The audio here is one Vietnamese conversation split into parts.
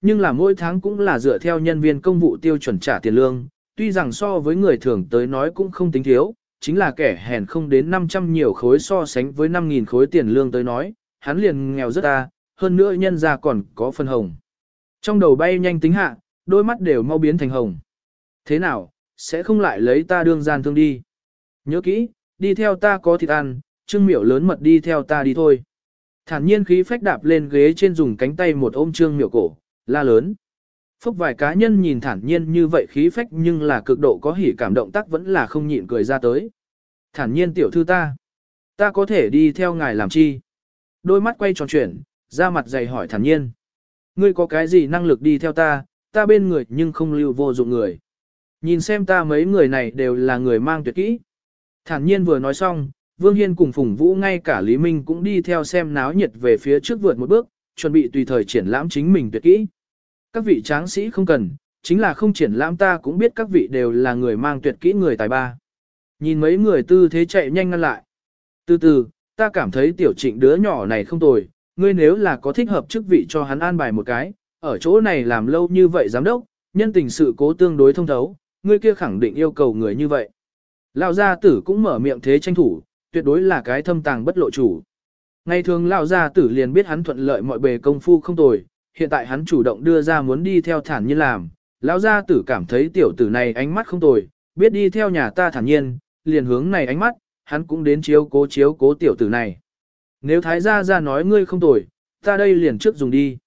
nhưng là mỗi tháng cũng là dựa theo nhân viên công vụ tiêu chuẩn trả tiền lương, tuy rằng so với người thường tới nói cũng không tính thiếu, chính là kẻ hèn không đến 500 nhiều khối so sánh với 5.000 khối tiền lương tới nói, hắn liền nghèo rất ta, hơn nữa nhân ra còn có phân hồng. Trong đầu bay nhanh tính hạ, đôi mắt đều mau biến thành hồng. Thế nào, sẽ không lại lấy ta đương gian thương đi. Nhớ kỹ, đi theo ta có thịt ăn, trương miểu lớn mật đi theo ta đi thôi. Thản nhiên khí phách đạp lên ghế trên dùng cánh tay một ôm trương miểu cổ, la lớn. Phúc vài cá nhân nhìn thản nhiên như vậy khí phách nhưng là cực độ có hỉ cảm động tác vẫn là không nhịn cười ra tới. Thản nhiên tiểu thư ta, ta có thể đi theo ngài làm chi? Đôi mắt quay tròn chuyển, ra mặt dày hỏi thản nhiên. Ngươi có cái gì năng lực đi theo ta, ta bên người nhưng không lưu vô dụng người. Nhìn xem ta mấy người này đều là người mang tuyệt kỹ. Thản nhiên vừa nói xong, Vương Hiên cùng Phùng Vũ ngay cả Lý Minh cũng đi theo xem náo nhiệt về phía trước vượt một bước, chuẩn bị tùy thời triển lãm chính mình tuyệt kỹ. Các vị tráng sĩ không cần, chính là không triển lãm ta cũng biết các vị đều là người mang tuyệt kỹ người tài ba. Nhìn mấy người tư thế chạy nhanh ngăn lại. Từ từ, ta cảm thấy tiểu trịnh đứa nhỏ này không tồi, ngươi nếu là có thích hợp chức vị cho hắn an bài một cái, ở chỗ này làm lâu như vậy giám đốc, nhân tình sự cố tương đối thông thấu, ngươi kia khẳng định yêu cầu người như vậy. Lão gia tử cũng mở miệng thế tranh thủ, tuyệt đối là cái thâm tàng bất lộ chủ. Ngày thường lão gia tử liền biết hắn thuận lợi mọi bề công phu không tồi, hiện tại hắn chủ động đưa ra muốn đi theo thản nhiên làm, lão gia tử cảm thấy tiểu tử này ánh mắt không tồi, biết đi theo nhà ta thản nhiên, liền hướng này ánh mắt, hắn cũng đến chiếu cố chiếu cố tiểu tử này. Nếu thái gia gia nói ngươi không tồi, ta đây liền trước dùng đi.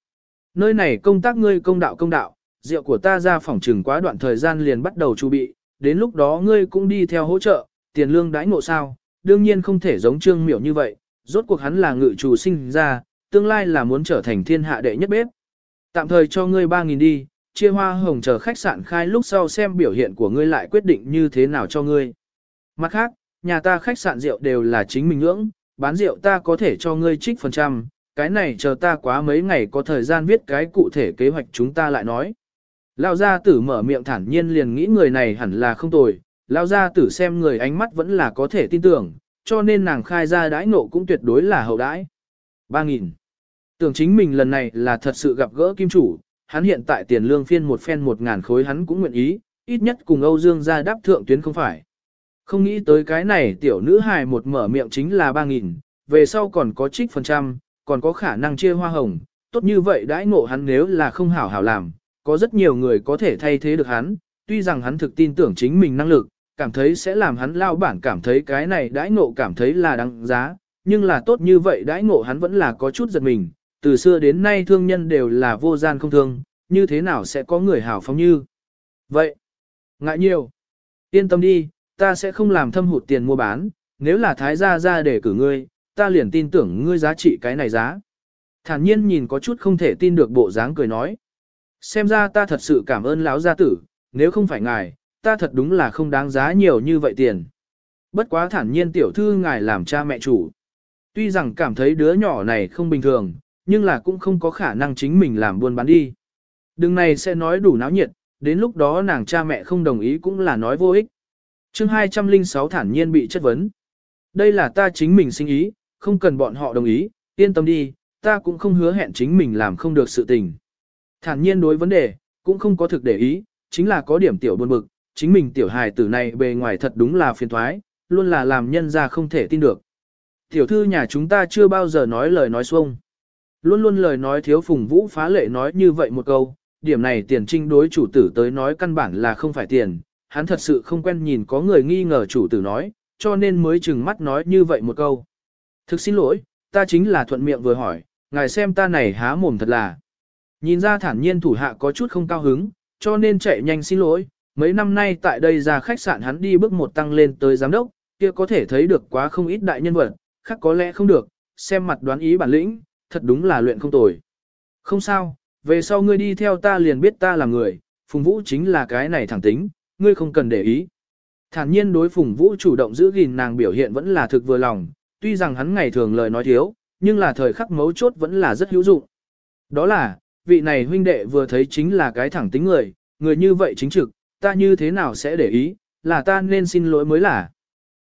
Nơi này công tác ngươi công đạo công đạo, rượu của ta ra phòng trừng quá đoạn thời gian liền bắt đầu chuẩn bị, đến lúc đó ngươi cũng đi theo hỗ trợ, tiền lương đãi ngộ sao, đương nhiên không thể giống trương miểu như vậy, rốt cuộc hắn là ngự chủ sinh ra, tương lai là muốn trở thành thiên hạ đệ nhất bếp. Tạm thời cho ngươi 3.000 đi, chia hoa hồng chờ khách sạn khai lúc sau xem biểu hiện của ngươi lại quyết định như thế nào cho ngươi. Mặt khác, nhà ta khách sạn rượu đều là chính mình ngưỡng, bán rượu ta có thể cho ngươi trích phần trăm, cái này chờ ta quá mấy ngày có thời gian viết cái cụ thể kế hoạch chúng ta lại nói. Lão gia tử mở miệng thản nhiên liền nghĩ người này hẳn là không tồi, lão gia tử xem người ánh mắt vẫn là có thể tin tưởng, cho nên nàng khai ra đãi nộ cũng tuyệt đối là hậu đãi. 3.000. Tưởng chính mình lần này là thật sự gặp gỡ kim chủ, hắn hiện tại tiền lương phiên một phen một ngàn khối hắn cũng nguyện ý, ít nhất cùng Âu Dương gia đáp thượng tuyến không phải. Không nghĩ tới cái này tiểu nữ hài một mở miệng chính là ba nghìn, về sau còn có trích phần trăm, còn có khả năng chia hoa hồng, tốt như vậy đãi ngộ hắn nếu là không hảo hảo làm, có rất nhiều người có thể thay thế được hắn, tuy rằng hắn thực tin tưởng chính mình năng lực, cảm thấy sẽ làm hắn lao bản cảm thấy cái này đãi ngộ cảm thấy là đáng giá, nhưng là tốt như vậy đãi ngộ hắn vẫn là có chút giật mình, từ xưa đến nay thương nhân đều là vô gian không thương, như thế nào sẽ có người hảo phóng như. Vậy, ngại nhiều, yên tâm đi, ta sẽ không làm thâm hụt tiền mua bán, nếu là thái gia ra để cử ngươi, ta liền tin tưởng ngươi giá trị cái này giá. Thản nhiên nhìn có chút không thể tin được bộ dáng cười nói. Xem ra ta thật sự cảm ơn lão gia tử, nếu không phải ngài, ta thật đúng là không đáng giá nhiều như vậy tiền. Bất quá thản nhiên tiểu thư ngài làm cha mẹ chủ. Tuy rằng cảm thấy đứa nhỏ này không bình thường, nhưng là cũng không có khả năng chính mình làm buôn bán đi. Đừng này sẽ nói đủ náo nhiệt, đến lúc đó nàng cha mẹ không đồng ý cũng là nói vô ích. chương 206 thản nhiên bị chất vấn. Đây là ta chính mình sinh ý, không cần bọn họ đồng ý, yên tâm đi, ta cũng không hứa hẹn chính mình làm không được sự tình. Thản nhiên đối vấn đề, cũng không có thực để ý, chính là có điểm tiểu buồn bực, chính mình tiểu hài tử này bề ngoài thật đúng là phiền thoái, luôn là làm nhân ra không thể tin được. Tiểu thư nhà chúng ta chưa bao giờ nói lời nói xuông. Luôn luôn lời nói thiếu phùng vũ phá lệ nói như vậy một câu, điểm này tiền trinh đối chủ tử tới nói căn bản là không phải tiền, hắn thật sự không quen nhìn có người nghi ngờ chủ tử nói, cho nên mới chừng mắt nói như vậy một câu. Thực xin lỗi, ta chính là thuận miệng vừa hỏi, ngài xem ta này há mồm thật là. Nhìn ra thản nhiên thủ hạ có chút không cao hứng, cho nên chạy nhanh xin lỗi, mấy năm nay tại đây ra khách sạn hắn đi bước một tăng lên tới giám đốc, kia có thể thấy được quá không ít đại nhân vật, khác có lẽ không được, xem mặt đoán ý bản lĩnh, thật đúng là luyện không tồi. Không sao, về sau ngươi đi theo ta liền biết ta là người, Phùng Vũ chính là cái này thẳng tính, ngươi không cần để ý. Thản nhiên đối Phùng Vũ chủ động giữ gìn nàng biểu hiện vẫn là thực vừa lòng, tuy rằng hắn ngày thường lời nói thiếu, nhưng là thời khắc mấu chốt vẫn là rất hữu dụng. Đó là, vị này huynh đệ vừa thấy chính là cái thẳng tính người, người như vậy chính trực, ta như thế nào sẽ để ý, là ta nên xin lỗi mới là.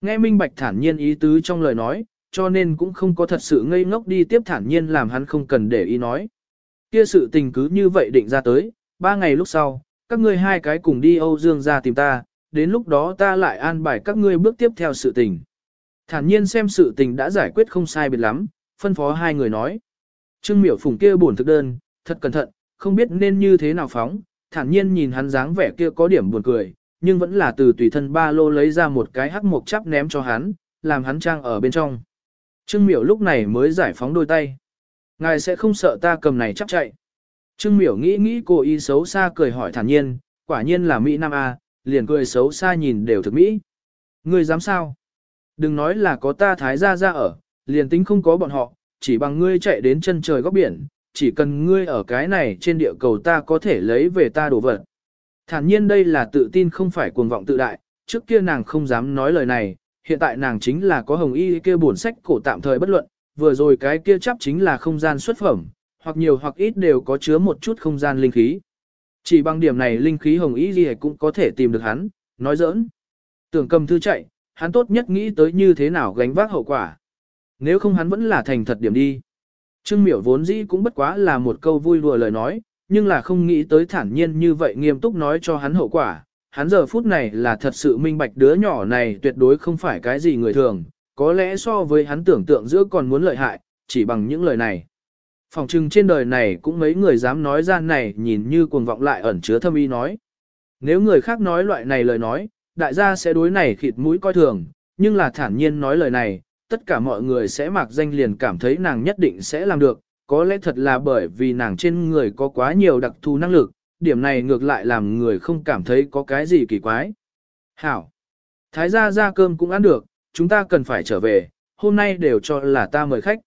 Nghe minh bạch thản nhiên ý tứ trong lời nói, cho nên cũng không có thật sự ngây ngốc đi tiếp thản nhiên làm hắn không cần để ý nói. Kia sự tình cứ như vậy định ra tới, ba ngày lúc sau, các ngươi hai cái cùng đi Âu Dương ra tìm ta, đến lúc đó ta lại an bài các ngươi bước tiếp theo sự tình. Thản nhiên xem sự tình đã giải quyết không sai biệt lắm, phân phó hai người nói. Trương miểu phùng kia buồn thực đơn, thật cẩn thận, không biết nên như thế nào phóng, thản nhiên nhìn hắn dáng vẻ kia có điểm buồn cười, nhưng vẫn là từ tùy thân ba lô lấy ra một cái hắc mộc chắp ném cho hắn, làm hắn trang ở bên trong. Trương miểu lúc này mới giải phóng đôi tay. Ngài sẽ không sợ ta cầm này chắc chạy. Trương miểu nghĩ nghĩ cô y xấu xa cười hỏi thản nhiên, quả nhiên là Mỹ Nam A, liền cười xấu xa nhìn đều thực Mỹ. Ngươi dám sao? Đừng nói là có ta thái gia ra ở, liền tính không có bọn họ, chỉ bằng ngươi chạy đến chân trời góc biển, chỉ cần ngươi ở cái này trên địa cầu ta có thể lấy về ta đồ vật. Thản nhiên đây là tự tin không phải cuồng vọng tự đại, trước kia nàng không dám nói lời này, hiện tại nàng chính là có hồng y kia buồn sách cổ tạm thời bất luận, vừa rồi cái kia chắp chính là không gian xuất phẩm, hoặc nhiều hoặc ít đều có chứa một chút không gian linh khí. Chỉ bằng điểm này linh khí hồng y gì cũng có thể tìm được hắn, nói giỡn. Tưởng cầm thư chạy, hắn tốt nhất nghĩ tới như thế nào gánh vác hậu quả. Nếu không hắn vẫn là thành thật điểm đi. Trương miểu vốn dĩ cũng bất quá là một câu vui đùa lời nói, nhưng là không nghĩ tới thản nhiên như vậy nghiêm túc nói cho hắn hậu quả. Hắn giờ phút này là thật sự minh bạch đứa nhỏ này tuyệt đối không phải cái gì người thường, có lẽ so với hắn tưởng tượng giữa còn muốn lợi hại, chỉ bằng những lời này. Phòng trưng trên đời này cũng mấy người dám nói ra này nhìn như cuồng vọng lại ẩn chứa thâm ý nói. Nếu người khác nói loại này lời nói, đại gia sẽ đối này khịt mũi coi thường, nhưng là thản nhiên nói lời này, tất cả mọi người sẽ mặc danh liền cảm thấy nàng nhất định sẽ làm được, có lẽ thật là bởi vì nàng trên người có quá nhiều đặc thù năng lực, điểm này ngược lại làm người không cảm thấy có cái gì kỳ quái. Hảo! Thái gia ra cơm cũng ăn được, chúng ta cần phải trở về, hôm nay đều cho là ta mời khách.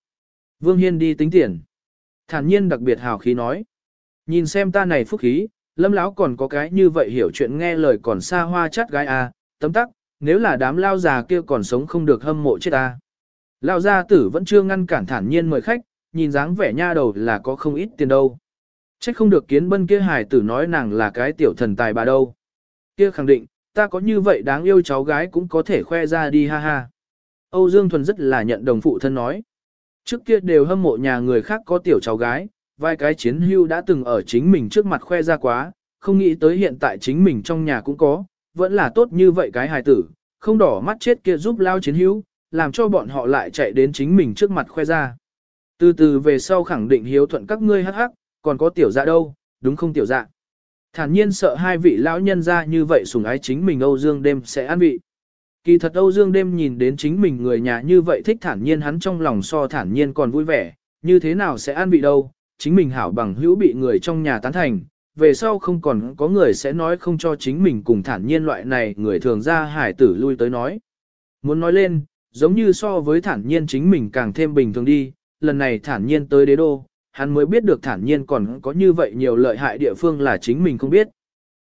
Vương Hiên đi tính tiền. Thản nhiên đặc biệt hào khí nói. Nhìn xem ta này phúc khí, lâm lão còn có cái như vậy hiểu chuyện nghe lời còn xa hoa chát gái à, tấm tắc, nếu là đám lao già kia còn sống không được hâm mộ chết ta. Lao gia tử vẫn chưa ngăn cản thản nhiên mời khách, nhìn dáng vẻ nha đầu là có không ít tiền đâu. Trách không được kiến bân kia hài tử nói nàng là cái tiểu thần tài bà đâu. Kia khẳng định, ta có như vậy đáng yêu cháu gái cũng có thể khoe ra đi ha ha. Âu Dương Thuần rất là nhận đồng phụ thân nói. Trước kia đều hâm mộ nhà người khác có tiểu cháu gái, vài cái chiến hưu đã từng ở chính mình trước mặt khoe ra quá, không nghĩ tới hiện tại chính mình trong nhà cũng có, vẫn là tốt như vậy cái hài tử, không đỏ mắt chết kia giúp lao chiến hưu, làm cho bọn họ lại chạy đến chính mình trước mặt khoe ra. Từ từ về sau khẳng định hiếu thuận các ngươi hắc hắc, còn có tiểu dạ đâu, đúng không tiểu dạ. Thản nhiên sợ hai vị lão nhân ra như vậy sùng ái chính mình Âu Dương đêm sẽ ăn vị. Kỳ thật Âu Dương đêm nhìn đến chính mình người nhà như vậy thích thản nhiên hắn trong lòng so thản nhiên còn vui vẻ, như thế nào sẽ ăn vị đâu, chính mình hảo bằng hữu bị người trong nhà tán thành, về sau không còn có người sẽ nói không cho chính mình cùng thản nhiên loại này người thường ra hải tử lui tới nói. Muốn nói lên, giống như so với thản nhiên chính mình càng thêm bình thường đi, lần này thản nhiên tới đế đô, hắn mới biết được thản nhiên còn có như vậy nhiều lợi hại địa phương là chính mình không biết.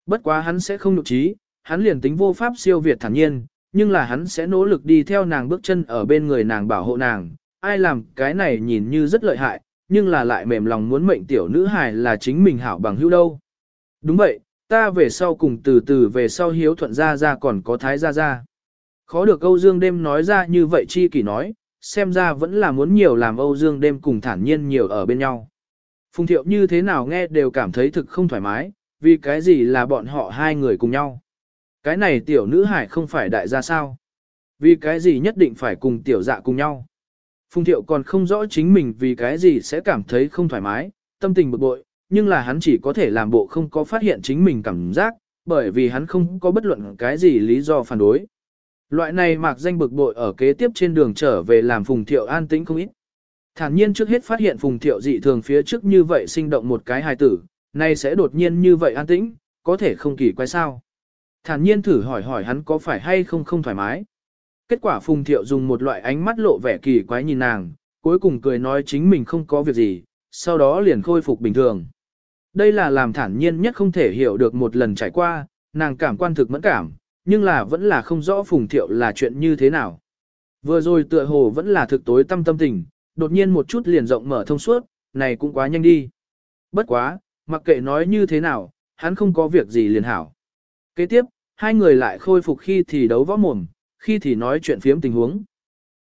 Bất quá hắn sẽ không nhục trí, hắn liền tính vô pháp siêu việt thản nhiên, nhưng là hắn sẽ nỗ lực đi theo nàng bước chân ở bên người nàng bảo hộ nàng, ai làm cái này nhìn như rất lợi hại, nhưng là lại mềm lòng muốn mệnh tiểu nữ hài là chính mình hảo bằng hữu đâu. Đúng vậy, ta về sau cùng từ từ về sau hiếu thuận ra ra còn có thái ra ra. Khó được Âu Dương đêm nói ra như vậy chi kỷ nói, xem ra vẫn là muốn nhiều làm Âu Dương đêm cùng thản nhiên nhiều ở bên nhau. Phùng thiệu như thế nào nghe đều cảm thấy thực không thoải mái, vì cái gì là bọn họ hai người cùng nhau. Cái này tiểu nữ hải không phải đại gia sao? Vì cái gì nhất định phải cùng tiểu dạ cùng nhau? Phùng thiệu còn không rõ chính mình vì cái gì sẽ cảm thấy không thoải mái, tâm tình bực bội, nhưng là hắn chỉ có thể làm bộ không có phát hiện chính mình cảm giác, bởi vì hắn không có bất luận cái gì lý do phản đối. Loại này mạc danh bực bội ở kế tiếp trên đường trở về làm Phùng Thiệu an tĩnh không ít. Thản nhiên trước hết phát hiện Phùng Thiệu dị thường phía trước như vậy sinh động một cái hài tử, nay sẽ đột nhiên như vậy an tĩnh, có thể không kỳ quái sao. Thản nhiên thử hỏi hỏi hắn có phải hay không không thoải mái. Kết quả Phùng Thiệu dùng một loại ánh mắt lộ vẻ kỳ quái nhìn nàng, cuối cùng cười nói chính mình không có việc gì, sau đó liền khôi phục bình thường. Đây là làm thản nhiên nhất không thể hiểu được một lần trải qua, nàng cảm quan thực mẫn cảm, nhưng là vẫn là không rõ Phùng Thiệu là chuyện như thế nào. Vừa rồi tựa hồ vẫn là thực tối tâm tâm tình, đột nhiên một chút liền rộng mở thông suốt, này cũng quá nhanh đi. Bất quá, mặc kệ nói như thế nào, hắn không có việc gì liền hảo. Kế tiếp, hai người lại khôi phục khi thì đấu võ mồm, khi thì nói chuyện phiếm tình huống.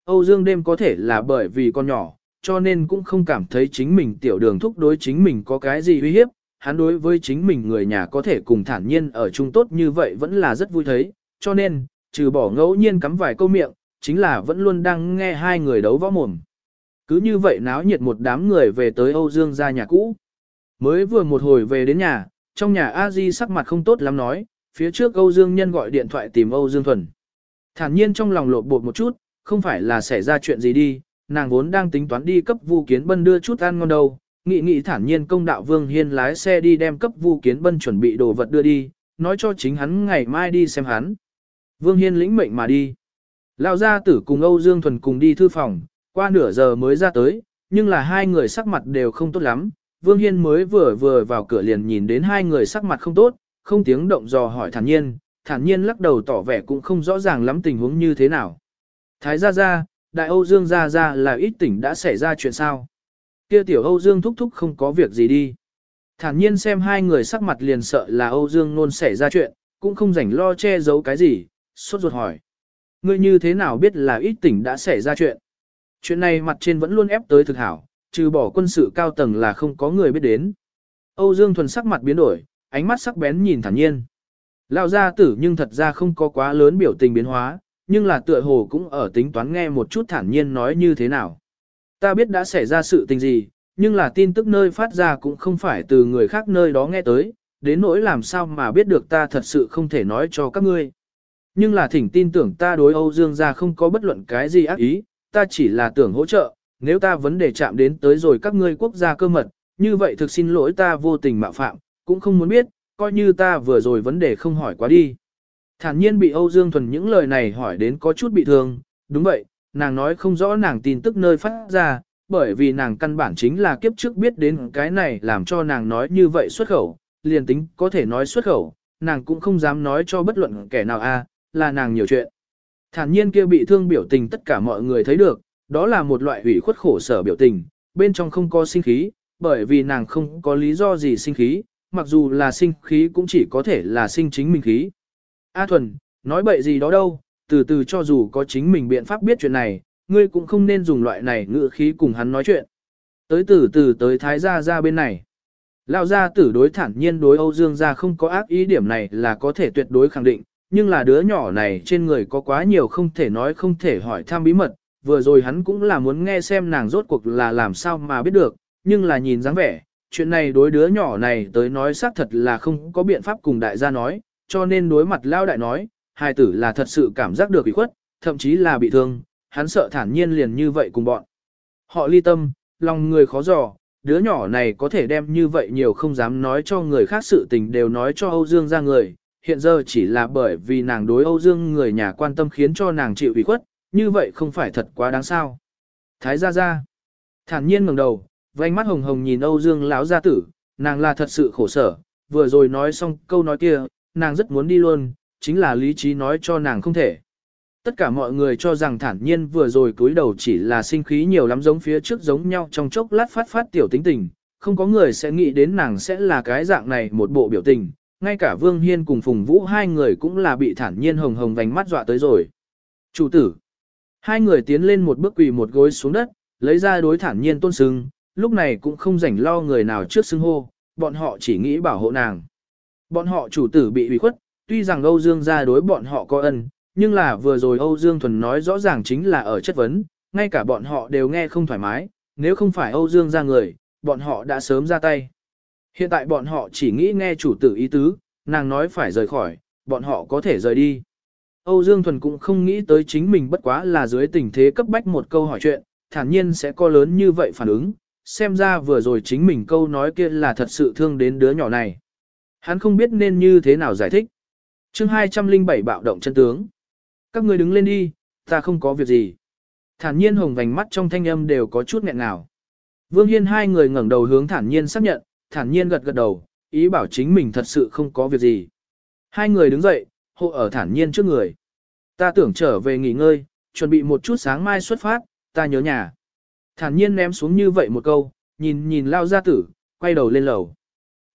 Âu Dương đêm có thể là bởi vì con nhỏ, cho nên cũng không cảm thấy chính mình tiểu đường thúc đối chính mình có cái gì uy hiếp, hắn đối với chính mình người nhà có thể cùng thản nhiên ở chung tốt như vậy vẫn là rất vui thấy, cho nên, trừ bỏ ngẫu nhiên cắm vài câu miệng, chính là vẫn luôn đang nghe hai người đấu võ mồm. Cứ như vậy náo nhiệt một đám người về tới Âu Dương gia nhà cũ. Mới vừa một hồi về đến nhà, trong nhà a di sắc mặt không tốt lắm nói, phía trước Âu Dương Nhân gọi điện thoại tìm Âu Dương Thuần. Thản nhiên trong lòng lột bột một chút, không phải là xảy ra chuyện gì đi, nàng vốn đang tính toán đi cấp Vu Kiến Bân đưa chút ăn ngon đâu, nghị nghị thản nhiên công đạo Vương Hiên lái xe đi đem cấp Vu Kiến Bân chuẩn bị đồ vật đưa đi, nói cho chính hắn ngày mai đi xem hắn. Vương Hiên lĩnh mệnh mà đi. Lão gia tử cùng Âu Dương Thuần cùng đi thư phòng, qua nửa giờ mới ra tới, nhưng là hai người sắc mặt đều không tốt lắm. Vương Hiên mới vừa vừa vào cửa liền nhìn đến hai người sắc mặt không tốt, không tiếng động dò hỏi thản nhiên, thản nhiên lắc đầu tỏ vẻ cũng không rõ ràng lắm tình huống như thế nào. Thái gia gia, đại Âu Dương gia gia là ít tỉnh đã xảy ra chuyện sao? Kia tiểu Âu Dương thúc thúc không có việc gì đi. Thản nhiên xem hai người sắc mặt liền sợ là Âu Dương nôn xảy ra chuyện, cũng không rảnh lo che giấu cái gì, sốt ruột hỏi. Ngươi như thế nào biết là ít tỉnh đã xảy ra chuyện? Chuyện này mặt trên vẫn luôn ép tới thực hảo, trừ bỏ quân sự cao tầng là không có người biết đến. Âu Dương thuần sắc mặt biến đổi, ánh mắt sắc bén nhìn thản nhiên. Lão gia tử nhưng thật ra không có quá lớn biểu tình biến hóa, nhưng là tựa hồ cũng ở tính toán nghe một chút thản nhiên nói như thế nào. Ta biết đã xảy ra sự tình gì, nhưng là tin tức nơi phát ra cũng không phải từ người khác nơi đó nghe tới, đến nỗi làm sao mà biết được ta thật sự không thể nói cho các ngươi. Nhưng là thỉnh tin tưởng ta đối Âu Dương gia không có bất luận cái gì ác ý, ta chỉ là tưởng hỗ trợ, nếu ta vấn đề chạm đến tới rồi các ngươi quốc gia cơ mật, như vậy thực xin lỗi ta vô tình mạo phạm, cũng không muốn biết, coi như ta vừa rồi vấn đề không hỏi quá đi. Thản nhiên bị Âu Dương Thuần những lời này hỏi đến có chút bị thương, đúng vậy, nàng nói không rõ nàng tin tức nơi phát ra, bởi vì nàng căn bản chính là kiếp trước biết đến cái này làm cho nàng nói như vậy xuất khẩu, liền tính có thể nói xuất khẩu, nàng cũng không dám nói cho bất luận kẻ nào a, là nàng nhiều chuyện. Thản nhiên kia bị thương biểu tình tất cả mọi người thấy được, đó là một loại hủy khuất khổ sở biểu tình, bên trong không có sinh khí, bởi vì nàng không có lý do gì sinh khí, mặc dù là sinh khí cũng chỉ có thể là sinh chính mình khí. A Thuần, nói bậy gì đó đâu, từ từ cho dù có chính mình biện pháp biết chuyện này, ngươi cũng không nên dùng loại này ngữ khí cùng hắn nói chuyện. Tới từ từ tới thái gia ra bên này. Lão gia tử đối thản nhiên đối Âu Dương gia không có ác ý điểm này là có thể tuyệt đối khẳng định, nhưng là đứa nhỏ này trên người có quá nhiều không thể nói không thể hỏi tham bí mật, vừa rồi hắn cũng là muốn nghe xem nàng rốt cuộc là làm sao mà biết được, nhưng là nhìn dáng vẻ, chuyện này đối đứa nhỏ này tới nói xác thật là không có biện pháp cùng đại gia nói, cho nên đối mặt lão đại nói, hài tử là thật sự cảm giác được bị khuất, thậm chí là bị thương, hắn sợ thản nhiên liền như vậy cùng bọn. Họ ly tâm, lòng người khó dò, đứa nhỏ này có thể đem như vậy nhiều không dám nói cho người khác sự tình đều nói cho Âu Dương ra người, hiện giờ chỉ là bởi vì nàng đối Âu Dương người nhà quan tâm khiến cho nàng chịu ủy khuất, như vậy không phải thật quá đáng sao. Thái gia gia, thản nhiên ngẩng đầu, vành mắt hồng hồng nhìn Âu Dương lão gia tử, nàng là thật sự khổ sở, vừa rồi nói xong câu nói kia, nàng rất muốn đi luôn, chính là lý trí nói cho nàng không thể. Tất cả mọi người cho rằng thản nhiên vừa rồi cúi đầu chỉ là sinh khí nhiều lắm giống phía trước giống nhau trong chốc lát phát phát tiểu tính tình, không có người sẽ nghĩ đến nàng sẽ là cái dạng này một bộ biểu tình, ngay cả Vương Hiên cùng Phùng Vũ hai người cũng là bị thản nhiên hồng hồng vành mắt dọa tới rồi. Chủ tử, hai người tiến lên một bước quỳ một gối xuống đất, lấy ra đối thản nhiên tôn sưng, lúc này cũng không rảnh lo người nào trước xưng hô, bọn họ chỉ nghĩ bảo hộ nàng. Bọn họ chủ tử bị ủy khuất, tuy rằng Âu Dương gia đối bọn họ có ân, nhưng là vừa rồi Âu Dương Thuần nói rõ ràng chính là ở chất vấn, ngay cả bọn họ đều nghe không thoải mái, nếu không phải Âu Dương gia người, bọn họ đã sớm ra tay. Hiện tại bọn họ chỉ nghĩ nghe chủ tử ý tứ, nàng nói phải rời khỏi, bọn họ có thể rời đi. Âu Dương Thuần cũng không nghĩ tới chính mình bất quá là dưới tình thế cấp bách một câu hỏi chuyện, thản nhiên sẽ có lớn như vậy phản ứng, xem ra vừa rồi chính mình câu nói kia là thật sự thương đến đứa nhỏ này. Hắn không biết nên như thế nào giải thích chương 207 bạo động chân tướng. Các người đứng lên đi, ta không có việc gì. Thản nhiên hồng vành mắt trong thanh âm đều có chút nghẹn ngào. Vương Hiên hai người ngẩng đầu hướng thản nhiên xác nhận, thản nhiên gật gật đầu, ý bảo chính mình thật sự không có việc gì. Hai người đứng dậy, hộ ở thản nhiên trước người. Ta tưởng trở về nghỉ ngơi, chuẩn bị một chút sáng mai xuất phát, ta nhớ nhà. Thản nhiên ném xuống như vậy một câu, nhìn nhìn lao gia tử, quay đầu lên lầu.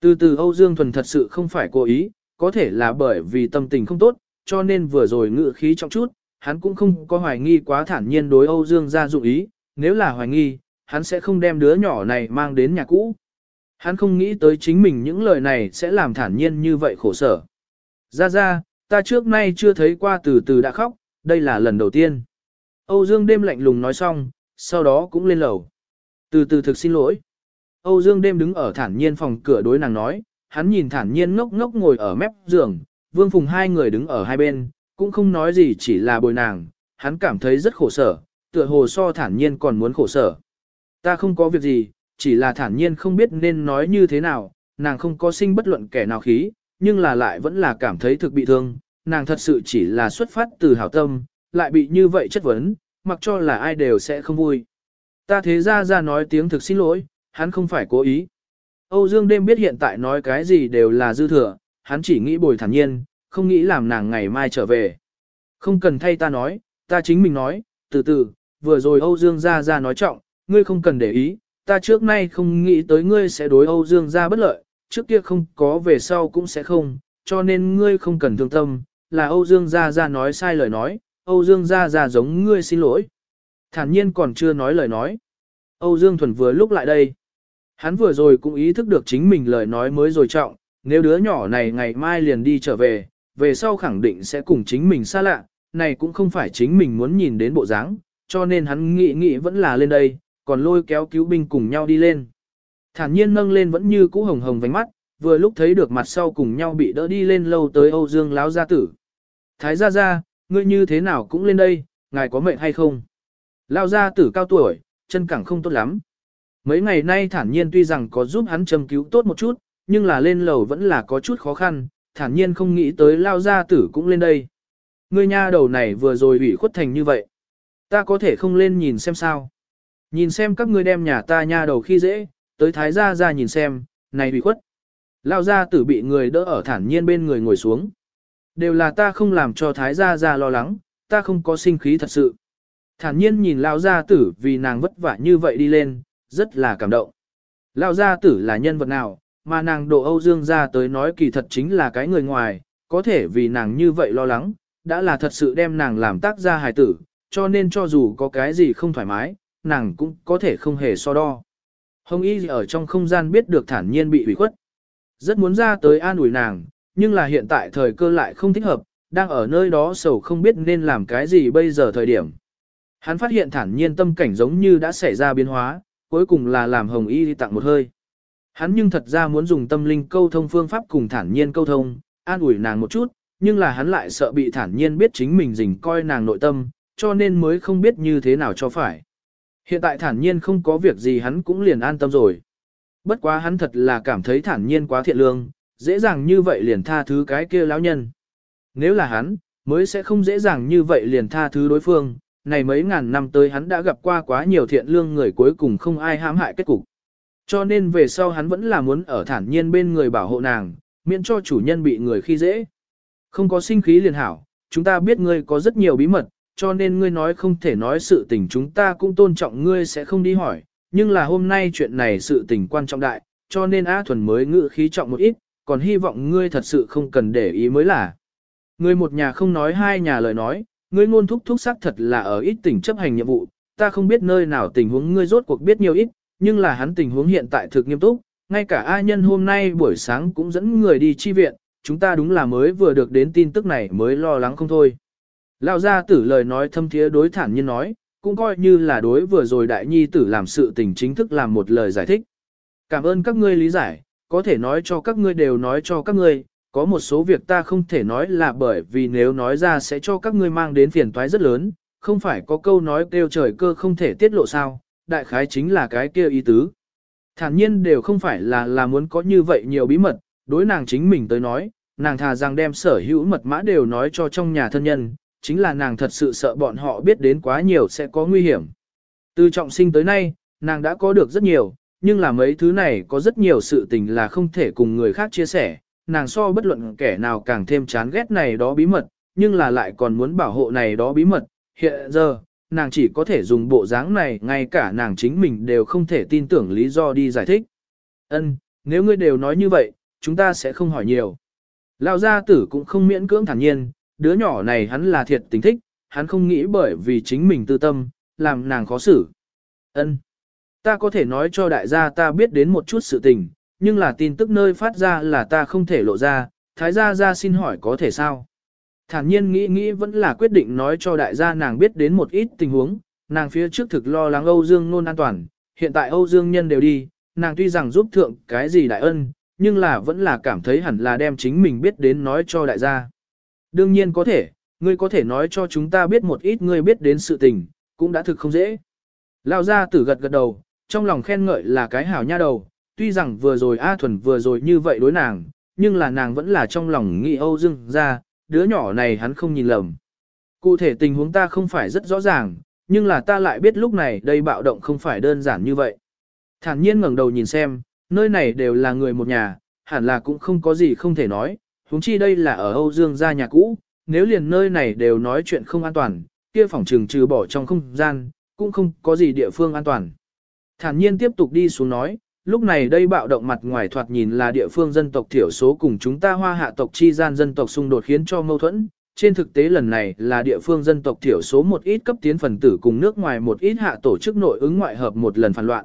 Từ từ Âu Dương Thuần thật sự không phải cố ý, có thể là bởi vì tâm tình không tốt, cho nên vừa rồi ngự khí trọng chút, hắn cũng không có hoài nghi quá thản nhiên đối Âu Dương gia dụng ý, nếu là hoài nghi, hắn sẽ không đem đứa nhỏ này mang đến nhà cũ. Hắn không nghĩ tới chính mình những lời này sẽ làm thản nhiên như vậy khổ sở. Ra ra, ta trước nay chưa thấy qua từ từ đã khóc, đây là lần đầu tiên. Âu Dương đêm lạnh lùng nói xong, sau đó cũng lên lầu. Từ từ thực xin lỗi. Âu Dương đêm đứng ở thản nhiên phòng cửa đối nàng nói, hắn nhìn thản nhiên ngốc ngốc ngồi ở mép giường, Vương Phùng hai người đứng ở hai bên, cũng không nói gì chỉ là bồi nàng, hắn cảm thấy rất khổ sở, tựa hồ so thản nhiên còn muốn khổ sở. Ta không có việc gì, chỉ là thản nhiên không biết nên nói như thế nào, nàng không có sinh bất luận kẻ nào khí, nhưng là lại vẫn là cảm thấy thực bị thương, nàng thật sự chỉ là xuất phát từ hảo tâm, lại bị như vậy chất vấn, mặc cho là ai đều sẽ không vui. Ta thế ra ra nói tiếng thực xin lỗi, hắn không phải cố ý. Âu Dương đêm biết hiện tại nói cái gì đều là dư thừa, hắn chỉ nghĩ bồi thản nhiên, không nghĩ làm nàng ngày mai trở về. Không cần thay ta nói, ta chính mình nói, từ từ, vừa rồi Âu Dương ra ra nói trọng, ngươi không cần để ý, ta trước nay không nghĩ tới ngươi sẽ đối Âu Dương ra bất lợi, trước kia không có về sau cũng sẽ không, cho nên ngươi không cần thương tâm, là Âu Dương ra ra nói sai lời nói, Âu Dương ra ra giống ngươi xin lỗi. Thản nhiên còn chưa nói lời nói. Âu Dương Thuần vừa lúc lại đây. Hắn vừa rồi cũng ý thức được chính mình lời nói mới rồi trọng, nếu đứa nhỏ này ngày mai liền đi trở về, về sau khẳng định sẽ cùng chính mình xa lạ, này cũng không phải chính mình muốn nhìn đến bộ dáng, cho nên hắn nghĩ nghĩ vẫn là lên đây, còn lôi kéo cứu binh cùng nhau đi lên. Thản nhiên nâng lên vẫn như cũ hồng hồng vánh mắt, vừa lúc thấy được mặt sau cùng nhau bị đỡ đi lên lâu tới Âu Dương láo gia tử. Thái gia gia, ngươi như thế nào cũng lên đây, ngài có mệnh hay không? Lao gia tử cao tuổi, chân cẳng không tốt lắm. Mấy ngày nay thản nhiên tuy rằng có giúp hắn châm cứu tốt một chút, nhưng là lên lầu vẫn là có chút khó khăn, thản nhiên không nghĩ tới lao gia tử cũng lên đây. Ngươi nha đầu này vừa rồi ủy khuất thành như vậy. Ta có thể không lên nhìn xem sao. Nhìn xem các ngươi đem nhà ta nha đầu khi dễ, tới thái gia ra nhìn xem, này ủy khuất. Lao gia tử bị người đỡ ở thản nhiên bên người ngồi xuống. Đều là ta không làm cho thái gia ra lo lắng, ta không có sinh khí thật sự. Thản nhiên nhìn Lao gia tử vì nàng vất vả như vậy đi lên, rất là cảm động. Lao gia tử là nhân vật nào, mà nàng độ Âu Dương ra tới nói kỳ thật chính là cái người ngoài, có thể vì nàng như vậy lo lắng, đã là thật sự đem nàng làm tác gia hài tử, cho nên cho dù có cái gì không thoải mái, nàng cũng có thể không hề so đo. Hồng Y ở trong không gian biết được thản nhiên bị hủy khuất. Rất muốn ra tới an ủi nàng, nhưng là hiện tại thời cơ lại không thích hợp, đang ở nơi đó sầu không biết nên làm cái gì bây giờ thời điểm. Hắn phát hiện thản nhiên tâm cảnh giống như đã xảy ra biến hóa, cuối cùng là làm Hồng Y tặng một hơi. Hắn nhưng thật ra muốn dùng tâm linh câu thông phương pháp cùng thản nhiên câu thông, an ủi nàng một chút, nhưng là hắn lại sợ bị thản nhiên biết chính mình dình coi nàng nội tâm, cho nên mới không biết như thế nào cho phải. Hiện tại thản nhiên không có việc gì hắn cũng liền an tâm rồi. Bất quá hắn thật là cảm thấy thản nhiên quá thiện lương, dễ dàng như vậy liền tha thứ cái kia lão nhân. Nếu là hắn, mới sẽ không dễ dàng như vậy liền tha thứ đối phương, này mấy ngàn năm tới hắn đã gặp qua quá nhiều thiện lương người cuối cùng không ai hãm hại kết cục. Cho nên về sau hắn vẫn là muốn ở thản nhiên bên người bảo hộ nàng, miễn cho chủ nhân bị người khi dễ. Không có sinh khí liền hảo, chúng ta biết ngươi có rất nhiều bí mật, cho nên ngươi nói không thể nói sự tình chúng ta cũng tôn trọng ngươi sẽ không đi hỏi, nhưng là hôm nay chuyện này sự tình quan trọng đại, cho nên A Thuần mới ngự khí trọng một ít, còn hy vọng ngươi thật sự không cần để ý mới là. Ngươi một nhà không nói hai nhà lời nói, ngươi ngôn thúc thúc xác thật là ở ít tỉnh chấp hành nhiệm vụ, ta không biết nơi nào tình huống ngươi rốt cuộc biết nhiều ít, nhưng là hắn tình huống hiện tại thực nghiêm túc, ngay cả A nhân hôm nay buổi sáng cũng dẫn người đi chi viện, chúng ta đúng là mới vừa được đến tin tức này mới lo lắng không thôi. Lão gia tử lời nói thâm thiế đối thản nhiên nói, cũng coi như là đối vừa rồi đại nhi tử làm sự tình chính thức làm một lời giải thích. Cảm ơn các ngươi lý giải, có thể nói cho các ngươi đều nói cho các ngươi, có một số việc ta không thể nói là bởi vì nếu nói ra sẽ cho các ngươi mang đến phiền toái rất lớn, không phải có câu nói kêu trời cơ không thể tiết lộ sao, đại khái chính là cái kia ý tứ. Thản nhiên đều không phải là là muốn có như vậy nhiều bí mật, đối nàng chính mình tới nói, nàng thà rằng đem sở hữu mật mã đều nói cho trong nhà thân nhân, chính là nàng thật sự sợ bọn họ biết đến quá nhiều sẽ có nguy hiểm. Từ trọng sinh tới nay, nàng đã có được rất nhiều, nhưng là mấy thứ này có rất nhiều sự tình là không thể cùng người khác chia sẻ, nàng so bất luận kẻ nào càng thêm chán ghét này đó bí mật, nhưng là lại còn muốn bảo hộ này đó bí mật. Hiện giờ, nàng chỉ có thể dùng bộ dáng này ngay cả nàng chính mình đều không thể tin tưởng lý do đi giải thích. Ân, nếu ngươi đều nói như vậy, chúng ta sẽ không hỏi nhiều. Lão gia tử cũng không miễn cưỡng thản nhiên, đứa nhỏ này hắn là thiệt tình thích, hắn không nghĩ bởi vì chính mình tư tâm, làm nàng khó xử. Ân. Ta có thể nói cho đại gia ta biết đến một chút sự tình, nhưng là tin tức nơi phát ra là ta không thể lộ ra, thái gia gia xin hỏi có thể sao? Thản nhiên nghĩ nghĩ vẫn là quyết định nói cho đại gia nàng biết đến một ít tình huống, nàng phía trước thực lo lắng Âu Dương nôn an toàn, hiện tại Âu Dương nhân đều đi, nàng tuy rằng giúp thượng cái gì đại ân, nhưng là vẫn là cảm thấy hẳn là đem chính mình biết đến nói cho đại gia. Đương nhiên có thể, ngươi có thể nói cho chúng ta biết một ít ngươi biết đến sự tình, cũng đã thực không dễ. Lao gia tử gật gật đầu, trong lòng khen ngợi là cái hảo nha đầu, tuy rằng vừa rồi A Thuần vừa rồi như vậy đối nàng, nhưng là nàng vẫn là trong lòng nghĩ Âu Dương ra, đứa nhỏ này hắn không nhìn lầm. Cụ thể tình huống ta không phải rất rõ ràng, nhưng là ta lại biết lúc này đây bạo động không phải đơn giản như vậy. Thản nhiên ngẩng đầu nhìn xem, nơi này đều là người một nhà, hẳn là cũng không có gì không thể nói, huống chi đây là ở Âu Dương gia nhà cũ, nếu liền nơi này đều nói chuyện không an toàn, kia phòng trường trừ bỏ trong không gian, cũng không có gì địa phương an toàn. Thản nhiên tiếp tục đi xuống nói, lúc này đây bạo động mặt ngoài thoạt nhìn là địa phương dân tộc thiểu số cùng chúng ta hoa hạ tộc chi gian dân tộc xung đột khiến cho mâu thuẫn. Trên thực tế lần này là địa phương dân tộc thiểu số một ít cấp tiến phần tử cùng nước ngoài một ít hạ tổ chức nội ứng ngoại hợp một lần phản loạn.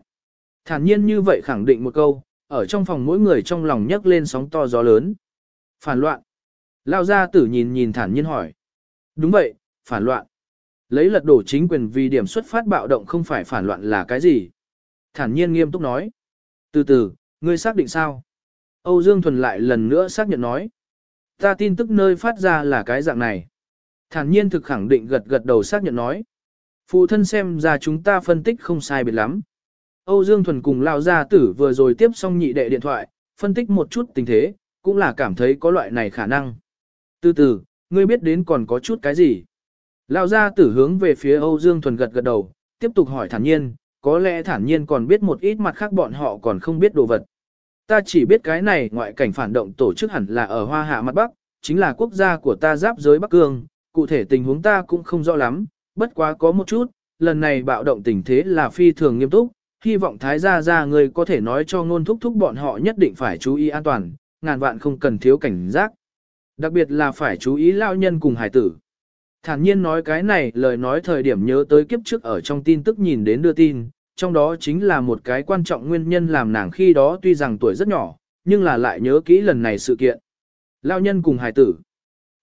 Thản nhiên như vậy khẳng định một câu, ở trong phòng mỗi người trong lòng nhấc lên sóng to gió lớn. Phản loạn. Lao gia tử nhìn nhìn thản nhiên hỏi. Đúng vậy, phản loạn. Lấy lật đổ chính quyền vì điểm xuất phát bạo động không phải phản loạn là cái gì. Thản nhiên nghiêm túc nói. Từ từ, ngươi xác định sao? Âu Dương Thuần lại lần nữa xác nhận nói. Ta tin tức nơi phát ra là cái dạng này. Thản nhiên thực khẳng định gật gật đầu xác nhận nói. Phụ thân xem ra chúng ta phân tích không sai biệt lắm. Âu Dương Thuần cùng Lao Gia Tử vừa rồi tiếp xong nhị đệ điện thoại, phân tích một chút tình thế, cũng là cảm thấy có loại này khả năng. Từ từ, ngươi biết đến còn có chút cái gì? Lao Gia Tử hướng về phía Âu Dương Thuần gật gật đầu, tiếp tục hỏi thản nhiên, có lẽ thản nhiên còn biết một ít mặt khác bọn họ còn không biết đồ vật. Ta chỉ biết cái này ngoại cảnh phản động tổ chức hẳn là ở Hoa Hạ mặt Bắc, chính là quốc gia của ta giáp giới Bắc Cương, cụ thể tình huống ta cũng không rõ lắm, bất quá có một chút, lần này bạo động tình thế là phi thường nghiêm túc, hy vọng thái gia gia người có thể nói cho ngôn thúc thúc bọn họ nhất định phải chú ý an toàn, ngàn vạn không cần thiếu cảnh giác. Đặc biệt là phải chú ý lao nhân cùng hải tử. Thản nhiên nói cái này lời nói thời điểm nhớ tới kiếp trước ở trong tin tức nhìn đến đưa tin, trong đó chính là một cái quan trọng nguyên nhân làm nàng khi đó tuy rằng tuổi rất nhỏ, nhưng là lại nhớ kỹ lần này sự kiện. Lao nhân cùng hải tử.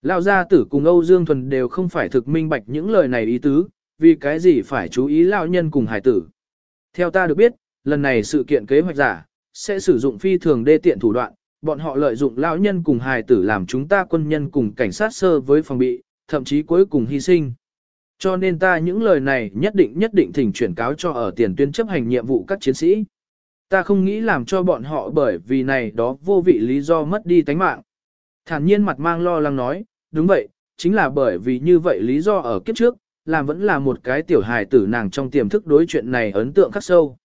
Lao gia tử cùng Âu Dương Thuần đều không phải thực minh bạch những lời này ý tứ, vì cái gì phải chú ý lao nhân cùng hải tử. Theo ta được biết, lần này sự kiện kế hoạch giả, sẽ sử dụng phi thường đê tiện thủ đoạn, bọn họ lợi dụng lão nhân cùng hài tử làm chúng ta quân nhân cùng cảnh sát sơ với phòng bị, thậm chí cuối cùng hy sinh. Cho nên ta những lời này nhất định nhất định thỉnh chuyển cáo cho ở tiền tuyến chấp hành nhiệm vụ các chiến sĩ. Ta không nghĩ làm cho bọn họ bởi vì này đó vô vị lý do mất đi tánh mạng. Thản nhiên mặt mang lo lắng nói, đúng vậy, chính là bởi vì như vậy lý do ở kiếp trước, làm vẫn là một cái tiểu hài tử nàng trong tiềm thức đối chuyện này ấn tượng khắc sâu.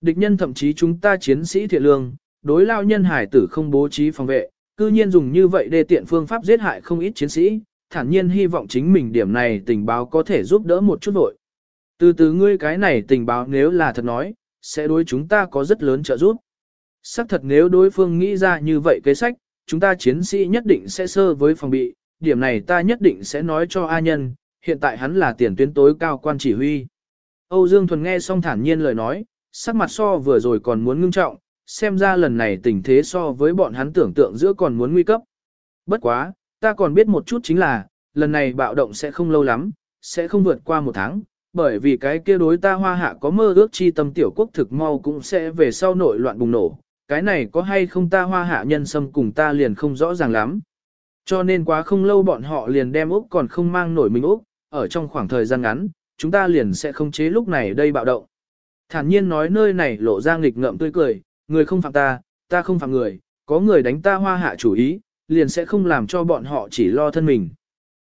Địch nhân thậm chí chúng ta chiến sĩ thiện lương, đối lao nhân hài tử không bố trí phòng vệ, cư nhiên dùng như vậy để tiện phương pháp giết hại không ít chiến sĩ, thản nhiên hy vọng chính mình điểm này tình báo có thể giúp đỡ một chút vội. Từ từ ngươi cái này tình báo nếu là thật nói, sẽ đối chúng ta có rất lớn trợ giúp. Sắc thật nếu đối phương nghĩ ra như vậy kế sách, chúng ta chiến sĩ nhất định sẽ sơ với phòng bị, điểm này ta nhất định sẽ nói cho A nhân, hiện tại hắn là tiền tuyến tối cao quan chỉ huy. Âu Dương Thuần nghe xong thản nhiên lời nói, sắc mặt so vừa rồi còn muốn ngưng trọng, xem ra lần này tình thế so với bọn hắn tưởng tượng giữa còn muốn nguy cấp. Bất quá, ta còn biết một chút chính là, lần này bạo động sẽ không lâu lắm, sẽ không vượt qua một tháng, bởi vì cái kia đối ta hoa hạ có mơ ước chi tâm tiểu quốc thực mau cũng sẽ về sau nội loạn bùng nổ, cái này có hay không ta hoa hạ nhân xâm cùng ta liền không rõ ràng lắm. Cho nên quá không lâu bọn họ liền đem Úc còn không mang nổi mình Úc, ở trong khoảng thời gian ngắn, chúng ta liền sẽ không chế lúc này đây bạo động. Thản nhiên nói nơi này lộ ra nghịch ngợm tươi cười, người không phạm ta, ta không phạm người, có người đánh ta hoa hạ chủ ý, liền sẽ không làm cho bọn họ chỉ lo thân mình.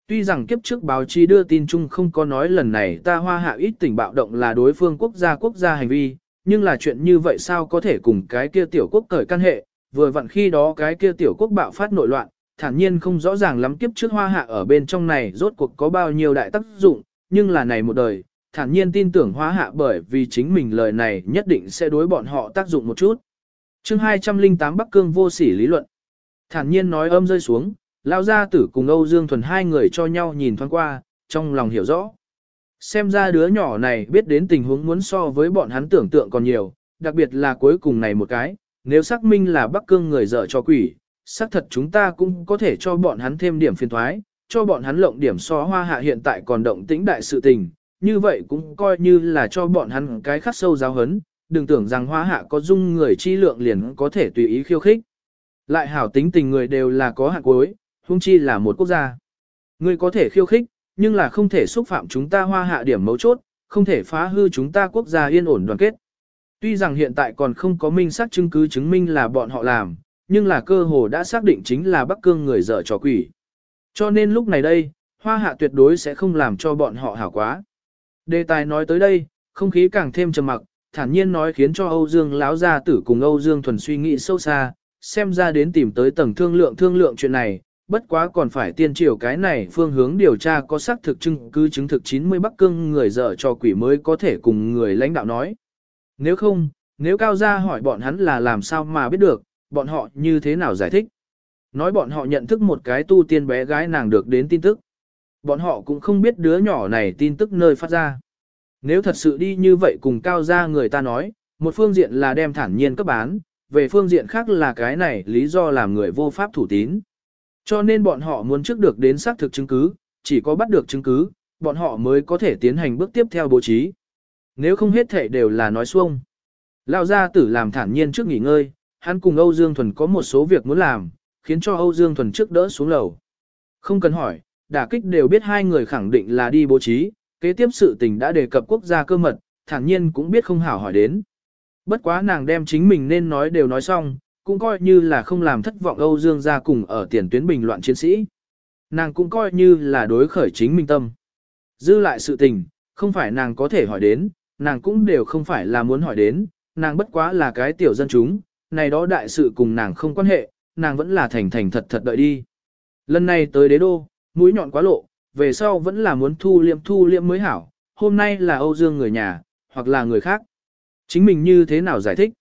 Tuy rằng kiếp trước báo chí đưa tin chung không có nói lần này ta hoa hạ ít tỉnh bạo động là đối phương quốc gia quốc gia hành vi, nhưng là chuyện như vậy sao có thể cùng cái kia tiểu quốc cởi căn hệ, vừa vặn khi đó cái kia tiểu quốc bạo phát nội loạn, thản nhiên không rõ ràng lắm kiếp trước hoa hạ ở bên trong này rốt cuộc có bao nhiêu đại tác dụng, nhưng là này một đời, thản nhiên tin tưởng hoa hạ bởi vì chính mình lời này nhất định sẽ đối bọn họ tác dụng một chút. chương 208 Bắc Cương vô sỉ lý luận. Thản nhiên nói âm rơi xuống, lao gia tử cùng Âu Dương Thuần hai người cho nhau nhìn thoáng qua, trong lòng hiểu rõ. xem ra đứa nhỏ này biết đến tình huống muốn so với bọn hắn tưởng tượng còn nhiều, đặc biệt là cuối cùng này một cái, nếu xác minh là Bắc Cương người dở cho quỷ, xác thật chúng ta cũng có thể cho bọn hắn thêm điểm phiền thoái, cho bọn hắn lộng điểm so hoa hạ hiện tại còn động tĩnh đại sự tình, như vậy cũng coi như là cho bọn hắn cái khắc sâu giáo hấn, đừng tưởng rằng hoa hạ có dung người chi lượng liền có thể tùy ý khiêu khích. Lại hảo tính tình người đều là có hạn cuối, hung chi là một quốc gia. Ngươi có thể khiêu khích, nhưng là không thể xúc phạm chúng ta hoa hạ điểm mấu chốt, không thể phá hư chúng ta quốc gia yên ổn đoàn kết. Tuy rằng hiện tại còn không có minh xác chứng cứ chứng minh là bọn họ làm, nhưng là cơ hồ đã xác định chính là Bắc Cương người dở trò quỷ. Cho nên lúc này đây, hoa hạ tuyệt đối sẽ không làm cho bọn họ hảo quá. Đề tài nói tới đây, không khí càng thêm trầm mặc, thản nhiên nói khiến cho Âu Dương láo gia tử cùng Âu Dương thuần suy nghĩ sâu xa, xem ra đến tìm tới tầng thương lượng thương lượng chuyện này, bất quá còn phải tiên triều cái này phương hướng điều tra có xác thực chứng cứ chứng thực 90 Bắc Cương người dở cho quỷ mới có thể cùng người lãnh đạo nói. Nếu không, nếu cao gia hỏi bọn hắn là làm sao mà biết được, bọn họ như thế nào giải thích. Nói bọn họ nhận thức một cái tu tiên bé gái nàng được đến tin tức. Bọn họ cũng không biết đứa nhỏ này tin tức nơi phát ra. Nếu thật sự đi như vậy cùng cao gia người ta nói, một phương diện là đem thản nhiên cấp bán, về phương diện khác là cái này lý do làm người vô pháp thủ tín. Cho nên bọn họ muốn trước được đến xác thực chứng cứ, chỉ có bắt được chứng cứ, bọn họ mới có thể tiến hành bước tiếp theo bố trí. Nếu không hết thể đều là nói xuông. Lão gia tử làm thản nhiên trước nghỉ ngơi, hắn cùng Âu Dương Thuần có một số việc muốn làm, khiến cho Âu Dương Thuần trước đỡ xuống lầu. Không cần hỏi, đả kích đều biết hai người khẳng định là đi bố trí, kế tiếp sự tình đã đề cập quốc gia cơ mật, thản nhiên cũng biết không hảo hỏi đến. Bất quá nàng đem chính mình nên nói đều nói xong, cũng coi như là không làm thất vọng Âu Dương gia cùng ở tiền tuyến bình loạn chiến sĩ. Nàng cũng coi như là đối khởi chính mình tâm. Dư lại sự tình, không phải nàng có thể hỏi đến, nàng cũng đều không phải là muốn hỏi đến, nàng bất quá là cái tiểu dân chúng, này đó đại sự cùng nàng không quan hệ, nàng vẫn là thành thành thật thật đợi đi. Lần này tới đế đô, mũi nhọn quá lộ, về sau vẫn là muốn thu liệm thu liệm mới hảo, hôm nay là Âu Dương người nhà, hoặc là người khác. Chính mình như thế nào giải thích?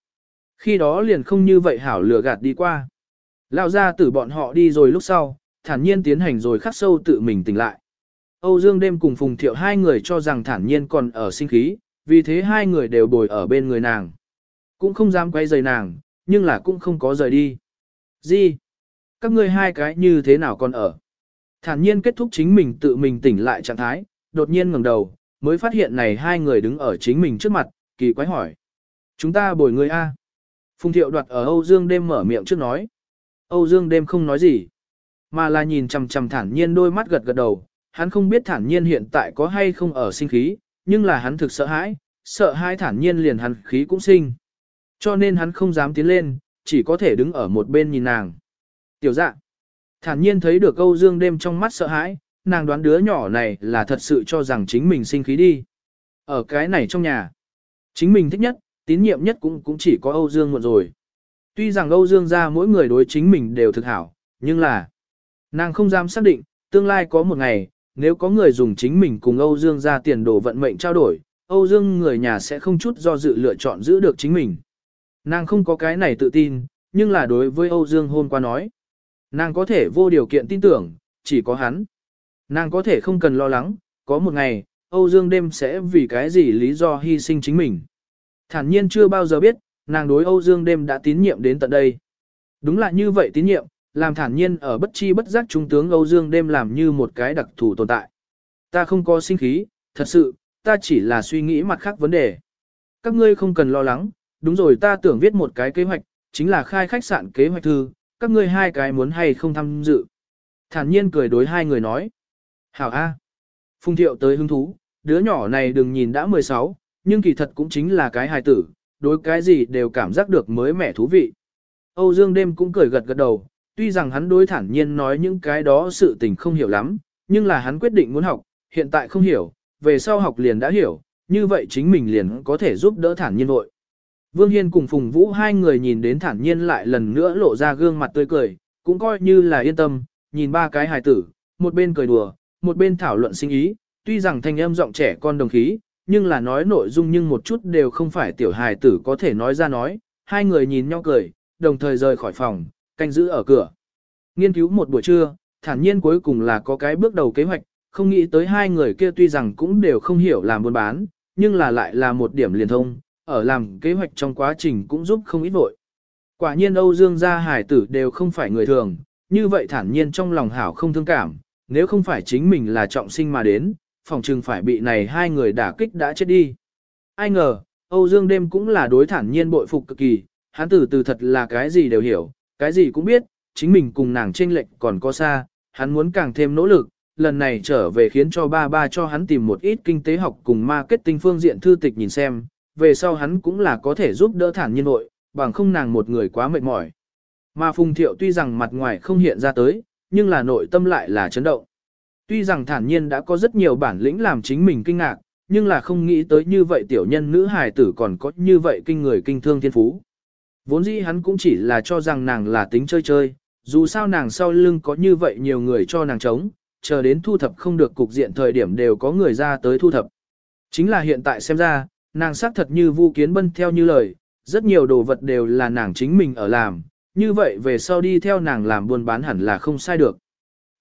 Khi đó liền không như vậy hảo lừa gạt đi qua. Lão ra tử bọn họ đi rồi lúc sau, thản nhiên tiến hành rồi khắc sâu tự mình tỉnh lại. Âu Dương đêm cùng Phùng Thiệu hai người cho rằng thản nhiên còn ở sinh khí, vì thế hai người đều bồi ở bên người nàng. Cũng không dám quay rời nàng, nhưng là cũng không có rời đi. Gì? Các ngươi hai cái như thế nào còn ở? Thản nhiên kết thúc chính mình tự mình tỉnh lại trạng thái, đột nhiên ngẩng đầu, mới phát hiện này hai người đứng ở chính mình trước mặt, kỳ quái hỏi. Chúng ta bồi người A. Phùng thiệu đoạt ở Âu Dương đêm mở miệng trước nói. Âu Dương đêm không nói gì, mà là nhìn chằm chằm thản nhiên đôi mắt gật gật đầu. Hắn không biết thản nhiên hiện tại có hay không ở sinh khí, nhưng là hắn thực sợ hãi, sợ hai thản nhiên liền hắn khí cũng sinh. Cho nên hắn không dám tiến lên, chỉ có thể đứng ở một bên nhìn nàng. Tiểu dạ, thản nhiên thấy được Âu Dương đêm trong mắt sợ hãi, nàng đoán đứa nhỏ này là thật sự cho rằng chính mình sinh khí đi. Ở cái này trong nhà, chính mình thích nhất, tín nhiệm nhất cũng cũng chỉ có Âu Dương muộn rồi. Tuy rằng Âu Dương ra mỗi người đối chính mình đều thực hảo, nhưng là nàng không dám xác định, tương lai có một ngày, nếu có người dùng chính mình cùng Âu Dương ra tiền đồ vận mệnh trao đổi, Âu Dương người nhà sẽ không chút do dự lựa chọn giữ được chính mình. Nàng không có cái này tự tin, nhưng là đối với Âu Dương hôm qua nói. Nàng có thể vô điều kiện tin tưởng, chỉ có hắn. Nàng có thể không cần lo lắng, có một ngày, Âu Dương đêm sẽ vì cái gì lý do hy sinh chính mình. Thản nhiên chưa bao giờ biết, nàng đối Âu Dương đêm đã tín nhiệm đến tận đây. Đúng là như vậy tín nhiệm, làm thản nhiên ở bất chi bất giác trung tướng Âu Dương đêm làm như một cái đặc thù tồn tại. Ta không có sinh khí, thật sự, ta chỉ là suy nghĩ mặt khác vấn đề. Các ngươi không cần lo lắng, đúng rồi ta tưởng viết một cái kế hoạch, chính là khai khách sạn kế hoạch thư, các ngươi hai cái muốn hay không tham dự. Thản nhiên cười đối hai người nói. Hảo A. Phùng thiệu tới hứng thú, đứa nhỏ này đừng nhìn đã 16, nhưng kỳ thật cũng chính là cái hài tử, đối cái gì đều cảm giác được mới mẻ thú vị. Âu Dương đêm cũng cười gật gật đầu, tuy rằng hắn đối thản nhiên nói những cái đó sự tình không hiểu lắm, nhưng là hắn quyết định muốn học, hiện tại không hiểu, về sau học liền đã hiểu, như vậy chính mình liền có thể giúp đỡ thản nhiên vội. Vương Hiên cùng Phùng Vũ hai người nhìn đến thản nhiên lại lần nữa lộ ra gương mặt tươi cười, cũng coi như là yên tâm, nhìn ba cái hài tử, một bên cười đùa, một bên thảo luận sinh ý, tuy rằng thanh âm giọng trẻ con đồng khí, nhưng là nói nội dung nhưng một chút đều không phải tiểu hài tử có thể nói ra nói, hai người nhìn nhau cười, đồng thời rời khỏi phòng, canh giữ ở cửa. Nghiên cứu một buổi trưa, thản nhiên cuối cùng là có cái bước đầu kế hoạch, không nghĩ tới hai người kia tuy rằng cũng đều không hiểu làm buôn bán, nhưng là lại là một điểm liền thông, ở làm kế hoạch trong quá trình cũng giúp không ít vội. Quả nhiên Âu Dương gia hải tử đều không phải người thường, như vậy thản nhiên trong lòng hảo không thương cảm, nếu không phải chính mình là trọng sinh mà đến, phòng trừng phải bị này hai người đả kích đã chết đi. Ai ngờ, Âu Dương đêm cũng là đối thản nhiên bội phục cực kỳ, hắn tử từ thật là cái gì đều hiểu, cái gì cũng biết, chính mình cùng nàng chênh lệch còn có xa, hắn muốn càng thêm nỗ lực, lần này trở về khiến cho ba ba cho hắn tìm một ít kinh tế học cùng marketing phương diện thư tịch nhìn xem, về sau hắn cũng là có thể giúp đỡ thản nhiên nội, bằng không nàng một người quá mệt mỏi. Mà Phùng Thiệu tuy rằng mặt ngoài không hiện ra tới, nhưng là nội tâm lại là chấn động. Tuy rằng thản nhiên đã có rất nhiều bản lĩnh làm chính mình kinh ngạc, nhưng là không nghĩ tới như vậy tiểu nhân nữ hài tử còn có như vậy kinh người kinh thương thiên phú. Vốn dĩ hắn cũng chỉ là cho rằng nàng là tính chơi chơi, dù sao nàng sau lưng có như vậy nhiều người cho nàng chống, chờ đến thu thập không được cục diện thời điểm đều có người ra tới thu thập. Chính là hiện tại xem ra, nàng xác thật như vu kiến bân theo như lời, rất nhiều đồ vật đều là nàng chính mình ở làm, như vậy về sau đi theo nàng làm buôn bán hẳn là không sai được.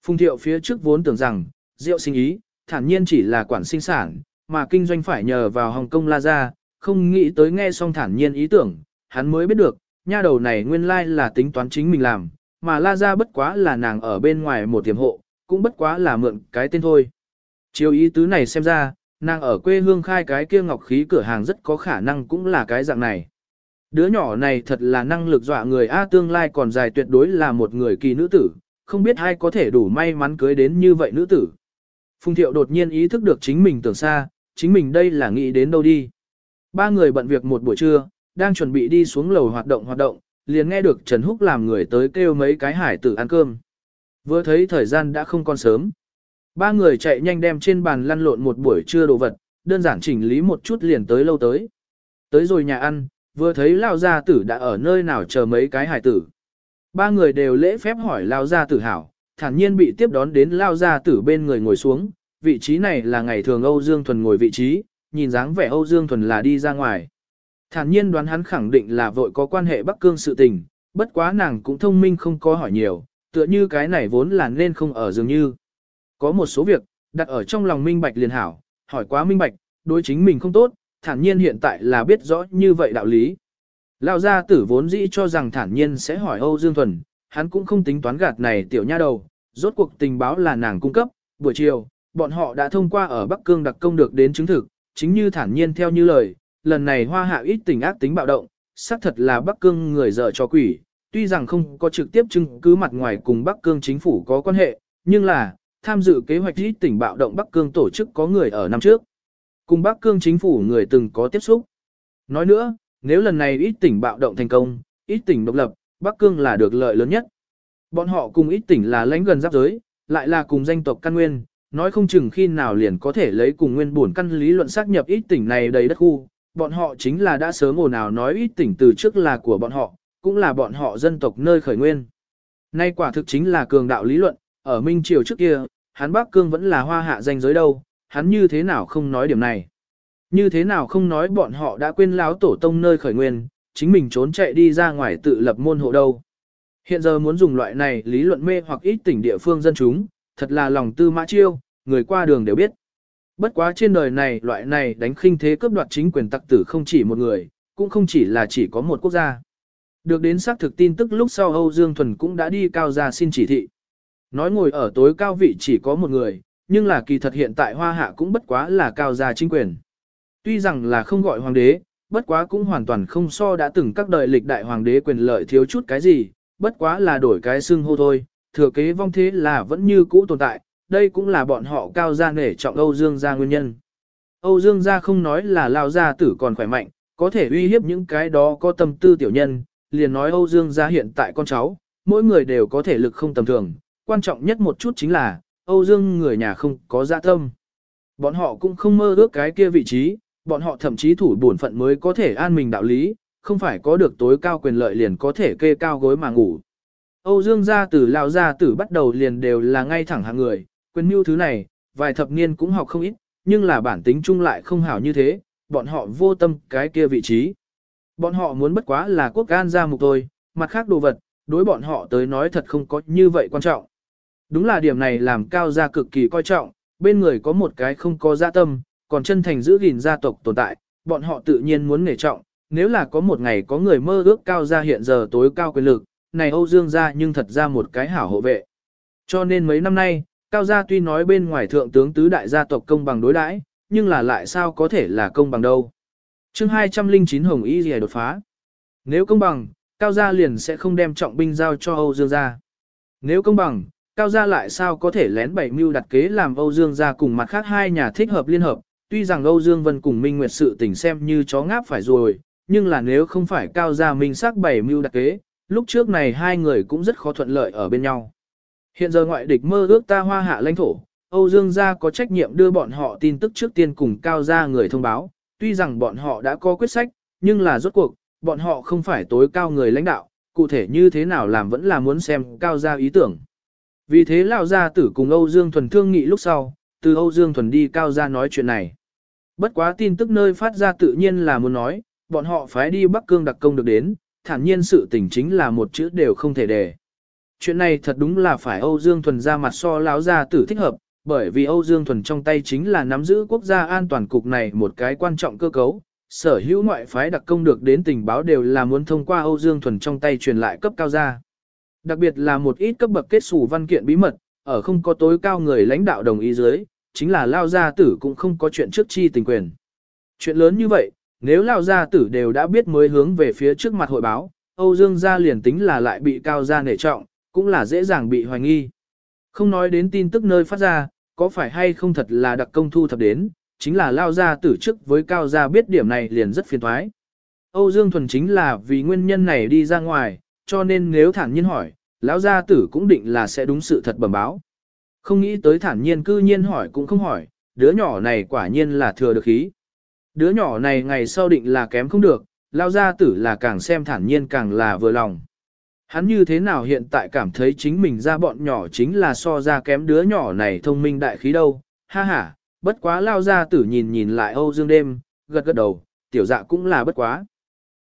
Phùng thiệu phía trước vốn tưởng rằng, rượu sinh ý, thản nhiên chỉ là quản sinh sản, mà kinh doanh phải nhờ vào Hồng Kông La Gia, không nghĩ tới nghe xong thản nhiên ý tưởng, hắn mới biết được, nha đầu này nguyên lai là tính toán chính mình làm, mà La Gia bất quá là nàng ở bên ngoài một tiềm hộ, cũng bất quá là mượn cái tên thôi. Chiếu ý tứ này xem ra, nàng ở quê hương khai cái kia ngọc khí cửa hàng rất có khả năng cũng là cái dạng này. Đứa nhỏ này thật là năng lực dọa người A tương lai còn dài tuyệt đối là một người kỳ nữ tử, không biết ai có thể đủ may mắn cưới đến như vậy nữ tử. Phùng thiệu đột nhiên ý thức được chính mình tưởng xa, chính mình đây là nghĩ đến đâu đi. Ba người bận việc một buổi trưa, đang chuẩn bị đi xuống lầu hoạt động hoạt động, liền nghe được Trần Húc làm người tới kêu mấy cái hải tử ăn cơm. Vừa thấy thời gian đã không còn sớm. Ba người chạy nhanh đem trên bàn lăn lộn một buổi trưa đồ vật, đơn giản chỉnh lý một chút liền tới lâu tới. Tới rồi nhà ăn, vừa thấy Lao Gia Tử đã ở nơi nào chờ mấy cái hải tử. Ba người đều lễ phép hỏi Lao Gia Tử hảo, thản nhiên bị tiếp đón đến Lao Gia Tử bên người ngồi xuống, vị trí này là ngày thường Âu Dương Thuần ngồi vị trí, nhìn dáng vẻ Âu Dương Thuần là đi ra ngoài. Thản nhiên đoán hắn khẳng định là vội có quan hệ Bắc Cương sự tình, bất quá nàng cũng thông minh không có hỏi nhiều, tựa như cái này vốn là nên không ở dường như. Có một số việc, đặt ở trong lòng minh bạch liền hảo, hỏi quá minh bạch, đối chính mình không tốt, thản nhiên hiện tại là biết rõ như vậy đạo lý. Lão gia tử vốn dĩ cho rằng thản nhiên sẽ hỏi Âu Dương Thuần, hắn cũng không tính toán gạt này tiểu nha đầu, rốt cuộc tình báo là nàng cung cấp, buổi chiều, bọn họ đã thông qua ở Bắc Cương đặc công được đến chứng thực, chính như thản nhiên theo như lời, lần này hoa hạ ít tình ác tính bạo động, xác thật là Bắc Cương người dở cho quỷ, tuy rằng không có trực tiếp chứng cứ mặt ngoài cùng Bắc Cương chính phủ có quan hệ, nhưng là, tham dự kế hoạch ít tình bạo động Bắc Cương tổ chức có người ở năm trước. Cùng Bắc Cương chính phủ người từng có tiếp xúc. Nói nữa, nếu lần này ít tỉnh bạo động thành công, ít tỉnh độc lập, Bắc Cương là được lợi lớn nhất. Bọn họ cùng ít tỉnh là lãnh gần giáp giới, lại là cùng danh tộc căn nguyên, nói không chừng khi nào liền có thể lấy cùng nguyên bổn căn lý luận xác nhập ít tỉnh này đầy đất khu. Bọn họ chính là đã sớm ồn nào nói ít tỉnh từ trước là của bọn họ, cũng là bọn họ dân tộc nơi khởi nguyên. Nay quả thực chính là cường đạo lý luận, ở Minh Triều trước kia, hắn Bắc Cương vẫn là hoa hạ danh giới đâu, hắn như thế nào không nói điểm này. Như thế nào không nói bọn họ đã quên láo tổ tông nơi khởi nguyên, chính mình trốn chạy đi ra ngoài tự lập môn hộ đâu. Hiện giờ muốn dùng loại này lý luận mê hoặc ít tỉnh địa phương dân chúng, thật là lòng tư mã chiêu, người qua đường đều biết. Bất quá trên đời này loại này đánh khinh thế cướp đoạt chính quyền tặc tử không chỉ một người, cũng không chỉ là chỉ có một quốc gia. Được đến xác thực tin tức lúc sau Âu Dương Thuần cũng đã đi cao ra xin chỉ thị. Nói ngồi ở tối cao vị chỉ có một người, nhưng là kỳ thật hiện tại hoa hạ cũng bất quá là cao gia chính quyền. Tuy rằng là không gọi hoàng đế, bất quá cũng hoàn toàn không so đã từng các đời lịch đại hoàng đế quyền lợi thiếu chút cái gì, bất quá là đổi cái xưng hô thôi, thừa kế vong thế là vẫn như cũ tồn tại, đây cũng là bọn họ cao gia nể trọng Âu Dương gia nguyên nhân. Âu Dương gia không nói là lao gia tử còn khỏe mạnh, có thể uy hiếp những cái đó có tâm tư tiểu nhân, liền nói Âu Dương gia hiện tại con cháu, mỗi người đều có thể lực không tầm thường, quan trọng nhất một chút chính là, Âu Dương người nhà không có dạ tâm. Bọn họ cũng không mơ ước cái kia vị trí, bọn họ thậm chí thủ bổn phận mới có thể an mình đạo lý, không phải có được tối cao quyền lợi liền có thể kê cao gối mà ngủ. Âu Dương gia tử lão gia tử bắt đầu liền đều là ngay thẳng hạng người, quyền mưu thứ này, vài thập niên cũng học không ít, nhưng là bản tính chung lại không hảo như thế, bọn họ vô tâm cái kia vị trí. Bọn họ muốn bất quá là quốc gan ra mục thôi, mặt khác đồ vật, đối bọn họ tới nói thật không có như vậy quan trọng. Đúng là điểm này làm cao gia cực kỳ coi trọng, bên người có một cái không có dạ tâm, còn chân thành giữ gìn gia tộc tồn tại, bọn họ tự nhiên muốn nể trọng, nếu là có một ngày có người mơ ước cao gia hiện giờ tối cao quyền lực, này Âu Dương gia nhưng thật ra một cái hảo hộ vệ. Cho nên mấy năm nay, cao gia tuy nói bên ngoài thượng tướng tứ đại gia tộc công bằng đối đãi, nhưng là lại sao có thể là công bằng đâu. chương 209 Hồng Y Liễu đột phá. Nếu công bằng, cao gia liền sẽ không đem trọng binh giao cho Âu Dương gia. Nếu công bằng, cao gia lại sao có thể lén bảy mưu đặt kế làm Âu Dương gia cùng mặt khác hai nhà thích hợp liên hợp, tuy rằng Âu Dương Vân cùng Minh Nguyệt sự tình xem như chó ngáp phải rồi, nhưng là nếu không phải cao gia minh xác bảy mưu đặt kế, lúc trước này hai người cũng rất khó thuận lợi ở bên nhau. Hiện giờ ngoại địch mơ ước ta hoa hạ lãnh thổ, Âu Dương gia có trách nhiệm đưa bọn họ tin tức trước tiên cùng cao gia người thông báo, tuy rằng bọn họ đã có quyết sách, nhưng là rốt cuộc, bọn họ không phải tối cao người lãnh đạo, cụ thể như thế nào làm vẫn là muốn xem cao gia ý tưởng. Vì thế lão gia tử cùng Âu Dương Thuần thương nghị lúc sau, từ Âu Dương Thuần đi cao gia nói chuyện này. Bất quá tin tức nơi phát ra tự nhiên là muốn nói, bọn họ phái đi Bắc Cương đặc công được đến, thản nhiên sự tình chính là một chữ đều không thể để. Chuyện này thật đúng là phải Âu Dương Thuần ra mặt so láo ra tử thích hợp, bởi vì Âu Dương Thuần trong tay chính là nắm giữ quốc gia an toàn cục này một cái quan trọng cơ cấu, sở hữu ngoại phái đặc công được đến tình báo đều là muốn thông qua Âu Dương Thuần trong tay truyền lại cấp cao ra. Đặc biệt là một ít cấp bậc kết sủ văn kiện bí mật, ở không có tối cao người lãnh đạo đồng ý dưới, chính là lao gia tử cũng không có chuyện trước chi tình quyền. Chuyện lớn như vậy, nếu lao gia tử đều đã biết mới hướng về phía trước mặt hội báo, Âu Dương gia liền tính là lại bị cao gia nể trọng, cũng là dễ dàng bị hoài nghi. Không nói đến tin tức nơi phát ra, có phải hay không thật là đặc công thu thập đến, chính là lao gia tử chức với cao gia biết điểm này liền rất phiền thoái. Âu Dương Thuần chính là vì nguyên nhân này đi ra ngoài, cho nên nếu thản nhiên hỏi, lão gia tử cũng định là sẽ đúng sự thật bẩm báo. Không nghĩ tới thản nhiên cư nhiên hỏi cũng không hỏi, đứa nhỏ này quả nhiên là thừa được khí. Đứa nhỏ này ngày sau định là kém không được, lao gia tử là càng xem thản nhiên càng là vừa lòng. Hắn như thế nào hiện tại cảm thấy chính mình ra bọn nhỏ chính là so ra kém đứa nhỏ này thông minh đại khí đâu, ha ha, bất quá lao gia tử nhìn nhìn lại Âu Dương đêm, gật gật đầu, tiểu dạ cũng là bất quá.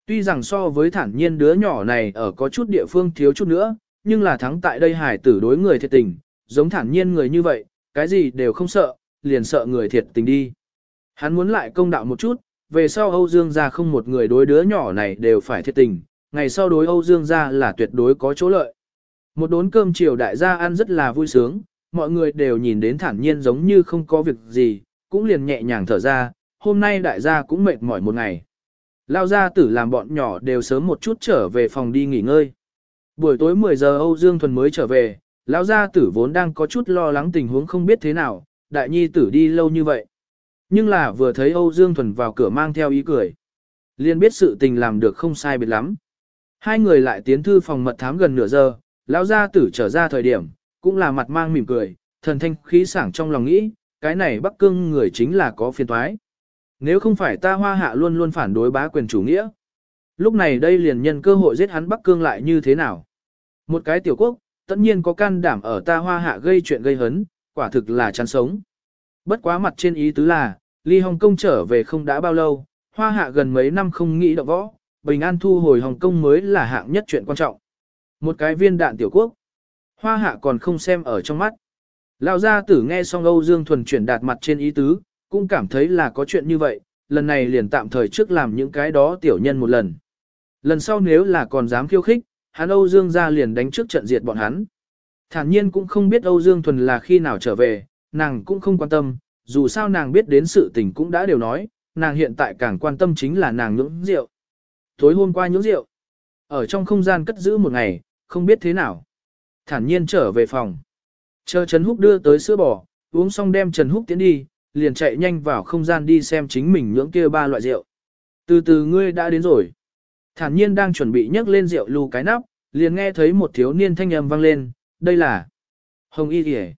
Tuy rằng so với thản nhiên đứa nhỏ này ở có chút địa phương thiếu chút nữa, nhưng là thắng tại đây hải tử đối người thiệt tình, giống thản nhiên người như vậy, cái gì đều không sợ, liền sợ người thiệt tình đi. Hắn muốn lại công đạo một chút, về sau Âu Dương gia không một người đối đứa nhỏ này đều phải thiệt tình, ngày sau đối Âu Dương gia là tuyệt đối có chỗ lợi. Một đốn cơm chiều đại gia ăn rất là vui sướng, mọi người đều nhìn đến thản nhiên giống như không có việc gì, cũng liền nhẹ nhàng thở ra, hôm nay đại gia cũng mệt mỏi một ngày. Lao gia tử làm bọn nhỏ đều sớm một chút trở về phòng đi nghỉ ngơi. Buổi tối 10 giờ Âu Dương Thuần mới trở về, lão gia tử vốn đang có chút lo lắng tình huống không biết thế nào, đại nhi tử đi lâu như vậy. Nhưng là vừa thấy Âu Dương Thuần vào cửa mang theo ý cười. liền biết sự tình làm được không sai biệt lắm. Hai người lại tiến thư phòng mật thám gần nửa giờ, lão gia tử trở ra thời điểm, cũng là mặt mang mỉm cười, thần thanh khí sảng trong lòng nghĩ, cái này Bắc Cương người chính là có phiền toái. Nếu không phải ta hoa hạ luôn luôn phản đối bá quyền chủ nghĩa. Lúc này đây liền nhân cơ hội giết hắn Bắc Cương lại như thế nào? Một cái tiểu quốc, tất nhiên có can đảm ở ta hoa hạ gây chuyện gây hấn, quả thực là chán sống. Bất quá mặt trên ý tứ là, ly Hồng Kông trở về không đã bao lâu, hoa hạ gần mấy năm không nghĩ động võ, bình an thu hồi Hồng Kông mới là hạng nhất chuyện quan trọng. Một cái viên đạn tiểu quốc, hoa hạ còn không xem ở trong mắt. Lão gia tử nghe xong Âu Dương Thuần chuyển đạt mặt trên ý tứ, cũng cảm thấy là có chuyện như vậy, lần này liền tạm thời trước làm những cái đó tiểu nhân một lần. Lần sau nếu là còn dám khiêu khích, hắn Âu Dương ra liền đánh trước trận diệt bọn hắn. Thản nhiên cũng không biết Âu Dương Thuần là khi nào trở về, nàng cũng không quan tâm, dù sao nàng biết đến sự tình cũng đã đều nói, nàng hiện tại càng quan tâm chính là nàng nhưỡng rượu. Tối hôm qua nhưỡng rượu, ở trong không gian cất giữ một ngày, không biết thế nào. Thản nhiên trở về phòng. Chờ Trần Húc đưa tới sữa bò, uống xong đem Trần Húc tiến đi, liền chạy nhanh vào không gian đi xem chính mình nhưỡng kia ba loại rượu. Từ từ ngươi đã đến rồi. Thản nhiên đang chuẩn bị nhấc lên rượu lù cái nắp, liền nghe thấy một thiếu niên thanh âm vang lên, đây là Hồng Y Điề.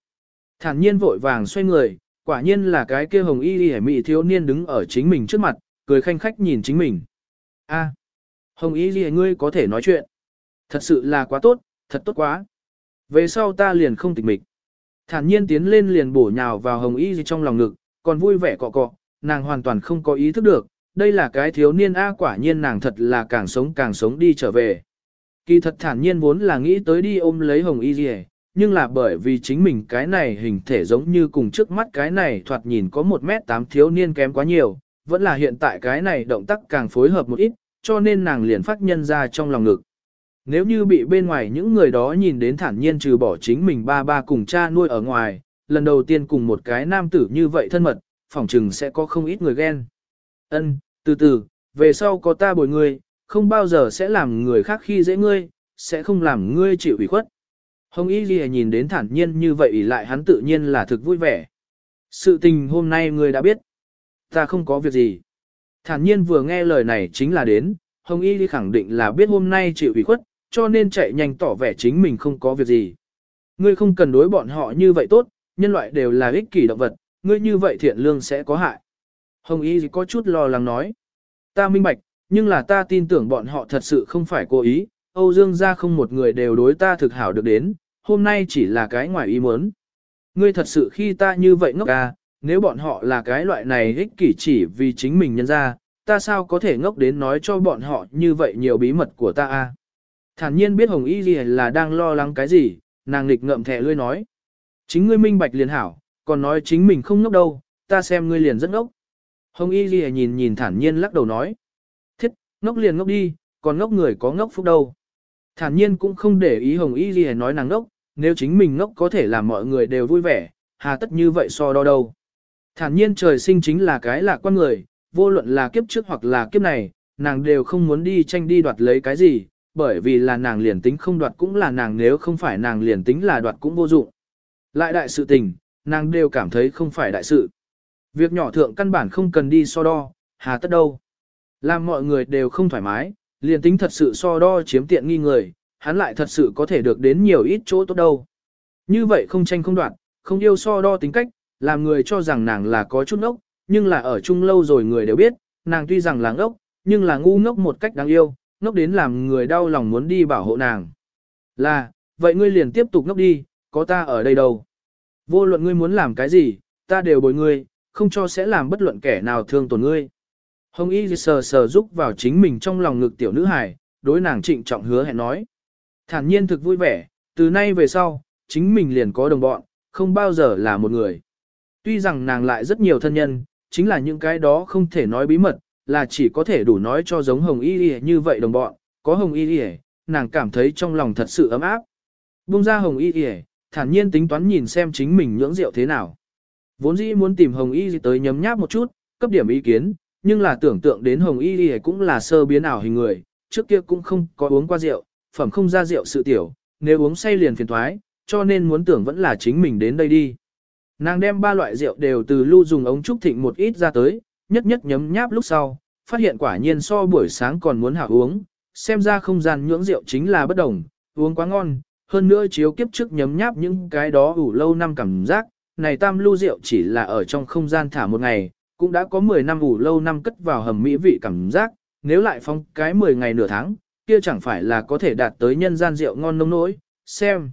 Thản nhiên vội vàng xoay người, quả nhiên là cái kia Hồng Y Điề mị thiếu niên đứng ở chính mình trước mặt, cười khanh khách nhìn chính mình. A, Hồng Y Điề ngươi có thể nói chuyện. Thật sự là quá tốt, thật tốt quá. Về sau ta liền không tịch mịch. Thản nhiên tiến lên liền bổ nhào vào Hồng Y trong lòng ngực, còn vui vẻ cọ cọ, nàng hoàn toàn không có ý thức được, đây là cái thiếu niên A quả nhiên nàng thật là càng sống càng sống đi trở về. Kỳ thật thản nhiên vốn là nghĩ tới đi ôm lấy hồng y gì nhưng là bởi vì chính mình cái này hình thể giống như cùng trước mắt cái này thoạt nhìn có 1 mét 8 thiếu niên kém quá nhiều, vẫn là hiện tại cái này động tác càng phối hợp một ít, cho nên nàng liền phát nhân ra trong lòng ngực. Nếu như bị bên ngoài những người đó nhìn đến thản nhiên trừ bỏ chính mình ba ba cùng cha nuôi ở ngoài, lần đầu tiên cùng một cái nam tử như vậy thân mật, phỏng chừng sẽ có không ít người ghen. Ân, từ từ, về sau có ta bồi ngươi, không bao giờ sẽ làm người khác khi dễ ngươi, sẽ không làm ngươi chịu ủy khuất. Hồng Y Ghi nhìn đến thản nhiên như vậy lại hắn tự nhiên là thực vui vẻ. Sự tình hôm nay ngươi đã biết. Ta không có việc gì. Thản nhiên vừa nghe lời này chính là đến, Hồng Y Ghi khẳng định là biết hôm nay chịu ủy khuất, cho nên chạy nhanh tỏ vẻ chính mình không có việc gì. Ngươi không cần đối bọn họ như vậy tốt, nhân loại đều là ích kỷ động vật, ngươi như vậy thiện lương sẽ có hại. Hồng Y có chút lo lắng nói. Ta minh bạch, nhưng là ta tin tưởng bọn họ thật sự không phải cố ý, Âu Dương gia không một người đều đối ta thực hảo được đến, hôm nay chỉ là cái ngoài ý muốn. Ngươi thật sự khi ta như vậy ngốc à, nếu bọn họ là cái loại này ích kỷ chỉ vì chính mình nhân ra, ta sao có thể ngốc đến nói cho bọn họ như vậy nhiều bí mật của ta à. Thản nhiên biết Hồng Y gì là đang lo lắng cái gì, nàng nghịch ngậm thẻ lươi nói. Chính ngươi minh bạch liền hảo, còn nói chính mình không ngốc đâu, ta xem ngươi liền rất ngốc. Hồng Y Ghi nhìn nhìn thản nhiên lắc đầu nói. Thiết, ngốc liền ngốc đi, còn ngốc người có ngốc phúc đâu. Thản nhiên cũng không để ý Hồng Y Ghi nói nàng ngốc, nếu chính mình ngốc có thể làm mọi người đều vui vẻ, hà tất như vậy so đo đâu. Thản nhiên trời sinh chính là cái lạc quan người, vô luận là kiếp trước hoặc là kiếp này, nàng đều không muốn đi tranh đi đoạt lấy cái gì, bởi vì là nàng liền tính không đoạt cũng là nàng nếu không phải nàng liền tính là đoạt cũng vô dụng. Lại đại sự tình, nàng đều cảm thấy không phải đại sự. Việc nhỏ thượng căn bản không cần đi so đo, hà tất đâu. Làm mọi người đều không thoải mái, liền tính thật sự so đo chiếm tiện nghi người, hắn lại thật sự có thể được đến nhiều ít chỗ tốt đâu. Như vậy không tranh không đoạn, không yêu so đo tính cách, làm người cho rằng nàng là có chút ngốc, nhưng là ở chung lâu rồi người đều biết, nàng tuy rằng là ngốc, nhưng là ngu ngốc một cách đáng yêu, ngốc đến làm người đau lòng muốn đi bảo hộ nàng. Là, vậy ngươi liền tiếp tục ngốc đi, có ta ở đây đâu. Vô luận ngươi muốn làm cái gì, ta đều bồi ngươi, không cho sẽ làm bất luận kẻ nào thương tổn ngươi. Hồng Y sờ sờ giúp vào chính mình trong lòng ngực tiểu nữ hài, đối nàng trịnh trọng hứa hẹn nói. Thản nhiên thực vui vẻ, từ nay về sau, chính mình liền có đồng bọn, không bao giờ là một người. Tuy rằng nàng lại rất nhiều thân nhân, chính là những cái đó không thể nói bí mật, là chỉ có thể đủ nói cho giống Hồng Y như vậy đồng bọn, có Hồng Y nàng cảm thấy trong lòng thật sự ấm áp. Bung ra Hồng Y, thản nhiên tính toán nhìn xem chính mình nhưỡng rượu thế nào. Vốn dĩ muốn tìm Hồng Y tới nhấm nháp một chút, cấp điểm ý kiến, nhưng là tưởng tượng đến Hồng Y thì cũng là sơ biến ảo hình người, trước kia cũng không có uống qua rượu, phẩm không ra rượu sự tiểu, nếu uống say liền phiền thoái, cho nên muốn tưởng vẫn là chính mình đến đây đi. Nàng đem ba loại rượu đều từ lưu dùng ống trúc thịnh một ít ra tới, nhất nhất nhấm nháp lúc sau, phát hiện quả nhiên so buổi sáng còn muốn hảo uống, xem ra không gian nhưỡng rượu chính là bất đồng, uống quá ngon, hơn nữa chiếu kiếp trước nhấm nháp những cái đó ủ lâu năm cảm giác, này tam lưu rượu chỉ là ở trong không gian thả một ngày, cũng đã có 10 năm ủ lâu năm cất vào hầm mỹ vị cảm giác, nếu lại phong cái 10 ngày nửa tháng, kia chẳng phải là có thể đạt tới nhân gian rượu ngon nông nỗi, xem.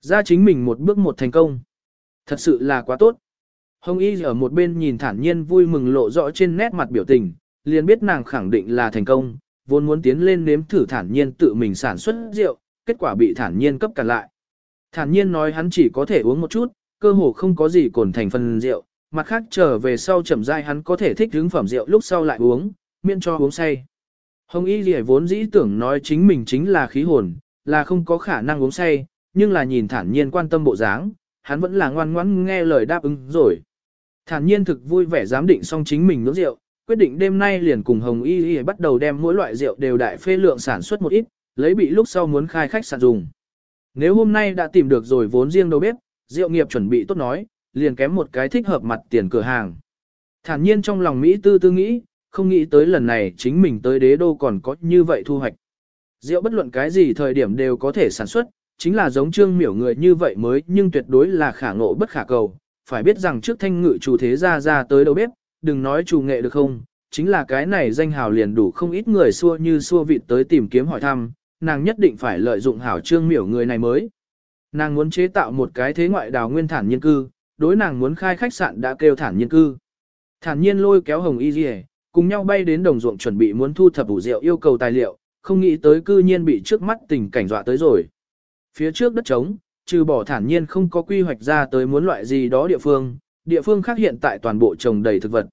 Ra chính mình một bước một thành công. Thật sự là quá tốt. Hồng Y ở một bên nhìn thản nhiên vui mừng lộ rõ trên nét mặt biểu tình, liền biết nàng khẳng định là thành công, vốn muốn tiến lên nếm thử thản nhiên tự mình sản xuất rượu, kết quả bị thản nhiên cấp cản lại. Thản nhiên nói hắn chỉ có thể uống một chút, cơ hồ không có gì cồn thành phần rượu, mặt khác trở về sau chậm rãi hắn có thể thích hứng phẩm rượu lúc sau lại uống, miễn cho uống say. Hồng Y Lệ vốn dĩ tưởng nói chính mình chính là khí hồn, là không có khả năng uống say, nhưng là nhìn thản nhiên quan tâm bộ dáng, hắn vẫn là ngoan ngoãn nghe lời đáp ứng rồi. Thản nhiên thực vui vẻ dám định xong chính mình nấu rượu, quyết định đêm nay liền cùng Hồng Y Y bắt đầu đem mỗi loại rượu đều đại phê lượng sản xuất một ít, lấy bị lúc sau muốn khai khách sạn dùng. Nếu hôm nay đã tìm được rồi vốn riêng đâu biết, rượu nghiệp chuẩn bị tốt nói, liền kém một cái thích hợp mặt tiền cửa hàng. Thản nhiên trong lòng Mỹ tư tư nghĩ, không nghĩ tới lần này chính mình tới đế đô còn có như vậy thu hoạch. Rượu bất luận cái gì thời điểm đều có thể sản xuất, chính là giống trương miểu người như vậy mới nhưng tuyệt đối là khả ngộ bất khả cầu. Phải biết rằng trước thanh ngự chủ thế ra ra tới đâu bếp, đừng nói chủ nghệ được không, chính là cái này danh hào liền đủ không ít người xua như xua vịt tới tìm kiếm hỏi thăm, nàng nhất định phải lợi dụng hảo trương miểu người này mới. Nàng muốn chế tạo một cái thế ngoại đào nguyên thản nhân cư, đối nàng muốn khai khách sạn đã kêu thản nhân cư. Thản nhiên lôi kéo hồng y Diệp, cùng nhau bay đến đồng ruộng chuẩn bị muốn thu thập ủ rượu yêu cầu tài liệu, không nghĩ tới cư nhiên bị trước mắt tình cảnh dọa tới rồi. Phía trước đất trống, trừ bỏ thản nhiên không có quy hoạch ra tới muốn loại gì đó địa phương, địa phương khác hiện tại toàn bộ trồng đầy thực vật.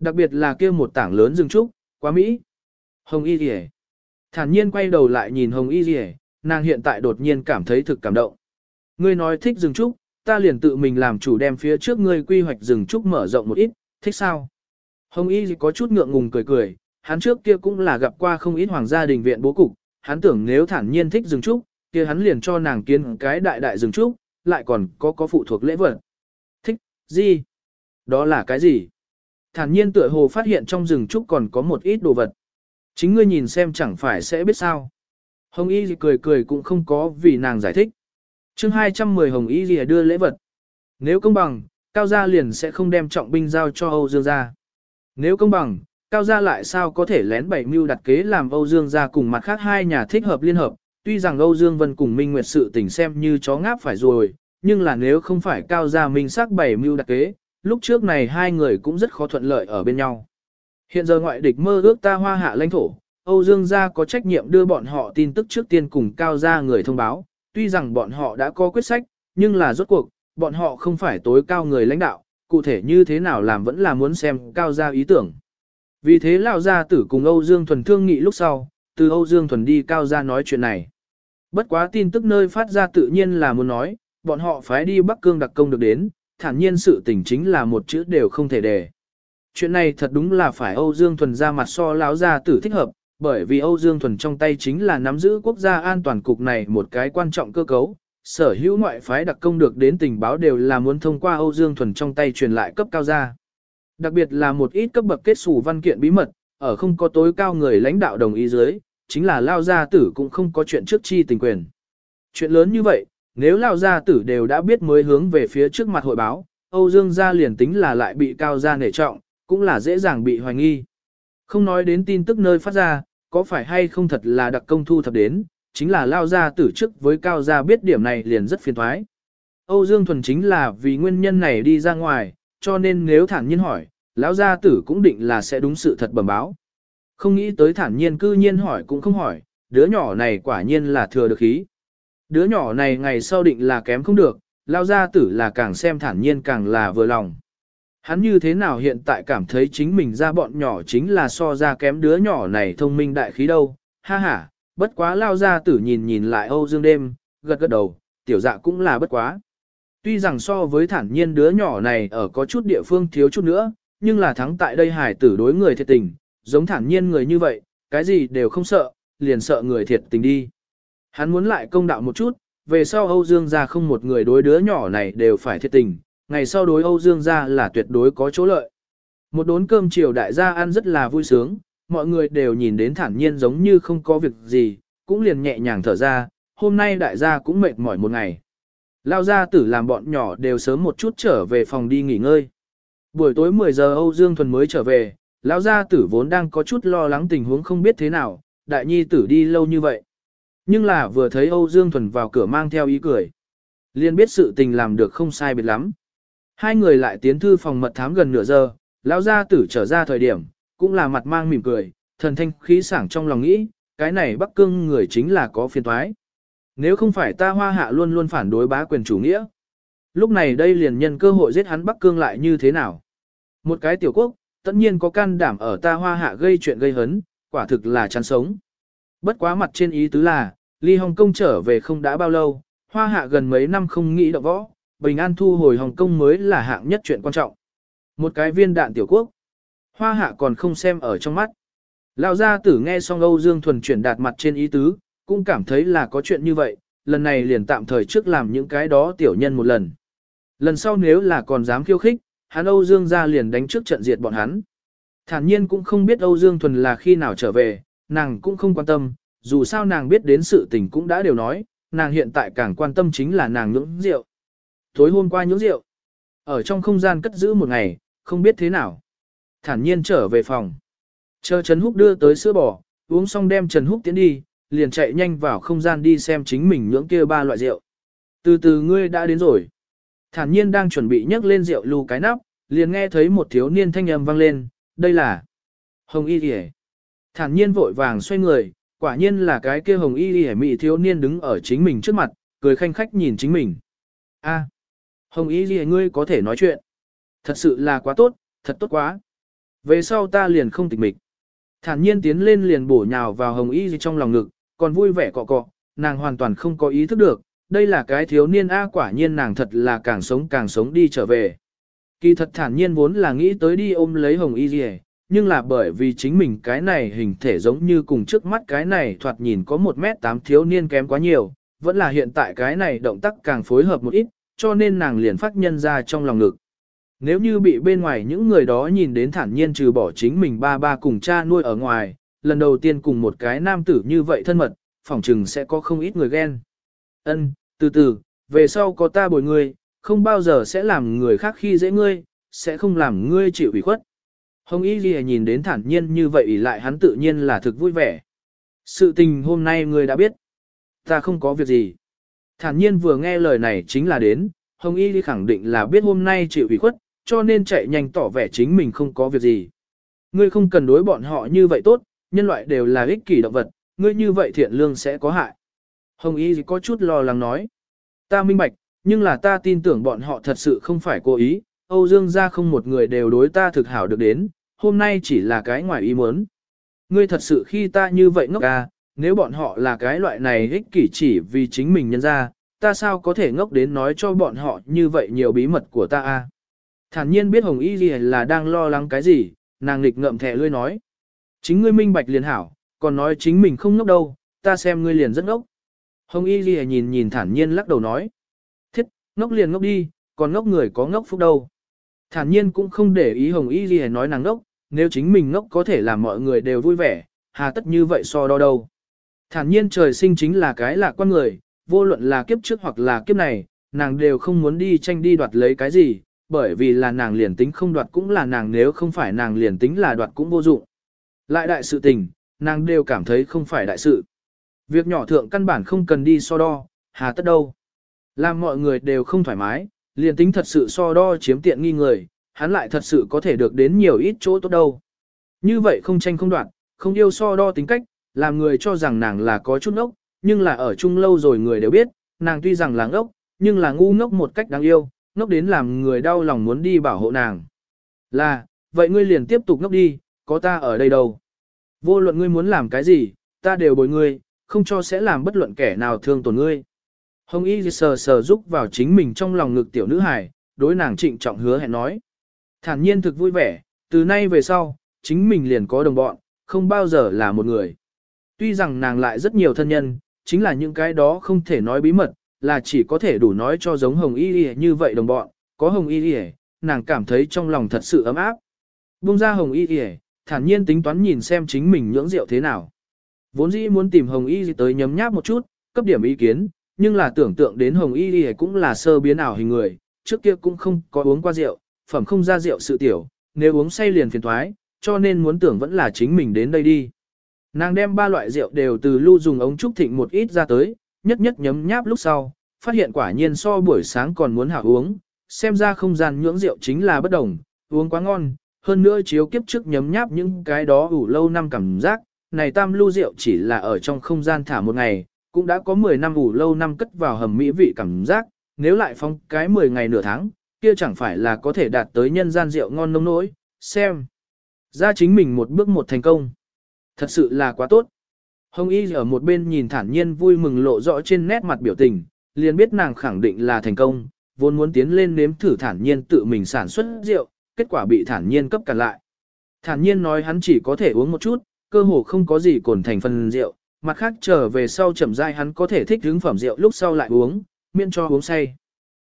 Đặc biệt là kia một tảng lớn rừng trúc, quá Mỹ. Hồng Y Diệp. Thản nhiên quay đầu lại nhìn Hồng Y Diệp, nàng hiện tại đột nhiên cảm thấy thực cảm động. Ngươi nói thích rừng trúc, ta liền tự mình làm chủ đem phía trước ngươi quy hoạch rừng trúc mở rộng một ít, thích sao? Hồng Y có chút ngượng ngùng cười cười, hắn trước kia cũng là gặp qua không ít hoàng gia đình viện bố cục, hắn tưởng nếu thản nhiên thích rừng trúc, kia hắn liền cho nàng kiến cái đại đại rừng trúc, lại còn có có phụ thuộc lễ vật. Thích, gì? Đó là cái gì? Thản nhiên tựa hồ phát hiện trong rừng trúc còn có một ít đồ vật. Chính ngươi nhìn xem chẳng phải sẽ biết sao. Hồng Y cười cười cũng không có vì nàng giải thích chương 210 Hồng Y Lìa đưa lễ vật. Nếu công bằng, Cao Gia liền sẽ không đem trọng binh giao cho Âu Dương gia. Nếu công bằng, Cao Gia lại sao có thể lén bảy mưu đặt kế làm Âu Dương gia cùng mặt khác hai nhà thích hợp liên hợp. Tuy rằng Âu Dương Vân cùng Minh Nguyệt sự tình xem như chó ngáp phải rồi, nhưng là nếu không phải Cao Gia minh sắc bảy mưu đặt kế, lúc trước này hai người cũng rất khó thuận lợi ở bên nhau. Hiện giờ ngoại địch mơ ước ta hoa hạ lãnh thổ, Âu Dương gia có trách nhiệm đưa bọn họ tin tức trước tiên cùng cao gia người thông báo, tuy rằng bọn họ đã có quyết sách, nhưng là rốt cuộc, bọn họ không phải tối cao người lãnh đạo, cụ thể như thế nào làm vẫn là muốn xem cao gia ý tưởng. Vì thế lão gia tử cùng Âu Dương Thuần thương nghị lúc sau, từ Âu Dương Thuần đi cao gia nói chuyện này. Bất quá tin tức nơi phát ra tự nhiên là muốn nói, bọn họ phải đi Bắc Cương đặc công được đến, thản nhiên sự tình chính là một chữ đều không thể để. Chuyện này thật đúng là phải Âu Dương Thuần ra mặt so lão gia tử thích hợp, bởi vì Âu Dương Thuần trong tay chính là nắm giữ quốc gia an toàn cục này một cái quan trọng cơ cấu. Sở hữu ngoại phái đặc công được đến tình báo đều là muốn thông qua Âu Dương Thuần trong tay truyền lại cấp cao ra. Đặc biệt là một ít cấp bậc kết sủ văn kiện bí mật, ở không có tối cao người lãnh đạo đồng ý dưới, chính là Lao Gia Tử cũng không có chuyện trước chi tình quyền. Chuyện lớn như vậy, nếu Lao Gia Tử đều đã biết mới hướng về phía trước mặt hội báo, Âu Dương gia liền tính là lại bị cao gia nể trọng, cũng là dễ dàng bị hoài nghi. Không nói đến tin tức nơi phát ra, có phải hay không thật là đặc công thu thập đến, chính là lao ra tử chức với cao gia biết điểm này liền rất phiền thoái. Âu Dương Thuần chính là vì nguyên nhân này đi ra ngoài, cho nên nếu thản nhiên hỏi, lão gia tử cũng định là sẽ đúng sự thật bẩm báo. Không nghĩ tới thản nhiên cư nhiên hỏi cũng không hỏi, đứa nhỏ này quả nhiên là thừa được khí. Đứa nhỏ này ngày sau định là kém không được, lao gia tử là càng xem thản nhiên càng là vừa lòng. Hắn như thế nào hiện tại cảm thấy chính mình ra bọn nhỏ chính là so ra kém đứa nhỏ này thông minh đại khí đâu, ha ha, bất quá lao ra tử nhìn nhìn lại Âu Dương đêm, gật gật đầu, tiểu dạ cũng là bất quá. Tuy rằng so với thản nhiên đứa nhỏ này ở có chút địa phương thiếu chút nữa, nhưng là thắng tại đây hải tử đối người thiệt tình, giống thản nhiên người như vậy, cái gì đều không sợ, liền sợ người thiệt tình đi. Hắn muốn lại công đạo một chút, về sau Âu Dương gia không một người đối đứa nhỏ này đều phải thiệt tình, ngày sau đối Âu Dương gia là tuyệt đối có chỗ lợi. Một đốn cơm chiều đại gia ăn rất là vui sướng, mọi người đều nhìn đến thản nhiên giống như không có việc gì, cũng liền nhẹ nhàng thở ra, hôm nay đại gia cũng mệt mỏi một ngày. Lao gia tử làm bọn nhỏ đều sớm một chút trở về phòng đi nghỉ ngơi. Buổi tối 10 giờ Âu Dương Thuần mới trở về, lão gia tử vốn đang có chút lo lắng tình huống không biết thế nào, đại nhi tử đi lâu như vậy. Nhưng là vừa thấy Âu Dương Thuần vào cửa mang theo ý cười. liền biết sự tình làm được không sai biệt lắm. Hai người lại tiến thư phòng mật thám gần nửa giờ, lão gia tử trở ra thời điểm, cũng là mặt mang mỉm cười, thần thanh khí sảng trong lòng nghĩ, cái này Bắc Cương người chính là có phiền toái. Nếu không phải ta hoa hạ luôn luôn phản đối bá quyền chủ nghĩa. Lúc này đây liền nhân cơ hội giết hắn Bắc Cương lại như thế nào? Một cái tiểu quốc, tất nhiên có can đảm ở ta hoa hạ gây chuyện gây hấn, quả thực là chán sống. Bất quá mặt trên ý tứ là, ly Hồng Kông trở về không đã bao lâu, hoa hạ gần mấy năm không nghĩ động võ, bình an thu hồi Hồng Kông mới là hạng nhất chuyện quan trọng. Một cái viên đạn tiểu quốc. Hoa hạ còn không xem ở trong mắt. Lão gia tử nghe xong Âu Dương Thuần chuyển đạt mặt trên ý tứ, cũng cảm thấy là có chuyện như vậy, lần này liền tạm thời trước làm những cái đó tiểu nhân một lần. Lần sau nếu là còn dám khiêu khích, hắn Âu Dương ra liền đánh trước trận diệt bọn hắn. Thản nhiên cũng không biết Âu Dương Thuần là khi nào trở về, nàng cũng không quan tâm, dù sao nàng biết đến sự tình cũng đã đều nói, nàng hiện tại càng quan tâm chính là nàng ngưỡng rượu. Tối hôm qua nhũ rượu. Ở trong không gian cất giữ một ngày, không biết thế nào. Thản nhiên trở về phòng. Chờ Trần Húc đưa tới sữa bò, uống xong đem Trần Húc tiến đi, liền chạy nhanh vào không gian đi xem chính mình nhưỡng kia ba loại rượu. Từ từ ngươi đã đến rồi. Thản nhiên đang chuẩn bị nhấc lên rượu lù cái nắp, liền nghe thấy một thiếu niên thanh âm vang lên, đây là Hồng Y Điề. Thản nhiên vội vàng xoay người, quả nhiên là cái kia Hồng Y Điề mị thiếu niên đứng ở chính mình trước mặt, cười khanh khách nhìn chính mình. A, Hồng Y gì ngươi có thể nói chuyện. Thật sự là quá tốt, thật tốt quá. Về sau ta liền không tịch mịch. Thản nhiên tiến lên liền bổ nhào vào Hồng Y gì trong lòng ngực, còn vui vẻ cọ cọ, nàng hoàn toàn không có ý thức được, đây là cái thiếu niên A quả nhiên nàng thật là càng sống càng sống đi trở về. Kỳ thật thản nhiên vốn là nghĩ tới đi ôm lấy Hồng Y gì nhưng là bởi vì chính mình cái này hình thể giống như cùng trước mắt cái này thoạt nhìn có 1 mét 8 thiếu niên kém quá nhiều, vẫn là hiện tại cái này động tác càng phối hợp một ít, cho nên nàng liền phát nhân ra trong lòng ngực. Nếu như bị bên ngoài những người đó nhìn đến thản nhiên trừ bỏ chính mình ba ba cùng cha nuôi ở ngoài, lần đầu tiên cùng một cái nam tử như vậy thân mật, phỏng chừng sẽ có không ít người ghen. Ân, từ từ, về sau có ta bồi ngươi, không bao giờ sẽ làm người khác khi dễ ngươi, sẽ không làm ngươi chịu ủy khuất. Hồng Y Ghi nhìn đến thản nhiên như vậy lại hắn tự nhiên là thực vui vẻ. Sự tình hôm nay ngươi đã biết. Ta không có việc gì. Thản nhiên vừa nghe lời này chính là đến, Hồng Y Ghi khẳng định là biết hôm nay chịu ủy khuất, cho nên chạy nhanh tỏ vẻ chính mình không có việc gì. Ngươi không cần đối bọn họ như vậy tốt, nhân loại đều là ích kỷ động vật, ngươi như vậy thiện lương sẽ có hại. Hồng Y có chút lo lắng nói. Ta minh bạch, nhưng là ta tin tưởng bọn họ thật sự không phải cố ý, Âu Dương gia không một người đều đối ta thực hảo được đến, hôm nay chỉ là cái ngoài ý muốn. Ngươi thật sự khi ta như vậy ngốc à, nếu bọn họ là cái loại này ích kỷ chỉ vì chính mình nhân ra, ta sao có thể ngốc đến nói cho bọn họ như vậy nhiều bí mật của ta à. Thản nhiên biết Hồng Y Ghi là đang lo lắng cái gì, nàng nghịch ngậm thẻ lươi nói. Chính ngươi minh bạch liền hảo, còn nói chính mình không ngốc đâu, ta xem ngươi liền rất ngốc. Hồng Y Ghi nhìn nhìn thản nhiên lắc đầu nói. Thiết, ngốc liền ngốc đi, còn ngốc người có ngốc phúc đâu. Thản nhiên cũng không để ý Hồng Y Ghi nói nàng ngốc, nếu chính mình ngốc có thể làm mọi người đều vui vẻ, hà tất như vậy so đo đâu. Thản nhiên trời sinh chính là cái lạc quan người, vô luận là kiếp trước hoặc là kiếp này, nàng đều không muốn đi tranh đi đoạt lấy cái gì, bởi vì là nàng liền tính không đoạt cũng là nàng nếu không phải nàng liền tính là đoạt cũng vô dụng. Lại đại sự tình, nàng đều cảm thấy không phải đại sự. Việc nhỏ thượng căn bản không cần đi so đo, hà tất đâu. Làm mọi người đều không thoải mái, liền tính thật sự so đo chiếm tiện nghi người, hắn lại thật sự có thể được đến nhiều ít chỗ tốt đâu. Như vậy không tranh không đoạt không yêu so đo tính cách, làm người cho rằng nàng là có chút ngốc, nhưng là ở chung lâu rồi người đều biết, nàng tuy rằng là ngốc, nhưng là ngu ngốc một cách đáng yêu, ngốc đến làm người đau lòng muốn đi bảo hộ nàng. Là, vậy ngươi liền tiếp tục ngốc đi, có ta ở đây đâu. Vô luận ngươi muốn làm cái gì, ta đều bồi ngươi, không cho sẽ làm bất luận kẻ nào thương tổn ngươi. Hồng Y sờ sờ giúp vào chính mình trong lòng ngực tiểu nữ hài, đối nàng trịnh trọng hứa hẹn nói. Thản nhiên thực vui vẻ, từ nay về sau, chính mình liền có đồng bọn, không bao giờ là một người. Tuy rằng nàng lại rất nhiều thân nhân, chính là những cái đó không thể nói bí mật, là chỉ có thể đủ nói cho giống Hồng Y Y như vậy đồng bọn, có Hồng Y Y, nàng cảm thấy trong lòng thật sự ấm áp. Bung ra Hồng Y Y, thản nhiên tính toán nhìn xem chính mình nhưỡng rượu thế nào. Vốn dĩ muốn tìm Hồng Y Y tới nhấm nháp một chút, cấp điểm ý kiến, nhưng là tưởng tượng đến Hồng Y Y cũng là sơ biến ảo hình người, trước kia cũng không có uống qua rượu, phẩm không ra rượu sự tiểu, nếu uống say liền phiền thoái, cho nên muốn tưởng vẫn là chính mình đến đây đi. Nàng đem ba loại rượu đều từ lưu dùng ống trúc thịnh một ít ra tới, nhất nhất nhấm nháp lúc sau, phát hiện quả nhiên so buổi sáng còn muốn hảo uống, xem ra không gian nhưỡng rượu chính là bất đồng, uống quá ngon, hơn nữa chiếu kiếp trước nhấm nháp những cái đó ủ lâu năm cảm giác, này tam lưu rượu chỉ là ở trong không gian thả một ngày, cũng đã có 10 năm ủ lâu năm cất vào hầm mỹ vị cảm giác, nếu lại phong cái 10 ngày nửa tháng, kia chẳng phải là có thể đạt tới nhân gian rượu ngon nông nỗi, xem. Ra chính mình một bước một thành công. Thật sự là quá tốt. Hồng Y ở một bên nhìn thản nhiên vui mừng lộ rõ trên nét mặt biểu tình, liền biết nàng khẳng định là thành công, vốn muốn tiến lên nếm thử thản nhiên tự mình sản xuất rượu, kết quả bị thản nhiên cấp cản lại. Thản nhiên nói hắn chỉ có thể uống một chút, cơ hồ không có gì cồn thành phần rượu, mặt khác trở về sau chậm rãi hắn có thể thích hứng phẩm rượu lúc sau lại uống, miễn cho uống say.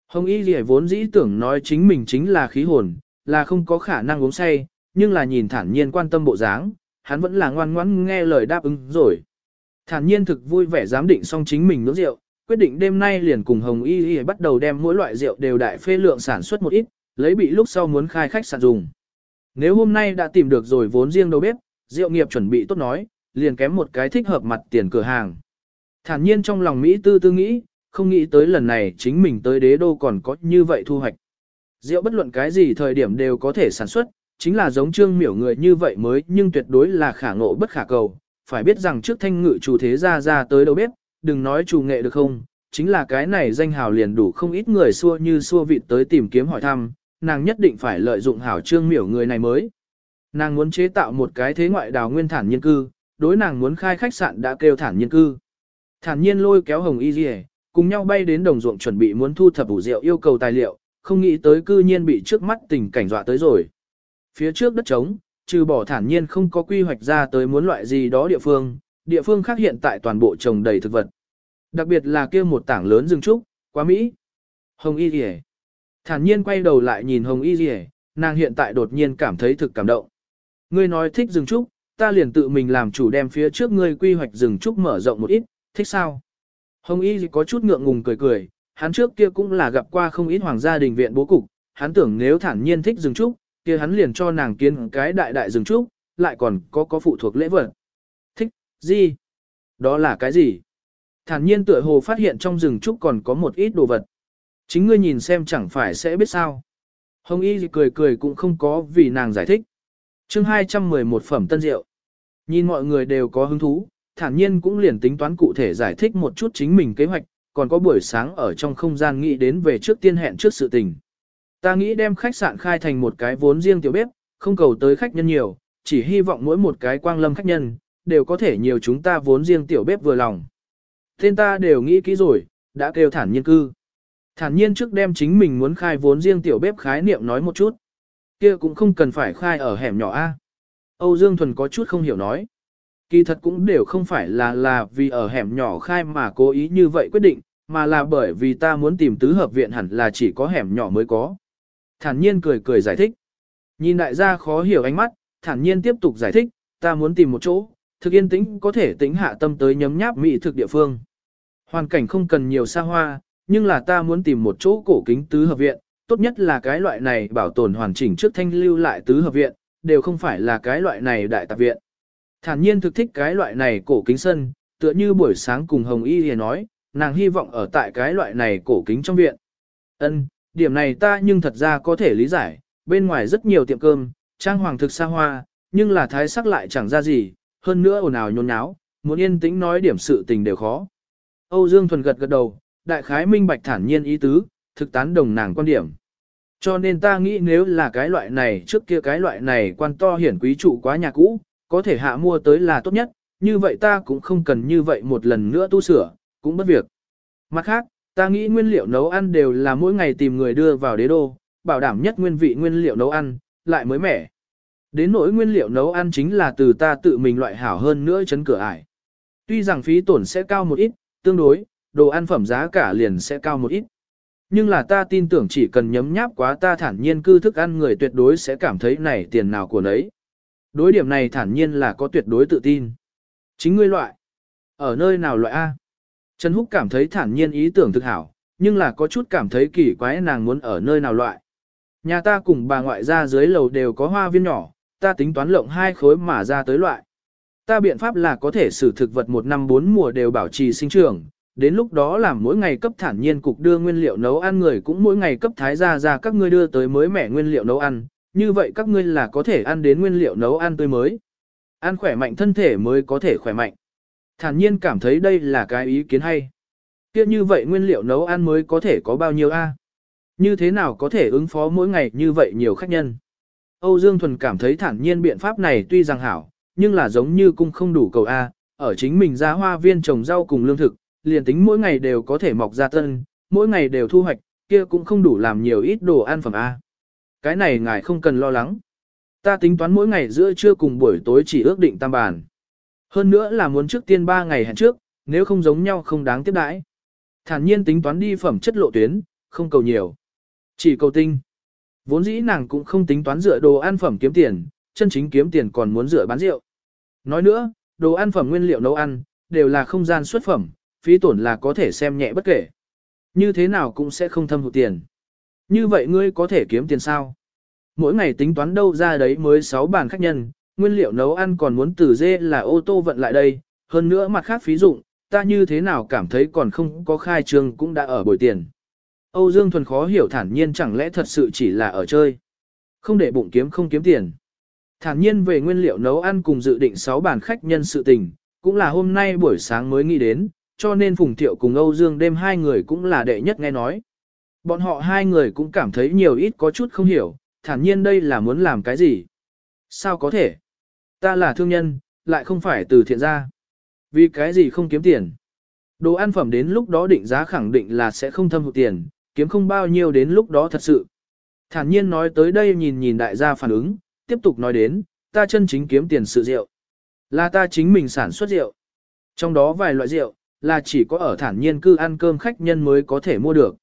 Hồng Y Lệ vốn dĩ tưởng nói chính mình chính là khí hồn, là không có khả năng uống say, nhưng là nhìn thản nhiên quan tâm bộ dáng, hắn vẫn là ngoan ngoãn nghe lời đáp ứng rồi. Thản nhiên thực vui vẻ dám định xong chính mình nướng rượu, quyết định đêm nay liền cùng Hồng Y Y bắt đầu đem mỗi loại rượu đều đại phê lượng sản xuất một ít, lấy bị lúc sau muốn khai khách sạn dùng. Nếu hôm nay đã tìm được rồi vốn riêng đầu bếp, rượu nghiệp chuẩn bị tốt nói, liền kém một cái thích hợp mặt tiền cửa hàng. Thản nhiên trong lòng Mỹ tư tư nghĩ, không nghĩ tới lần này chính mình tới đế đô còn có như vậy thu hoạch. Rượu bất luận cái gì thời điểm đều có thể sản xuất, chính là giống trương miểu người như vậy mới nhưng tuyệt đối là khả ngộ bất khả cầu. Phải biết rằng trước thanh ngự chủ thế ra ra tới đâu bếp, đừng nói chủ nghệ được không, chính là cái này danh hào liền đủ không ít người xua như xua vịt tới tìm kiếm hỏi thăm, nàng nhất định phải lợi dụng hảo trương miểu người này mới. Nàng muốn chế tạo một cái thế ngoại đào nguyên thản nhân cư, đối nàng muốn khai khách sạn đã kêu thản nhân cư. Thản nhiên lôi kéo hồng y dì cùng nhau bay đến đồng ruộng chuẩn bị muốn thu thập ủ rượu yêu cầu tài liệu, không nghĩ tới cư nhiên bị trước mắt tình cảnh dọa tới rồi. Phía trước đất trống, trừ bỏ thản nhiên không có quy hoạch ra tới muốn loại gì đó địa phương, địa phương khác hiện tại toàn bộ trồng đầy thực vật. Đặc biệt là kia một tảng lớn rừng trúc, quá Mỹ. Hồng Y Dì Thản nhiên quay đầu lại nhìn Hồng Y Dì nàng hiện tại đột nhiên cảm thấy thực cảm động. Ngươi nói thích rừng trúc, ta liền tự mình làm chủ đem phía trước ngươi quy hoạch rừng trúc mở rộng một ít, thích sao? Hồng Y có chút ngượng ngùng cười cười, hắn trước kia cũng là gặp qua không ít hoàng gia đình viện bố cục, hắn tưởng nếu thản nhiên thích rừng trúc, kia hắn liền cho nàng kiến cái đại đại rừng trúc, lại còn có có phụ thuộc lễ vật. Thích, gì? Đó là cái gì? Thản nhiên tựa hồ phát hiện trong rừng trúc còn có một ít đồ vật. Chính ngươi nhìn xem chẳng phải sẽ biết sao. Hồng Y cười cười cũng không có vì nàng giải thích. chương 211 phẩm tân rượu. Nhìn mọi người đều có hứng thú, thản nhiên cũng liền tính toán cụ thể giải thích một chút chính mình kế hoạch, còn có buổi sáng ở trong không gian nghĩ đến về trước tiên hẹn trước sự tình. Ta nghĩ đem khách sạn khai thành một cái vốn riêng tiểu bếp, không cầu tới khách nhân nhiều, chỉ hy vọng mỗi một cái quang lâm khách nhân, đều có thể nhiều chúng ta vốn riêng tiểu bếp vừa lòng. Tên ta đều nghĩ kỹ rồi, đã kêu thản nhiên cư. Thản nhiên trước đem chính mình muốn khai vốn riêng tiểu bếp khái niệm nói một chút. Kia cũng không cần phải khai ở hẻm nhỏ A. Âu Dương Thuần có chút không hiểu nói. Kỳ thật cũng đều không phải là là vì ở hẻm nhỏ khai mà cố ý như vậy quyết định, mà là bởi vì ta muốn tìm tứ hợp viện hẳn là chỉ có hẻm nhỏ mới có. Thản nhiên cười cười giải thích. Nhìn đại gia khó hiểu ánh mắt, thản nhiên tiếp tục giải thích, ta muốn tìm một chỗ, thực yên tĩnh có thể tĩnh hạ tâm tới nhấm nháp mỹ thực địa phương. Hoàn cảnh không cần nhiều xa hoa, nhưng là ta muốn tìm một chỗ cổ kính tứ hợp viện, tốt nhất là cái loại này bảo tồn hoàn chỉnh trước thanh lưu lại tứ hợp viện, đều không phải là cái loại này đại tạp viện. Thản nhiên thực thích cái loại này cổ kính sân, tựa như buổi sáng cùng Hồng Y liền nói, nàng hy vọng ở tại cái loại này cổ kính trong viện. Ân, điểm này ta nhưng thật ra có thể lý giải, bên ngoài rất nhiều tiệm cơm, trang hoàng thực xa hoa, nhưng là thái sắc lại chẳng ra gì, hơn nữa ồn ào nhôn nháo, muốn yên tĩnh nói điểm sự tình đều khó. Âu Dương Thuần gật gật đầu, đại khái minh bạch thản nhiên ý tứ, thực tán đồng nàng quan điểm. Cho nên ta nghĩ nếu là cái loại này trước kia cái loại này quan to hiển quý trụ quá nhà cũ, có thể hạ mua tới là tốt nhất, như vậy ta cũng không cần như vậy một lần nữa tu sửa, cũng bất việc. Mặt khác, ta nghĩ nguyên liệu nấu ăn đều là mỗi ngày tìm người đưa vào đế đô, bảo đảm nhất nguyên vị nguyên liệu nấu ăn, lại mới mẻ. Đến nỗi nguyên liệu nấu ăn chính là từ ta tự mình loại hảo hơn nữa chấn cửa ải. Tuy rằng phí tổn sẽ cao một ít, tương đối, đồ ăn phẩm giá cả liền sẽ cao một ít. Nhưng là ta tin tưởng chỉ cần nhấm nháp quá ta thản nhiên cư thức ăn người tuyệt đối sẽ cảm thấy này tiền nào của nấy. Đối điểm này thản nhiên là có tuyệt đối tự tin. Chính ngươi loại. Ở nơi nào loại A? Trần Húc cảm thấy thản nhiên ý tưởng thực hảo, nhưng là có chút cảm thấy kỳ quái nàng muốn ở nơi nào loại. Nhà ta cùng bà ngoại ra dưới lầu đều có hoa viên nhỏ, ta tính toán lộng hai khối mà ra tới loại. Ta biện pháp là có thể sử thực vật một năm bốn mùa đều bảo trì sinh trưởng, đến lúc đó làm mỗi ngày cấp thản nhiên cục đưa nguyên liệu nấu ăn người cũng mỗi ngày cấp thái gia ra các ngươi đưa tới mới mẻ nguyên liệu nấu ăn, như vậy các ngươi là có thể ăn đến nguyên liệu nấu ăn tươi mới. Ăn khỏe mạnh thân thể mới có thể khỏe mạnh. Thản nhiên cảm thấy đây là cái ý kiến hay. Kiếp như vậy nguyên liệu nấu ăn mới có thể có bao nhiêu a? Như thế nào có thể ứng phó mỗi ngày như vậy nhiều khách nhân? Âu Dương Thuần cảm thấy thản nhiên biện pháp này tuy rằng hảo, nhưng là giống như cung không đủ cầu A, ở chính mình ra hoa viên trồng rau cùng lương thực, liền tính mỗi ngày đều có thể mọc ra tân, mỗi ngày đều thu hoạch, kia cũng không đủ làm nhiều ít đồ ăn phẩm A. Cái này ngài không cần lo lắng. Ta tính toán mỗi ngày giữa trưa cùng buổi tối chỉ ước định tam bàn. Hơn nữa là muốn trước tiên 3 ngày hẹn trước, nếu không giống nhau không đáng tiếp đãi. Thản nhiên tính toán đi phẩm chất lộ tuyến, không cầu nhiều. Chỉ cầu tinh. Vốn dĩ nàng cũng không tính toán dựa đồ ăn phẩm kiếm tiền, chân chính kiếm tiền còn muốn dựa bán rượu. Nói nữa, đồ ăn phẩm nguyên liệu nấu ăn, đều là không gian xuất phẩm, phí tổn là có thể xem nhẹ bất kể. Như thế nào cũng sẽ không thâm hụt tiền. Như vậy ngươi có thể kiếm tiền sao? Mỗi ngày tính toán đâu ra đấy mới 6 bàn khách nhân, nguyên liệu nấu ăn còn muốn từ dê là ô tô vận lại đây, hơn nữa mặt khác phí dụng, ta như thế nào cảm thấy còn không có khai trương cũng đã ở bồi tiền. Âu Dương Thuần khó hiểu thản nhiên chẳng lẽ thật sự chỉ là ở chơi. Không để bụng kiếm không kiếm tiền. Thản nhiên về nguyên liệu nấu ăn cùng dự định 6 bàn khách nhân sự tình, cũng là hôm nay buổi sáng mới nghĩ đến, cho nên Phùng Thiệu cùng Âu Dương đêm hai người cũng là đệ nhất nghe nói. Bọn họ hai người cũng cảm thấy nhiều ít có chút không hiểu, thản nhiên đây là muốn làm cái gì. Sao có thể? Ta là thương nhân, lại không phải từ thiện gia. Vì cái gì không kiếm tiền? Đồ ăn phẩm đến lúc đó định giá khẳng định là sẽ không thâm hụt tiền, kiếm không bao nhiêu đến lúc đó thật sự. Thản nhiên nói tới đây nhìn nhìn đại gia phản ứng, tiếp tục nói đến, ta chân chính kiếm tiền sự rượu. Là ta chính mình sản xuất rượu. Trong đó vài loại rượu, là chỉ có ở thản nhiên cư ăn cơm khách nhân mới có thể mua được.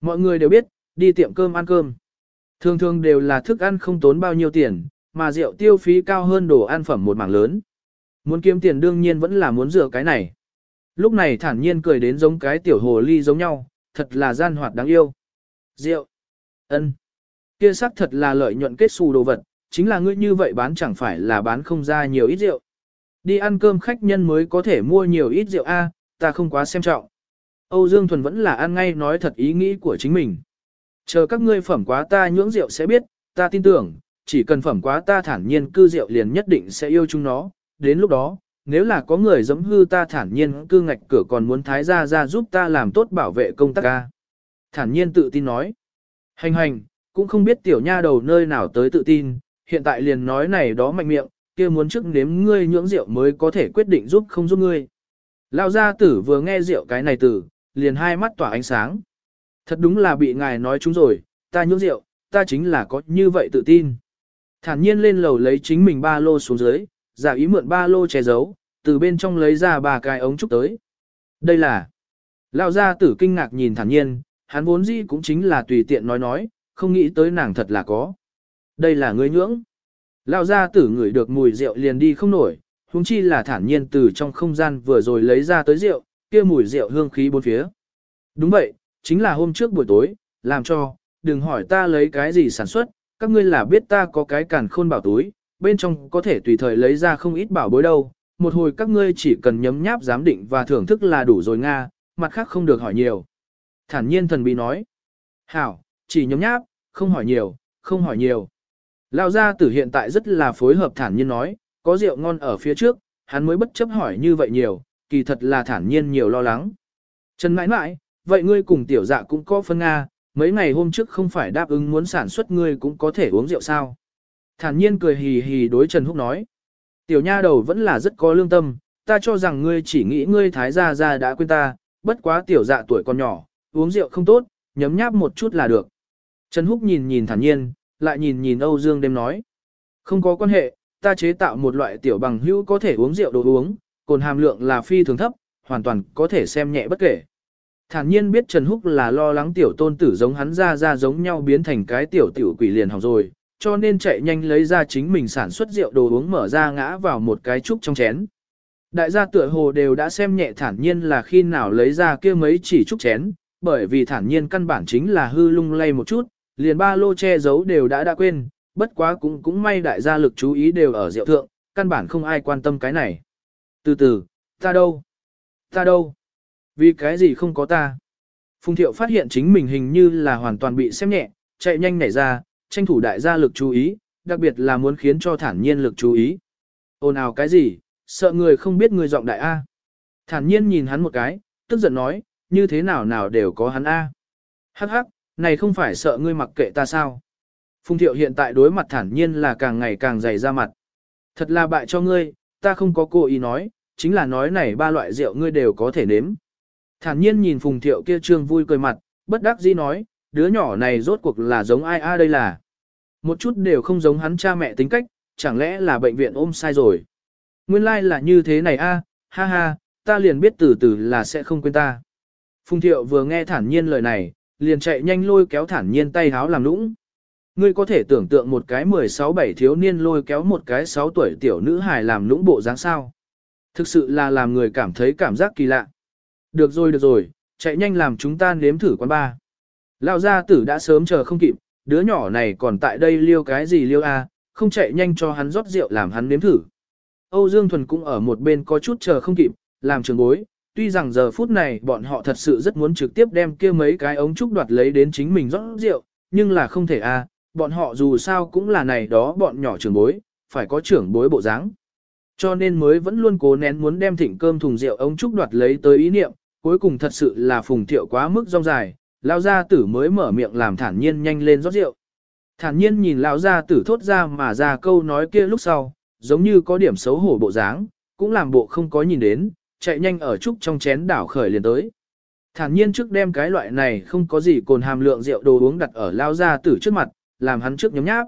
Mọi người đều biết, đi tiệm cơm ăn cơm. Thường thường đều là thức ăn không tốn bao nhiêu tiền, mà rượu tiêu phí cao hơn đồ ăn phẩm một mảng lớn. Muốn kiếm tiền đương nhiên vẫn là muốn rửa cái này. Lúc này thản nhiên cười đến giống cái tiểu hồ ly giống nhau, thật là gian hoạt đáng yêu. Rượu. ân, Kia sắc thật là lợi nhuận kết xù đồ vật, chính là ngươi như vậy bán chẳng phải là bán không ra nhiều ít rượu. Đi ăn cơm khách nhân mới có thể mua nhiều ít rượu A, ta không quá xem trọng. Âu Dương Thuần vẫn là ăn ngay nói thật ý nghĩ của chính mình. Chờ các ngươi phẩm quá ta nhưỡng rượu sẽ biết, ta tin tưởng, chỉ cần phẩm quá ta thản nhiên cư rượu liền nhất định sẽ yêu chúng nó. Đến lúc đó, nếu là có người giẫm hư ta thản nhiên cư ngạch cửa còn muốn thái gia ra giúp ta làm tốt bảo vệ công tác ca. Thản nhiên tự tin nói. Hành hành, cũng không biết tiểu nha đầu nơi nào tới tự tin, hiện tại liền nói này đó mạnh miệng, kia muốn trước nếm ngươi nhưỡng rượu mới có thể quyết định giúp không giúp ngươi. Lao gia tử vừa nghe rượu cái này tử, liền hai mắt tỏa ánh sáng. Thật đúng là bị ngài nói chúng rồi, ta nhưỡng rượu, ta chính là có như vậy tự tin. Thản nhiên lên lầu lấy chính mình ba lô xuống dưới, giả ý mượn ba lô che giấu, từ bên trong lấy ra ba cái ống trúc tới. Đây là... lão gia tử kinh ngạc nhìn thản nhiên, hắn vốn dĩ cũng chính là tùy tiện nói nói, không nghĩ tới nàng thật là có. Đây là ngươi nhưỡng. lão gia tử ngửi được mùi rượu liền đi không nổi, huống chi là thản nhiên từ trong không gian vừa rồi lấy ra tới rượu, kia mùi rượu hương khí bốn phía. Đúng vậy, chính là hôm trước buổi tối, làm cho, đừng hỏi ta lấy cái gì sản xuất, các ngươi là biết ta có cái càn khôn bảo túi, bên trong có thể tùy thời lấy ra không ít bảo bối đâu, một hồi các ngươi chỉ cần nhấm nháp giám định và thưởng thức là đủ rồi Nga, mặt khác không được hỏi nhiều. Thản nhiên thần bí nói, hảo, chỉ nhấm nháp, không hỏi nhiều, không hỏi nhiều. Lao gia tử hiện tại rất là phối hợp thản nhiên nói, có rượu ngon ở phía trước, hắn mới bất chấp hỏi như vậy nhiều, kỳ thật là thản nhiên nhiều lo lắng. Trần mãi mãi, vậy ngươi cùng tiểu dạ cũng có phân Nga, mấy ngày hôm trước không phải đáp ứng muốn sản xuất ngươi cũng có thể uống rượu sao. Thản nhiên cười hì hì đối Trần Húc nói. Tiểu nha đầu vẫn là rất có lương tâm, ta cho rằng ngươi chỉ nghĩ ngươi thái gia gia đã quên ta, bất quá tiểu dạ tuổi còn nhỏ, uống rượu không tốt, nhấm nháp một chút là được. Trần Húc nhìn nhìn thản nhiên, lại nhìn nhìn Âu Dương đêm nói. Không có quan hệ, ta chế tạo một loại tiểu bằng hữu có thể uống rượu đồ uống, cồn hàm lượng là phi thường thấp, hoàn toàn có thể xem nhẹ bất kể. Thản nhiên biết Trần Húc là lo lắng tiểu tôn tử giống hắn ra ra giống nhau biến thành cái tiểu tiểu quỷ liền hỏng rồi, cho nên chạy nhanh lấy ra chính mình sản xuất rượu đồ uống mở ra ngã vào một cái trúc trong chén. Đại gia tựa hồ đều đã xem nhẹ thản nhiên là khi nào lấy ra kia mấy chỉ trúc chén, bởi vì thản nhiên căn bản chính là hư lung lay một chút, liền ba lô che giấu đều đã đã quên, bất quá cũng cũng may đại gia lực chú ý đều ở rượu thượng, căn bản không ai quan tâm cái này. Từ từ, ta đâu? Ta đâu? Vì cái gì không có ta? Phùng thiệu phát hiện chính mình hình như là hoàn toàn bị xem nhẹ, chạy nhanh nảy ra, tranh thủ đại gia lực chú ý, đặc biệt là muốn khiến cho thản nhiên lực chú ý. Ôn ào cái gì, sợ người không biết người giọng đại A. Thản nhiên nhìn hắn một cái, tức giận nói, như thế nào nào đều có hắn A. Hắc hắc, này không phải sợ ngươi mặc kệ ta sao. Phùng thiệu hiện tại đối mặt thản nhiên là càng ngày càng dày ra mặt. Thật là bại cho ngươi, ta không có cố ý nói, chính là nói này ba loại rượu ngươi đều có thể nếm. Thản nhiên nhìn phùng thiệu kia trương vui cười mặt, bất đắc dĩ nói, đứa nhỏ này rốt cuộc là giống ai a đây là. Một chút đều không giống hắn cha mẹ tính cách, chẳng lẽ là bệnh viện ôm sai rồi. Nguyên lai like là như thế này a, ha ha, ta liền biết từ từ là sẽ không quên ta. Phùng thiệu vừa nghe thản nhiên lời này, liền chạy nhanh lôi kéo thản nhiên tay háo làm nũng. Ngươi có thể tưởng tượng một cái 16-7 thiếu niên lôi kéo một cái 6 tuổi tiểu nữ hài làm nũng bộ dáng sao. Thực sự là làm người cảm thấy cảm giác kỳ lạ. Được rồi được rồi, chạy nhanh làm chúng ta nếm thử quán ba. Lão gia tử đã sớm chờ không kịp, đứa nhỏ này còn tại đây liêu cái gì liêu a, không chạy nhanh cho hắn rót rượu làm hắn nếm thử. Âu Dương Thuần cũng ở một bên có chút chờ không kịp, làm trường bối, tuy rằng giờ phút này bọn họ thật sự rất muốn trực tiếp đem kia mấy cái ống trúc đoạt lấy đến chính mình rót rượu, nhưng là không thể a, bọn họ dù sao cũng là này đó bọn nhỏ trưởng bối, phải có trưởng bối bộ dáng. Cho nên mới vẫn luôn cố nén muốn đem thịnh cơm thùng rượu ống trúc đoạt lấy tới ý niệm, cuối cùng thật sự là phùng thiệu quá mức rong dài, lao gia tử mới mở miệng làm thản nhiên nhanh lên rót rượu. Thản nhiên nhìn lão gia tử thốt ra mà ra câu nói kia lúc sau, giống như có điểm xấu hổ bộ dáng, cũng làm bộ không có nhìn đến, chạy nhanh ở trúc trong chén đảo khởi liền tới. Thản nhiên trước đem cái loại này không có gì cồn hàm lượng rượu đồ uống đặt ở lao gia tử trước mặt, làm hắn trước nhấm nháp.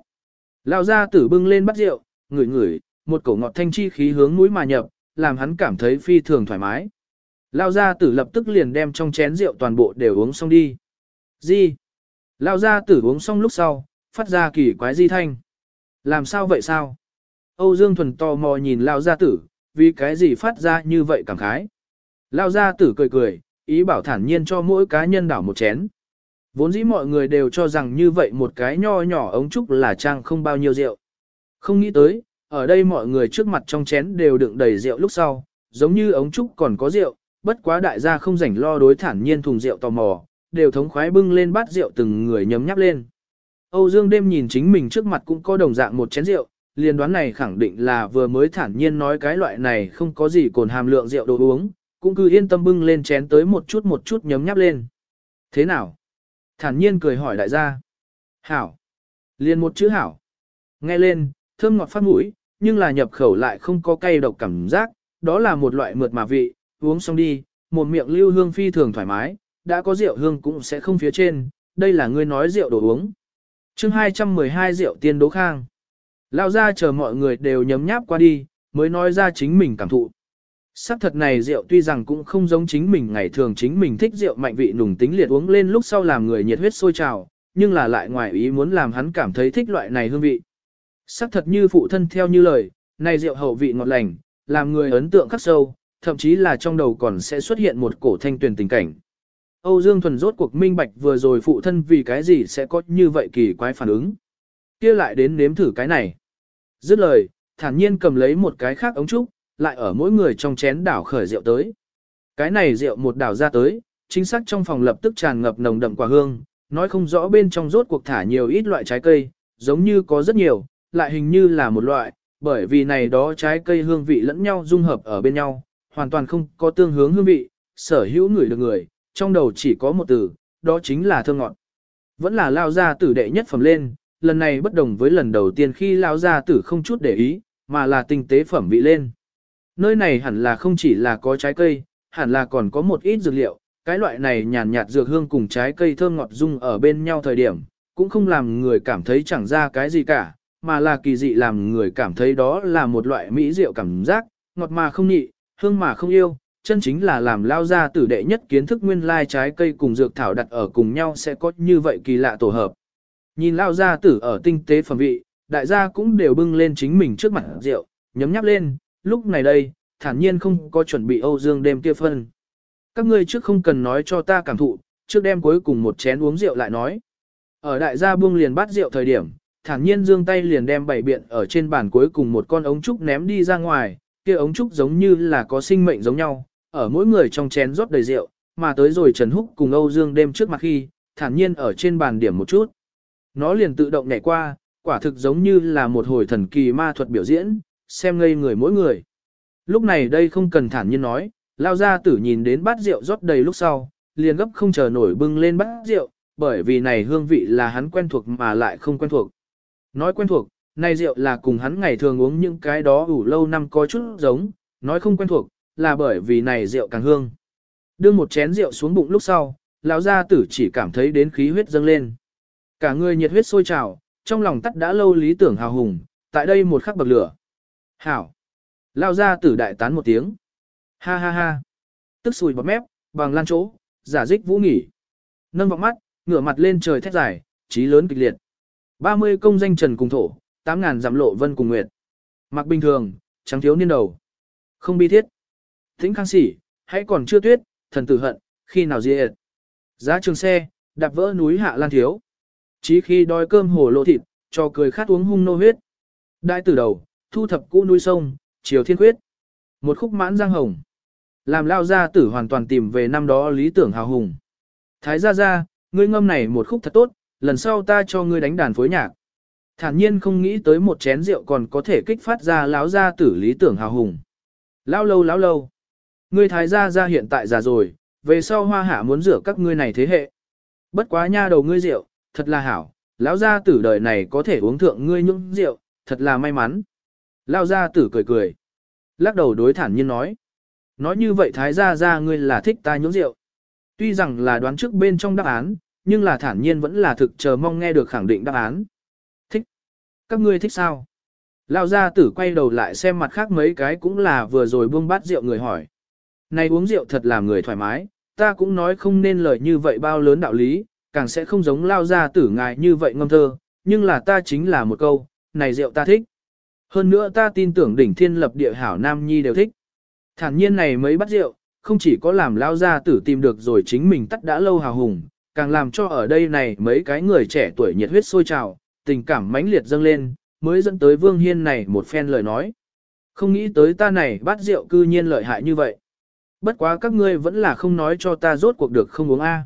Lao gia tử bưng lên bắt rượu, ngửi ngửi, một cổ ngọt thanh chi khí hướng mũi mà nhập, làm hắn cảm thấy phi thường thoải mái. Lao gia tử lập tức liền đem trong chén rượu toàn bộ đều uống xong đi. Di, Lao gia tử uống xong lúc sau, phát ra kỳ quái di thanh. Làm sao vậy sao? Âu Dương Thuần tò mò nhìn Lao gia tử, vì cái gì phát ra như vậy cảm khái. Lao gia tử cười cười, ý bảo thản nhiên cho mỗi cá nhân đảo một chén. Vốn dĩ mọi người đều cho rằng như vậy một cái nho nhỏ ống trúc là trang không bao nhiêu rượu. Không nghĩ tới, ở đây mọi người trước mặt trong chén đều đựng đầy rượu lúc sau, giống như ống trúc còn có rượu, bất quá đại gia không rảnh lo đối thản nhiên thùng rượu tò mò, đều thống khoái bưng lên bát rượu từng người nhấm nháp lên. Âu Dương đêm nhìn chính mình trước mặt cũng có đồng dạng một chén rượu, liền đoán này khẳng định là vừa mới thản nhiên nói cái loại này không có gì cồn hàm lượng rượu đồ uống, cũng cứ yên tâm bưng lên chén tới một chút một chút nhấm nháp lên. Thế nào? Thản nhiên cười hỏi đại gia. Hảo. liền một chữ hảo. Nghe lên, thơm ngọt phát mũi, nhưng là nhập khẩu lại không có cay độc cảm giác, đó là một loại mượt mà vị, uống xong đi, một miệng lưu hương phi thường thoải mái, đã có rượu hương cũng sẽ không phía trên, đây là ngươi nói rượu đồ uống. chương 212 rượu tiên đố khang. Lao ra chờ mọi người đều nhấm nháp qua đi, mới nói ra chính mình cảm thụ. Sắc thật này rượu tuy rằng cũng không giống chính mình ngày thường chính mình thích rượu mạnh vị nùng tính liệt uống lên lúc sau làm người nhiệt huyết sôi trào, nhưng là lại ngoài ý muốn làm hắn cảm thấy thích loại này hương vị. Sắc thật như phụ thân theo như lời, này rượu hậu vị ngọt lành, làm người ấn tượng khắc sâu, thậm chí là trong đầu còn sẽ xuất hiện một cổ thanh tuyển tình cảnh. Âu Dương Thuần rốt cuộc minh bạch vừa rồi phụ thân vì cái gì sẽ có như vậy kỳ quái phản ứng. kia lại đến nếm thử cái này. Dứt lời, thản nhiên cầm lấy một cái khác ống trúc, lại ở mỗi người trong chén đảo khởi rượu tới. Cái này rượu một đảo ra tới, chính xác trong phòng lập tức tràn ngập nồng đậm quả hương, nói không rõ bên trong rốt cuộc thả nhiều ít loại trái cây, giống như có rất nhiều, lại hình như là một loại, bởi vì này đó trái cây hương vị lẫn nhau dung hợp ở bên nhau, hoàn toàn không có tương hướng hương vị, sở hữu người được người, trong đầu chỉ có một từ, đó chính là thơm ngọt. Vẫn là lao gia tử đệ nhất phẩm lên, lần này bất đồng với lần đầu tiên khi lao gia tử không chút để ý, mà là tinh tế phẩm vị lên. Nơi này hẳn là không chỉ là có trái cây, hẳn là còn có một ít dược liệu, cái loại này nhàn nhạt dược hương cùng trái cây thơm ngọt dung ở bên nhau thời điểm, cũng không làm người cảm thấy chẳng ra cái gì cả, mà là kỳ dị làm người cảm thấy đó là một loại mỹ rượu cảm giác, ngọt mà không nhị, hương mà không yêu, chân chính là làm lao ra tử đệ nhất kiến thức nguyên lai trái cây cùng dược thảo đặt ở cùng nhau sẽ có như vậy kỳ lạ tổ hợp. Nhìn lao ra tử ở tinh tế phẩm vị, đại gia cũng đều bưng lên chính mình trước mặt rượu, nhấm nháp lên, lúc này đây, thản nhiên không có chuẩn bị Âu Dương đêm kia phân. Các ngươi trước không cần nói cho ta cảm thụ, trước đêm cuối cùng một chén uống rượu lại nói. Ở đại gia buông liền bát rượu thời điểm, thản nhiên dương tay liền đem bảy biện ở trên bàn cuối cùng một con ống trúc ném đi ra ngoài, kia ống trúc giống như là có sinh mệnh giống nhau, ở mỗi người trong chén rót đầy rượu, mà tới rồi Trần Húc cùng Âu Dương đêm trước mặt khi, thản nhiên ở trên bàn điểm một chút. Nó liền tự động nhảy qua, quả thực giống như là một hồi thần kỳ ma thuật biểu diễn, xem ngây người mỗi người. Lúc này đây không cần thản nhiên nói, lao ra tử nhìn đến bát rượu rót đầy lúc sau, liền gấp không chờ nổi bưng lên bát rượu, bởi vì này hương vị là hắn quen thuộc mà lại không quen thuộc. Nói quen thuộc, này rượu là cùng hắn ngày thường uống những cái đó ủ lâu năm có chút giống, nói không quen thuộc, là bởi vì này rượu càng hương. Đưa một chén rượu xuống bụng lúc sau, lão gia tử chỉ cảm thấy đến khí huyết dâng lên. Cả người nhiệt huyết sôi trào, trong lòng tắt đã lâu lý tưởng hào hùng, tại đây một khắc bậc lửa. Hảo! Lão gia tử đại tán một tiếng. Ha ha ha! Tức sùi bọt mép, bằng lan chỗ, giả dích vũ nghỉ. Nâng vọng mắt, ngửa mặt lên trời thét dài, trí lớn kịch liệt. 30 công danh trần cùng thổ, 8.000 giảm lộ vân cùng nguyệt. Mặc bình thường, trắng thiếu niên đầu. Không bi thiết. Thính khang sỉ, hãy còn chưa tuyết, thần tử hận, khi nào diệt. Giá trường xe, đạp vỡ núi hạ lan thiếu. Chí khi đói cơm hồ lộ thịt, cho cười khát uống hung nô huyết. Đại từ đầu, thu thập cũ núi sông, chiều thiên khuyết. Một khúc mãn giang hồng. Làm lao gia tử hoàn toàn tìm về năm đó lý tưởng hào hùng. Thái gia gia, ngươi ngâm này một khúc thật tốt, lần sau ta cho ngươi đánh đàn phối nhạc. Thản nhiên không nghĩ tới một chén rượu còn có thể kích phát ra lão gia tử lý tưởng hào hùng. Lão lâu lão lâu. Ngươi thái gia gia hiện tại già rồi, về sau hoa hạ muốn rửa các ngươi này thế hệ. Bất quá nha đầu ngươi rượu, thật là hảo, lão gia tử đời này có thể uống thượng ngươi những rượu, thật là may mắn. Lão gia tử cười cười. Lắc đầu đối thản nhiên nói. Nói như vậy thái gia gia ngươi là thích ta những rượu. Tuy rằng là đoán trước bên trong đáp án, nhưng là thản nhiên vẫn là thực chờ mong nghe được khẳng định đáp án. Thích. Các ngươi thích sao? Lão gia tử quay đầu lại xem mặt khác mấy cái cũng là vừa rồi buông bát rượu người hỏi. Này uống rượu thật làm người thoải mái, ta cũng nói không nên lời như vậy bao lớn đạo lý, càng sẽ không giống lao gia tử ngài như vậy ngâm thơ, nhưng là ta chính là một câu, này rượu ta thích. Hơn nữa ta tin tưởng đỉnh thiên lập địa hảo nam nhi đều thích. Thản nhiên này mấy bát rượu, không chỉ có làm lao gia tử tìm được rồi chính mình tắt đã lâu hào hùng, càng làm cho ở đây này mấy cái người trẻ tuổi nhiệt huyết sôi trào, tình cảm mãnh liệt dâng lên, mới dẫn tới Vương Hiên này một phen lời nói. Không nghĩ tới ta này bát rượu cư nhiên lợi hại như vậy. Bất quá các ngươi vẫn là không nói cho ta rốt cuộc được không uống A.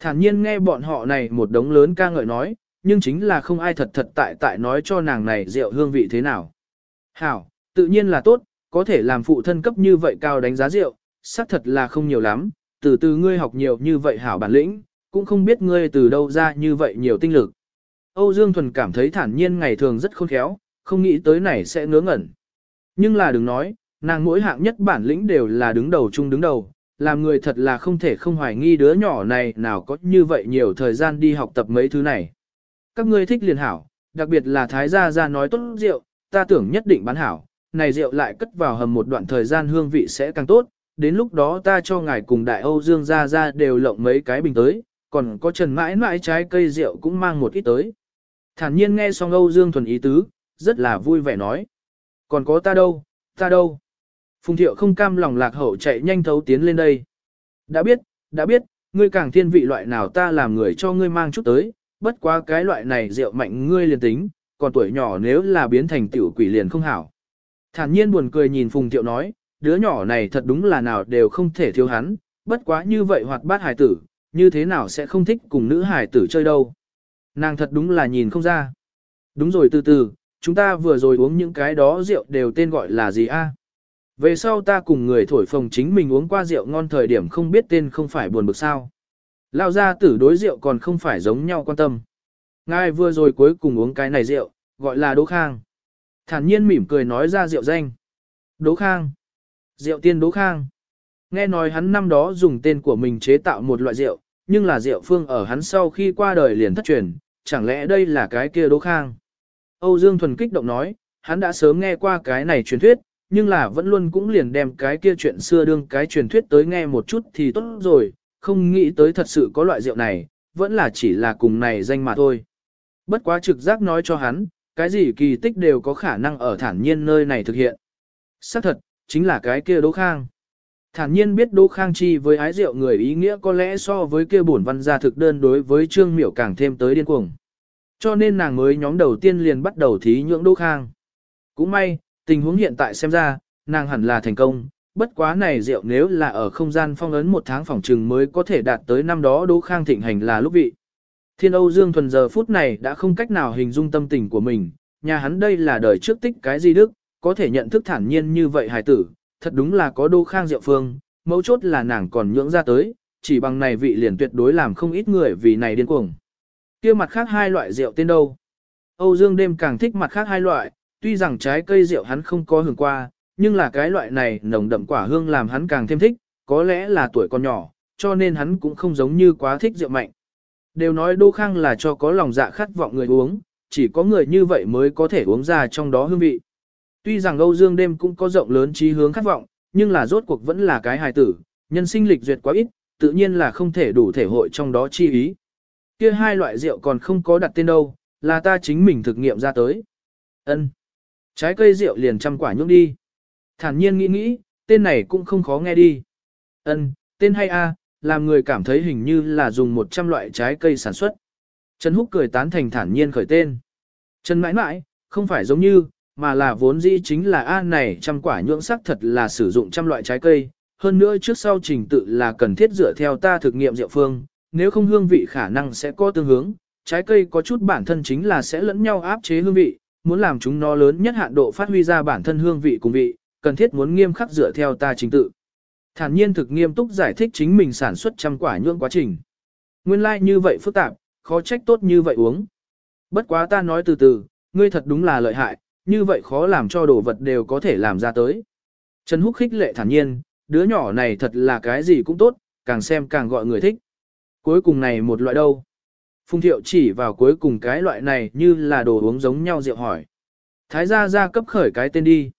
Thản nhiên nghe bọn họ này một đống lớn ca ngợi nói, nhưng chính là không ai thật thật tại tại nói cho nàng này rượu hương vị thế nào. Hảo, tự nhiên là tốt, có thể làm phụ thân cấp như vậy cao đánh giá rượu, xác thật là không nhiều lắm, từ từ ngươi học nhiều như vậy hảo bản lĩnh, cũng không biết ngươi từ đâu ra như vậy nhiều tinh lực. Âu Dương Thuần cảm thấy thản nhiên ngày thường rất khôn khéo, không nghĩ tới này sẽ ngớ ngẩn. Nhưng là đừng nói, nàng mỗi hạng nhất bản lĩnh đều là đứng đầu chung đứng đầu, làm người thật là không thể không hoài nghi đứa nhỏ này nào có như vậy nhiều thời gian đi học tập mấy thứ này. Các ngươi thích liền hảo, đặc biệt là Thái Gia Gia nói tốt rượu, ta tưởng nhất định bán hảo, này rượu lại cất vào hầm một đoạn thời gian hương vị sẽ càng tốt, đến lúc đó ta cho ngài cùng đại Âu Dương Gia Gia đều lộng mấy cái bình tới, còn có trần mãi mãi trái cây rượu cũng mang một ít tới. Thản nhiên nghe xong Âu Dương Thuần ý tứ, rất là vui vẻ nói. Còn có ta đâu, ta đâu. Phùng thiệu không cam lòng lạc hậu chạy nhanh thấu tiến lên đây. Đã biết, đã biết, ngươi càng thiên vị loại nào ta làm người cho ngươi mang chút tới, bất quá cái loại này rượu mạnh ngươi liền tính, còn tuổi nhỏ nếu là biến thành tiểu quỷ liền không hảo. Thản nhiên buồn cười nhìn Phùng thiệu nói, đứa nhỏ này thật đúng là nào đều không thể thiếu hắn, bất quá như vậy hoạt bát hài tử, như thế nào sẽ không thích cùng nữ hải tử chơi đâu. Nàng thật đúng là nhìn không ra. Đúng rồi từ từ, chúng ta vừa rồi uống những cái đó rượu đều tên gọi là gì a? Về sau ta cùng người thổi phồng chính mình uống qua rượu ngon thời điểm không biết tên không phải buồn bực sao. Lao ra tử đối rượu còn không phải giống nhau quan tâm. Ngài vừa rồi cuối cùng uống cái này rượu, gọi là Đỗ Khang. Thản nhiên mỉm cười nói ra rượu danh. Đỗ Khang. Rượu tiên Đỗ Khang. Nghe nói hắn năm đó dùng tên của mình chế tạo một loại rượu, nhưng là rượu phương ở hắn sau khi qua đời liền thất truyền, chẳng lẽ đây là cái kia Đỗ Khang. Âu Dương Thuần kích động nói, hắn đã sớm nghe qua cái này truyền thuyết, nhưng là vẫn luôn cũng liền đem cái kia chuyện xưa đương cái truyền thuyết tới nghe một chút thì tốt rồi, không nghĩ tới thật sự có loại rượu này, vẫn là chỉ là cùng này danh mà thôi. Bất quá trực giác nói cho hắn, cái gì kỳ tích đều có khả năng ở thản nhiên nơi này thực hiện. Xác thật, chính là cái kia Đỗ Khang. Thản nhiên biết Đỗ Khang chi với ái rượu người ý nghĩa có lẽ so với kia bổn văn gia thực đơn đối với Trương Miểu càng thêm tới điên cuồng. Cho nên nàng mới nhóm đầu tiên liền bắt đầu thí nhưỡng Đỗ Khang. Cũng may, tình huống hiện tại xem ra, nàng hẳn là thành công, bất quá này rượu nếu là ở không gian phong ấn một tháng phòng trừng mới có thể đạt tới năm đó Đỗ Khang thịnh hành là lúc vị. Thiên Âu Dương thuần giờ phút này đã không cách nào hình dung tâm tình của mình, nhà hắn đây là đời trước tích cái gì đức, có thể nhận thức thản nhiên như vậy hài tử, thật đúng là có Đô Khang diệu phương, mấu chốt là nàng còn nhưỡng ra tới, chỉ bằng này vị liền tuyệt đối làm không ít người vì này điên cuồng. kia mặt khác hai loại rượu tên đâu? Âu Dương đêm càng thích mặt khác hai loại, tuy rằng trái cây rượu hắn không có hưởng qua, nhưng là cái loại này nồng đậm quả hương làm hắn càng thêm thích, có lẽ là tuổi còn nhỏ, cho nên hắn cũng không giống như quá thích rượu mạnh. Đều nói Đô Khang là cho có lòng dạ khát vọng người uống, chỉ có người như vậy mới có thể uống ra trong đó hương vị. Tuy rằng Âu Dương đêm cũng có rộng lớn trí hướng khát vọng, nhưng là rốt cuộc vẫn là cái hài tử, nhân sinh lịch duyệt quá ít, tự nhiên là không thể đủ thể hội trong đó chi ý. Kia hai loại rượu còn không có đặt tên đâu, là ta chính mình thực nghiệm ra tới. Ân. Trái cây rượu liền trăm quả nhúc đi. Thản nhiên nghĩ nghĩ, tên này cũng không khó nghe đi. Ân, tên hay a, làm người cảm thấy hình như là dùng 100 loại trái cây sản xuất. Trần Húc cười tán thành thản nhiên khởi tên. Trần mãi mãi, không phải giống như, mà là vốn dĩ chính là A này trăm quả nhưỡng sắc thật là sử dụng trăm loại trái cây. Hơn nữa trước sau trình tự là cần thiết dựa theo ta thực nghiệm rượu phương, nếu không hương vị khả năng sẽ có tương hướng, trái cây có chút bản thân chính là sẽ lẫn nhau áp chế hương vị, muốn làm chúng nó lớn nhất hạn độ phát huy ra bản thân hương vị cùng vị, cần thiết muốn nghiêm khắc dựa theo ta trình tự. Thản nhiên thực nghiêm túc giải thích chính mình sản xuất trăm quả nhưỡng quá trình. Nguyên lai like như vậy phức tạp, khó trách tốt như vậy uống. Bất quá ta nói từ từ, ngươi thật đúng là lợi hại, như vậy khó làm cho đồ vật đều có thể làm ra tới. Trần Húc khích lệ thản nhiên, đứa nhỏ này thật là cái gì cũng tốt, càng xem càng gọi người thích. Cuối cùng này một loại đâu? Phùng thiệu chỉ vào cuối cùng cái loại này như là đồ uống giống nhau rượu hỏi. Thái gia gia cấp khởi cái tên đi.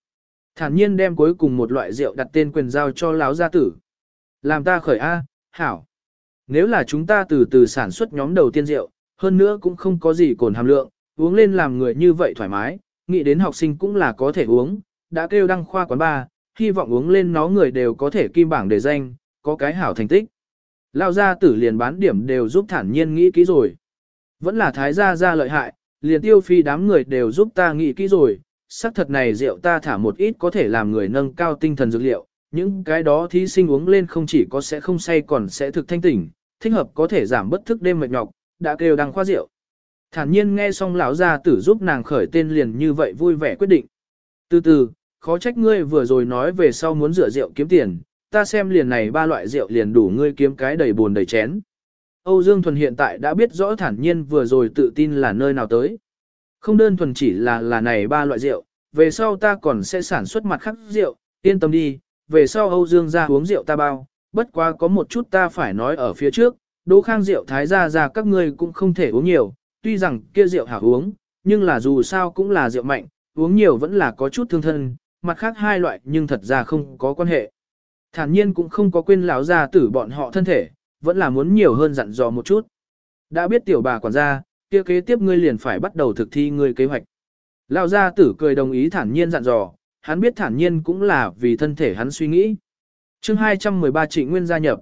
Thản nhiên đem cuối cùng một loại rượu đặt tên quyền giao cho lão gia tử. Làm ta khởi A, hảo. Nếu là chúng ta từ từ sản xuất nhóm đầu tiên rượu, hơn nữa cũng không có gì cồn hàm lượng, uống lên làm người như vậy thoải mái, nghĩ đến học sinh cũng là có thể uống, đã kêu đăng khoa quán ba, hy vọng uống lên nó người đều có thể kim bảng đề danh, có cái hảo thành tích. Lao gia tử liền bán điểm đều giúp thản nhiên nghĩ kỹ rồi. Vẫn là thái gia gia lợi hại, liền tiêu phi đám người đều giúp ta nghĩ kỹ rồi, sắc thật này rượu ta thả một ít có thể làm người nâng cao tinh thần dược liệu, những cái đó thí sinh uống lên không chỉ có sẽ không say còn sẽ thực thanh tỉnh, thích hợp có thể giảm bất thức đêm mệt nhọc, đã kêu đăng khoa rượu. Thản nhiên nghe xong lão gia tử giúp nàng khởi tên liền như vậy vui vẻ quyết định. Từ từ, khó trách ngươi vừa rồi nói về sau muốn rửa rượu kiếm tiền, ta xem liền này ba loại rượu liền đủ ngươi kiếm cái đầy buồn đầy chén. Âu Dương Thuần hiện tại đã biết rõ thản nhiên vừa rồi tự tin là nơi nào tới. Không đơn thuần chỉ là là này ba loại rượu, về sau ta còn sẽ sản xuất mặt khác rượu, yên tâm đi, về sau Âu Dương ra uống rượu ta bao, bất quá có một chút ta phải nói ở phía trước, đỗ khang rượu thái gia gia các ngươi cũng không thể uống nhiều, tuy rằng kia rượu hảo uống, nhưng là dù sao cũng là rượu mạnh, uống nhiều vẫn là có chút thương thân, mặt khác hai loại nhưng thật ra không có quan hệ. Thản nhiên cũng không có quên lão gia tử bọn họ thân thể, vẫn là muốn nhiều hơn dặn dò một chút. Đã biết tiểu bà quản gia, kia kế tiếp ngươi liền phải bắt đầu thực thi ngươi kế hoạch. Lão gia tử cười đồng ý thản nhiên dặn dò, hắn biết thản nhiên cũng là vì thân thể hắn suy nghĩ. chương 213 trịnh nguyên gia nhập.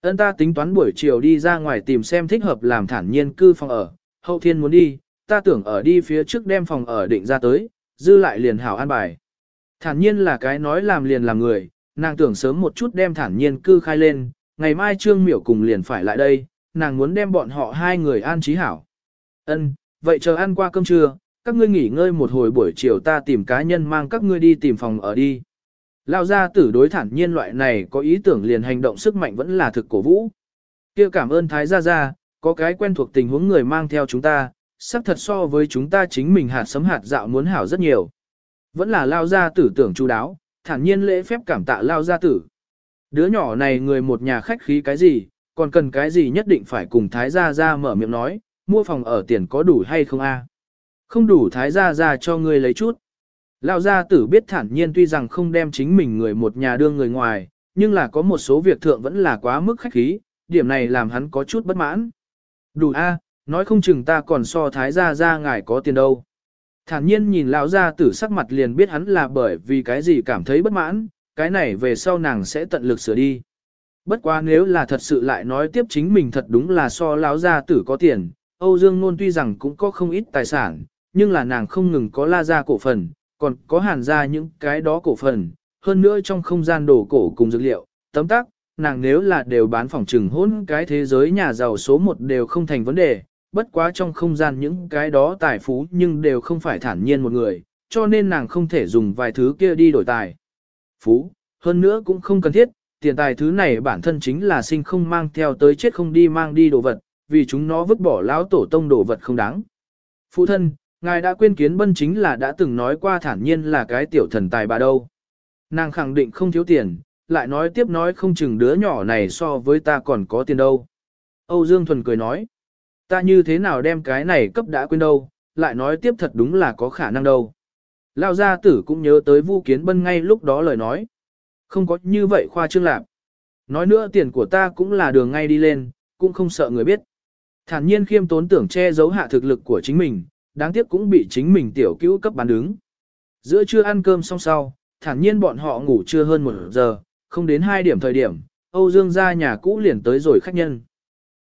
Ân ta tính toán buổi chiều đi ra ngoài tìm xem thích hợp làm thản nhiên cư phòng ở, hậu thiên muốn đi, ta tưởng ở đi phía trước đem phòng ở định ra tới, dư lại liền hảo an bài. Thản nhiên là cái nói làm liền làm người, nàng tưởng sớm một chút đem thản nhiên cư khai lên, ngày mai trương miểu cùng liền phải lại đây, nàng muốn đem bọn họ hai người an trí hảo. Ân, vậy chờ ăn qua cơm trưa, các ngươi nghỉ ngơi một hồi buổi chiều ta tìm cá nhân mang các ngươi đi tìm phòng ở đi. Lao ra tử đối thản nhiên loại này có ý tưởng liền hành động sức mạnh vẫn là thực cổ vũ. kia cảm ơn Thái Gia Gia, có cái quen thuộc tình huống người mang theo chúng ta, sắc thật so với chúng ta chính mình hạt sấm hạt dạo muốn hảo rất nhiều. Vẫn là Lao gia tử tưởng chu đáo, thản nhiên lễ phép cảm tạ Lao gia tử. Đứa nhỏ này người một nhà khách khí cái gì, còn cần cái gì nhất định phải cùng Thái Gia Gia mở miệng nói, mua phòng ở tiền có đủ hay không a? Không đủ Thái Gia Gia cho ngươi lấy chút. Lão gia tử biết thản nhiên tuy rằng không đem chính mình người một nhà đương người ngoài, nhưng là có một số việc thượng vẫn là quá mức khách khí, điểm này làm hắn có chút bất mãn. Đủ a, nói không chừng ta còn so thái gia gia ngài có tiền đâu. Thản nhiên nhìn lão gia tử sắc mặt liền biết hắn là bởi vì cái gì cảm thấy bất mãn, cái này về sau nàng sẽ tận lực sửa đi. Bất quá nếu là thật sự lại nói tiếp chính mình thật đúng là so lão gia tử có tiền, Âu Dương Nôn tuy rằng cũng có không ít tài sản, nhưng là nàng không ngừng có la gia cổ phần, còn có hàn ra những cái đó cổ phần, hơn nữa trong không gian đồ cổ cùng dược liệu, tấm tắc, nàng nếu là đều bán phòng trừng hôn cái thế giới nhà giàu số một đều không thành vấn đề, bất quá trong không gian những cái đó tài phú nhưng đều không phải thản nhiên một người, cho nên nàng không thể dùng vài thứ kia đi đổi tài. Phú, hơn nữa cũng không cần thiết, tiền tài thứ này bản thân chính là sinh không mang theo tới chết không đi mang đi đồ vật, vì chúng nó vứt bỏ lão tổ tông đồ vật không đáng. Phụ thân, ngài đã quên kiến bân chính là đã từng nói qua thản nhiên là cái tiểu thần tài bà đâu. Nàng khẳng định không thiếu tiền, lại nói tiếp nói không chừng đứa nhỏ này so với ta còn có tiền đâu. Âu Dương Thuần cười nói, ta như thế nào đem cái này cấp đã quên đâu, lại nói tiếp thật đúng là có khả năng đâu. Lao gia tử cũng nhớ tới Vu Kiến Bân ngay lúc đó lời nói. Không có như vậy khoa trương lạc. Nói nữa tiền của ta cũng là đường ngay đi lên, cũng không sợ người biết. Thản nhiên khiêm tốn tưởng che giấu hạ thực lực của chính mình, đáng tiếc cũng bị chính mình tiểu cứu cấp bán đứng. Giữa trưa ăn cơm xong sau, thản nhiên bọn họ ngủ trưa hơn một giờ, không đến hai điểm thời điểm, Âu Dương ra nhà cũ liền tới rồi khách nhân.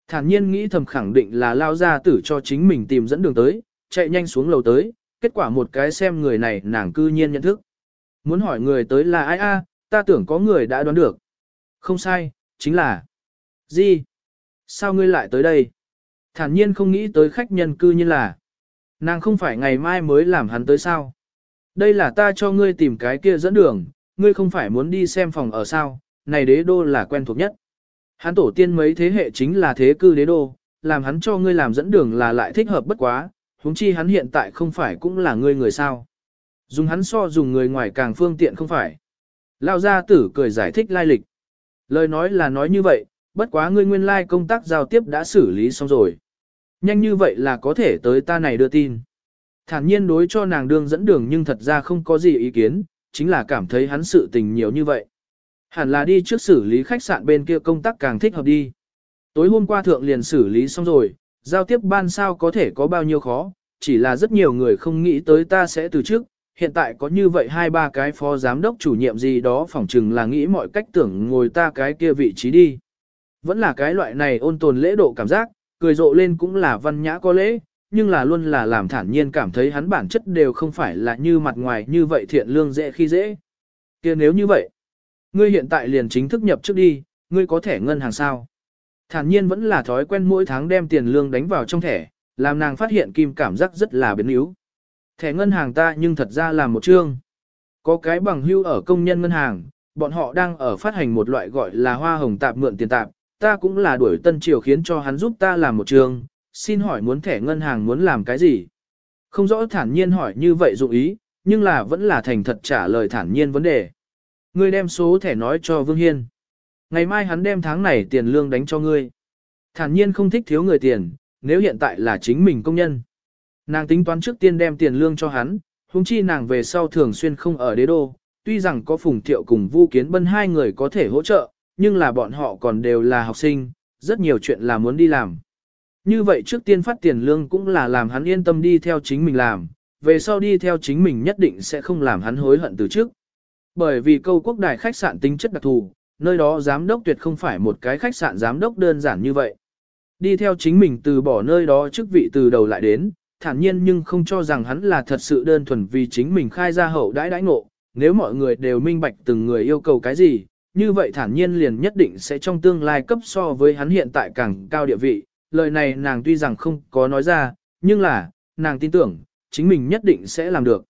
Thản nhiên nghĩ thầm khẳng định là lao ra tử cho chính mình tìm dẫn đường tới, chạy nhanh xuống lầu tới, kết quả một cái xem người này nàng cư nhiên nhận thức. Muốn hỏi người tới là ai a? ta tưởng có người đã đoán được. Không sai, chính là... Gì? Sao ngươi lại tới đây? Thản nhiên không nghĩ tới khách nhân cư nhiên là. Nàng không phải ngày mai mới làm hắn tới sao. Đây là ta cho ngươi tìm cái kia dẫn đường, ngươi không phải muốn đi xem phòng ở sao, này đế đô là quen thuộc nhất. Hắn tổ tiên mấy thế hệ chính là thế cư đế đô, làm hắn cho ngươi làm dẫn đường là lại thích hợp bất quá, huống chi hắn hiện tại không phải cũng là ngươi người sao. Dùng hắn so dùng người ngoài càng phương tiện không phải. Lao gia tử cười giải thích lai lịch. Lời nói là nói như vậy, bất quá ngươi nguyên lai công tác giao tiếp đã xử lý xong rồi. Nhanh như vậy là có thể tới ta này đưa tin. Thản nhiên đối cho nàng đường dẫn đường nhưng thật ra không có gì ý kiến, chính là cảm thấy hắn sự tình nhiều như vậy. Hẳn là đi trước xử lý khách sạn bên kia công tác càng thích hợp đi. Tối hôm qua thượng liền xử lý xong rồi, giao tiếp ban sao có thể có bao nhiêu khó, chỉ là rất nhiều người không nghĩ tới ta sẽ từ trước, hiện tại có như vậy hai ba cái phó giám đốc chủ nhiệm gì đó phỏng chừng là nghĩ mọi cách tưởng ngồi ta cái kia vị trí đi. Vẫn là cái loại này ôn tồn lễ độ cảm giác, cười rộ lên cũng là văn nhã có lễ, nhưng là luôn là làm thản nhiên cảm thấy hắn bản chất đều không phải là như mặt ngoài như vậy thiện lương dễ khi dễ. kia nếu như vậy, ngươi hiện tại liền chính thức nhập trước đi, ngươi có thẻ ngân hàng sao? Thản nhiên vẫn là thói quen mỗi tháng đem tiền lương đánh vào trong thẻ, làm nàng phát hiện kim cảm giác rất là biến yếu. Thẻ ngân hàng ta nhưng thật ra là một chương. Có cái bằng hưu ở công nhân ngân hàng, bọn họ đang ở phát hành một loại gọi là hoa hồng tạp mượn tiền tạp, ta cũng là đuổi tân triều khiến cho hắn giúp ta làm một trường, xin hỏi muốn thẻ ngân hàng muốn làm cái gì? Không rõ thản nhiên hỏi như vậy dụng ý, nhưng là vẫn là thành thật trả lời thản nhiên vấn đề. Ngươi đem số thẻ nói cho Vương Hiên. Ngày mai hắn đem tháng này tiền lương đánh cho ngươi. Thản nhiên không thích thiếu người tiền, nếu hiện tại là chính mình công nhân. Nàng tính toán trước tiên đem tiền lương cho hắn, huống chi nàng về sau thường xuyên không ở đế đô, tuy rằng có Phùng Thiệu cùng Vu Kiến Bân hai người có thể hỗ trợ, nhưng là bọn họ còn đều là học sinh, rất nhiều chuyện là muốn đi làm. Như vậy trước tiên phát tiền lương cũng là làm hắn yên tâm đi theo chính mình làm, về sau đi theo chính mình nhất định sẽ không làm hắn hối hận từ trước. Bởi vì câu quốc đài khách sạn tính chất đặc thù, nơi đó giám đốc tuyệt không phải một cái khách sạn giám đốc đơn giản như vậy. Đi theo chính mình từ bỏ nơi đó chức vị từ đầu lại đến, thản nhiên nhưng không cho rằng hắn là thật sự đơn thuần vì chính mình khai ra hậu đãi đãi ngộ, nếu mọi người đều minh bạch từng người yêu cầu cái gì, như vậy thản nhiên liền nhất định sẽ trong tương lai cấp so với hắn hiện tại càng cao địa vị. Lời này nàng tuy rằng không có nói ra, nhưng là, nàng tin tưởng, chính mình nhất định sẽ làm được.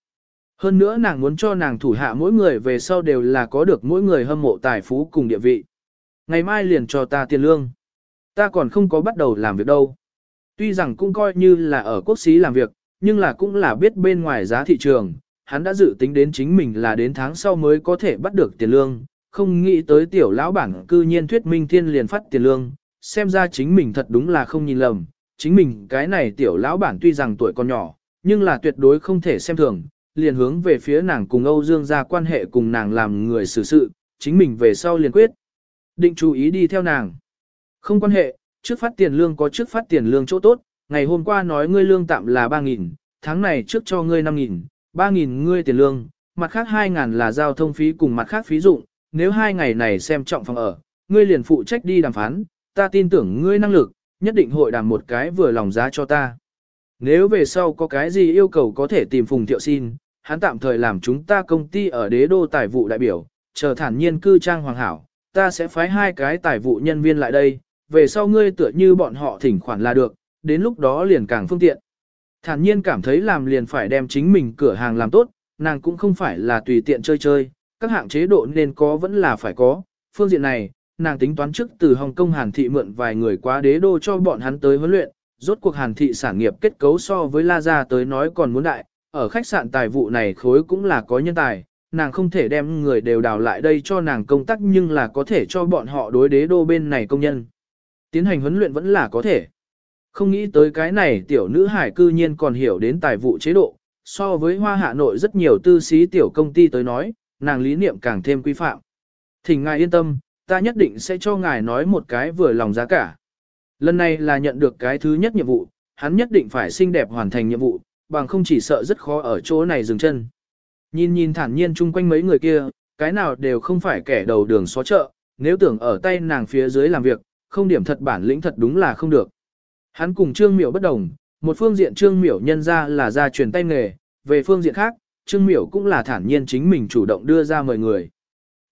Hơn nữa nàng muốn cho nàng thủ hạ mỗi người về sau đều là có được mỗi người hâm mộ tài phú cùng địa vị. Ngày mai liền cho ta tiền lương. Ta còn không có bắt đầu làm việc đâu. Tuy rằng cũng coi như là ở quốc xí làm việc, nhưng là cũng là biết bên ngoài giá thị trường, hắn đã dự tính đến chính mình là đến tháng sau mới có thể bắt được tiền lương, không nghĩ tới tiểu lão bản cư nhiên thuyết minh thiên liền phát tiền lương, xem ra chính mình thật đúng là không nhìn lầm, chính mình cái này tiểu lão bản tuy rằng tuổi còn nhỏ, nhưng là tuyệt đối không thể xem thường, liền hướng về phía nàng cùng Âu Dương ra quan hệ cùng nàng làm người xử sự, chính mình về sau liền quyết. Định chú ý đi theo nàng. Không quan hệ, trước phát tiền lương có trước phát tiền lương chỗ tốt, ngày hôm qua nói ngươi lương tạm là 3.000, tháng này trước cho ngươi 5.000, 3.000 ngươi tiền lương, mặt khác 2.000 là giao thông phí cùng mặt khác phí dụng, nếu hai ngày này xem trọng phòng ở, ngươi liền phụ trách đi đàm phán, ta tin tưởng ngươi năng lực, nhất định hội đàm một cái vừa lòng giá cho ta. Nếu về sau có cái gì yêu cầu có thể tìm Phùng Thiệu xin, hắn tạm thời làm chúng ta công ty ở đế đô tài vụ đại biểu, chờ thản nhiên cư trang hoàng hảo, ta sẽ phái hai cái tài vụ nhân viên lại đây, về sau ngươi tựa như bọn họ thỉnh khoản là được, đến lúc đó liền càng phương tiện. Thản nhiên cảm thấy làm liền phải đem chính mình cửa hàng làm tốt, nàng cũng không phải là tùy tiện chơi chơi, các hạng chế độ nên có vẫn là phải có. Phương diện này, nàng tính toán trước từ Hồng Kông Hàn Thị mượn vài người quá đế đô cho bọn hắn tới huấn luyện, rốt cuộc Hàn Thị sản nghiệp kết cấu so với La Gia tới nói còn muốn đại, ở khách sạn tài vụ này khối cũng là có nhân tài, nàng không thể đem người đều đào lại đây cho nàng công tác nhưng là có thể cho bọn họ đối đế đô bên này công nhân. Tiến hành huấn luyện vẫn là có thể. Không nghĩ tới cái này tiểu nữ hải cư nhiên còn hiểu đến tài vụ chế độ, so với hoa hạ nội rất nhiều tư sĩ tiểu công ty tới nói, nàng lý niệm càng thêm quy phạm. Thỉnh ngài yên tâm, ta nhất định sẽ cho ngài nói một cái vừa lòng giá cả. Lần này là nhận được cái thứ nhất nhiệm vụ, hắn nhất định phải xinh đẹp hoàn thành nhiệm vụ, bằng không chỉ sợ rất khó ở chỗ này dừng chân. Nhìn nhìn thản nhiên chung quanh mấy người kia, cái nào đều không phải kẻ đầu đường xó chợ, nếu tưởng ở tay nàng phía dưới làm việc, không điểm thật bản lĩnh thật đúng là không được. Hắn cùng Trương Miểu bất đồng, một phương diện Trương Miểu nhân ra là ra truyền tay nghề, về phương diện khác, Trương Miểu cũng là thản nhiên chính mình chủ động đưa ra mời người.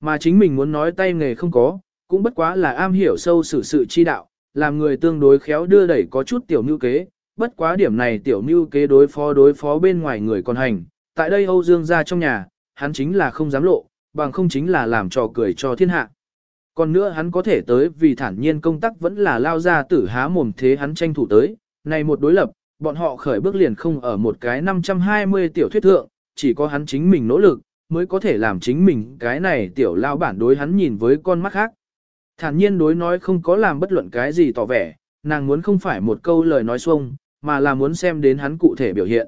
Mà chính mình muốn nói tay nghề không có, cũng bất quá là am hiểu sâu sự sự chi đạo, làm người tương đối khéo đưa đẩy có chút tiểu mưu kế, bất quá điểm này tiểu mưu kế đối phó đối phó bên ngoài người còn hành. Tại đây Âu Dương ra trong nhà, hắn chính là không dám lộ, bằng không chính là làm trò cười cho thiên hạ. Còn nữa hắn có thể tới vì thản nhiên công tác vẫn là lao ra tử há mồm thế hắn tranh thủ tới. Này một đối lập, bọn họ khởi bước liền không ở một cái 520 tiểu thuyết thượng, chỉ có hắn chính mình nỗ lực, mới có thể làm chính mình cái này tiểu lao bản đối hắn nhìn với con mắt khác. Thản nhiên đối nói không có làm bất luận cái gì tỏ vẻ, nàng muốn không phải một câu lời nói xuông, mà là muốn xem đến hắn cụ thể biểu hiện.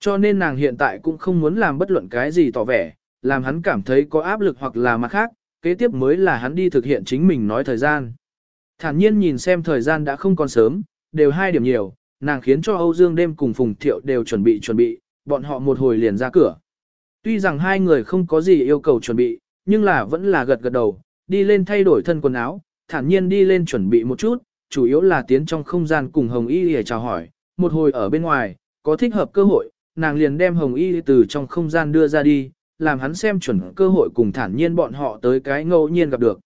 Cho nên nàng hiện tại cũng không muốn làm bất luận cái gì tỏ vẻ, làm hắn cảm thấy có áp lực hoặc là mặt khác, kế tiếp mới là hắn đi thực hiện chính mình nói thời gian. Thản nhiên nhìn xem thời gian đã không còn sớm, đều hai điểm nhiều, nàng khiến cho Âu Dương đêm cùng Phùng Thiệu đều chuẩn bị chuẩn bị, bọn họ một hồi liền ra cửa. Tuy rằng hai người không có gì yêu cầu chuẩn bị, nhưng là vẫn là gật gật đầu, đi lên thay đổi thân quần áo, thản nhiên đi lên chuẩn bị một chút, chủ yếu là tiến trong không gian cùng Hồng Y để chào hỏi, một hồi ở bên ngoài, có thích hợp cơ hội, nàng liền đem Hồng Y từ trong không gian đưa ra đi, làm hắn xem chuẩn cơ hội cùng thản nhiên bọn họ tới cái ngẫu nhiên gặp được.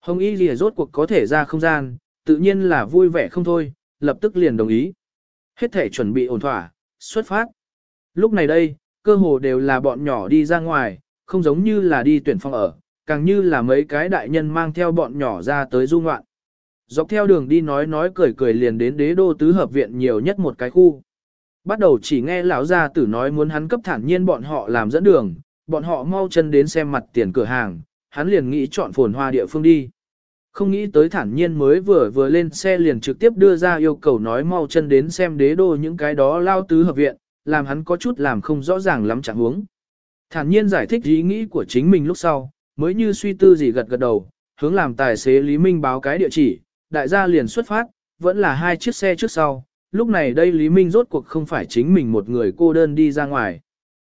Hồng Y lìa rốt cuộc có thể ra không gian, tự nhiên là vui vẻ không thôi, lập tức liền đồng ý. Hết thể chuẩn bị ổn thỏa, xuất phát. Lúc này đây, cơ hồ đều là bọn nhỏ đi ra ngoài, không giống như là đi tuyển phong ở, càng như là mấy cái đại nhân mang theo bọn nhỏ ra tới du ngoạn. Dọc theo đường đi nói nói cười cười liền đến đế đô tứ hợp viện nhiều nhất một cái khu. Bắt đầu chỉ nghe lão gia tử nói muốn hắn cấp thản nhiên bọn họ làm dẫn đường, bọn họ mau chân đến xem mặt tiền cửa hàng, hắn liền nghĩ chọn phồn hoa địa phương đi. Không nghĩ tới thản nhiên mới vừa vừa lên xe liền trực tiếp đưa ra yêu cầu nói mau chân đến xem đế đô những cái đó lao tứ hợp viện, làm hắn có chút làm không rõ ràng lắm chẳng huống. Thản nhiên giải thích ý nghĩ của chính mình lúc sau, mới như suy tư gì gật gật đầu, hướng làm tài xế Lý Minh báo cái địa chỉ, đại gia liền xuất phát, vẫn là hai chiếc xe trước sau, lúc này đây Lý Minh rốt cuộc không phải chính mình một người cô đơn đi ra ngoài.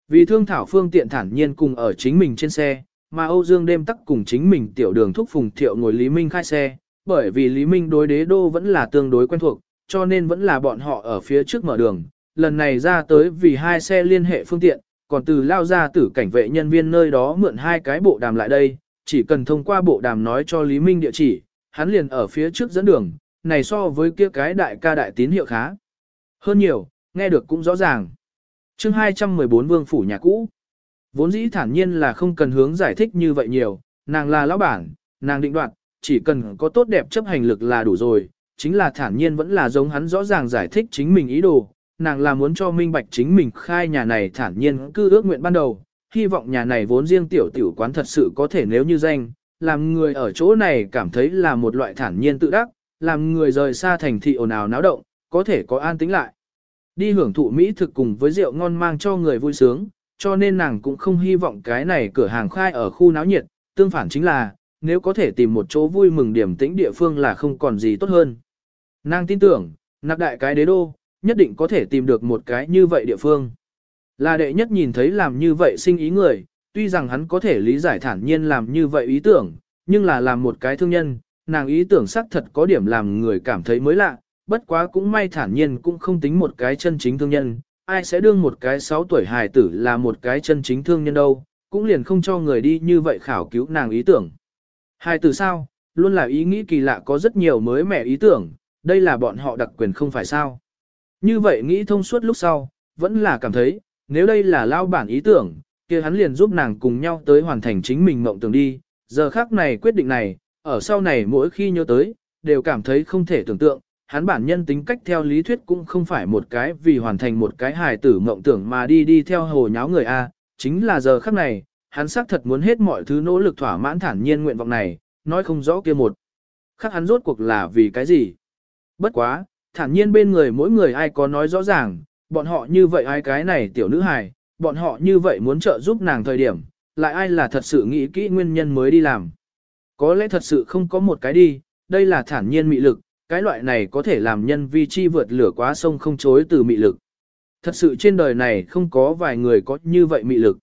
Vì thương thảo phương tiện thản nhiên cùng ở chính mình trên xe, mà Âu Dương đêm tắc cùng chính mình tiểu đường thúc phùng thiệu ngồi Lý Minh khai xe, bởi vì Lý Minh đối đế đô vẫn là tương đối quen thuộc, cho nên vẫn là bọn họ ở phía trước mở đường. Lần này ra tới vì hai xe liên hệ phương tiện, còn từ lao ra tử cảnh vệ nhân viên nơi đó mượn hai cái bộ đàm lại đây, chỉ cần thông qua bộ đàm nói cho Lý Minh địa chỉ, hắn liền ở phía trước dẫn đường, này so với kia cái đại ca đại tín hiệu khá. Hơn nhiều, nghe được cũng rõ ràng. chương 214 Vương Phủ Nhà Cũ Vốn dĩ thản nhiên là không cần hướng giải thích như vậy nhiều, nàng là lão bản, nàng định đoạt, chỉ cần có tốt đẹp chấp hành lực là đủ rồi, chính là thản nhiên vẫn là giống hắn rõ ràng giải thích chính mình ý đồ, nàng là muốn cho minh bạch chính mình khai nhà này thản nhiên cư ước nguyện ban đầu, hy vọng nhà này vốn riêng tiểu tiểu quán thật sự có thể nếu như danh, làm người ở chỗ này cảm thấy là một loại thản nhiên tự đắc, làm người rời xa thành thị ồn ào náo động, có thể có an tĩnh lại. Đi hưởng thụ mỹ thực cùng với rượu ngon mang cho người vui sướng, cho nên nàng cũng không hy vọng cái này cửa hàng khai ở khu náo nhiệt, tương phản chính là, nếu có thể tìm một chỗ vui mừng điểm tĩnh địa phương là không còn gì tốt hơn. Nàng tin tưởng, nạp đại cái đế đô, nhất định có thể tìm được một cái như vậy địa phương. Là đệ nhất nhìn thấy làm như vậy sinh ý người, tuy rằng hắn có thể lý giải thản nhiên làm như vậy ý tưởng, nhưng là làm một cái thương nhân, nàng ý tưởng xác thật có điểm làm người cảm thấy mới lạ, bất quá cũng may thản nhiên cũng không tính một cái chân chính thương nhân, ai sẽ đương một cái 6 tuổi hài tử là một cái chân chính thương nhân đâu, cũng liền không cho người đi như vậy khảo cứu nàng ý tưởng. Hài tử sao, luôn là ý nghĩ kỳ lạ có rất nhiều mới mẻ ý tưởng, đây là bọn họ đặc quyền không phải sao. Như vậy nghĩ thông suốt lúc sau, vẫn là cảm thấy, nếu đây là lao bản ý tưởng, kia hắn liền giúp nàng cùng nhau tới hoàn thành chính mình mộng tưởng đi. Giờ khác này quyết định này, ở sau này mỗi khi nhớ tới, đều cảm thấy không thể tưởng tượng, hắn bản nhân tính cách theo lý thuyết cũng không phải một cái vì hoàn thành một cái hài tử mộng tưởng mà đi đi theo hồ nháo người A, chính là giờ khắc này, hắn xác thật muốn hết mọi thứ nỗ lực thỏa mãn thản nhiên nguyện vọng này, nói không rõ kia một. Khắc hắn rốt cuộc là vì cái gì? Bất quá, thản nhiên bên người mỗi người ai có nói rõ ràng, bọn họ như vậy ai cái này tiểu nữ hài, bọn họ như vậy muốn trợ giúp nàng thời điểm, lại ai là thật sự nghĩ kỹ nguyên nhân mới đi làm. Có lẽ thật sự không có một cái đi, đây là thản nhiên mị lực, cái loại này có thể làm nhân vi chi vượt lửa quá sông không chối từ mị lực. Thật sự trên đời này không có vài người có như vậy mị lực.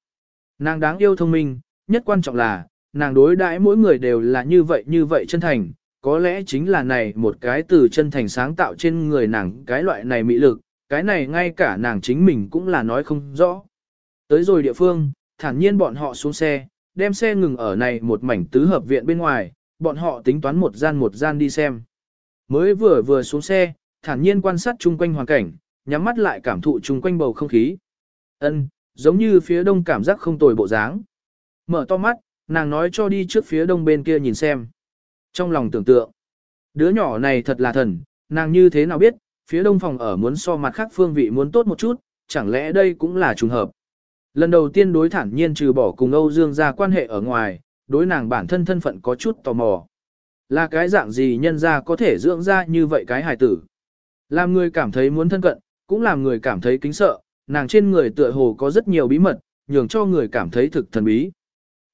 Nàng đáng yêu thông minh, nhất quan trọng là, nàng đối đãi mỗi người đều là như vậy như vậy chân thành, có lẽ chính là này một cái từ chân thành sáng tạo trên người nàng cái loại này mị lực, cái này ngay cả nàng chính mình cũng là nói không rõ. Tới rồi địa phương, thản nhiên bọn họ xuống xe, đem xe ngừng ở này một mảnh tứ hợp viện bên ngoài, bọn họ tính toán một gian một gian đi xem. Mới vừa vừa xuống xe, thản nhiên quan sát chung quanh hoàn cảnh, nhắm mắt lại cảm thụ chung quanh bầu không khí. Ân, giống như phía đông cảm giác không tồi bộ dáng. Mở to mắt, nàng nói cho đi trước phía đông bên kia nhìn xem. Trong lòng tưởng tượng, đứa nhỏ này thật là thần, nàng như thế nào biết, phía đông phòng ở muốn so mặt khác phương vị muốn tốt một chút, chẳng lẽ đây cũng là trùng hợp. Lần đầu tiên đối thản nhiên trừ bỏ cùng Âu Dương ra quan hệ ở ngoài, đối nàng bản thân thân phận có chút tò mò. Là cái dạng gì nhân ra có thể dưỡng ra như vậy cái hài tử. Làm người cảm thấy muốn thân cận, cũng làm người cảm thấy kính sợ, nàng trên người tựa hồ có rất nhiều bí mật, nhường cho người cảm thấy thực thần bí.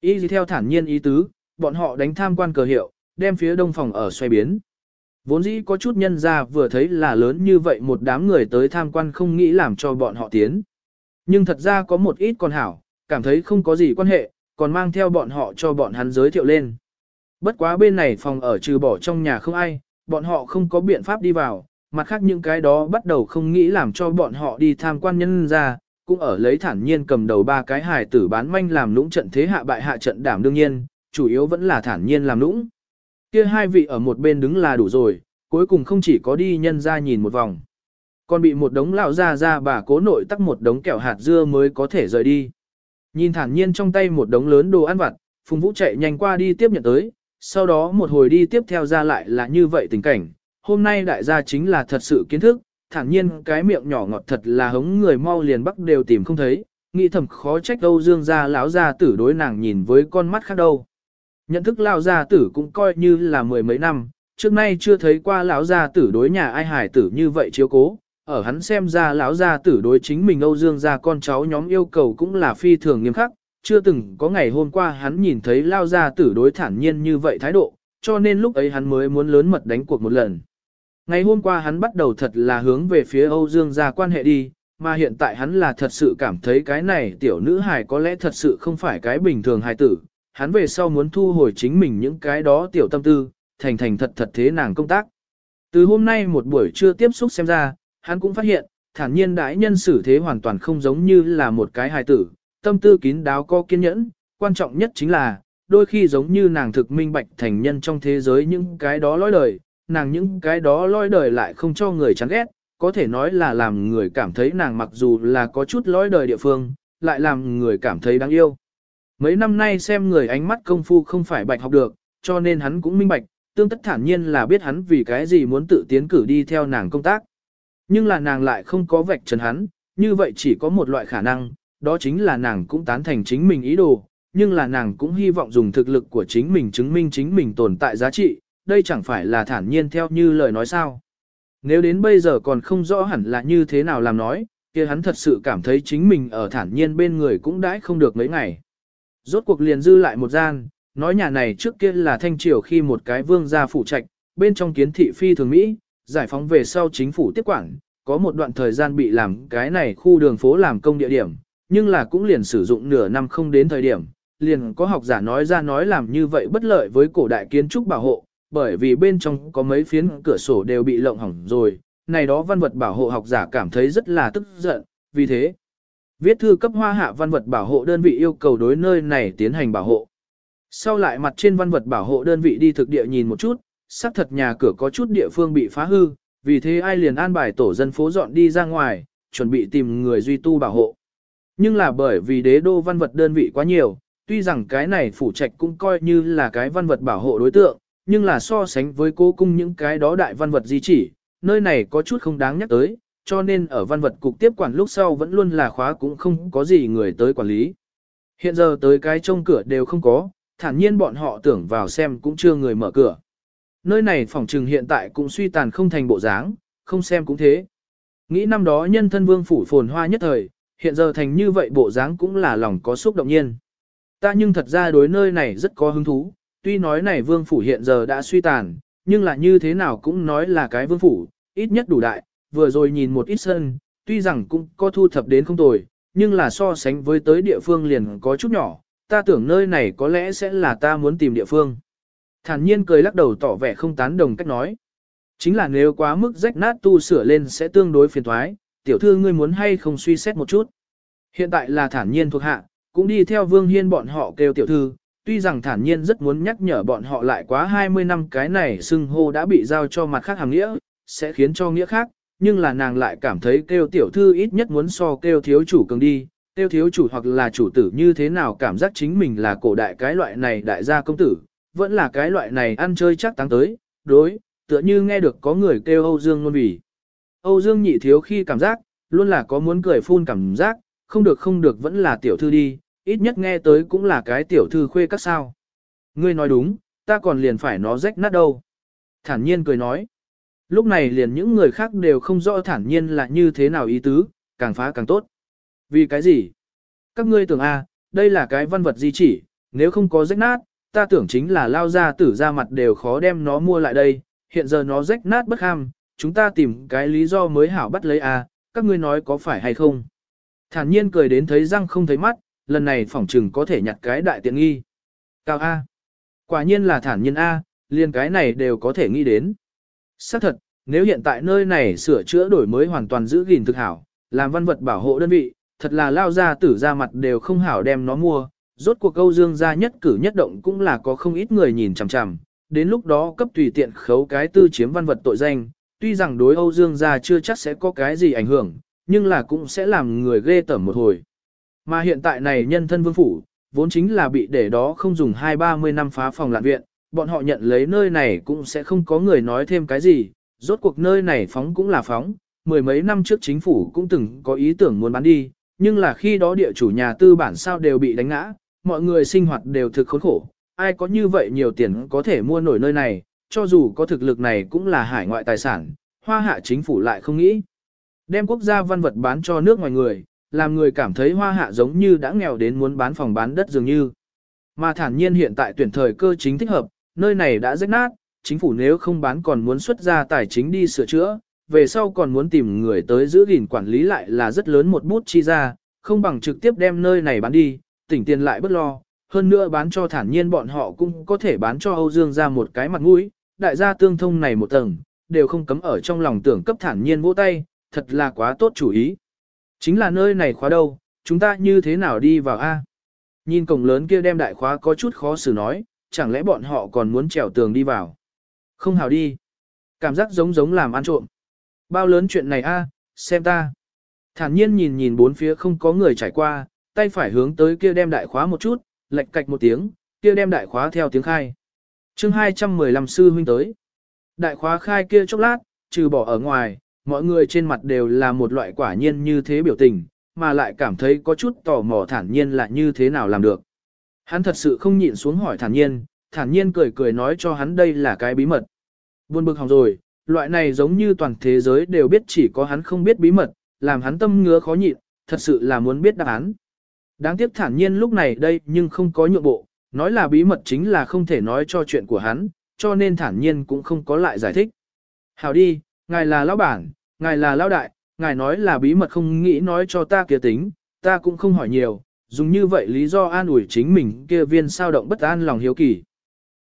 ý gì theo thản nhiên ý tứ, bọn họ đánh tham quan cờ hiệu, đem phía đông phòng ở xoay biến. Vốn dĩ có chút nhân ra vừa thấy là lớn như vậy một đám người tới tham quan không nghĩ làm cho bọn họ tiến. Nhưng thật ra có một ít con hảo, cảm thấy không có gì quan hệ, còn mang theo bọn họ cho bọn hắn giới thiệu lên. Bất quá bên này phòng ở trừ bỏ trong nhà không ai, bọn họ không có biện pháp đi vào, mặt khác những cái đó bắt đầu không nghĩ làm cho bọn họ đi tham quan nhân ra, cũng ở lấy thản nhiên cầm đầu ba cái hài tử bán manh làm lũng trận thế hạ bại hạ trận đảm đương nhiên, chủ yếu vẫn là thản nhiên làm lũng. Kia hai vị ở một bên đứng là đủ rồi, cuối cùng không chỉ có đi nhân ra nhìn một vòng. Còn bị một đống lão ra ra bà cố nội tắc một đống kẹo hạt dưa mới có thể rời đi. Nhìn thản nhiên trong tay một đống lớn đồ ăn vặt, Phùng Vũ chạy nhanh qua đi tiếp nhận tới, sau đó một hồi đi tiếp theo ra lại là như vậy tình cảnh. Hôm nay đại gia chính là thật sự kiến thức, thản nhiên cái miệng nhỏ ngọt thật là hống người mau liền bắc đều tìm không thấy, nghĩ thầm khó trách Âu Dương gia lão gia tử đối nàng nhìn với con mắt khác đâu. Nhận thức lão gia tử cũng coi như là mười mấy năm, trước nay chưa thấy qua lão gia tử đối nhà ai hải tử như vậy chiếu cố, ở hắn xem ra lão gia tử đối chính mình Âu Dương gia con cháu nhóm yêu cầu cũng là phi thường nghiêm khắc, chưa từng có ngày hôm qua hắn nhìn thấy lão gia tử đối thản nhiên như vậy thái độ, cho nên lúc ấy hắn mới muốn lớn mật đánh cuộc một lần. Ngày hôm qua hắn bắt đầu thật là hướng về phía Âu Dương gia quan hệ đi, mà hiện tại hắn là thật sự cảm thấy cái này tiểu nữ hài có lẽ thật sự không phải cái bình thường hài tử, hắn về sau muốn thu hồi chính mình những cái đó tiểu tâm tư, thành thành thật thật thế nàng công tác. Từ hôm nay một buổi trưa tiếp xúc xem ra, hắn cũng phát hiện, thản nhiên đãi nhân xử thế hoàn toàn không giống như là một cái hài tử, tâm tư kín đáo có kiên nhẫn, quan trọng nhất chính là, đôi khi giống như nàng thực minh bạch thành nhân trong thế giới những cái đó lối đời, nàng những cái đó lối đời lại không cho người chán ghét, có thể nói là làm người cảm thấy nàng mặc dù là có chút lối đời địa phương, lại làm người cảm thấy đáng yêu. Mấy năm nay xem người ánh mắt công phu không phải bạch học được, cho nên hắn cũng minh bạch, tương tất thản nhiên là biết hắn vì cái gì muốn tự tiến cử đi theo nàng công tác. Nhưng là nàng lại không có vạch trần hắn, như vậy chỉ có một loại khả năng, đó chính là nàng cũng tán thành chính mình ý đồ, nhưng là nàng cũng hy vọng dùng thực lực của chính mình chứng minh chính mình tồn tại giá trị, đây chẳng phải là thản nhiên theo như lời nói sao. Nếu đến bây giờ còn không rõ hẳn là như thế nào làm nói, kia hắn thật sự cảm thấy chính mình ở thản nhiên bên người cũng đãi không được mấy ngày. Rốt cuộc liền dư lại một gian, nói nhà này trước kia là thanh triều khi một cái vương gia phụ trạch, bên trong kiến thị phi thường Mỹ, giải phóng về sau chính phủ tiếp quản, có một đoạn thời gian bị làm cái này khu đường phố làm công địa điểm, nhưng là cũng liền sử dụng nửa năm không đến thời điểm, liền có học giả nói ra nói làm như vậy bất lợi với cổ đại kiến trúc bảo hộ, bởi vì bên trong có mấy phiến cửa sổ đều bị lộng hỏng rồi, này đó văn vật bảo hộ học giả cảm thấy rất là tức giận, vì thế, viết thư cấp hoa hạ văn vật bảo hộ đơn vị yêu cầu đối nơi này tiến hành bảo hộ. Sau lại mặt trên văn vật bảo hộ đơn vị đi thực địa nhìn một chút, xác thật nhà cửa có chút địa phương bị phá hư, vì thế ai liền an bài tổ dân phố dọn đi ra ngoài, chuẩn bị tìm người duy tu bảo hộ. Nhưng là bởi vì đế đô văn vật đơn vị quá nhiều, tuy rằng cái này phủ trạch cũng coi như là cái văn vật bảo hộ đối tượng, nhưng là so sánh với cố cung những cái đó đại văn vật di chỉ, nơi này có chút không đáng nhắc tới, cho nên ở văn vật cục tiếp quản lúc sau vẫn luôn là khóa cũng không có gì người tới quản lý. Hiện giờ tới cái trông cửa đều không có, thản nhiên bọn họ tưởng vào xem cũng chưa người mở cửa. Nơi này phòng trừng hiện tại cũng suy tàn không thành bộ dáng, không xem cũng thế. Nghĩ năm đó nhân thân vương phủ phồn hoa nhất thời, hiện giờ thành như vậy bộ dáng cũng là lòng có xúc động nhiên. Ta nhưng thật ra đối nơi này rất có hứng thú, tuy nói này vương phủ hiện giờ đã suy tàn, nhưng là như thế nào cũng nói là cái vương phủ, ít nhất đủ đại, vừa rồi nhìn một ít sân, tuy rằng cũng có thu thập đến không tồi, nhưng là so sánh với tới địa phương liền có chút nhỏ, ta tưởng nơi này có lẽ sẽ là ta muốn tìm địa phương. Thản nhiên cười lắc đầu tỏ vẻ không tán đồng cách nói. Chính là nếu quá mức rách nát tu sửa lên sẽ tương đối phiền toái, tiểu thư ngươi muốn hay không suy xét một chút. Hiện tại là thản nhiên thuộc hạ, cũng đi theo vương hiên bọn họ kêu tiểu thư, tuy rằng thản nhiên rất muốn nhắc nhở bọn họ lại quá 20 năm cái này xưng hô đã bị giao cho mặt khác hàng nghĩa, sẽ khiến cho nghĩa khác, nhưng là nàng lại cảm thấy kêu tiểu thư ít nhất muốn so kêu thiếu chủ cường đi, kêu thiếu chủ hoặc là chủ tử như thế nào cảm giác chính mình là cổ đại cái loại này đại gia công tử, vẫn là cái loại này ăn chơi chắc tăng tới, đối, tựa như nghe được có người kêu Âu Dương luôn vì. Âu Dương nhị thiếu khi cảm giác, luôn là có muốn cười phun cảm giác, không được không được vẫn là tiểu thư đi, ít nhất nghe tới cũng là cái tiểu thư khuê các sao. Ngươi nói đúng, ta còn liền phải nó rách nát đâu. Thản nhiên cười nói. Lúc này liền những người khác đều không rõ thản nhiên là như thế nào ý tứ, càng phá càng tốt. Vì cái gì? Các ngươi tưởng a, đây là cái văn vật di chỉ, nếu không có rách nát, ta tưởng chính là lao ra tử ra mặt đều khó đem nó mua lại đây, hiện giờ nó rách nát bất ham, chúng ta tìm cái lý do mới hảo bắt lấy a, các ngươi nói có phải hay không? Thản nhiên cười đến thấy răng không thấy mắt, lần này phỏng trừng có thể nhặt cái đại tiện nghi. Cao A. Quả nhiên là thản nhiên A, liền cái này đều có thể nghĩ đến. Xác thật, nếu hiện tại nơi này sửa chữa đổi mới hoàn toàn giữ gìn thực hảo, làm văn vật bảo hộ đơn vị, thật là lao ra tử ra mặt đều không hảo đem nó mua, rốt cuộc câu dương ra nhất cử nhất động cũng là có không ít người nhìn chằm chằm, đến lúc đó cấp tùy tiện khấu cái tư chiếm văn vật tội danh, tuy rằng đối Âu Dương gia chưa chắc sẽ có cái gì ảnh hưởng, nhưng là cũng sẽ làm người ghê tởm một hồi. Mà hiện tại này nhân thân vương phủ, vốn chính là bị để đó không dùng hai ba mươi năm phá phòng lạn viện, bọn họ nhận lấy nơi này cũng sẽ không có người nói thêm cái gì, rốt cuộc nơi này phóng cũng là phóng, mười mấy năm trước chính phủ cũng từng có ý tưởng muốn bán đi, nhưng là khi đó địa chủ nhà tư bản sao đều bị đánh ngã, mọi người sinh hoạt đều thực khốn khổ, ai có như vậy nhiều tiền có thể mua nổi nơi này, cho dù có thực lực này cũng là hải ngoại tài sản, hoa hạ chính phủ lại không nghĩ. Đem quốc gia văn vật bán cho nước ngoài người, làm người cảm thấy hoa hạ giống như đã nghèo đến muốn bán phòng bán đất dường như. Mà thản nhiên hiện tại tuyển thời cơ chính thích hợp, nơi này đã rách nát, chính phủ nếu không bán còn muốn xuất ra tài chính đi sửa chữa, về sau còn muốn tìm người tới giữ gìn quản lý lại là rất lớn một bút chi ra, không bằng trực tiếp đem nơi này bán đi, tỉnh tiền lại bất lo, hơn nữa bán cho thản nhiên bọn họ cũng có thể bán cho Âu Dương ra một cái mặt mũi, đại gia tương thông này một tầng, đều không cấm ở trong lòng tưởng cấp thản nhiên vỗ tay, thật là quá tốt chủ ý. Chính là nơi này khóa đâu, chúng ta như thế nào đi vào A? Nhìn cổng lớn kia đem đại khóa có chút khó xử nói, chẳng lẽ bọn họ còn muốn trèo tường đi vào? Không hào đi. Cảm giác giống giống làm ăn trộm. Bao lớn chuyện này A, xem ta. Thản nhiên nhìn nhìn bốn phía không có người trải qua, tay phải hướng tới kia đem đại khóa một chút, lệch cạch một tiếng, kia đem đại khóa theo tiếng khai. chương 215 sư huynh tới. Đại khóa khai kia chốc lát, trừ bỏ ở ngoài, mọi người trên mặt đều là một loại quả nhiên như thế biểu tình, mà lại cảm thấy có chút tò mò thản nhiên là như thế nào làm được. Hắn thật sự không nhịn xuống hỏi thản nhiên, thản nhiên cười cười nói cho hắn đây là cái bí mật. Buồn bực hỏng rồi, loại này giống như toàn thế giới đều biết chỉ có hắn không biết bí mật, làm hắn tâm ngứa khó nhịn, thật sự là muốn biết đáp án. Đáng tiếc thản nhiên lúc này đây nhưng không có nhượng bộ, nói là bí mật chính là không thể nói cho chuyện của hắn, cho nên thản nhiên cũng không có lại giải thích. Hảo đi, ngài là lão bản, ngài là lão đại, ngài nói là bí mật không nghĩ nói cho ta kia tính, ta cũng không hỏi nhiều, dùng như vậy lý do an ủi chính mình kia viên sao động bất an lòng hiếu kỳ.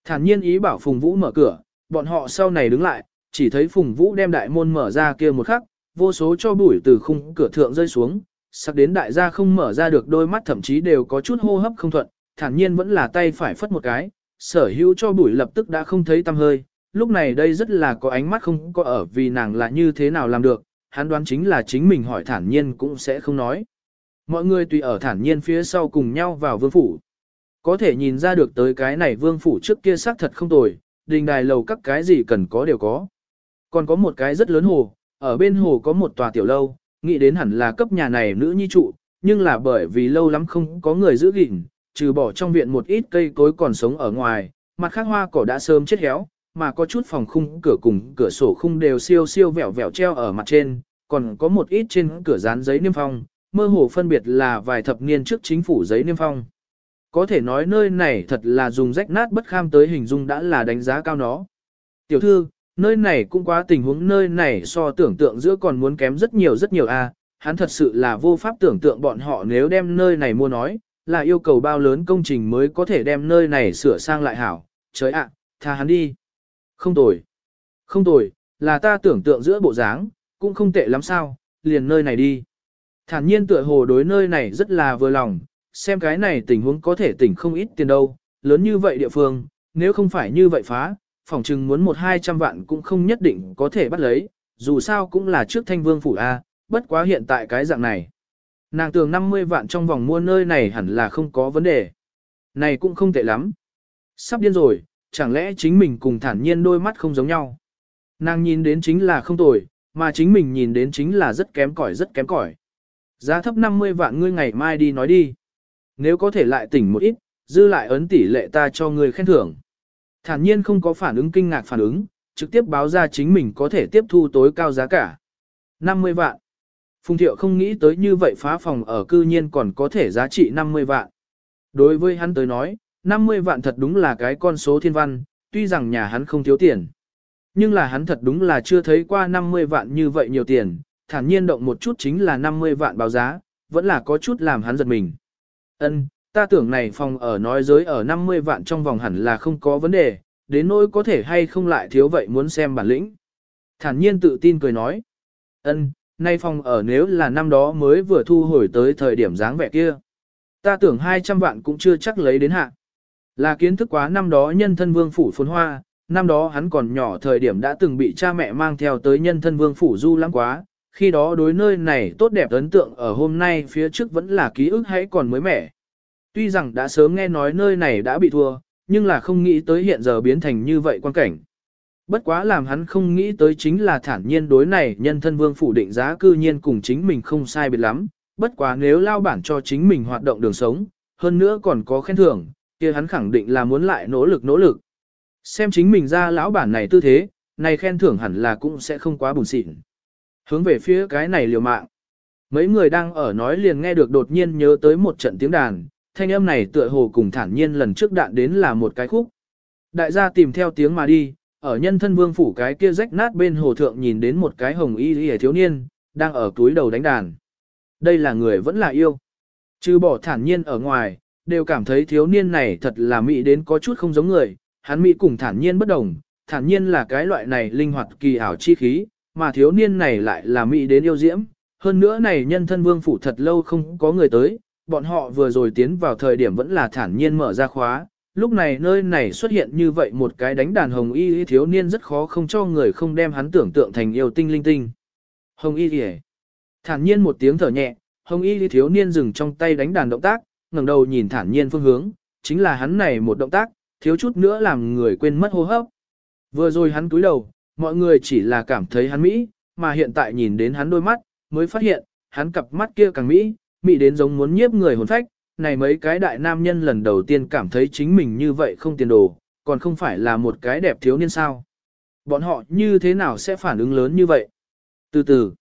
Thản nhiên ý bảo Phùng Vũ mở cửa, bọn họ sau này đứng lại, chỉ thấy Phùng Vũ đem đại môn mở ra kia một khắc, vô số cho bụi từ khung cửa thượng rơi xuống, sắc đến đại gia không mở ra được đôi mắt thậm chí đều có chút hô hấp không thuận, thản nhiên vẫn là tay phải phất một cái, sở hữu cho bụi lập tức đã không thấy tăm hơi, lúc này đây rất là có ánh mắt không có ở vì nàng là như thế nào làm được, hắn đoán chính là chính mình hỏi thản nhiên cũng sẽ không nói. Mọi người tùy ở thản nhiên phía sau cùng nhau vào vương phủ. Có thể nhìn ra được tới cái này vương phủ trước kia xác thật không tồi, đình đài lầu các cái gì cần có đều có. Còn có một cái rất lớn hồ, ở bên hồ có một tòa tiểu lâu, nghĩ đến hẳn là cấp nhà này nữ nhi trụ, nhưng là bởi vì lâu lắm không có người giữ gìn, trừ bỏ trong viện một ít cây cối còn sống ở ngoài, mặt khác hoa cỏ đã sớm chết héo, mà có chút phòng khung cửa cùng cửa sổ khung đều siêu siêu vẹo vẹo treo ở mặt trên, còn có một ít trên cửa dán giấy niêm phong, mơ hồ phân biệt là vài thập niên trước chính phủ giấy niêm phong. Có thể nói nơi này thật là dùng rách nát bất kham tới hình dung đã là đánh giá cao nó. Tiểu thư, nơi này cũng quá tình huống nơi này so tưởng tượng giữa còn muốn kém rất nhiều rất nhiều a. À, hắn thật sự là vô pháp tưởng tượng bọn họ nếu đem nơi này mua nói, là yêu cầu bao lớn công trình mới có thể đem nơi này sửa sang lại hảo. Trời ạ, tha hắn đi. Không tồi. Không tồi, là ta tưởng tượng giữa bộ dáng, cũng không tệ lắm sao, liền nơi này đi. Thản nhiên tựa hồ đối nơi này rất là vừa lòng, xem cái này tình huống có thể tỉnh không ít tiền đâu, lớn như vậy địa phương, nếu không phải như vậy phá, phòng trừng muốn một hai trăm vạn cũng không nhất định có thể bắt lấy, dù sao cũng là trước thanh vương phủ A, bất quá hiện tại cái dạng này. Nàng tưởng 50 vạn trong vòng mua nơi này hẳn là không có vấn đề. Này cũng không tệ lắm. Sắp điên rồi, chẳng lẽ chính mình cùng thản nhiên đôi mắt không giống nhau. Nàng nhìn đến chính là không tồi, mà chính mình nhìn đến chính là rất kém cỏi rất kém cỏi. Giá thấp 50 vạn ngươi ngày mai đi nói đi. Nếu có thể lại tỉnh một ít, dư lại ấn tỷ lệ ta cho ngươi khen thưởng. Thản nhiên không có phản ứng kinh ngạc phản ứng, trực tiếp báo ra chính mình có thể tiếp thu tối cao giá cả. 50 vạn. Phùng thiệu không nghĩ tới như vậy phá phòng ở cư nhiên còn có thể giá trị 50 vạn. Đối với hắn tới nói, 50 vạn thật đúng là cái con số thiên văn, tuy rằng nhà hắn không thiếu tiền. Nhưng là hắn thật đúng là chưa thấy qua 50 vạn như vậy nhiều tiền, thản nhiên động một chút chính là 50 vạn báo giá, vẫn là có chút làm hắn giật mình. Ân, ta tưởng này phòng ở nói giới ở 50 vạn trong vòng hẳn là không có vấn đề, đến nỗi có thể hay không lại thiếu vậy muốn xem bản lĩnh. Thản nhiên tự tin cười nói. Ân, nay phòng ở nếu là năm đó mới vừa thu hồi tới thời điểm dáng vẻ kia. Ta tưởng 200 vạn cũng chưa chắc lấy đến hạ. Là kiến thức quá năm đó nhân thân vương phủ phồn hoa, năm đó hắn còn nhỏ thời điểm đã từng bị cha mẹ mang theo tới nhân thân vương phủ du lãng quá, khi đó đối nơi này tốt đẹp ấn tượng ở hôm nay phía trước vẫn là ký ức hãy còn mới mẻ. Tuy rằng đã sớm nghe nói nơi này đã bị thua, nhưng là không nghĩ tới hiện giờ biến thành như vậy quan cảnh. Bất quá làm hắn không nghĩ tới chính là thản nhiên đối này nhân thân vương phủ định giá cư nhiên cùng chính mình không sai biệt lắm, bất quá nếu lao bản cho chính mình hoạt động đường sống, hơn nữa còn có khen thưởng, kia hắn khẳng định là muốn lại nỗ lực nỗ lực. Xem chính mình ra lão bản này tư thế, này khen thưởng hẳn là cũng sẽ không quá buồn xịn. Hướng về phía cái này liều mạng. Mấy người đang ở nói liền nghe được đột nhiên nhớ tới một trận tiếng đàn, thanh âm này tựa hồ cùng thản nhiên lần trước đạn đến là một cái khúc. Đại gia tìm theo tiếng mà đi, ở nhân thân vương phủ cái kia rách nát bên hồ thượng nhìn đến một cái hồng y y thiếu niên, đang ở túi đầu đánh đàn. Đây là người vẫn là yêu. Chứ bỏ thản nhiên ở ngoài, đều cảm thấy thiếu niên này thật là mỹ đến có chút không giống người, hắn mỹ cùng thản nhiên bất đồng, thản nhiên là cái loại này linh hoạt kỳ ảo chi khí, mà thiếu niên này lại là mỹ đến yêu diễm. Hơn nữa này nhân thân vương phủ thật lâu không có người tới, bọn họ vừa rồi tiến vào thời điểm vẫn là thản nhiên mở ra khóa, lúc này nơi này xuất hiện như vậy một cái đánh đàn hồng y, thiếu niên rất khó không cho người không đem hắn tưởng tượng thành yêu tinh linh tinh. Hồng y y Thản nhiên một tiếng thở nhẹ, hồng y y thiếu niên dừng trong tay đánh đàn động tác, ngẩng đầu nhìn thản nhiên phương hướng, chính là hắn này một động tác, thiếu chút nữa làm người quên mất hô hấp. Vừa rồi hắn cúi đầu, mọi người chỉ là cảm thấy hắn Mỹ, mà hiện tại nhìn đến hắn đôi mắt, mới phát hiện, hắn cặp mắt kia càng Mỹ, Mỹ đến giống muốn nhiếp người hồn phách, này mấy cái đại nam nhân lần đầu tiên cảm thấy chính mình như vậy không tiền đồ, còn không phải là một cái đẹp thiếu niên sao. Bọn họ như thế nào sẽ phản ứng lớn như vậy? Từ từ,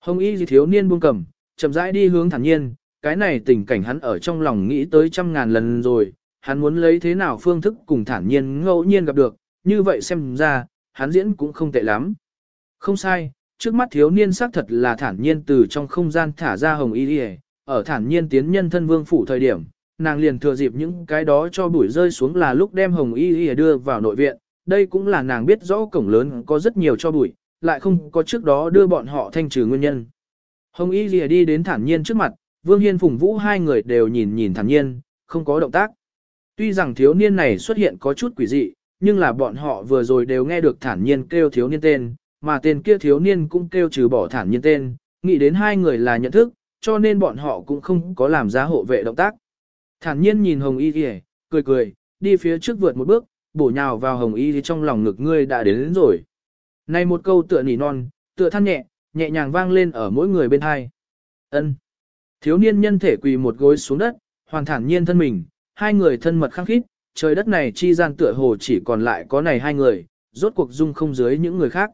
hồng y gì thiếu niên buông cầm, chậm rãi đi hướng thản nhiên, cái này tình cảnh hắn ở trong lòng nghĩ tới trăm ngàn lần rồi, hắn muốn lấy thế nào phương thức cùng thản nhiên ngẫu nhiên gặp được, như vậy xem ra, hắn diễn cũng không tệ lắm. Không sai, trước mắt thiếu niên xác thật là thản nhiên từ trong không gian thả ra hồng y đi ở thản nhiên tiến nhân thân vương phủ thời điểm, nàng liền thừa dịp những cái đó cho bụi rơi xuống là lúc đem hồng y y đưa vào nội viện, đây cũng là nàng biết rõ cổng lớn có rất nhiều cho bụi, lại không có trước đó đưa bọn họ thanh trừ nguyên nhân. Hồng y đi đi đến thản nhiên trước mặt, vương hiên phùng vũ hai người đều nhìn nhìn thản nhiên, không có động tác. Tuy rằng thiếu niên này xuất hiện có chút quỷ dị, nhưng là bọn họ vừa rồi đều nghe được thản nhiên kêu thiếu niên tên, mà tên kia thiếu niên cũng kêu trừ bỏ thản nhiên tên, nghĩ đến hai người là nhận thức, cho nên bọn họ cũng không có làm ra hộ vệ động tác. Thản nhiên nhìn Hồng Y kìa, cười cười, đi phía trước vượt một bước, bổ nhào vào Hồng Y trong lòng ngực ngươi đã đến, đến rồi. Này một câu tựa nỉ non, tựa than nhẹ, nhẹ nhàng vang lên ở mỗi người bên hai. Ân. Thiếu niên nhân thể quỳ một gối xuống đất, hoàn thản nhiên thân mình, hai người thân mật khăng khít, trời đất này chi gian tựa hồ chỉ còn lại có này hai người, rốt cuộc dung không dưới những người khác.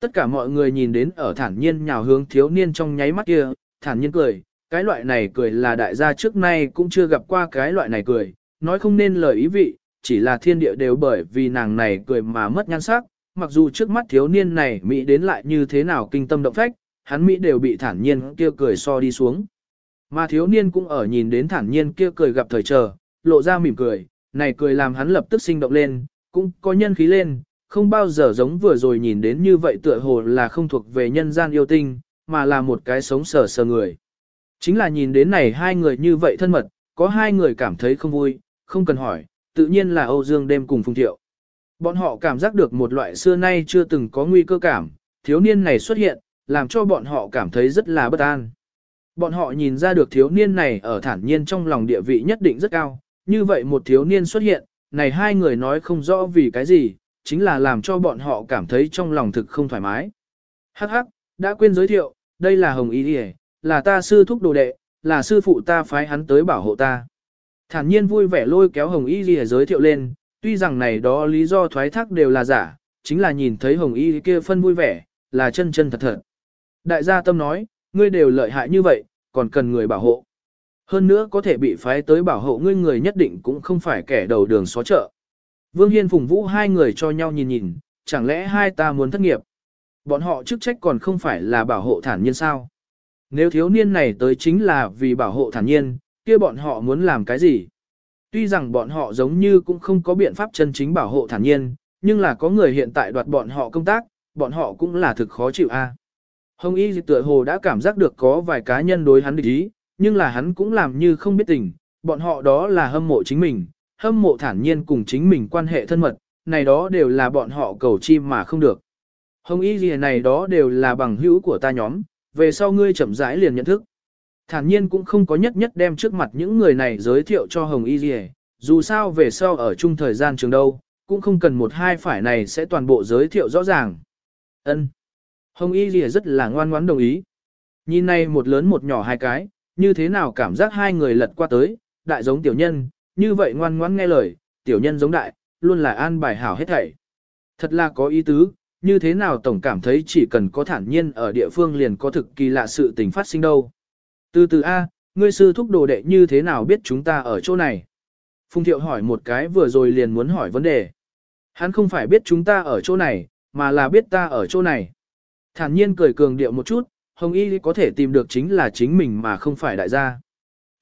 Tất cả mọi người nhìn đến ở thản nhiên nhào hướng thiếu niên trong nháy mắt kia, thản nhiên cười, cái loại này cười là đại gia trước nay cũng chưa gặp qua cái loại này cười, nói không nên lời ý vị, chỉ là thiên địa đều bởi vì nàng này cười mà mất nhan sắc, mặc dù trước mắt thiếu niên này Mỹ đến lại như thế nào kinh tâm động phách, hắn Mỹ đều bị thản nhiên kia cười so đi xuống. Mà thiếu niên cũng ở nhìn đến thản nhiên kia cười gặp thời chờ, lộ ra mỉm cười, này cười làm hắn lập tức sinh động lên, cũng có nhân khí lên, không bao giờ giống vừa rồi nhìn đến như vậy tựa hồ là không thuộc về nhân gian yêu tinh, mà là một cái sống sờ sờ người. Chính là nhìn đến này hai người như vậy thân mật, có hai người cảm thấy không vui, không cần hỏi, tự nhiên là Âu Dương đêm cùng Phùng Thiệu. Bọn họ cảm giác được một loại xưa nay chưa từng có nguy cơ cảm, thiếu niên này xuất hiện, làm cho bọn họ cảm thấy rất là bất an. Bọn họ nhìn ra được thiếu niên này ở thản nhiên trong lòng địa vị nhất định rất cao, như vậy một thiếu niên xuất hiện, này hai người nói không rõ vì cái gì, chính là làm cho bọn họ cảm thấy trong lòng thực không thoải mái. Hắc hắc, đã quên giới thiệu, đây là Hồng Y Điề, là ta sư thúc đồ đệ, là sư phụ ta phái hắn tới bảo hộ ta. Thản nhiên vui vẻ lôi kéo Hồng Y Điề giới thiệu lên, tuy rằng này đó lý do thoái thác đều là giả, chính là nhìn thấy Hồng Y kia phân vui vẻ, là chân chân thật thật. Đại gia tâm nói, ngươi đều lợi hại như vậy, còn cần người bảo hộ. Hơn nữa có thể bị phái tới bảo hộ ngươi người nhất định cũng không phải kẻ đầu đường xó chợ. Vương Hiên Phùng Vũ hai người cho nhau nhìn nhìn, chẳng lẽ hai ta muốn thất nghiệp. Bọn họ chức trách còn không phải là bảo hộ thản nhiên sao. Nếu thiếu niên này tới chính là vì bảo hộ thản nhiên, kia bọn họ muốn làm cái gì? Tuy rằng bọn họ giống như cũng không có biện pháp chân chính bảo hộ thản nhiên, nhưng là có người hiện tại đoạt bọn họ công tác, bọn họ cũng là thực khó chịu a. Hồng Y tựa hồ đã cảm giác được có vài cá nhân đối hắn địch ý, nhưng là hắn cũng làm như không biết tình, bọn họ đó là hâm mộ chính mình, hâm mộ thản nhiên cùng chính mình quan hệ thân mật, này đó đều là bọn họ cầu chim mà không được. Hồng Y gì này đó đều là bằng hữu của ta nhóm, về sau ngươi chậm rãi liền nhận thức. Thản nhiên cũng không có nhất nhất đem trước mặt những người này giới thiệu cho Hồng Y gì, dù sao về sau ở chung thời gian trường đâu, cũng không cần một hai phải này sẽ toàn bộ giới thiệu rõ ràng. Ân. Hồng Y Lìa rất là ngoan ngoãn đồng ý. Nhìn này một lớn một nhỏ hai cái, như thế nào cảm giác hai người lật qua tới, đại giống tiểu nhân, như vậy ngoan ngoãn nghe lời, tiểu nhân giống đại, luôn là an bài hảo hết thảy. Thật là có ý tứ, như thế nào tổng cảm thấy chỉ cần có thản nhiên ở địa phương liền có thực kỳ lạ sự tình phát sinh đâu. Từ từ A, ngươi sư thúc đồ đệ như thế nào biết chúng ta ở chỗ này? Phùng thiệu hỏi một cái vừa rồi liền muốn hỏi vấn đề. Hắn không phải biết chúng ta ở chỗ này, mà là biết ta ở chỗ này. Thản nhiên cười cường điệu một chút, Hồng Y có thể tìm được chính là chính mình mà không phải đại gia.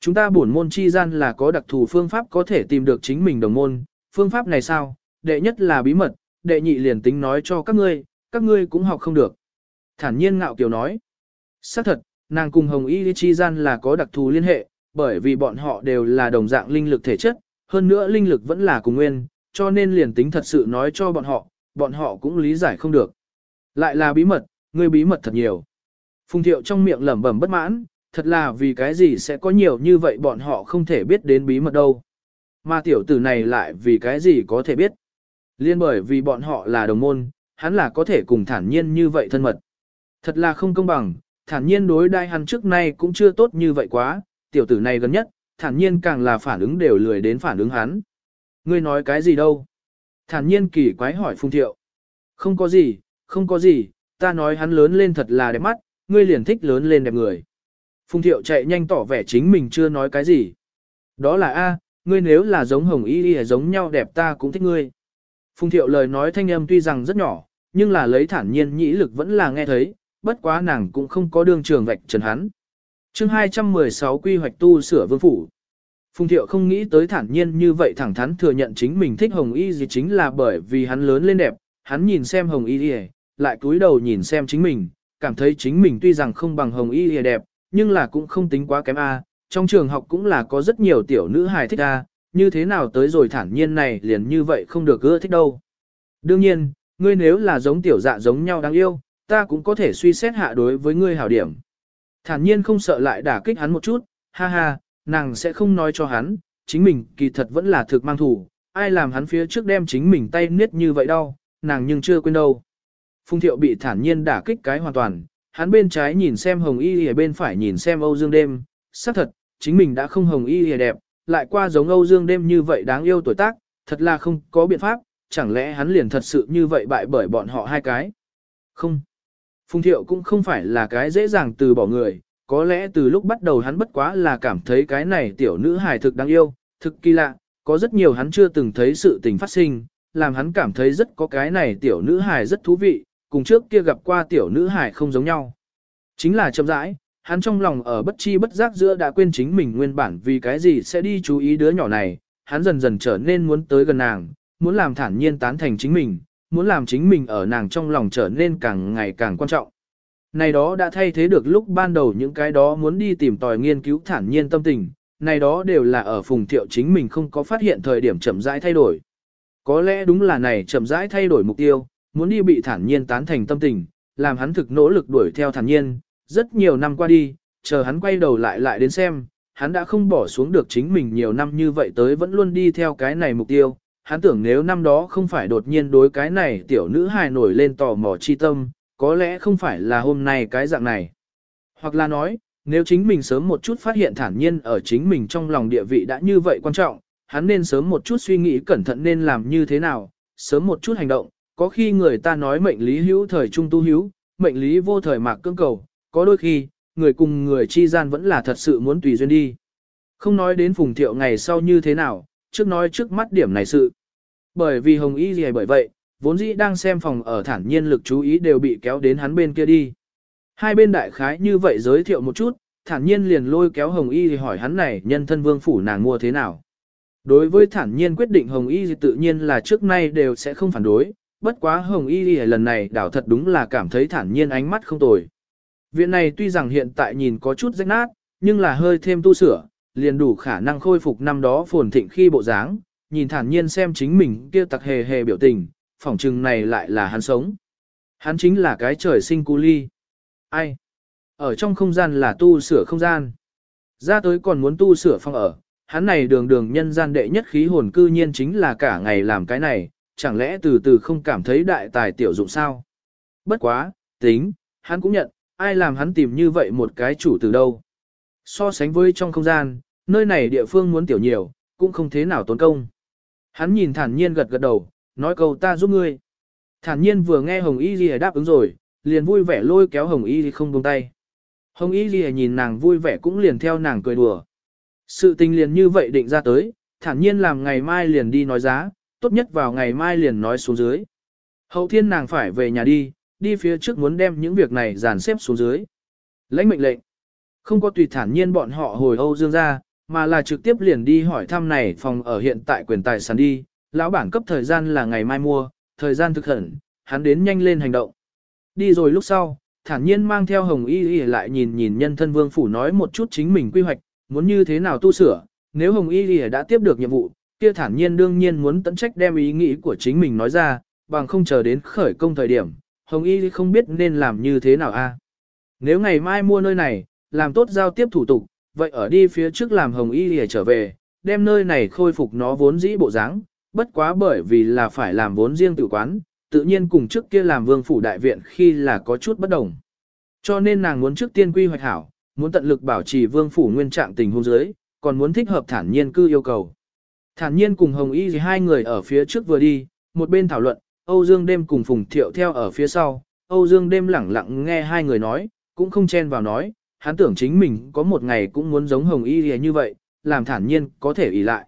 Chúng ta bổn môn chi gian là có đặc thù phương pháp có thể tìm được chính mình đồng môn, phương pháp này sao? Đệ nhất là bí mật, đệ nhị liền tính nói cho các ngươi, các ngươi cũng học không được. Thản nhiên ngạo kiều nói. xác thật, nàng cùng Hồng Y chi gian là có đặc thù liên hệ, bởi vì bọn họ đều là đồng dạng linh lực thể chất, hơn nữa linh lực vẫn là cùng nguyên, cho nên liền tính thật sự nói cho bọn họ, bọn họ cũng lý giải không được. Lại là bí mật, ngươi bí mật thật nhiều. Phùng thiệu trong miệng lẩm bẩm bất mãn, thật là vì cái gì sẽ có nhiều như vậy bọn họ không thể biết đến bí mật đâu. Mà tiểu tử này lại vì cái gì có thể biết. Liên bởi vì bọn họ là đồng môn, hắn là có thể cùng thản nhiên như vậy thân mật. Thật là không công bằng, thản nhiên đối đai hắn trước nay cũng chưa tốt như vậy quá, tiểu tử này gần nhất, thản nhiên càng là phản ứng đều lười đến phản ứng hắn. Ngươi nói cái gì đâu? Thản nhiên kỳ quái hỏi Phùng Thiệu. Không có gì, không có gì, ta nói hắn lớn lên thật là đẹp mắt, ngươi liền thích lớn lên đẹp người. Phùng Thiệu chạy nhanh tỏ vẻ chính mình chưa nói cái gì. Đó là A, ngươi nếu là giống hồng y y giống nhau đẹp ta cũng thích ngươi. Phùng Thiệu lời nói thanh âm tuy rằng rất nhỏ, nhưng là lấy thản nhiên nhĩ lực vẫn là nghe thấy, bất quá nàng cũng không có đương trường vạch trần hắn. chương 216 quy hoạch tu sửa vương phủ. Phùng Thiệu không nghĩ tới thản nhiên như vậy thẳng thắn thừa nhận chính mình thích Hồng Y gì chính là bởi vì hắn lớn lên đẹp, hắn nhìn xem Hồng Y gì, lại cúi đầu nhìn xem chính mình, cảm thấy chính mình tuy rằng không bằng Hồng Y gì đẹp, nhưng là cũng không tính quá kém A, trong trường học cũng là có rất nhiều tiểu nữ hài thích A, như thế nào tới rồi thản nhiên này liền như vậy không được ưa thích đâu. Đương nhiên, ngươi nếu là giống tiểu dạ giống nhau đáng yêu, ta cũng có thể suy xét hạ đối với ngươi hảo điểm. Thản nhiên không sợ lại đả kích hắn một chút, ha ha, nàng sẽ không nói cho hắn, chính mình kỳ thật vẫn là thực mang thủ, ai làm hắn phía trước đem chính mình tay niết như vậy đâu, nàng nhưng chưa quên đâu. Phùng thiệu bị thản nhiên đả kích cái hoàn toàn, hắn bên trái nhìn xem hồng y ở bên phải nhìn xem Âu Dương đêm, xác thật, chính mình đã không hồng y đẹp, lại qua giống Âu Dương đêm như vậy đáng yêu tuổi tác, thật là không có biện pháp, chẳng lẽ hắn liền thật sự như vậy bại bởi bọn họ hai cái. Không. Phùng thiệu cũng không phải là cái dễ dàng từ bỏ người, có lẽ từ lúc bắt đầu hắn bất quá là cảm thấy cái này tiểu nữ hài thực đáng yêu, thực kỳ lạ, có rất nhiều hắn chưa từng thấy sự tình phát sinh, làm hắn cảm thấy rất có cái này tiểu nữ hài rất thú vị, cùng trước kia gặp qua tiểu nữ hải không giống nhau. Chính là chậm rãi, hắn trong lòng ở bất chi bất giác giữa đã quên chính mình nguyên bản vì cái gì sẽ đi chú ý đứa nhỏ này, hắn dần dần trở nên muốn tới gần nàng, muốn làm thản nhiên tán thành chính mình, muốn làm chính mình ở nàng trong lòng trở nên càng ngày càng quan trọng. Này đó đã thay thế được lúc ban đầu những cái đó muốn đi tìm tòi nghiên cứu thản nhiên tâm tình, này đó đều là ở phùng thiệu chính mình không có phát hiện thời điểm chậm rãi thay đổi. Có lẽ đúng là này chậm rãi thay đổi mục tiêu, muốn đi bị thản nhiên tán thành tâm tình, làm hắn thực nỗ lực đuổi theo thản nhiên, rất nhiều năm qua đi, chờ hắn quay đầu lại lại đến xem, hắn đã không bỏ xuống được chính mình nhiều năm như vậy tới vẫn luôn đi theo cái này mục tiêu. Hắn tưởng nếu năm đó không phải đột nhiên đối cái này tiểu nữ hài nổi lên tò mò chi tâm, có lẽ không phải là hôm nay cái dạng này. Hoặc là nói, nếu chính mình sớm một chút phát hiện thản nhiên ở chính mình trong lòng địa vị đã như vậy quan trọng, hắn nên sớm một chút suy nghĩ cẩn thận nên làm như thế nào, sớm một chút hành động, có khi người ta nói mệnh lý hữu thời trung tu hữu, mệnh lý vô thời mạc cương cầu, có đôi khi, người cùng người chi gian vẫn là thật sự muốn tùy duyên đi. Không nói đến phùng thiệu ngày sau như thế nào, trước nói trước mắt điểm này sự. Bởi vì Hồng Y gì bởi vậy, vốn dĩ đang xem phòng ở thản nhiên lực chú ý đều bị kéo đến hắn bên kia đi. Hai bên đại khái như vậy giới thiệu một chút, thản nhiên liền lôi kéo Hồng Y thì hỏi hắn này nhân thân vương phủ nàng mua thế nào. Đối với thản nhiên quyết định Hồng Y thì tự nhiên là trước nay đều sẽ không phản đối, bất quá Hồng Y thì lần này đảo thật đúng là cảm thấy thản nhiên ánh mắt không tồi. Viện này tuy rằng hiện tại nhìn có chút rách nát, nhưng là hơi thêm tu sửa, liền đủ khả năng khôi phục năm đó phồn thịnh khi bộ dáng, nhìn thản nhiên xem chính mình kia tặc hề hề biểu tình, phỏng chừng này lại là hắn sống. Hắn chính là cái trời sinh cu ly. Ai? Ở trong không gian là tu sửa không gian. Ra tới còn muốn tu sửa phòng ở, hắn này đường đường nhân gian đệ nhất khí hồn cư nhiên chính là cả ngày làm cái này, chẳng lẽ từ từ không cảm thấy đại tài tiểu dụng sao? Bất quá, tính, hắn cũng nhận, ai làm hắn tìm như vậy một cái chủ từ đâu. So sánh với trong không gian, nơi này địa phương muốn tiểu nhiều, cũng không thế nào tốn công. Hắn nhìn thản nhiên gật gật đầu, nói câu ta giúp ngươi. Thản nhiên vừa nghe Hồng Y Ghi đáp ứng rồi, liền vui vẻ lôi kéo Hồng Y Ghi không buông tay. Hồng Y Ghi nhìn nàng vui vẻ cũng liền theo nàng cười đùa. Sự tình liền như vậy định ra tới, thản nhiên làm ngày mai liền đi nói giá, tốt nhất vào ngày mai liền nói xuống dưới. Hậu thiên nàng phải về nhà đi, đi phía trước muốn đem những việc này dàn xếp xuống dưới. Lãnh mệnh lệnh. Không có tùy thản nhiên bọn họ hồi Âu Dương ra, mà là trực tiếp liền đi hỏi thăm này phòng ở hiện tại quyền tài sản đi, lão bản cấp thời gian là ngày mai mua, thời gian thực hẳn, hắn đến nhanh lên hành động. Đi rồi lúc sau, thản nhiên mang theo hồng y y lại nhìn nhìn nhân thân vương phủ nói một chút chính mình quy hoạch, muốn như thế nào tu sửa, nếu hồng y y đã tiếp được nhiệm vụ, kia thản nhiên đương nhiên muốn tận trách đem ý nghĩ của chính mình nói ra, bằng không chờ đến khởi công thời điểm, hồng y không biết nên làm như thế nào a. À? Nếu ngày mai mua nơi này, làm tốt giao tiếp thủ tục, vậy ở đi phía trước làm hồng y để trở về, đem nơi này khôi phục nó vốn dĩ bộ dáng, bất quá bởi vì là phải làm vốn riêng tự quán, tự nhiên cùng trước kia làm vương phủ đại viện khi là có chút bất đồng. Cho nên nàng muốn trước tiên quy hoạch hảo, muốn tận lực bảo trì vương phủ nguyên trạng tình hôn giới, còn muốn thích hợp thản nhiên cư yêu cầu. Thản nhiên cùng Hồng Y thì hai người ở phía trước vừa đi, một bên thảo luận, Âu Dương đêm cùng Phùng Thiệu theo ở phía sau, Âu Dương đêm lẳng lặng nghe hai người nói, cũng không chen vào nói, hắn tưởng chính mình có một ngày cũng muốn giống Hồng Y như vậy, làm thản nhiên có thể ý lại.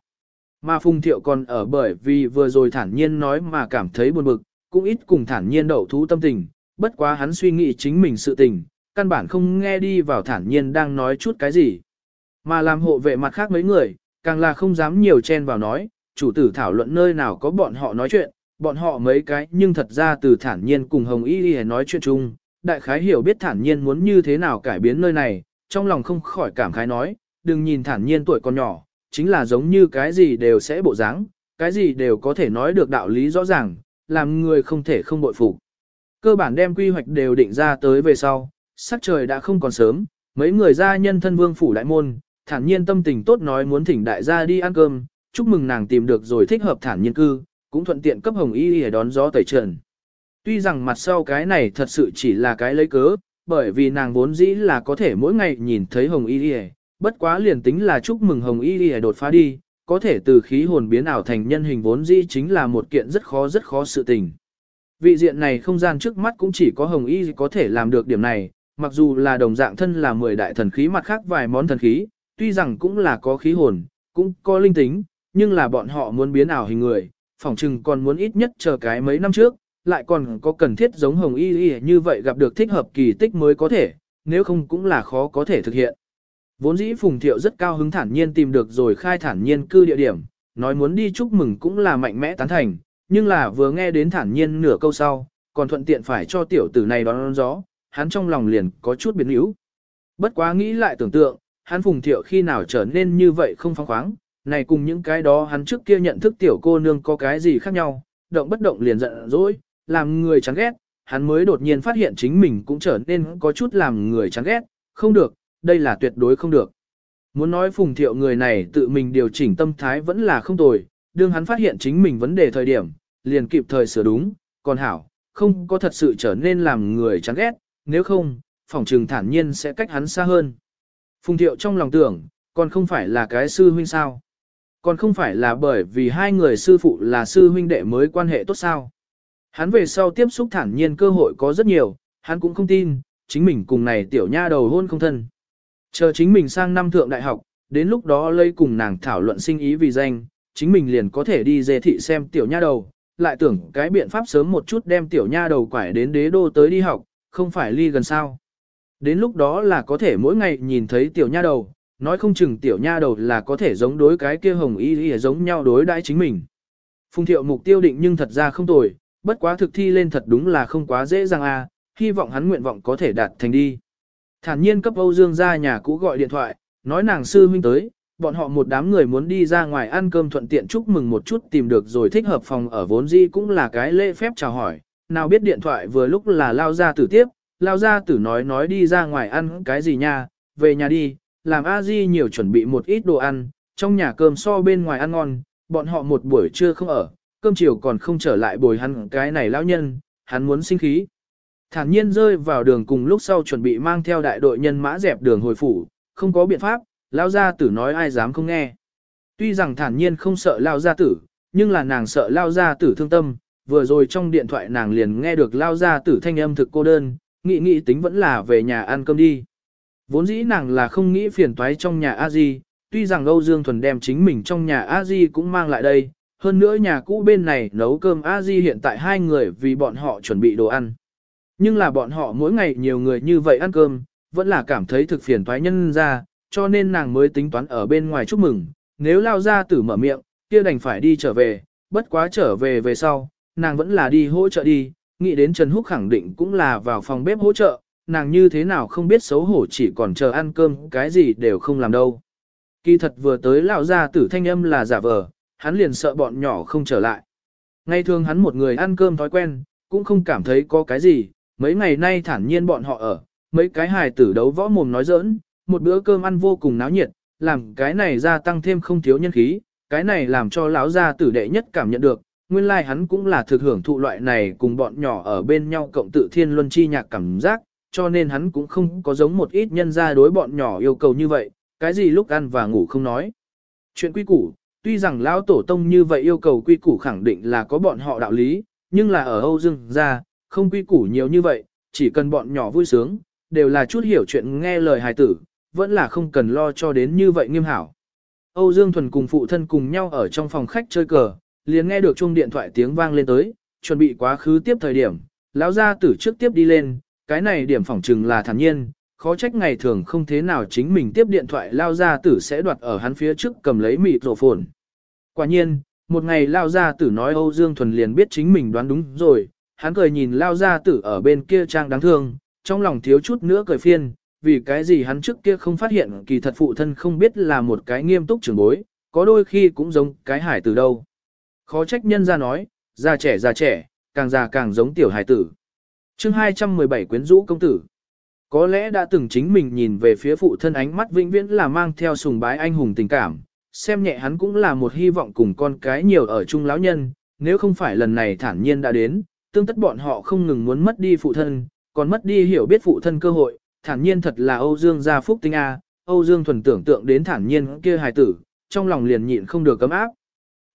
Mà Phùng Thiệu còn ở bởi vì vừa rồi thản nhiên nói mà cảm thấy buồn bực, cũng ít cùng thản nhiên đậu thú tâm tình, bất quá hắn suy nghĩ chính mình sự tình, căn bản không nghe đi vào thản nhiên đang nói chút cái gì. Mà làm hộ vệ mặt khác mấy người, càng là không dám nhiều chen vào nói, chủ tử thảo luận nơi nào có bọn họ nói chuyện, bọn họ mấy cái nhưng thật ra từ thản nhiên cùng Hồng Y Y nói chuyện chung, đại khái hiểu biết thản nhiên muốn như thế nào cải biến nơi này, trong lòng không khỏi cảm khái nói, đừng nhìn thản nhiên tuổi còn nhỏ, chính là giống như cái gì đều sẽ bộ dáng, cái gì đều có thể nói được đạo lý rõ ràng, làm người không thể không bội phục. Cơ bản đem quy hoạch đều định ra tới về sau, sắc trời đã không còn sớm, mấy người gia nhân thân vương phủ đại môn, thản nhiên tâm tình tốt nói muốn thỉnh đại gia đi ăn cơm, chúc mừng nàng tìm được rồi thích hợp thản nhiên cư, cũng thuận tiện cấp hồng y để đón gió tẩy trần. Tuy rằng mặt sau cái này thật sự chỉ là cái lấy cớ, bởi vì nàng vốn dĩ là có thể mỗi ngày nhìn thấy hồng y để, bất quá liền tính là chúc mừng hồng y để đột phá đi, có thể từ khí hồn biến ảo thành nhân hình vốn dĩ chính là một kiện rất khó rất khó sự tình. Vị diện này không gian trước mắt cũng chỉ có hồng y có thể làm được điểm này, mặc dù là đồng dạng thân là 10 đại thần khí mặt khác vài món thần khí, tuy rằng cũng là có khí hồn, cũng có linh tính, nhưng là bọn họ muốn biến ảo hình người, phỏng chừng còn muốn ít nhất chờ cái mấy năm trước, lại còn có cần thiết giống hồng y y như vậy gặp được thích hợp kỳ tích mới có thể, nếu không cũng là khó có thể thực hiện. Vốn dĩ Phùng Thiệu rất cao hứng thản nhiên tìm được rồi khai thản nhiên cư địa điểm, nói muốn đi chúc mừng cũng là mạnh mẽ tán thành, nhưng là vừa nghe đến thản nhiên nửa câu sau, còn thuận tiện phải cho tiểu tử này đón, gió, hắn trong lòng liền có chút biến yếu. Bất quá nghĩ lại tưởng tượng, hắn phùng thiệu khi nào trở nên như vậy không phóng khoáng, này cùng những cái đó hắn trước kia nhận thức tiểu cô nương có cái gì khác nhau, động bất động liền giận dỗi, làm người chán ghét, hắn mới đột nhiên phát hiện chính mình cũng trở nên có chút làm người chán ghét, không được, đây là tuyệt đối không được. Muốn nói phùng thiệu người này tự mình điều chỉnh tâm thái vẫn là không tồi, đương hắn phát hiện chính mình vấn đề thời điểm, liền kịp thời sửa đúng, còn hảo, không có thật sự trở nên làm người chán ghét, nếu không, phòng trừng thản nhiên sẽ cách hắn xa hơn. Phùng thiệu trong lòng tưởng, còn không phải là cái sư huynh sao. Còn không phải là bởi vì hai người sư phụ là sư huynh đệ mới quan hệ tốt sao. Hắn về sau tiếp xúc thản nhiên cơ hội có rất nhiều, hắn cũng không tin, chính mình cùng này tiểu nha đầu hôn không thân. Chờ chính mình sang năm thượng đại học, đến lúc đó lây cùng nàng thảo luận sinh ý vì danh, chính mình liền có thể đi dê thị xem tiểu nha đầu, lại tưởng cái biện pháp sớm một chút đem tiểu nha đầu quải đến đế đô tới đi học, không phải ly gần sao. Đến lúc đó là có thể mỗi ngày nhìn thấy tiểu nha đầu, nói không chừng tiểu nha đầu là có thể giống đối cái kia hồng y y giống nhau đối đãi chính mình. Phùng thiệu mục tiêu định nhưng thật ra không tồi, bất quá thực thi lên thật đúng là không quá dễ dàng a, hy vọng hắn nguyện vọng có thể đạt thành đi. Thản nhiên cấp Âu Dương ra nhà cũ gọi điện thoại, nói nàng sư huynh tới, bọn họ một đám người muốn đi ra ngoài ăn cơm thuận tiện chúc mừng một chút tìm được rồi thích hợp phòng ở vốn di cũng là cái lễ phép chào hỏi, nào biết điện thoại vừa lúc là lao ra tử tiếp, lao ra tử nói nói đi ra ngoài ăn cái gì nha, về nhà đi, làm a di nhiều chuẩn bị một ít đồ ăn, trong nhà cơm so bên ngoài ăn ngon, bọn họ một buổi trưa không ở, cơm chiều còn không trở lại bồi hắn cái này lão nhân, hắn muốn sinh khí. Thản nhiên rơi vào đường cùng lúc sau chuẩn bị mang theo đại đội nhân mã dẹp đường hồi phủ, không có biện pháp, lao gia tử nói ai dám không nghe. Tuy rằng thản nhiên không sợ lao gia tử, nhưng là nàng sợ lao gia tử thương tâm, vừa rồi trong điện thoại nàng liền nghe được lao gia tử thanh âm thực cô đơn, nghĩ nghĩ tính vẫn là về nhà ăn cơm đi. Vốn dĩ nàng là không nghĩ phiền toái trong nhà a di, tuy rằng Âu Dương Thuần đem chính mình trong nhà a di cũng mang lại đây, hơn nữa nhà cũ bên này nấu cơm a di hiện tại hai người vì bọn họ chuẩn bị đồ ăn. Nhưng là bọn họ mỗi ngày nhiều người như vậy ăn cơm, vẫn là cảm thấy thực phiền toái nhân ra, cho nên nàng mới tính toán ở bên ngoài chúc mừng, nếu lao ra tử mở miệng, kia đành phải đi trở về, bất quá trở về về sau, nàng vẫn là đi hỗ trợ đi, nghĩ đến Trần Húc khẳng định cũng là vào phòng bếp hỗ trợ, nàng như thế nào không biết xấu hổ chỉ còn chờ ăn cơm, cái gì đều không làm đâu. Kỳ thật vừa tới lão gia tử thanh âm là giả vờ, hắn liền sợ bọn nhỏ không trở lại. Ngày thường hắn một người ăn cơm thói quen, cũng không cảm thấy có cái gì, mấy ngày nay thản nhiên bọn họ ở, mấy cái hài tử đấu võ mồm nói giỡn, một bữa cơm ăn vô cùng náo nhiệt, làm cái này gia tăng thêm không thiếu nhân khí, cái này làm cho lão gia tử đệ nhất cảm nhận được, nguyên lai like hắn cũng là thực hưởng thụ loại này cùng bọn nhỏ ở bên nhau cộng tự thiên luân chi nhạc cảm giác, cho nên hắn cũng không có giống một ít nhân gia đối bọn nhỏ yêu cầu như vậy, cái gì lúc ăn và ngủ không nói. Chuyện quy củ, tuy rằng lão tổ tông như vậy yêu cầu quy củ khẳng định là có bọn họ đạo lý, nhưng là ở Âu Dương gia, không quy củ nhiều như vậy, chỉ cần bọn nhỏ vui sướng, đều là chút hiểu chuyện nghe lời hài tử, vẫn là không cần lo cho đến như vậy nghiêm hảo. Âu Dương Thuần cùng phụ thân cùng nhau ở trong phòng khách chơi cờ, liền nghe được chuông điện thoại tiếng vang lên tới, chuẩn bị quá khứ tiếp thời điểm, lão gia tử trước tiếp đi lên, cái này điểm phỏng trừng là thản nhiên, khó trách ngày thường không thế nào chính mình tiếp điện thoại lao gia tử sẽ đoạt ở hắn phía trước cầm lấy mịt rổ phồn. Quả nhiên, một ngày lao gia tử nói Âu Dương Thuần liền biết chính mình đoán đúng rồi, hắn cười nhìn lao gia tử ở bên kia trang đáng thương, trong lòng thiếu chút nữa cười phiên, vì cái gì hắn trước kia không phát hiện kỳ thật phụ thân không biết là một cái nghiêm túc trưởng bối, có đôi khi cũng giống cái hải từ đâu. Khó trách nhân ra nói, già trẻ già trẻ, càng già càng giống tiểu hải tử. chương 217 quyến rũ công tử. Có lẽ đã từng chính mình nhìn về phía phụ thân ánh mắt vĩnh viễn là mang theo sùng bái anh hùng tình cảm, xem nhẹ hắn cũng là một hy vọng cùng con cái nhiều ở chung lão nhân, nếu không phải lần này thản nhiên đã đến, tương tất bọn họ không ngừng muốn mất đi phụ thân, còn mất đi hiểu biết phụ thân cơ hội, thản nhiên thật là Âu Dương gia phúc tinh A, Âu Dương thuần tưởng tượng đến thản nhiên kia hài tử, trong lòng liền nhịn không được cấm áp.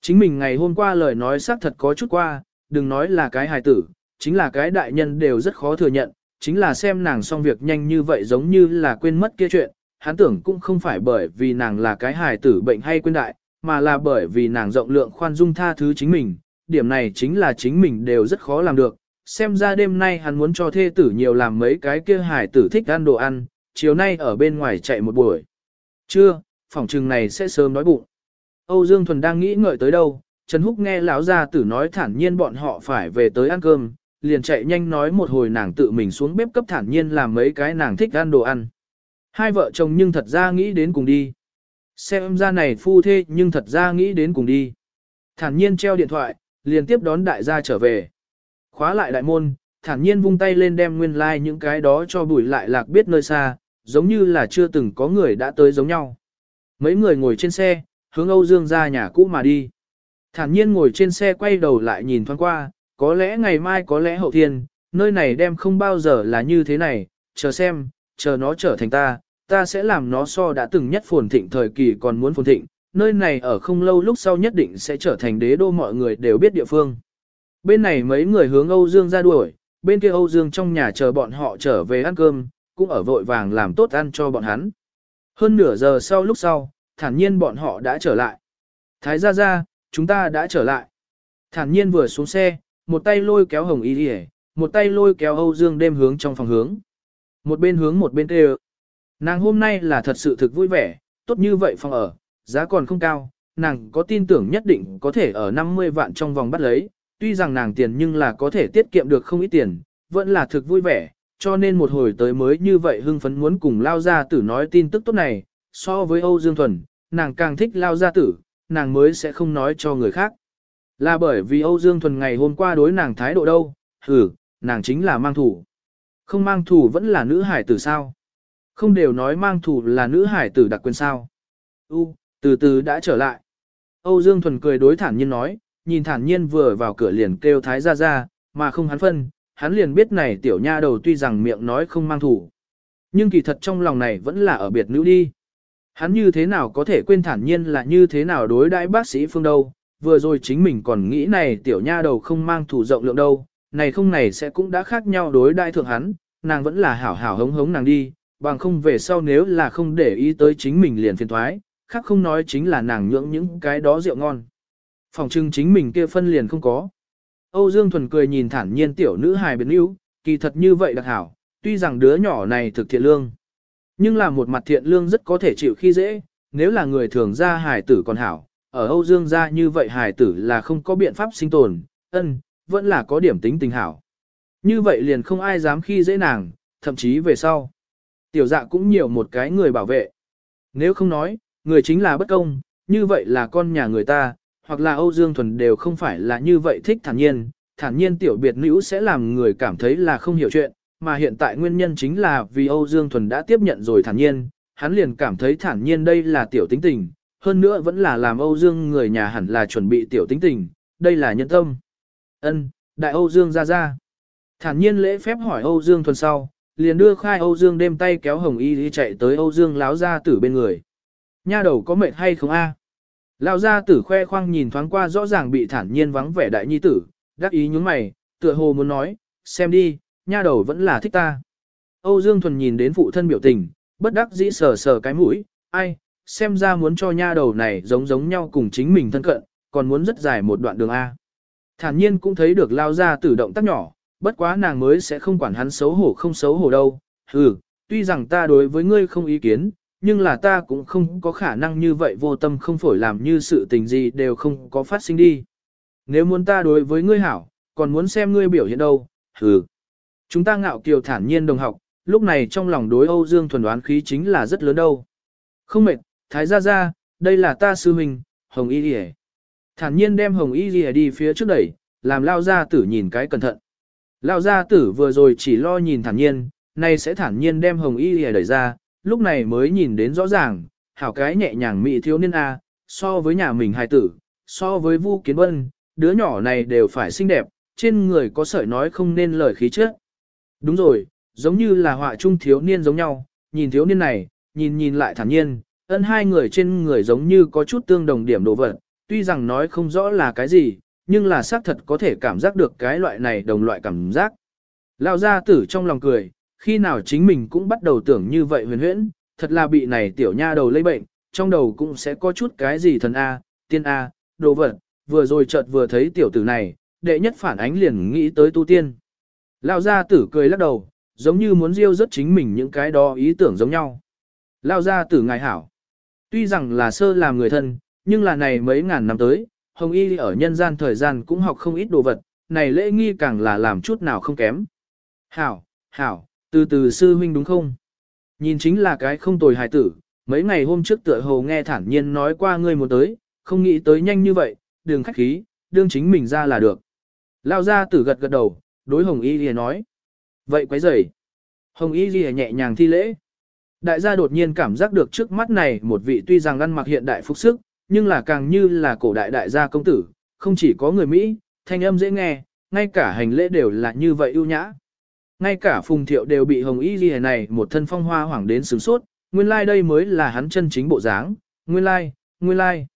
Chính mình ngày hôm qua lời nói xác thật có chút qua, đừng nói là cái hài tử, chính là cái đại nhân đều rất khó thừa nhận, chính là xem nàng xong việc nhanh như vậy giống như là quên mất kia chuyện, hắn tưởng cũng không phải bởi vì nàng là cái hài tử bệnh hay quên đại, mà là bởi vì nàng rộng lượng khoan dung tha thứ chính mình, điểm này chính là chính mình đều rất khó làm được. Xem ra đêm nay hắn muốn cho thê tử nhiều làm mấy cái kia hài tử thích ăn đồ ăn, chiều nay ở bên ngoài chạy một buổi. Chưa, phòng trừng này sẽ sớm nói bụng. Âu Dương Thuần đang nghĩ ngợi tới đâu, Trần Húc nghe lão gia tử nói thản nhiên bọn họ phải về tới ăn cơm, liền chạy nhanh nói một hồi nàng tự mình xuống bếp cấp thản nhiên làm mấy cái nàng thích ăn đồ ăn. Hai vợ chồng nhưng thật ra nghĩ đến cùng đi. Xem ra này phu thê nhưng thật ra nghĩ đến cùng đi. Thản nhiên treo điện thoại, liền tiếp đón đại gia trở về. Khóa lại đại môn, thản nhiên vung tay lên đem nguyên lai like những cái đó cho bùi lại lạc biết nơi xa, giống như là chưa từng có người đã tới giống nhau. Mấy người ngồi trên xe, hướng Âu Dương ra nhà cũ mà đi. Thản nhiên ngồi trên xe quay đầu lại nhìn thoáng qua, có lẽ ngày mai có lẽ hậu thiên, nơi này đem không bao giờ là như thế này, chờ xem, chờ nó trở thành ta, ta sẽ làm nó so đã từng nhất phồn thịnh thời kỳ còn muốn phồn thịnh, nơi này ở không lâu lúc sau nhất định sẽ trở thành đế đô mọi người đều biết địa phương. Bên này mấy người hướng Âu Dương ra đuổi, bên kia Âu Dương trong nhà chờ bọn họ trở về ăn cơm, cũng ở vội vàng làm tốt ăn cho bọn hắn. Hơn nửa giờ sau lúc sau, thản nhiên bọn họ đã trở lại. Thái gia gia, chúng ta đã trở lại. Thản nhiên vừa xuống xe, một tay lôi kéo Hồng Y đi một tay lôi kéo Âu Dương đêm hướng trong phòng hướng. Một bên hướng một bên kêu. Nàng hôm nay là thật sự thực vui vẻ, tốt như vậy phòng ở, giá còn không cao, nàng có tin tưởng nhất định có thể ở 50 vạn trong vòng bắt lấy, tuy rằng nàng tiền nhưng là có thể tiết kiệm được không ít tiền, vẫn là thực vui vẻ, cho nên một hồi tới mới như vậy hưng phấn muốn cùng lao gia tử nói tin tức tốt này, so với Âu Dương Thuần, nàng càng thích lao gia tử, nàng mới sẽ không nói cho người khác. Là bởi vì Âu Dương Thuần ngày hôm qua đối nàng thái độ đâu, hử, nàng chính là mang thủ. Không mang thủ vẫn là nữ hải tử sao? Không đều nói mang thủ là nữ hải tử đặc quyền sao? U, từ từ đã trở lại. Âu Dương Thuần cười đối thản nhiên nói, nhìn thản nhiên vừa vào cửa liền kêu thái ra ra, mà không hắn phân, hắn liền biết này tiểu nha đầu tuy rằng miệng nói không mang thủ. Nhưng kỳ thật trong lòng này vẫn là ở biệt nữ đi. Hắn như thế nào có thể quên thản nhiên là như thế nào đối đãi bác sĩ phương đâu, vừa rồi chính mình còn nghĩ này tiểu nha đầu không mang thủ rộng lượng đâu, này không này sẽ cũng đã khác nhau đối đãi thượng hắn, nàng vẫn là hảo hảo hống hống nàng đi, bằng không về sau nếu là không để ý tới chính mình liền phiền thoái, khác không nói chính là nàng nhưỡng những cái đó rượu ngon. Phòng trưng chính mình kia phân liền không có. Âu Dương Thuần cười nhìn thản nhiên tiểu nữ hài biến yếu, kỳ thật như vậy đặc hảo, tuy rằng đứa nhỏ này thực thiện lương. Nhưng là một mặt thiện lương rất có thể chịu khi dễ, nếu là người thường ra hài tử còn hảo, ở Âu Dương gia như vậy hài tử là không có biện pháp sinh tồn, ân, vẫn là có điểm tính tình hảo. Như vậy liền không ai dám khi dễ nàng, thậm chí về sau. Tiểu dạ cũng nhiều một cái người bảo vệ. Nếu không nói, người chính là bất công, như vậy là con nhà người ta, hoặc là Âu Dương Thuần đều không phải là như vậy thích thản nhiên, thản nhiên tiểu biệt nữ sẽ làm người cảm thấy là không hiểu chuyện, mà hiện tại nguyên nhân chính là vì Âu Dương Thuần đã tiếp nhận rồi thản nhiên, hắn liền cảm thấy thản nhiên đây là tiểu tính tình, hơn nữa vẫn là làm Âu Dương người nhà hẳn là chuẩn bị tiểu tính tình, đây là nhân tâm. Ân, đại Âu Dương ra ra. Thản nhiên lễ phép hỏi Âu Dương Thuần sau, liền đưa khai Âu Dương đêm tay kéo Hồng Y đi chạy tới Âu Dương láo ra tử bên người. Nha đầu có mệt hay không a? Lão gia tử khoe khoang nhìn thoáng qua rõ ràng bị thản nhiên vắng vẻ đại nhi tử, đắc ý nhướng mày, tựa hồ muốn nói, xem đi, nha đầu vẫn là thích ta. Âu Dương Thuần nhìn đến phụ thân biểu tình, bất đắc dĩ sờ sờ cái mũi, ai, xem ra muốn cho nha đầu này giống giống nhau cùng chính mình thân cận, còn muốn rất dài một đoạn đường A. Thản nhiên cũng thấy được lao ra tử động tác nhỏ, bất quá nàng mới sẽ không quản hắn xấu hổ không xấu hổ đâu. Ừ, tuy rằng ta đối với ngươi không ý kiến, nhưng là ta cũng không có khả năng như vậy vô tâm không phổi làm như sự tình gì đều không có phát sinh đi. Nếu muốn ta đối với ngươi hảo, còn muốn xem ngươi biểu hiện đâu, hừ. Chúng ta ngạo kiều thản nhiên đồng học, lúc này trong lòng đối Âu Dương thuần đoán khí chính là rất lớn đâu. Không mệt, thái gia gia, đây là ta sư huynh, Hồng Y Lìa. Thản nhiên đem Hồng Y Lìa đi phía trước đẩy, làm lao gia tử nhìn cái cẩn thận. Lao gia tử vừa rồi chỉ lo nhìn thản nhiên, nay sẽ thản nhiên đem Hồng Y Lìa đẩy ra, lúc này mới nhìn đến rõ ràng, hảo cái nhẹ nhàng mỹ thiếu niên A, so với nhà mình hài tử, so với Vu Kiến Vân, đứa nhỏ này đều phải xinh đẹp, trên người có sợi nói không nên lời khí chất. Đúng rồi, giống như là họa trung thiếu niên giống nhau, nhìn thiếu niên này, nhìn nhìn lại thản nhiên, ân hai người trên người giống như có chút tương đồng điểm đồ vật, tuy rằng nói không rõ là cái gì, nhưng là xác thật có thể cảm giác được cái loại này đồng loại cảm giác. Lão gia tử trong lòng cười, khi nào chính mình cũng bắt đầu tưởng như vậy huyền huyễn, thật là bị này tiểu nha đầu lây bệnh, trong đầu cũng sẽ có chút cái gì thần A, tiên A, đồ vật, vừa rồi chợt vừa thấy tiểu tử này, đệ nhất phản ánh liền nghĩ tới tu tiên. Lao gia tử cười lắc đầu, giống như muốn riêu rất chính mình những cái đó ý tưởng giống nhau. Lao gia tử ngài hảo. Tuy rằng là sơ làm người thân, nhưng là này mấy ngàn năm tới, Hồng Y ở nhân gian thời gian cũng học không ít đồ vật, này lễ nghi càng là làm chút nào không kém. Hảo, hảo, từ từ sư huynh đúng không? Nhìn chính là cái không tồi hài tử, mấy ngày hôm trước tựa hồ nghe thản nhiên nói qua ngươi một tới, không nghĩ tới nhanh như vậy, đường khách khí, đương chính mình ra là được. Lao gia tử gật gật đầu, đối Hồng Y Ghi nói. Vậy quấy rầy. Hồng Y Ghi nhẹ nhàng thi lễ. Đại gia đột nhiên cảm giác được trước mắt này một vị tuy rằng ăn mặc hiện đại phục sức, nhưng là càng như là cổ đại đại gia công tử, không chỉ có người Mỹ, thanh âm dễ nghe, ngay cả hành lễ đều là như vậy ưu nhã. Ngay cả phùng thiệu đều bị hồng y ghi này một thân phong hoa hoảng đến sướng sốt, nguyên lai like đây mới là hắn chân chính bộ dáng, nguyên lai, like, nguyên lai. Like.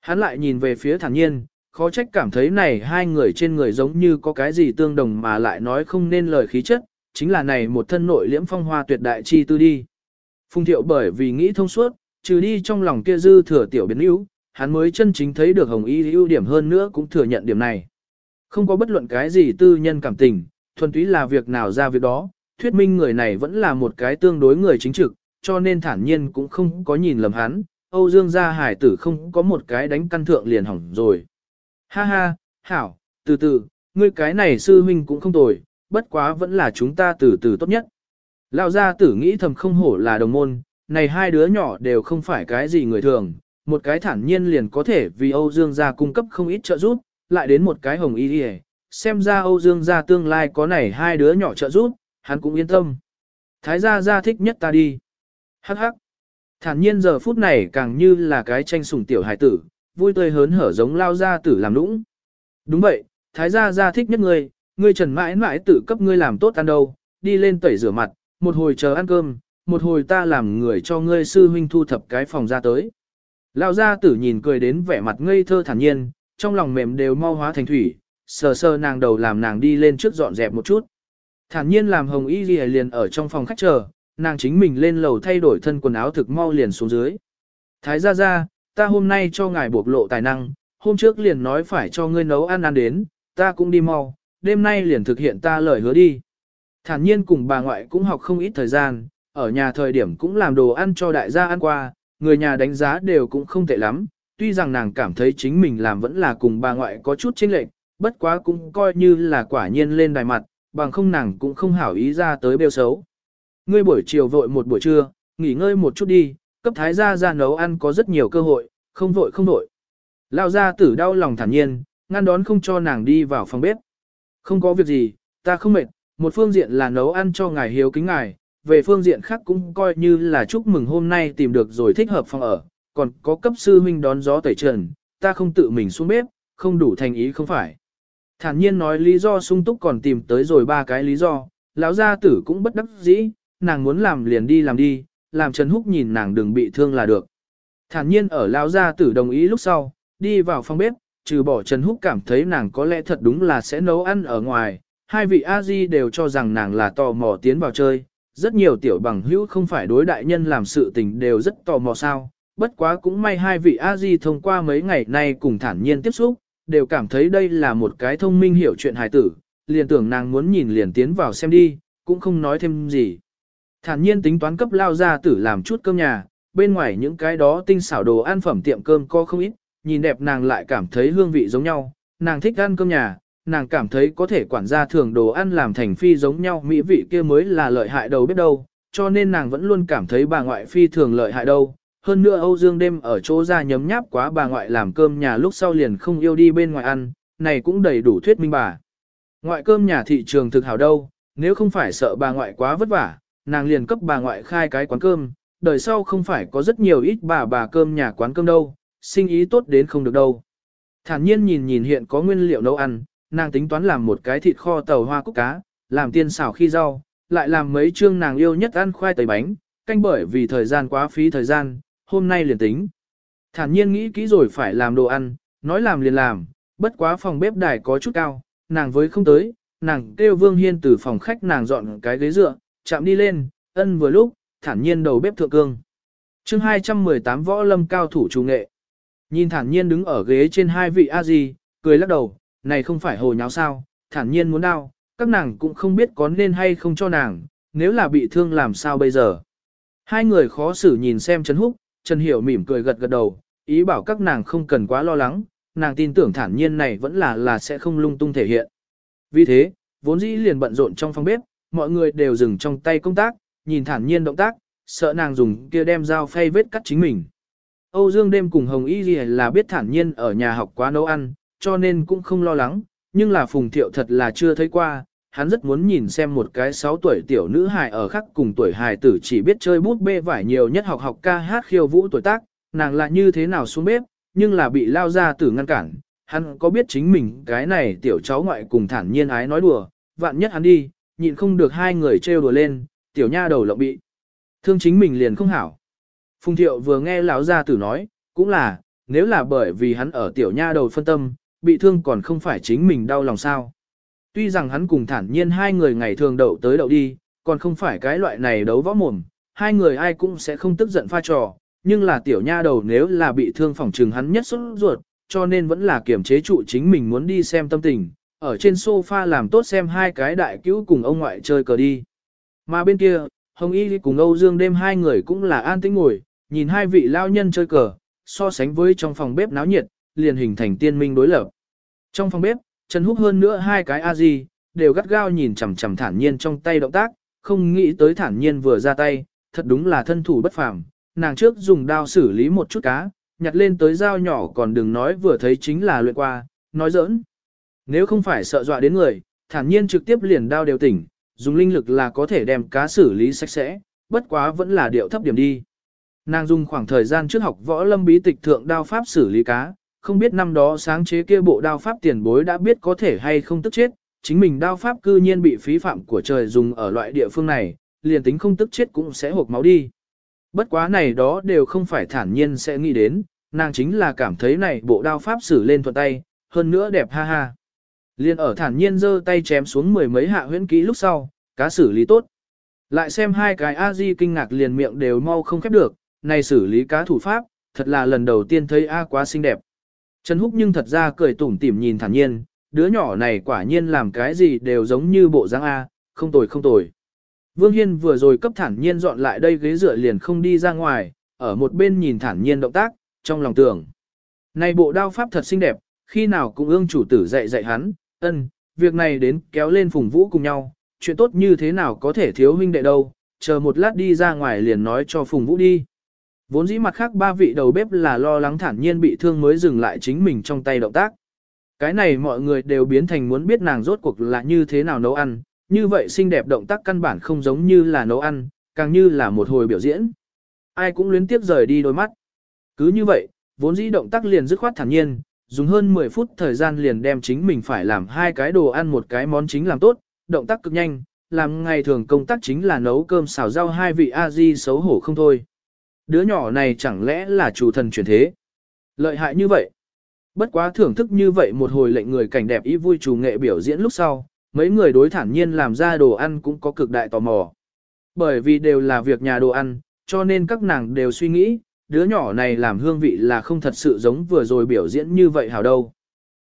Hắn lại nhìn về phía thản nhiên, khó trách cảm thấy này hai người trên người giống như có cái gì tương đồng mà lại nói không nên lời khí chất, chính là này một thân nội liễm phong hoa tuyệt đại chi tư đi. Phùng thiệu bởi vì nghĩ thông suốt, trừ đi trong lòng kia dư thừa tiểu biến yếu, hắn mới chân chính thấy được hồng y ưu điểm hơn nữa cũng thừa nhận điểm này. Không có bất luận cái gì tư nhân cảm tình, thuần túy là việc nào ra việc đó, thuyết minh người này vẫn là một cái tương đối người chính trực, cho nên thản nhiên cũng không có nhìn lầm hắn, Âu Dương gia hải tử không có một cái đánh căn thượng liền hỏng rồi. Ha ha, hảo, từ từ, ngươi cái này sư huynh cũng không tồi, bất quá vẫn là chúng ta từ từ tốt nhất. Lão gia tử nghĩ thầm không hổ là đồng môn, này hai đứa nhỏ đều không phải cái gì người thường, một cái thản nhiên liền có thể vì Âu Dương gia cung cấp không ít trợ giúp, lại đến một cái hồng y đi xem ra Âu Dương gia tương lai có này hai đứa nhỏ trợ giúp, hắn cũng yên tâm. Thái gia gia thích nhất ta đi. Hắc hắc. Thản nhiên giờ phút này càng như là cái tranh sủng tiểu hải tử, vui tươi hớn hở giống lao gia tử làm lũng. Đúng vậy, thái gia gia thích nhất ngươi, ngươi trần mãi mãi tự cấp ngươi làm tốt ăn đâu, đi lên tẩy rửa mặt, một hồi chờ ăn cơm, một hồi ta làm người cho ngươi sư huynh thu thập cái phòng ra tới. Lao gia tử nhìn cười đến vẻ mặt ngây thơ thản nhiên, trong lòng mềm đều mau hóa thành thủy, sờ sờ nàng đầu làm nàng đi lên trước dọn dẹp một chút. Thản nhiên làm hồng y ghi liền ở trong phòng khách chờ, nàng chính mình lên lầu thay đổi thân quần áo thực mau liền xuống dưới. Thái gia gia, ta hôm nay cho ngài bộc lộ tài năng, hôm trước liền nói phải cho ngươi nấu ăn ăn đến, ta cũng đi mau, đêm nay liền thực hiện ta lời hứa đi. Thản nhiên cùng bà ngoại cũng học không ít thời gian, ở nhà thời điểm cũng làm đồ ăn cho đại gia ăn qua, người nhà đánh giá đều cũng không tệ lắm, tuy rằng nàng cảm thấy chính mình làm vẫn là cùng bà ngoại có chút chênh lệch, bất quá cũng coi như là quả nhiên lên đài mặt, bằng không nàng cũng không hảo ý ra tới bêu xấu. Ngươi buổi chiều vội một buổi trưa, nghỉ ngơi một chút đi, cấp thái gia ra nấu ăn có rất nhiều cơ hội, không vội không vội. Lao gia tử đau lòng thản nhiên, ngăn đón không cho nàng đi vào phòng bếp. Không có việc gì, ta không mệt, một phương diện là nấu ăn cho ngài hiếu kính ngài, về phương diện khác cũng coi như là chúc mừng hôm nay tìm được rồi thích hợp phòng ở, còn có cấp sư huynh đón gió tẩy trần, ta không tự mình xuống bếp, không đủ thành ý không phải. Thản nhiên nói lý do sung túc còn tìm tới rồi ba cái lý do, lão gia tử cũng bất đắc dĩ, nàng muốn làm liền đi làm đi, làm Trần Húc nhìn nàng đừng bị thương là được. Thản nhiên ở lão gia tử đồng ý lúc sau, đi vào phòng bếp, trừ bỏ Trần Húc cảm thấy nàng có lẽ thật đúng là sẽ nấu ăn ở ngoài, hai vị a di đều cho rằng nàng là tò mò tiến vào chơi, rất nhiều tiểu bằng hữu không phải đối đại nhân làm sự tình đều rất tò mò sao, bất quá cũng may hai vị a di thông qua mấy ngày nay cùng thản nhiên tiếp xúc, đều cảm thấy đây là một cái thông minh hiểu chuyện hài tử, liền tưởng nàng muốn nhìn liền tiến vào xem đi, cũng không nói thêm gì. Thản nhiên tính toán cấp lao ra tử làm chút cơm nhà, bên ngoài những cái đó tinh xảo đồ ăn phẩm tiệm cơm có không ít, nhìn đẹp nàng lại cảm thấy hương vị giống nhau, nàng thích ăn cơm nhà, nàng cảm thấy có thể quản gia thường đồ ăn làm thành phi giống nhau mỹ vị kia mới là lợi hại đầu biết đâu, cho nên nàng vẫn luôn cảm thấy bà ngoại phi thường lợi hại đâu. Hơn nữa Âu Dương đêm ở chỗ ra nhấm nháp quá bà ngoại làm cơm nhà lúc sau liền không yêu đi bên ngoài ăn, này cũng đầy đủ thuyết minh bà. Ngoại cơm nhà thị trường thực hảo đâu, nếu không phải sợ bà ngoại quá vất vả, nàng liền cấp bà ngoại khai cái quán cơm, đời sau không phải có rất nhiều ít bà bà cơm nhà quán cơm đâu, sinh ý tốt đến không được đâu. Thản nhiên nhìn nhìn hiện có nguyên liệu nấu ăn, nàng tính toán làm một cái thịt kho tàu hoa cúc cá, làm tiên xảo khi rau, lại làm mấy chương nàng yêu nhất ăn khoai tây bánh, canh bởi vì thời gian quá phí thời gian, hôm nay liền tính. Thản nhiên nghĩ kỹ rồi phải làm đồ ăn, nói làm liền làm, bất quá phòng bếp đài có chút cao, nàng với không tới, nàng kêu Vương Hiên từ phòng khách nàng dọn cái ghế dựa, chạm đi lên, ân vừa lúc, thản nhiên đầu bếp thượng cương. chương 218 võ lâm cao thủ chủ nghệ. Nhìn thản nhiên đứng ở ghế trên hai vị a di, cười lắc đầu, này không phải hồ nháo sao, thản nhiên muốn đau, các nàng cũng không biết có nên hay không cho nàng, nếu là bị thương làm sao bây giờ. Hai người khó xử nhìn xem Trần Húc, Trần Hiểu mỉm cười gật gật đầu, ý bảo các nàng không cần quá lo lắng, nàng tin tưởng thản nhiên này vẫn là là sẽ không lung tung thể hiện. Vì thế, vốn dĩ liền bận rộn trong phòng bếp, mọi người đều dừng trong tay công tác, nhìn thản nhiên động tác, sợ nàng dùng kia đem dao phay vết cắt chính mình. Âu Dương đêm cùng Hồng Y Ghi là biết thản nhiên ở nhà học quá nấu ăn, cho nên cũng không lo lắng, nhưng là Phùng Thiệu thật là chưa thấy qua, hắn rất muốn nhìn xem một cái 6 tuổi tiểu nữ hài ở khắc cùng tuổi hài tử chỉ biết chơi bút bê vải nhiều nhất học học ca hát khiêu vũ tuổi tác, nàng là như thế nào xuống bếp, nhưng là bị lao ra tử ngăn cản, hắn có biết chính mình cái này tiểu cháu ngoại cùng thản nhiên ái nói đùa, vạn nhất hắn đi, nhịn không được hai người trêu đùa lên, tiểu nha đầu lộng bị. Thương chính mình liền không hảo. Phùng thiệu vừa nghe lão gia tử nói, cũng là, nếu là bởi vì hắn ở tiểu nha đầu phân tâm, bị thương còn không phải chính mình đau lòng sao. Tuy rằng hắn cùng thản nhiên hai người ngày thường đậu tới đậu đi, còn không phải cái loại này đấu võ mồm, hai người ai cũng sẽ không tức giận pha trò, nhưng là tiểu nha đầu nếu là bị thương phòng trừng hắn nhất xuất ruột, cho nên vẫn là kiềm chế trụ chính mình muốn đi xem tâm tình, ở trên sofa làm tốt xem hai cái đại cứu cùng ông ngoại chơi cờ đi. Mà bên kia, Hồng Y cùng Âu Dương đêm hai người cũng là an tĩnh ngồi, nhìn hai vị lao nhân chơi cờ, so sánh với trong phòng bếp náo nhiệt, liền hình thành tiên minh đối lập. Trong phòng bếp, Trần Húc hơn nữa hai cái a di đều gắt gao nhìn chằm chằm thản nhiên trong tay động tác, không nghĩ tới thản nhiên vừa ra tay, thật đúng là thân thủ bất phàm. Nàng trước dùng đao xử lý một chút cá, nhặt lên tới dao nhỏ còn đừng nói vừa thấy chính là luyện qua, nói giỡn. Nếu không phải sợ dọa đến người, thản nhiên trực tiếp liền đao đều tỉnh, dùng linh lực là có thể đem cá xử lý sạch sẽ, bất quá vẫn là điệu thấp điểm đi. Nàng dùng khoảng thời gian trước học võ lâm bí tịch thượng đao pháp xử lý cá, không biết năm đó sáng chế kia bộ đao pháp tiền bối đã biết có thể hay không tức chết, chính mình đao pháp cư nhiên bị phí phạm của trời dùng ở loại địa phương này, liền tính không tức chết cũng sẽ hộp máu đi. Bất quá này đó đều không phải thản nhiên sẽ nghĩ đến, nàng chính là cảm thấy này bộ đao pháp xử lên thuận tay, hơn nữa đẹp ha ha. Liên ở thản nhiên giơ tay chém xuống mười mấy hạ huyễn kỹ lúc sau, cá xử lý tốt. Lại xem hai cái A-di kinh ngạc liền miệng đều mau không khép được, này xử lý cá thủ pháp, thật là lần đầu tiên thấy A quá xinh đẹp. Trần Húc nhưng thật ra cười tủm tỉm nhìn thản nhiên, đứa nhỏ này quả nhiên làm cái gì đều giống như bộ dáng A, không tồi không tồi. Vương Hiên vừa rồi cấp thản nhiên dọn lại đây ghế dựa liền không đi ra ngoài, ở một bên nhìn thản nhiên động tác, trong lòng tưởng. Này bộ đao pháp thật xinh đẹp, khi nào cũng ương chủ tử dạy dạy hắn, ân, việc này đến kéo lên phùng vũ cùng nhau, chuyện tốt như thế nào có thể thiếu huynh đệ đâu, chờ một lát đi ra ngoài liền nói cho phùng vũ đi. Vốn dĩ mặt khác ba vị đầu bếp là lo lắng thản nhiên bị thương mới dừng lại chính mình trong tay động tác. Cái này mọi người đều biến thành muốn biết nàng rốt cuộc là như thế nào nấu ăn, như vậy xinh đẹp động tác căn bản không giống như là nấu ăn, càng như là một hồi biểu diễn. Ai cũng luyến tiếp rời đi đôi mắt. Cứ như vậy, vốn dĩ động tác liền dứt khoát thản nhiên, dùng hơn 10 phút thời gian liền đem chính mình phải làm hai cái đồ ăn một cái món chính làm tốt, động tác cực nhanh, làm ngày thường công tác chính là nấu cơm xào rau hai vị a di xấu hổ không thôi. Đứa nhỏ này chẳng lẽ là chủ thần chuyển thế? Lợi hại như vậy. Bất quá thưởng thức như vậy một hồi lệnh người cảnh đẹp ý vui chủ nghệ biểu diễn lúc sau, mấy người đối thản nhiên làm ra đồ ăn cũng có cực đại tò mò. Bởi vì đều là việc nhà đồ ăn, cho nên các nàng đều suy nghĩ, đứa nhỏ này làm hương vị là không thật sự giống vừa rồi biểu diễn như vậy hào đâu.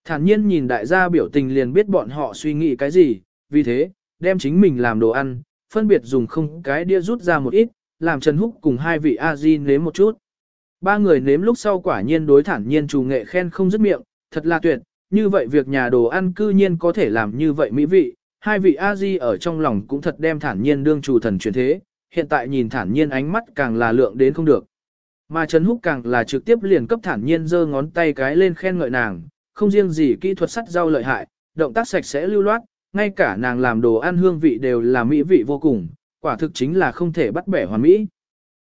Thản nhiên nhìn đại gia biểu tình liền biết bọn họ suy nghĩ cái gì, vì thế, đem chính mình làm đồ ăn, phân biệt dùng không cái đĩa rút ra một ít, làm Trần Húc cùng hai vị A-di nếm một chút. Ba người nếm lúc sau quả nhiên đối thản nhiên chủ nghệ khen không dứt miệng, thật là tuyệt, như vậy việc nhà đồ ăn cư nhiên có thể làm như vậy mỹ vị, hai vị A-di ở trong lòng cũng thật đem thản nhiên đương chủ thần truyền thế, hiện tại nhìn thản nhiên ánh mắt càng là lượng đến không được. Mà Trần Húc càng là trực tiếp liền cấp thản nhiên giơ ngón tay cái lên khen ngợi nàng, không riêng gì kỹ thuật sắt rau lợi hại, động tác sạch sẽ lưu loát, ngay cả nàng làm đồ ăn hương vị đều là mỹ vị vô cùng, quả thực chính là không thể bắt bẻ hoàn mỹ.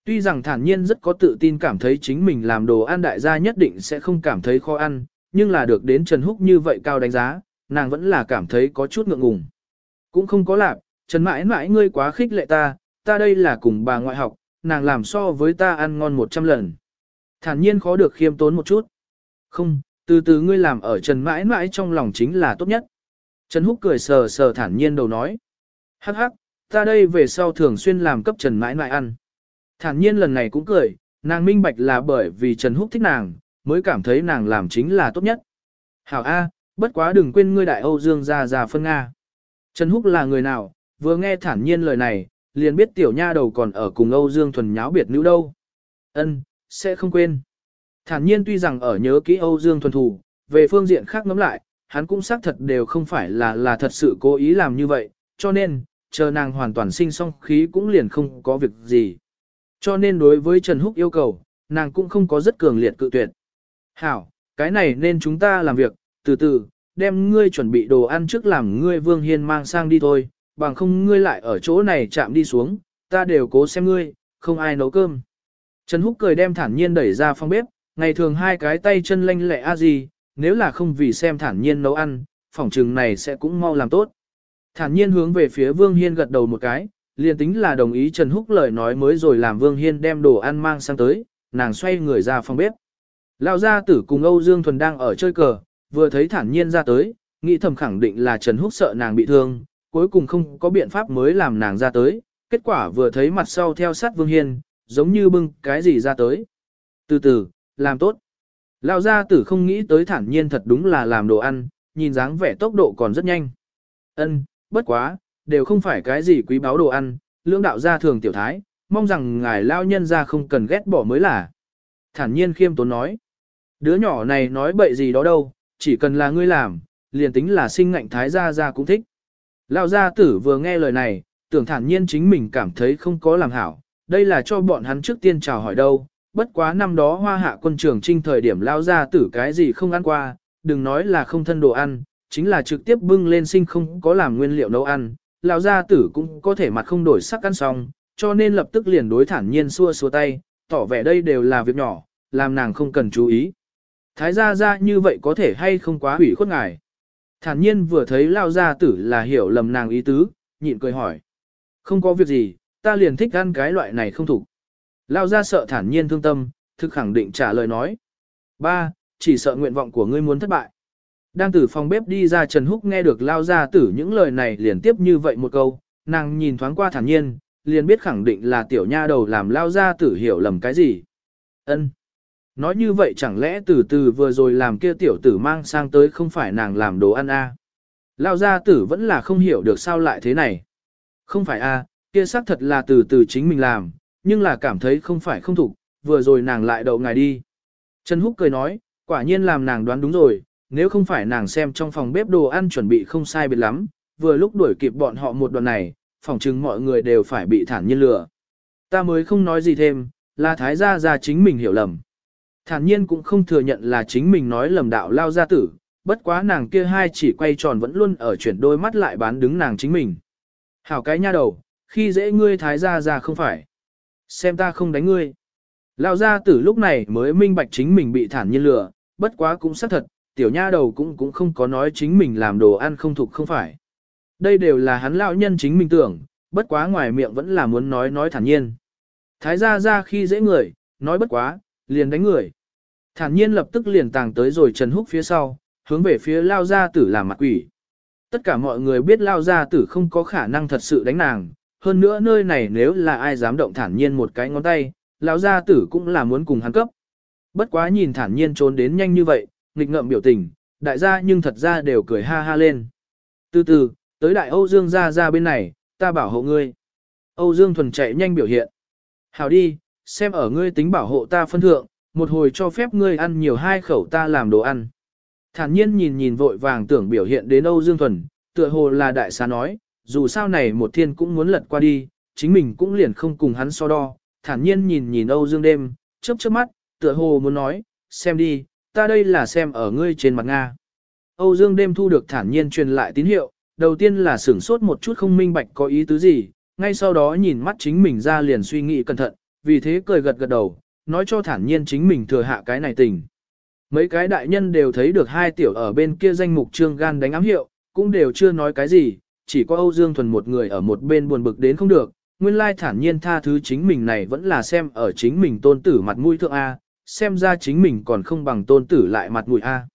Tuy rằng thản nhiên rất có tự tin cảm thấy chính mình làm đồ ăn đại gia nhất định sẽ không cảm thấy khó ăn, nhưng là được đến Trần Húc như vậy cao đánh giá, nàng vẫn là cảm thấy có chút ngượng ngùng. Cũng không có lạc, Trần mãi mãi ngươi quá khích lệ ta, ta đây là cùng bà ngoại học, nàng làm so với ta ăn ngon 100 lần. Thản nhiên khó được khiêm tốn một chút. Không, từ từ ngươi làm ở Trần mãi mãi trong lòng chính là tốt nhất. Trần Húc cười sờ sờ thản nhiên đầu nói. Hắc hắc, ta đây về sau thường xuyên làm cấp Trần mãi mãi ăn. Thản nhiên lần này cũng cười, nàng minh bạch là bởi vì Trần Húc thích nàng, mới cảm thấy nàng làm chính là tốt nhất. Hảo A, bất quá đừng quên ngươi đại Âu Dương ra già phân Nga. Trần Húc là người nào, vừa nghe thản nhiên lời này, liền biết tiểu nha đầu còn ở cùng Âu Dương thuần nháo biệt nữ đâu. Ân, sẽ không quên. Thản nhiên tuy rằng ở nhớ kỹ Âu Dương thuần thủ, về phương diện khác ngắm lại, hắn cũng xác thật đều không phải là là thật sự cố ý làm như vậy, cho nên, chờ nàng hoàn toàn sinh xong khí cũng liền không có việc gì. Cho nên đối với Trần Húc yêu cầu, nàng cũng không có rất cường liệt cự tuyệt. Hảo, cái này nên chúng ta làm việc, từ từ, đem ngươi chuẩn bị đồ ăn trước làm ngươi Vương Hiên mang sang đi thôi, bằng không ngươi lại ở chỗ này chạm đi xuống, ta đều cố xem ngươi, không ai nấu cơm. Trần Húc cười đem thản nhiên đẩy ra phòng bếp, ngày thường hai cái tay chân lanh lẹ a gì, nếu là không vì xem thản nhiên nấu ăn, phòng trừng này sẽ cũng mau làm tốt. Thản nhiên hướng về phía Vương Hiên gật đầu một cái, liền tính là đồng ý Trần Húc lời nói mới rồi làm Vương Hiên đem đồ ăn mang sang tới, nàng xoay người ra phòng bếp. Lão gia tử cùng Âu Dương Thuần đang ở chơi cờ, vừa thấy thản nhiên ra tới, nghĩ thầm khẳng định là Trần Húc sợ nàng bị thương, cuối cùng không có biện pháp mới làm nàng ra tới, kết quả vừa thấy mặt sau theo sát Vương Hiên, giống như bưng cái gì ra tới. Từ từ, làm tốt. Lão gia tử không nghĩ tới thản nhiên thật đúng là làm đồ ăn, nhìn dáng vẻ tốc độ còn rất nhanh. Ân, bất quá, đều không phải cái gì quý báu đồ ăn, lưỡng đạo gia thường tiểu thái, mong rằng ngài lao nhân gia không cần ghét bỏ mới là. Thản nhiên khiêm tốn nói. Đứa nhỏ này nói bậy gì đó đâu, chỉ cần là ngươi làm, liền tính là sinh ngạnh thái gia gia cũng thích. Lão gia tử vừa nghe lời này, tưởng thản nhiên chính mình cảm thấy không có làm hảo, đây là cho bọn hắn trước tiên chào hỏi đâu, bất quá năm đó hoa hạ quân trường trinh thời điểm Lão gia tử cái gì không ăn qua, đừng nói là không thân đồ ăn, chính là trực tiếp bưng lên sinh không có làm nguyên liệu nấu ăn, lão gia tử cũng có thể mặt không đổi sắc ăn xong, cho nên lập tức liền đối thản nhiên xua xua tay, tỏ vẻ đây đều là việc nhỏ, làm nàng không cần chú ý. Thái gia gia như vậy có thể hay không quá hủy khuất ngài. Thản nhiên vừa thấy lao gia tử là hiểu lầm nàng ý tứ, nhịn cười hỏi. Không có việc gì, ta liền thích ăn cái loại này không thủ. Lao gia sợ thản nhiên thương tâm, thực khẳng định trả lời nói. Ba, chỉ sợ nguyện vọng của ngươi muốn thất bại. Đang từ phòng bếp đi ra Trần Húc nghe được lao gia tử những lời này liền tiếp như vậy một câu, nàng nhìn thoáng qua thản nhiên, liền biết khẳng định là tiểu nha đầu làm lao gia tử hiểu lầm cái gì. Ân. Nói như vậy chẳng lẽ từ từ vừa rồi làm kia tiểu tử mang sang tới không phải nàng làm đồ ăn a? À? Lao gia tử vẫn là không hiểu được sao lại thế này. Không phải a, kia xác thật là từ từ chính mình làm, nhưng là cảm thấy không phải không thủ vừa rồi nàng lại đậu ngài đi. Trần Húc cười nói, quả nhiên làm nàng đoán đúng rồi, nếu không phải nàng xem trong phòng bếp đồ ăn chuẩn bị không sai biệt lắm, vừa lúc đuổi kịp bọn họ một đoạn này, phòng chừng mọi người đều phải bị thản nhiên lừa. Ta mới không nói gì thêm, là thái gia gia chính mình hiểu lầm. Thản nhiên cũng không thừa nhận là chính mình nói lầm đạo lao gia tử, bất quá nàng kia hai chỉ quay tròn vẫn luôn ở chuyển đôi mắt lại bán đứng nàng chính mình. Hảo cái nha đầu, khi dễ ngươi thái gia gia không phải. Xem ta không đánh ngươi. Lao gia tử lúc này mới minh bạch chính mình bị thản nhiên lừa, bất quá cũng xác thật, tiểu nha đầu cũng cũng không có nói chính mình làm đồ ăn không thuộc không phải. Đây đều là hắn lão nhân chính mình tưởng, bất quá ngoài miệng vẫn là muốn nói nói thản nhiên. Thái gia ra khi dễ người, nói bất quá, liền đánh người. Thản nhiên lập tức liền tàng tới rồi Trần Húc phía sau, hướng về phía lao gia tử làm mặt quỷ. Tất cả mọi người biết lao gia tử không có khả năng thật sự đánh nàng, hơn nữa nơi này nếu là ai dám động thản nhiên một cái ngón tay, lao gia tử cũng là muốn cùng hắn cấp. Bất quá nhìn thản nhiên trốn đến nhanh như vậy, nghịch ngợm biểu tình, đại gia nhưng thật ra đều cười ha ha lên. Từ từ, tới đại Âu Dương Gia ra bên này, ta bảo hộ ngươi. Âu Dương thuần chạy nhanh biểu hiện. Hảo đi, xem ở ngươi tính bảo hộ ta phân thượng, một hồi cho phép ngươi ăn nhiều hai khẩu ta làm đồ ăn. Thản nhiên nhìn nhìn vội vàng tưởng biểu hiện đến Âu Dương thuần, tựa hồ là đại xá nói, dù sao này một thiên cũng muốn lật qua đi, chính mình cũng liền không cùng hắn so đo. Thản nhiên nhìn nhìn Âu Dương đêm, chớp chớp mắt, tựa hồ muốn nói, xem đi, ta đây là xem ở ngươi trên mặt Nga. Âu Dương đêm thu được thản nhiên truyền lại tín hiệu, đầu tiên là sửng sốt một chút không minh bạch có ý tứ gì, ngay sau đó nhìn mắt chính mình ra liền suy nghĩ cẩn thận, vì thế cười gật gật đầu, nói cho thản nhiên chính mình thừa hạ cái này tình. Mấy cái đại nhân đều thấy được hai tiểu ở bên kia danh mục trương gan đánh ám hiệu, cũng đều chưa nói cái gì, chỉ có Âu Dương Thuần một người ở một bên buồn bực đến không được, nguyên lai thản nhiên tha thứ chính mình này vẫn là xem ở chính mình tôn tử mặt mũi thượng A, xem ra chính mình còn không bằng tôn tử lại mặt mũi A.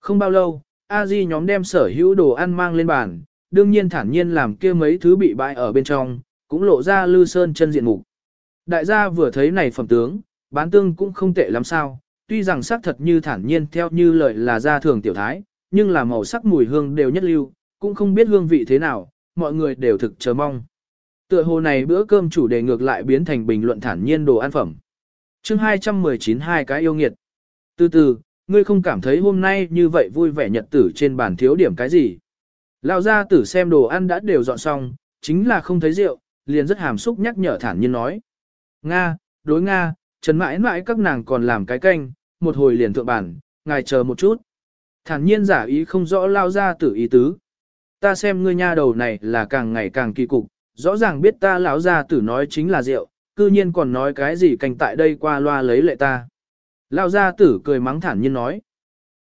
Không bao lâu, A Di nhóm đem sở hữu đồ ăn mang lên bàn, đương nhiên thản nhiên làm kia mấy thứ bị bại ở bên trong, cũng lộ ra lư sơn chân diện mục. Đại gia vừa thấy này phẩm tướng, bán tương cũng không tệ lắm sao, tuy rằng sắc thật như thản nhiên theo như lời là gia thường tiểu thái, nhưng là màu sắc mùi hương đều nhất lưu, cũng không biết hương vị thế nào, mọi người đều thực chờ mong. Tựa hồ này bữa cơm chủ đề ngược lại biến thành bình luận thản nhiên đồ ăn phẩm. chương 219 hai cái yêu nghiệt. Từ từ, ngươi không cảm thấy hôm nay như vậy vui vẻ nhật tử trên bàn thiếu điểm cái gì. Lão gia tử xem đồ ăn đã đều dọn xong, chính là không thấy rượu, liền rất hàm xúc nhắc nhở thản nhiên nói. Nga, đối Nga, Trần mãi mãi các nàng còn làm cái canh, một hồi liền thượng bản, ngài chờ một chút. Thản nhiên giả ý không rõ lao ra tử ý tứ. Ta xem ngươi nha đầu này là càng ngày càng kỳ cục, rõ ràng biết ta lão gia tử nói chính là rượu, cư nhiên còn nói cái gì canh tại đây qua loa lấy lệ ta. Lão gia tử cười mắng thản nhiên nói.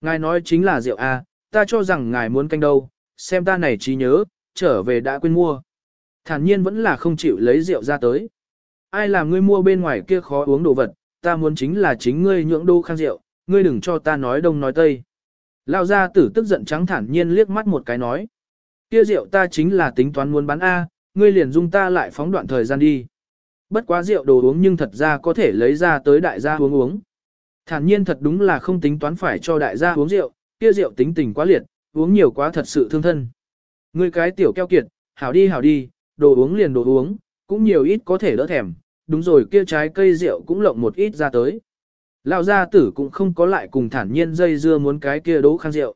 Ngài nói chính là rượu à, ta cho rằng ngài muốn canh đâu, xem ta này trí nhớ, trở về đã quên mua. Thản nhiên vẫn là không chịu lấy rượu ra tới. Ai làm ngươi mua bên ngoài kia khó uống đồ vật, ta muốn chính là chính ngươi nhượng đô khang rượu, ngươi đừng cho ta nói đông nói tây. Lao gia tử tức giận trắng thản nhiên liếc mắt một cái nói. Kia rượu ta chính là tính toán muốn bán A, ngươi liền dung ta lại phóng đoạn thời gian đi. Bất quá rượu đồ uống nhưng thật ra có thể lấy ra tới đại gia uống uống. Thản nhiên thật đúng là không tính toán phải cho đại gia uống rượu, kia rượu tính tình quá liệt, uống nhiều quá thật sự thương thân. Ngươi cái tiểu keo kiệt, hảo đi hảo đi, đồ uống liền đồ uống, cũng nhiều ít có thể đỡ thèm, đúng rồi kia trái cây rượu cũng lộng một ít ra tới. Lão gia tử cũng không có lại cùng thản nhiên dây dưa muốn cái kia đố khăn rượu.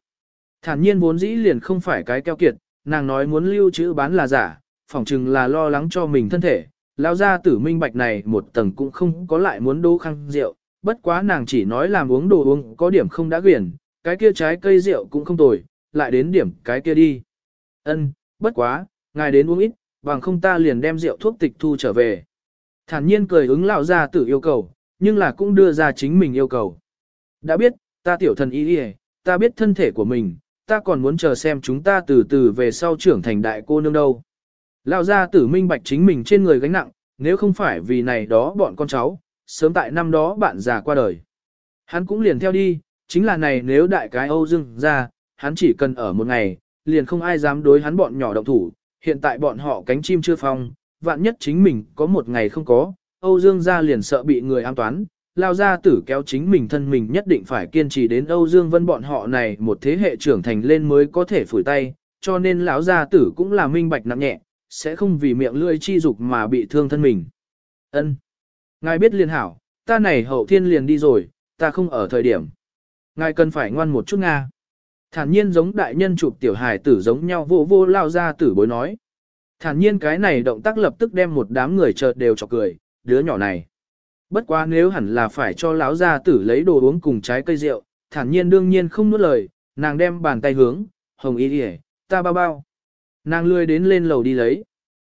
Thản nhiên vốn dĩ liền không phải cái keo kiệt, nàng nói muốn lưu trữ bán là giả, phỏng chừng là lo lắng cho mình thân thể. Lão gia tử minh bạch này một tầng cũng không có lại muốn đố khăn rượu, bất quá nàng chỉ nói làm uống đồ uống có điểm không đã quyển, cái kia trái cây rượu cũng không tồi, lại đến điểm cái kia đi. Ân, bất quá, ngài đến uống ít, bằng không ta liền đem rượu thuốc tịch thu trở về. Thản nhiên cười ứng lão gia tử yêu cầu, nhưng là cũng đưa ra chính mình yêu cầu. Đã biết, ta tiểu thần y đi ta biết thân thể của mình, ta còn muốn chờ xem chúng ta từ từ về sau trưởng thành đại cô nương đâu. Lão gia tử minh bạch chính mình trên người gánh nặng, nếu không phải vì này đó bọn con cháu, sớm tại năm đó bạn già qua đời. Hắn cũng liền theo đi, chính là này nếu đại cái Âu Dương ra, hắn chỉ cần ở một ngày, liền không ai dám đối hắn bọn nhỏ động thủ, hiện tại bọn họ cánh chim chưa phong, vạn nhất chính mình có một ngày không có, Âu Dương gia liền sợ bị người an toán, lao ra tử kéo chính mình thân mình nhất định phải kiên trì đến Âu Dương Vân bọn họ này một thế hệ trưởng thành lên mới có thể phủi tay, cho nên lão gia tử cũng là minh bạch nặng nhẹ, sẽ không vì miệng lưỡi chi dục mà bị thương thân mình. Ân, Ngài biết liên hảo, ta này hậu thiên liền đi rồi, ta không ở thời điểm. Ngài cần phải ngoan một chút Nga. Thản nhiên giống đại nhân chụp tiểu hài tử giống nhau vô vô lao ra tử bối nói. Thản nhiên cái này động tác lập tức đem một đám người chợt đều chọc cười, đứa nhỏ này. Bất quá nếu hẳn là phải cho lão gia tử lấy đồ uống cùng trái cây rượu, thản nhiên đương nhiên không nuốt lời, nàng đem bàn tay hướng, hồng y đi ta bao bao. Nàng lươi đến lên lầu đi lấy.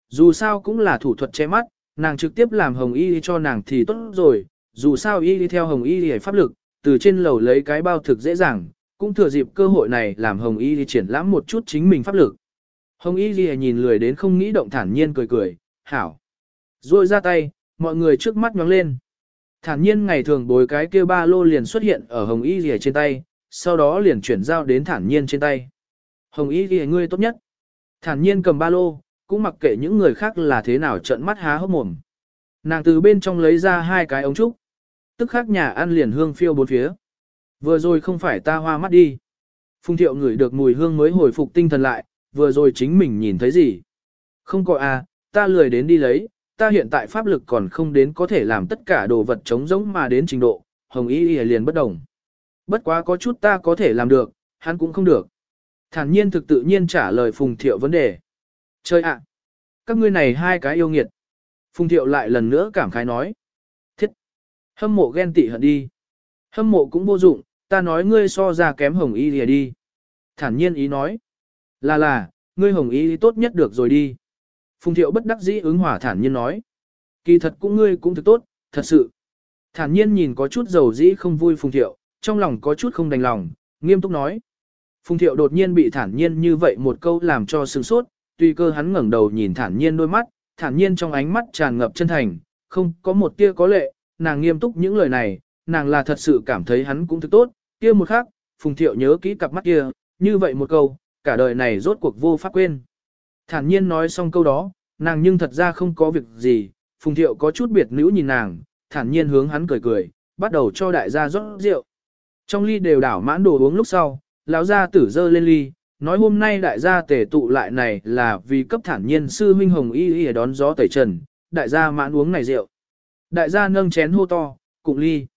Dù sao cũng là thủ thuật che mắt, nàng trực tiếp làm hồng y cho nàng thì tốt rồi, dù sao y đi theo hồng y đi pháp lực, từ trên lầu lấy cái bao thực dễ dàng, cũng thừa dịp cơ hội này làm hồng y đi triển lãm một chút chính mình pháp lực. Hồng y đi nhìn lười đến không nghĩ động thản nhiên cười cười, hảo. Rồi ra tay, mọi người trước mắt nhóng lên. Thản nhiên ngày thường bối cái kia ba lô liền xuất hiện ở hồng y rìa trên tay, sau đó liền chuyển giao đến thản nhiên trên tay. Hồng y rìa ngươi tốt nhất. Thản nhiên cầm ba lô, cũng mặc kệ những người khác là thế nào trợn mắt há hốc mồm. Nàng từ bên trong lấy ra hai cái ống trúc. Tức khắc nhà ăn liền hương phiêu bốn phía. Vừa rồi không phải ta hoa mắt đi. Phùng thiệu ngửi được mùi hương mới hồi phục tinh thần lại, vừa rồi chính mình nhìn thấy gì. Không có à, ta lười đến đi lấy, ta hiện tại pháp lực còn không đến có thể làm tất cả đồ vật chống giống mà đến trình độ, hồng y y liền bất đồng. Bất quá có chút ta có thể làm được, hắn cũng không được. Thản nhiên thực tự nhiên trả lời Phùng Thiệu vấn đề. Chơi ạ! các ngươi này hai cái yêu nghiệt. Phùng Thiệu lại lần nữa cảm khái nói. Thiết! Hâm mộ ghen tị hận đi. Hâm mộ cũng vô dụng, ta nói ngươi so ra kém hồng y lìa đi. Thản nhiên ý nói. Là là, ngươi hồng y tốt nhất được rồi đi. Phùng thiệu bất đắc dĩ ứng hỏa thản nhiên nói. Kỳ thật cũng ngươi cũng thực tốt, thật sự. Thản nhiên nhìn có chút dầu dĩ không vui phùng thiệu, trong lòng có chút không đành lòng, nghiêm túc nói. Phùng thiệu đột nhiên bị thản nhiên như vậy một câu làm cho sừng sốt, tuy cơ hắn ngẩng đầu nhìn thản nhiên đôi mắt, thản nhiên trong ánh mắt tràn ngập chân thành, không có một tia có lệ, nàng nghiêm túc những lời này, nàng là thật sự cảm thấy hắn cũng thực tốt, kia một khắc, phùng thiệu nhớ kỹ cặp mắt kia, như vậy một câu, cả đời này rốt cuộc vô pháp quên. Thản nhiên nói xong câu đó, nàng nhưng thật ra không có việc gì, Phùng Thiệu có chút biệt nữ nhìn nàng, thản nhiên hướng hắn cười cười, bắt đầu cho đại gia rót rượu. Trong ly đều đảo mãn đồ uống lúc sau, lão gia tử dơ lên ly, nói hôm nay đại gia tề tụ lại này là vì cấp thản nhiên sư huynh hồng y y đón gió tẩy trần, đại gia mãn uống này rượu. Đại gia nâng chén hô to, cụng ly.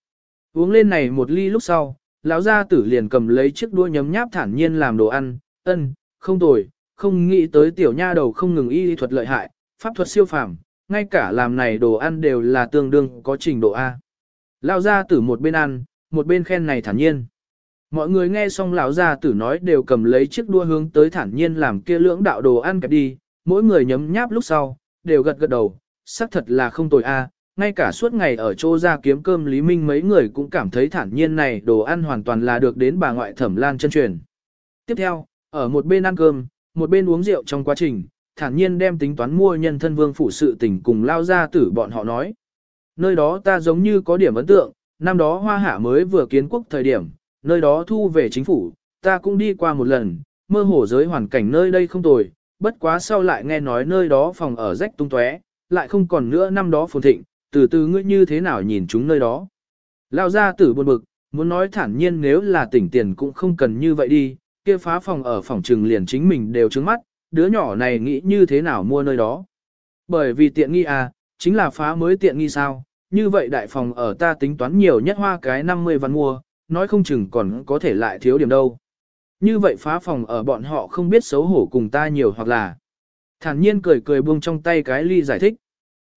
Uống lên này một ly lúc sau, lão gia tử liền cầm lấy chiếc đũa nhấm nháp thản nhiên làm đồ ăn, ân, không tồi, không nghĩ tới tiểu nha đầu không ngừng y thuật lợi hại, pháp thuật siêu phàm, ngay cả làm này đồ ăn đều là tương đương có trình độ A. Lão gia tử một bên ăn, một bên khen này thản nhiên. Mọi người nghe xong lão gia tử nói đều cầm lấy chiếc đua hướng tới thản nhiên làm kia lưỡng đạo đồ ăn kẹp đi, mỗi người nhấm nháp lúc sau, đều gật gật đầu, xác thật là không tồi a ngay cả suốt ngày ở chỗ ra kiếm cơm Lý Minh mấy người cũng cảm thấy thản nhiên này đồ ăn hoàn toàn là được đến bà ngoại thẩm lan chân truyền. Tiếp theo, ở một bên ăn cơm, một bên uống rượu trong quá trình, thản nhiên đem tính toán mua nhân thân vương phủ sự tình cùng lao ra tử bọn họ nói. Nơi đó ta giống như có điểm ấn tượng, năm đó hoa hạ mới vừa kiến quốc thời điểm, nơi đó thu về chính phủ, ta cũng đi qua một lần, mơ hồ giới hoàn cảnh nơi đây không tồi, bất quá sau lại nghe nói nơi đó phòng ở rách tung tóe, lại không còn nữa năm đó phồn thịnh, từ từ ngươi như thế nào nhìn chúng nơi đó. Lao ra tử buồn bực, muốn nói thản nhiên nếu là tỉnh tiền cũng không cần như vậy đi, kia phá phòng ở phòng trừng liền chính mình đều trứng mắt, đứa nhỏ này nghĩ như thế nào mua nơi đó. Bởi vì tiện nghi à, chính là phá mới tiện nghi sao, như vậy đại phòng ở ta tính toán nhiều nhất hoa cái 50 văn mua, nói không chừng còn có thể lại thiếu điểm đâu. Như vậy phá phòng ở bọn họ không biết xấu hổ cùng ta nhiều hoặc là thản nhiên cười cười buông trong tay cái ly giải thích.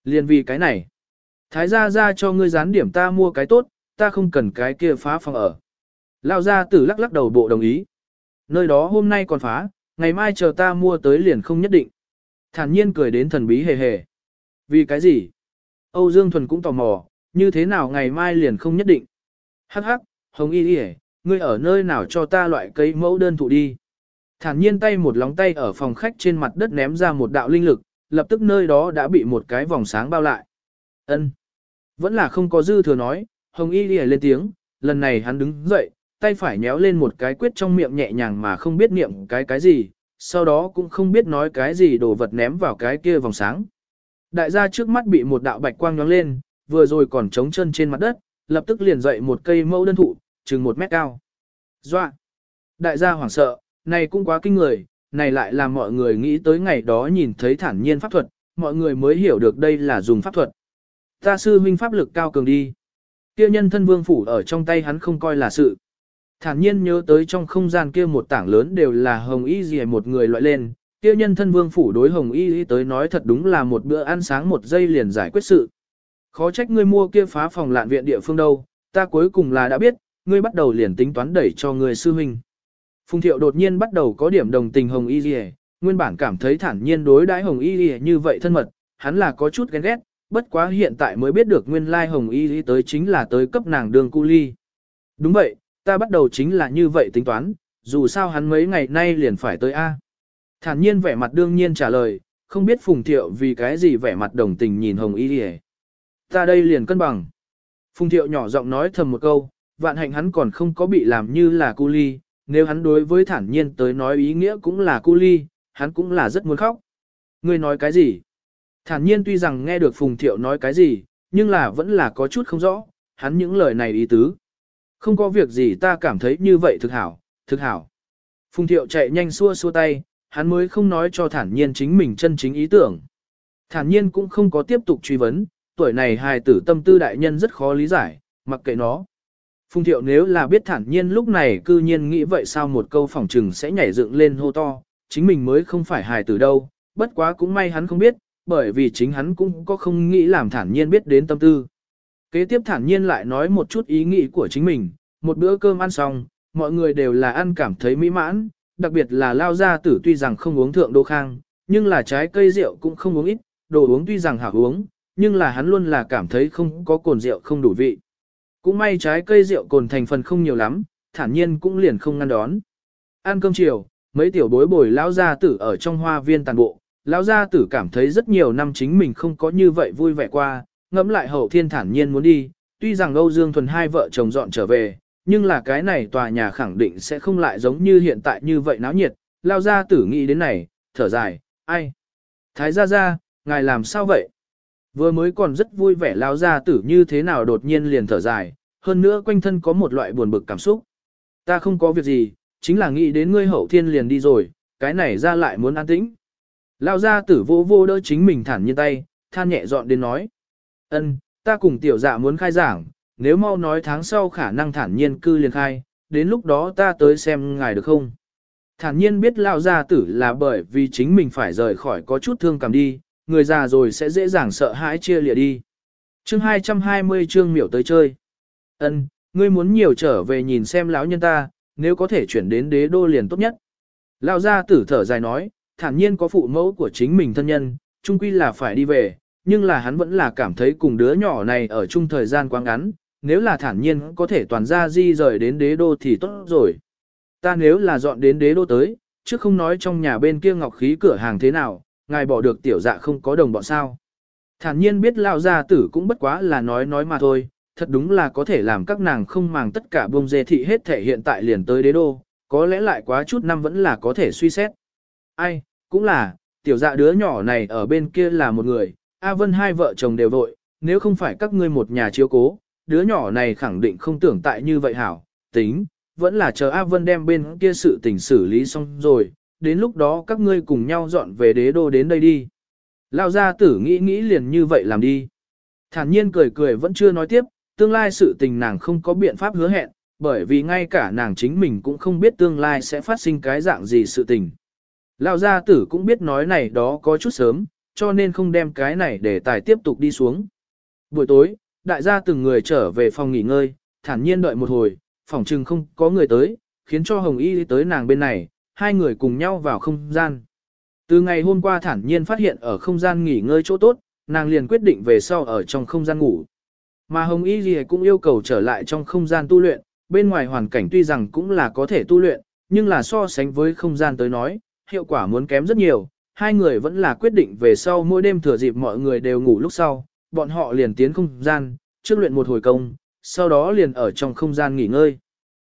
Liên vì cái này. Thái gia ra cho ngươi dán điểm ta mua cái tốt, ta không cần cái kia phá phòng ở. Lao gia tử lắc lắc đầu bộ đồng ý. Nơi đó hôm nay còn phá, ngày mai chờ ta mua tới liền không nhất định. Thản nhiên cười đến thần bí hề hề. Vì cái gì? Âu Dương Thuần cũng tò mò, như thế nào ngày mai liền không nhất định. Hắc hắc, Hồng Y Y ngươi ở nơi nào cho ta loại cây mẫu đơn thụ đi. Thản nhiên tay một lóng tay ở phòng khách trên mặt đất ném ra một đạo linh lực, lập tức nơi đó đã bị một cái vòng sáng bao lại. Ân, vẫn là không có dư thừa nói, Hồng Y lìa lên tiếng, lần này hắn đứng dậy, tay phải nhéo lên một cái quyết trong miệng nhẹ nhàng mà không biết niệm cái cái gì, sau đó cũng không biết nói cái gì đồ vật ném vào cái kia vòng sáng. Đại gia trước mắt bị một đạo bạch quang nhóng lên, vừa rồi còn trống chân trên mặt đất, lập tức liền dậy một cây mẫu đơn thụ, chừng một mét cao. Doa! Đại gia hoảng sợ, này cũng quá kinh người, này lại làm mọi người nghĩ tới ngày đó nhìn thấy thản nhiên pháp thuật, mọi người mới hiểu được đây là dùng pháp thuật. Ta sư huynh pháp lực cao cường đi. Kia nhân thân vương phủ ở trong tay hắn không coi là sự. Thản nhiên nhớ tới trong không gian kia một tảng lớn đều là hồng y gì một người loại lên, kia nhân thân vương phủ đối hồng y tới nói thật đúng là một bữa ăn sáng một giây liền giải quyết sự. Khó trách ngươi mua kia phá phòng lạn viện địa phương đâu, ta cuối cùng là đã biết, ngươi bắt đầu liền tính toán đẩy cho người sư huynh. Phùng thiệu đột nhiên bắt đầu có điểm đồng tình hồng y gì nguyên bản cảm thấy thản nhiên đối đãi hồng y gì như vậy thân mật, hắn là có chút ghen ghét, bất quá hiện tại mới biết được nguyên lai hồng y đi tới chính là tới cấp nàng đường cu ly. Đúng vậy, ta bắt đầu chính là như vậy tính toán, dù sao hắn mấy ngày nay liền phải tới A. Thản nhiên vẻ mặt đương nhiên trả lời, không biết Phùng Thiệu vì cái gì vẻ mặt đồng tình nhìn Hồng Y đi Ta đây liền cân bằng. Phùng Thiệu nhỏ giọng nói thầm một câu, vạn hạnh hắn còn không có bị làm như là cu ly, nếu hắn đối với thản nhiên tới nói ý nghĩa cũng là cu ly, hắn cũng là rất muốn khóc. Ngươi nói cái gì? Thản nhiên tuy rằng nghe được Phùng Thiệu nói cái gì, nhưng là vẫn là có chút không rõ, hắn những lời này ý tứ. Không có việc gì ta cảm thấy như vậy thực hảo, thực hảo. Phùng thiệu chạy nhanh xua xua tay, hắn mới không nói cho thản nhiên chính mình chân chính ý tưởng. Thản nhiên cũng không có tiếp tục truy vấn, tuổi này hài tử tâm tư đại nhân rất khó lý giải, mặc kệ nó. Phùng thiệu nếu là biết thản nhiên lúc này cư nhiên nghĩ vậy sao một câu phỏng trừng sẽ nhảy dựng lên hô to, chính mình mới không phải hài tử đâu, bất quá cũng may hắn không biết, bởi vì chính hắn cũng có không nghĩ làm thản nhiên biết đến tâm tư. Kế tiếp thản nhiên lại nói một chút ý nghĩ của chính mình, một bữa cơm ăn xong, mọi người đều là ăn cảm thấy mỹ mãn, đặc biệt là lao gia tử tuy rằng không uống thượng đô khang, nhưng là trái cây rượu cũng không uống ít, đồ uống tuy rằng hảo uống, nhưng là hắn luôn là cảm thấy không có cồn rượu không đủ vị. Cũng may trái cây rượu cồn thành phần không nhiều lắm, thản nhiên cũng liền không ngăn đón. Ăn cơm chiều, mấy tiểu bối bồi lao gia tử ở trong hoa viên tàn bộ, Lão gia tử cảm thấy rất nhiều năm chính mình không có như vậy vui vẻ qua, ngẫm lại hậu thiên thản nhiên muốn đi, tuy rằng Âu Dương Thuần hai vợ chồng dọn trở về, nhưng là cái này tòa nhà khẳng định sẽ không lại giống như hiện tại như vậy náo nhiệt, lao gia tử nghĩ đến này, thở dài, ai? Thái gia gia, ngài làm sao vậy? Vừa mới còn rất vui vẻ lao gia tử như thế nào đột nhiên liền thở dài, hơn nữa quanh thân có một loại buồn bực cảm xúc. Ta không có việc gì, chính là nghĩ đến ngươi hậu thiên liền đi rồi, cái này ra lại muốn an tĩnh. Lao ra tử vô vô đỡ chính mình thản nhiên tay, than nhẹ dọn đến nói. Ân, ta cùng tiểu dạ muốn khai giảng, nếu mau nói tháng sau khả năng thản nhiên cư liền khai, đến lúc đó ta tới xem ngài được không? Thản nhiên biết lao gia tử là bởi vì chính mình phải rời khỏi có chút thương cảm đi, người già rồi sẽ dễ dàng sợ hãi chia lìa đi. Chương 220 chương miểu tới chơi. Ân, ngươi muốn nhiều trở về nhìn xem lão nhân ta, nếu có thể chuyển đến đế đô liền tốt nhất. Lão gia tử thở dài nói, thản nhiên có phụ mẫu của chính mình thân nhân, chung quy là phải đi về, nhưng là hắn vẫn là cảm thấy cùng đứa nhỏ này ở chung thời gian quá ngắn, nếu là thản nhiên có thể toàn ra di rời đến đế đô thì tốt rồi. Ta nếu là dọn đến đế đô tới, chứ không nói trong nhà bên kia ngọc khí cửa hàng thế nào, ngài bỏ được tiểu dạ không có đồng bọn sao. Thản nhiên biết lao gia tử cũng bất quá là nói nói mà thôi, thật đúng là có thể làm các nàng không màng tất cả bông dê thị hết thể hiện tại liền tới đế đô, có lẽ lại quá chút năm vẫn là có thể suy xét. Ai, cũng là, tiểu dạ đứa nhỏ này ở bên kia là một người, A Vân hai vợ chồng đều vội, nếu không phải các ngươi một nhà chiếu cố, đứa nhỏ này khẳng định không tưởng tại như vậy hảo, tính, vẫn là chờ A Vân đem bên kia sự tình xử lý xong rồi, đến lúc đó các ngươi cùng nhau dọn về đế đô đến đây đi. Lao gia tử nghĩ nghĩ liền như vậy làm đi. Thản nhiên cười cười vẫn chưa nói tiếp, tương lai sự tình nàng không có biện pháp hứa hẹn, bởi vì ngay cả nàng chính mình cũng không biết tương lai sẽ phát sinh cái dạng gì sự tình. Lão gia tử cũng biết nói này đó có chút sớm, cho nên không đem cái này để tài tiếp tục đi xuống. Buổi tối, đại gia từng người trở về phòng nghỉ ngơi, thản nhiên đợi một hồi, phòng trừng không có người tới, khiến cho Hồng Y tới nàng bên này, hai người cùng nhau vào không gian. Từ ngày hôm qua thản nhiên phát hiện ở không gian nghỉ ngơi chỗ tốt, nàng liền quyết định về sau ở trong không gian ngủ. Mà Hồng Y Ghi cũng yêu cầu trở lại trong không gian tu luyện, bên ngoài hoàn cảnh tuy rằng cũng là có thể tu luyện, nhưng là so sánh với không gian tới nói, hiệu quả muốn kém rất nhiều. Hai người vẫn là quyết định về sau mỗi đêm thừa dịp mọi người đều ngủ lúc sau, bọn họ liền tiến không gian, trước luyện một hồi công, sau đó liền ở trong không gian nghỉ ngơi.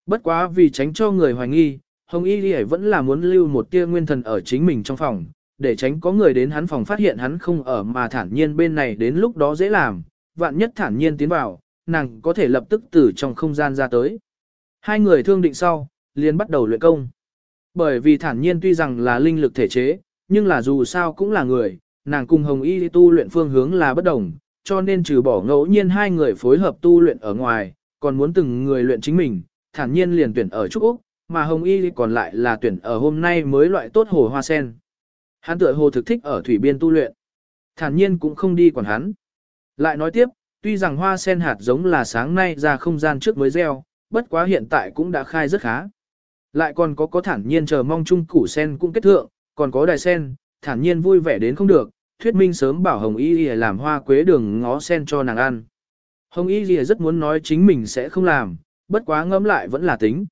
Bất quá vì tránh cho người hoài nghi, Hồng Y Ghi vẫn là muốn lưu một tia nguyên thần ở chính mình trong phòng, để tránh có người đến hắn phòng phát hiện hắn không ở mà thản nhiên bên này đến lúc đó dễ làm, vạn nhất thản nhiên tiến vào, nàng có thể lập tức từ trong không gian ra tới. Hai người thương định sau, liền bắt đầu luyện công. Bởi vì thản nhiên tuy rằng là linh lực thể chế, nhưng là dù sao cũng là người, nàng cùng Hồng Y tu luyện phương hướng là bất đồng, cho nên trừ bỏ ngẫu nhiên hai người phối hợp tu luyện ở ngoài, còn muốn từng người luyện chính mình, thản nhiên liền tuyển ở Trúc Úc, mà Hồng Y còn lại là tuyển ở hôm nay mới loại tốt hồ hoa sen. Hắn tựa hồ thực thích ở thủy biên tu luyện. Thản nhiên cũng không đi quản hắn. Lại nói tiếp, tuy rằng hoa sen hạt giống là sáng nay ra không gian trước mới gieo, bất quá hiện tại cũng đã khai rất khá. Lại còn có có thản nhiên chờ mong chung củ sen cũng kết thượng, còn có đài sen, thản nhiên vui vẻ đến không được, thuyết minh sớm bảo Hồng Y Ghi làm hoa quế đường ngó sen cho nàng ăn. Hồng Y Ghi rất muốn nói chính mình sẽ không làm, bất quá ngẫm lại vẫn là tính.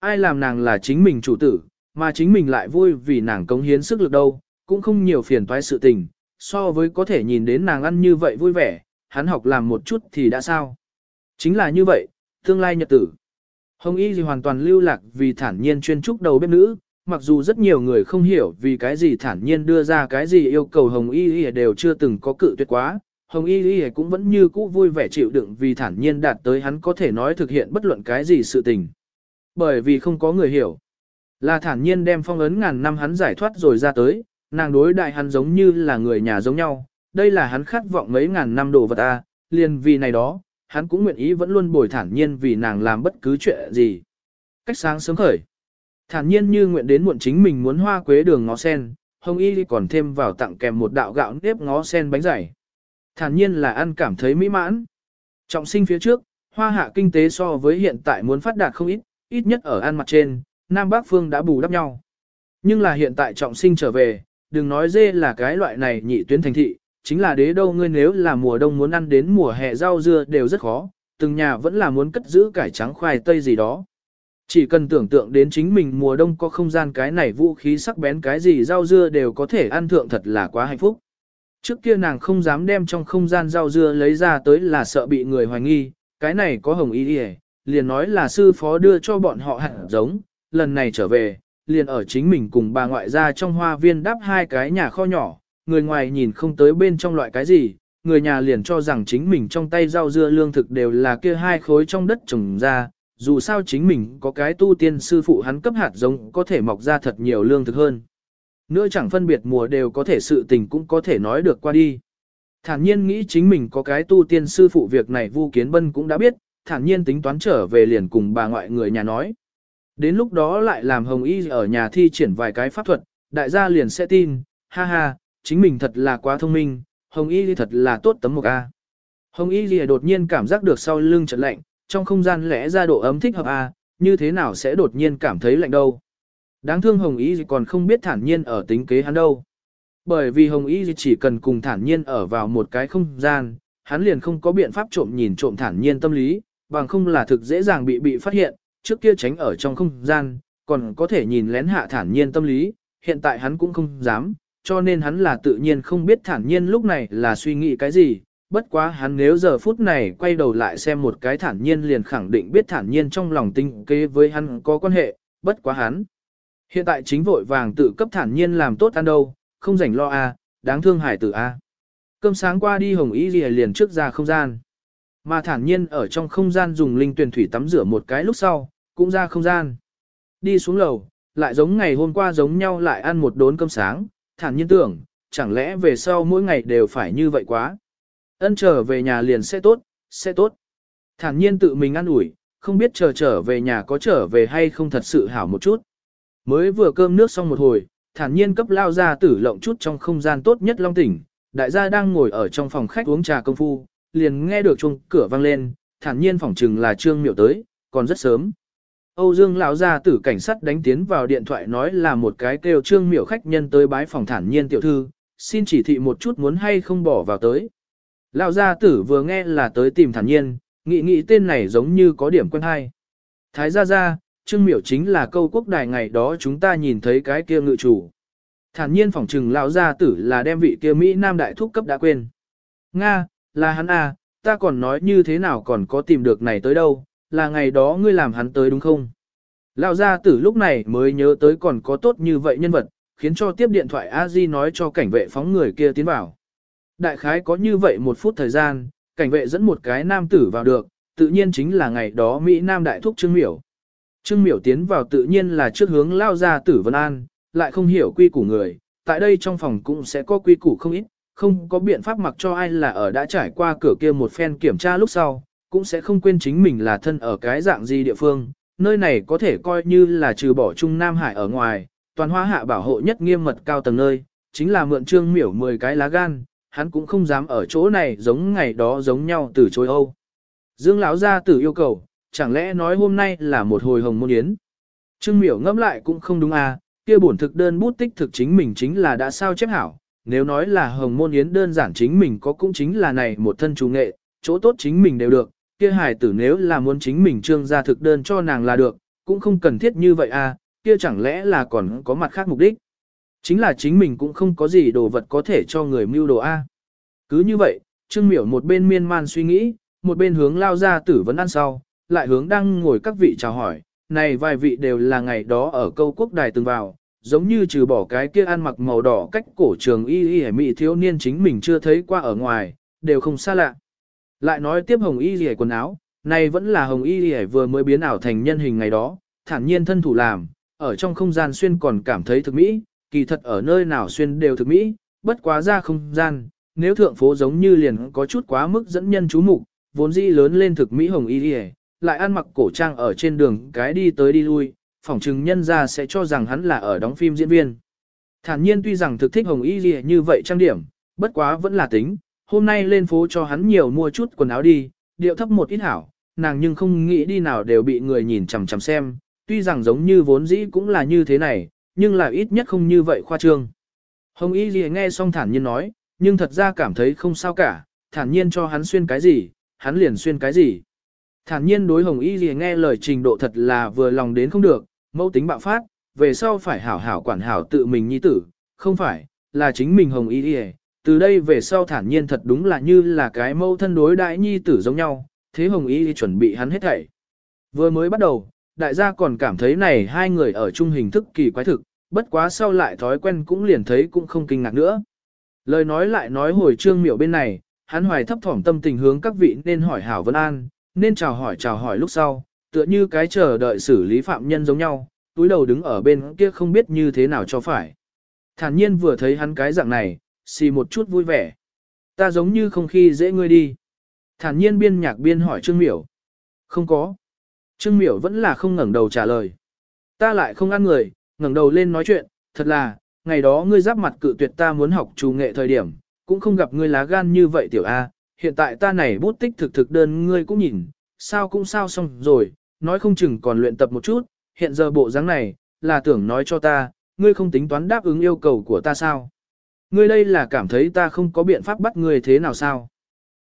Ai làm nàng là chính mình chủ tử, mà chính mình lại vui vì nàng cống hiến sức lực đâu, cũng không nhiều phiền toái sự tình, so với có thể nhìn đến nàng ăn như vậy vui vẻ, hắn học làm một chút thì đã sao. Chính là như vậy, tương lai nhật tử. Hồng Y gì hoàn toàn lưu lạc vì thản nhiên chuyên trúc đầu bếp nữ, mặc dù rất nhiều người không hiểu vì cái gì thản nhiên đưa ra cái gì yêu cầu Hồng Y Y đều chưa từng có cự tuyệt quá. Hồng Y Y cũng vẫn như cũ vui vẻ chịu đựng vì thản nhiên đạt tới hắn có thể nói thực hiện bất luận cái gì sự tình. Bởi vì không có người hiểu. Là thản nhiên đem phong ấn ngàn năm hắn giải thoát rồi ra tới, nàng đối đại hắn giống như là người nhà giống nhau, đây là hắn khát vọng mấy ngàn năm đồ vật ta, liền vì này đó, hắn cũng nguyện ý vẫn luôn bồi thản nhiên vì nàng làm bất cứ chuyện gì. Cách sáng sớm khởi, thản nhiên như nguyện đến muộn chính mình muốn hoa quế đường ngó sen, hồng y còn thêm vào tặng kèm một đạo gạo nếp ngó sen bánh dày. Thản nhiên là ăn cảm thấy mỹ mãn. Trọng sinh phía trước, hoa hạ kinh tế so với hiện tại muốn phát đạt không ít, ít nhất ở ăn mặt trên, Nam Bắc phương đã bù đắp nhau. Nhưng là hiện tại trọng sinh trở về, đừng nói dê là cái loại này nhị tuyến thành thị, chính là đế đâu ngươi nếu là mùa đông muốn ăn đến mùa hè rau dưa đều rất khó, từng nhà vẫn là muốn cất giữ cải trắng khoai tây gì đó. Chỉ cần tưởng tượng đến chính mình mùa đông có không gian cái này vũ khí sắc bén cái gì rau dưa đều có thể ăn thượng thật là quá hạnh phúc. Trước kia nàng không dám đem trong không gian rau dưa lấy ra tới là sợ bị người hoài nghi, cái này có hồng ý đi liền nói là sư phó đưa cho bọn họ hạt giống, lần này trở về, liền ở chính mình cùng bà ngoại ra trong hoa viên đắp hai cái nhà kho nhỏ, người ngoài nhìn không tới bên trong loại cái gì, người nhà liền cho rằng chính mình trong tay rau dưa lương thực đều là kia hai khối trong đất trồng ra, dù sao chính mình có cái tu tiên sư phụ hắn cấp hạt giống có thể mọc ra thật nhiều lương thực hơn. Nữa chẳng phân biệt mùa đều có thể sự tình cũng có thể nói được qua đi. Thản nhiên nghĩ chính mình có cái tu tiên sư phụ việc này Vu Kiến Bân cũng đã biết, thản nhiên tính toán trở về liền cùng bà ngoại người nhà nói. Đến lúc đó lại làm hồng y ở nhà thi triển vài cái pháp thuật, đại gia liền sẽ tin, ha ha, chính mình thật là quá thông minh, Hồng Y Ghi thật là tốt tấm một A. Hồng Y Ghi đột nhiên cảm giác được sau lưng chợt lạnh, trong không gian lẽ ra độ ấm thích hợp A, như thế nào sẽ đột nhiên cảm thấy lạnh đâu. Đáng thương Hồng Y còn không biết thản nhiên ở tính kế hắn đâu. Bởi vì Hồng Y chỉ cần cùng thản nhiên ở vào một cái không gian, hắn liền không có biện pháp trộm nhìn trộm thản nhiên tâm lý, bằng không là thực dễ dàng bị bị phát hiện, trước kia tránh ở trong không gian, còn có thể nhìn lén hạ thản nhiên tâm lý, hiện tại hắn cũng không dám, cho nên hắn là tự nhiên không biết thản nhiên lúc này là suy nghĩ cái gì, bất quá hắn nếu giờ phút này quay đầu lại xem một cái thản nhiên liền khẳng định biết thản nhiên trong lòng tinh kế với hắn có quan hệ, bất quá hắn. Hiện tại chính vội vàng tự cấp thản nhiên làm tốt ăn đâu, không rảnh lo a, đáng thương hải tử a. Cơm sáng qua đi hồng ý gì liền trước ra không gian. Mà thản nhiên ở trong không gian dùng linh tuyển thủy tắm rửa một cái lúc sau, cũng ra không gian. Đi xuống lầu, lại giống ngày hôm qua giống nhau lại ăn một đốn cơm sáng, thản nhiên tưởng, chẳng lẽ về sau mỗi ngày đều phải như vậy quá. Ân trở về nhà liền sẽ tốt, sẽ tốt. Thản nhiên tự mình ăn ủi, không biết chờ trở về nhà có trở về hay không thật sự hảo một chút. Mới vừa cơm nước xong một hồi, thản nhiên cấp lao ra tử lộng chút trong không gian tốt nhất long tỉnh. Đại gia đang ngồi ở trong phòng khách uống trà công phu, liền nghe được chuông cửa vang lên, thản nhiên phỏng chừng là trương miệu tới, còn rất sớm. Âu Dương lão gia tử cảnh sát đánh tiến vào điện thoại nói là một cái kêu trương miểu khách nhân tới bái phòng thản nhiên tiểu thư, xin chỉ thị một chút muốn hay không bỏ vào tới. Lão gia tử vừa nghe là tới tìm thản nhiên, nghĩ nghĩ tên này giống như có điểm quen hay. Thái gia gia, trương miểu chính là câu quốc đài ngày đó chúng ta nhìn thấy cái kia ngự chủ. Thản nhiên phỏng trừng lão gia tử là đem vị kia Mỹ Nam đại thúc cấp đã quên. Nga, là hắn à, ta còn nói như thế nào còn có tìm được này tới đâu, là ngày đó ngươi làm hắn tới đúng không? Lão gia tử lúc này mới nhớ tới còn có tốt như vậy nhân vật, khiến cho tiếp điện thoại a di nói cho cảnh vệ phóng người kia tiến vào. Đại khái có như vậy một phút thời gian, cảnh vệ dẫn một cái nam tử vào được, tự nhiên chính là ngày đó Mỹ Nam đại thúc Trương Miểu. Trương Miểu tiến vào tự nhiên là trước hướng lao gia tử Vân An, lại không hiểu quy củ người, tại đây trong phòng cũng sẽ có quy củ không ít, không có biện pháp mặc cho ai là ở đã trải qua cửa kia một phen kiểm tra lúc sau, cũng sẽ không quên chính mình là thân ở cái dạng gì địa phương, nơi này có thể coi như là trừ bỏ Trung Nam Hải ở ngoài, toàn hoa hạ bảo hộ nhất nghiêm mật cao tầng nơi, chính là mượn trương miểu 10 cái lá gan, hắn cũng không dám ở chỗ này giống ngày đó giống nhau từ chối Âu. Dương lão gia tử yêu cầu, chẳng lẽ nói hôm nay là một hồi hồng môn yến. Trương miểu ngẫm lại cũng không đúng à, kia bổn thực đơn bút tích thực chính mình chính là đã sao chép hảo, nếu nói là hồng môn yến đơn giản chính mình có cũng chính là này một thân chủ nghệ, chỗ tốt chính mình đều được, kia hài tử nếu là muốn chính mình trương ra thực đơn cho nàng là được, cũng không cần thiết như vậy à, kia chẳng lẽ là còn có mặt khác mục đích. Chính là chính mình cũng không có gì đồ vật có thể cho người mưu đồ a. Cứ như vậy, Trương Miểu một bên miên man suy nghĩ, một bên hướng lao ra tử vấn ăn sau, lại hướng đang ngồi các vị chào hỏi, này vài vị đều là ngày đó ở câu quốc đài từng vào, giống như trừ bỏ cái kia ăn mặc màu đỏ cách cổ trường y y mỹ mị thiếu niên chính mình chưa thấy qua ở ngoài, đều không xa lạ. Lại nói tiếp hồng y lìa quần áo, này vẫn là hồng y lìa vừa mới biến ảo thành nhân hình ngày đó, thản nhiên thân thủ làm, ở trong không gian xuyên còn cảm thấy thực mỹ, kỳ thật ở nơi nào xuyên đều thực mỹ, bất quá ra không gian, nếu thượng phố giống như liền có chút quá mức dẫn nhân chú mục, vốn dĩ lớn lên thực mỹ hồng y lìa lại ăn mặc cổ trang ở trên đường cái đi tới đi lui, phỏng chừng nhân ra sẽ cho rằng hắn là ở đóng phim diễn viên. Thản nhiên tuy rằng thực thích hồng y lìa như vậy trang điểm, bất quá vẫn là tính, hôm nay lên phố cho hắn nhiều mua chút quần áo đi, điệu thấp một ít hảo, nàng nhưng không nghĩ đi nào đều bị người nhìn chằm chằm xem, tuy rằng giống như vốn dĩ cũng là như thế này, nhưng là ít nhất không như vậy khoa trương. Hồng Y Lì nghe xong thản nhiên nói, nhưng thật ra cảm thấy không sao cả, thản nhiên cho hắn xuyên cái gì, hắn liền xuyên cái gì. Thản nhiên đối Hồng Y Lì nghe lời trình độ thật là vừa lòng đến không được, mẫu tính bạo phát, về sau phải hảo hảo quản hảo tự mình nhi tử, không phải, là chính mình Hồng Y Lì từ đây về sau thản nhiên thật đúng là như là cái mâu thân đối đại nhi tử giống nhau, thế Hồng Y chuẩn bị hắn hết thảy. Vừa mới bắt đầu, đại gia còn cảm thấy này hai người ở chung hình thức kỳ quái thực, bất quá sau lại thói quen cũng liền thấy cũng không kinh ngạc nữa. Lời nói lại nói hồi trương miệu bên này, hắn hoài thấp thỏm tâm tình hướng các vị nên hỏi hảo vân an, nên chào hỏi chào hỏi lúc sau, tựa như cái chờ đợi xử lý phạm nhân giống nhau, túi đầu đứng ở bên kia không biết như thế nào cho phải. Thản nhiên vừa thấy hắn cái dạng này, xì một chút vui vẻ. Ta giống như không khi dễ ngươi đi. Thản nhiên biên nhạc biên hỏi Trương Miểu. Không có. Trương Miểu vẫn là không ngẩng đầu trả lời. Ta lại không ăn người, ngẩng đầu lên nói chuyện, thật là, ngày đó ngươi giáp mặt cự tuyệt ta muốn học trù nghệ thời điểm, cũng không gặp ngươi lá gan như vậy tiểu A, hiện tại ta này bút tích thực thực đơn ngươi cũng nhìn, sao cũng sao xong rồi, nói không chừng còn luyện tập một chút, hiện giờ bộ dáng này, là tưởng nói cho ta, ngươi không tính toán đáp ứng yêu cầu của ta sao? Ngươi đây là cảm thấy ta không có biện pháp bắt ngươi thế nào sao?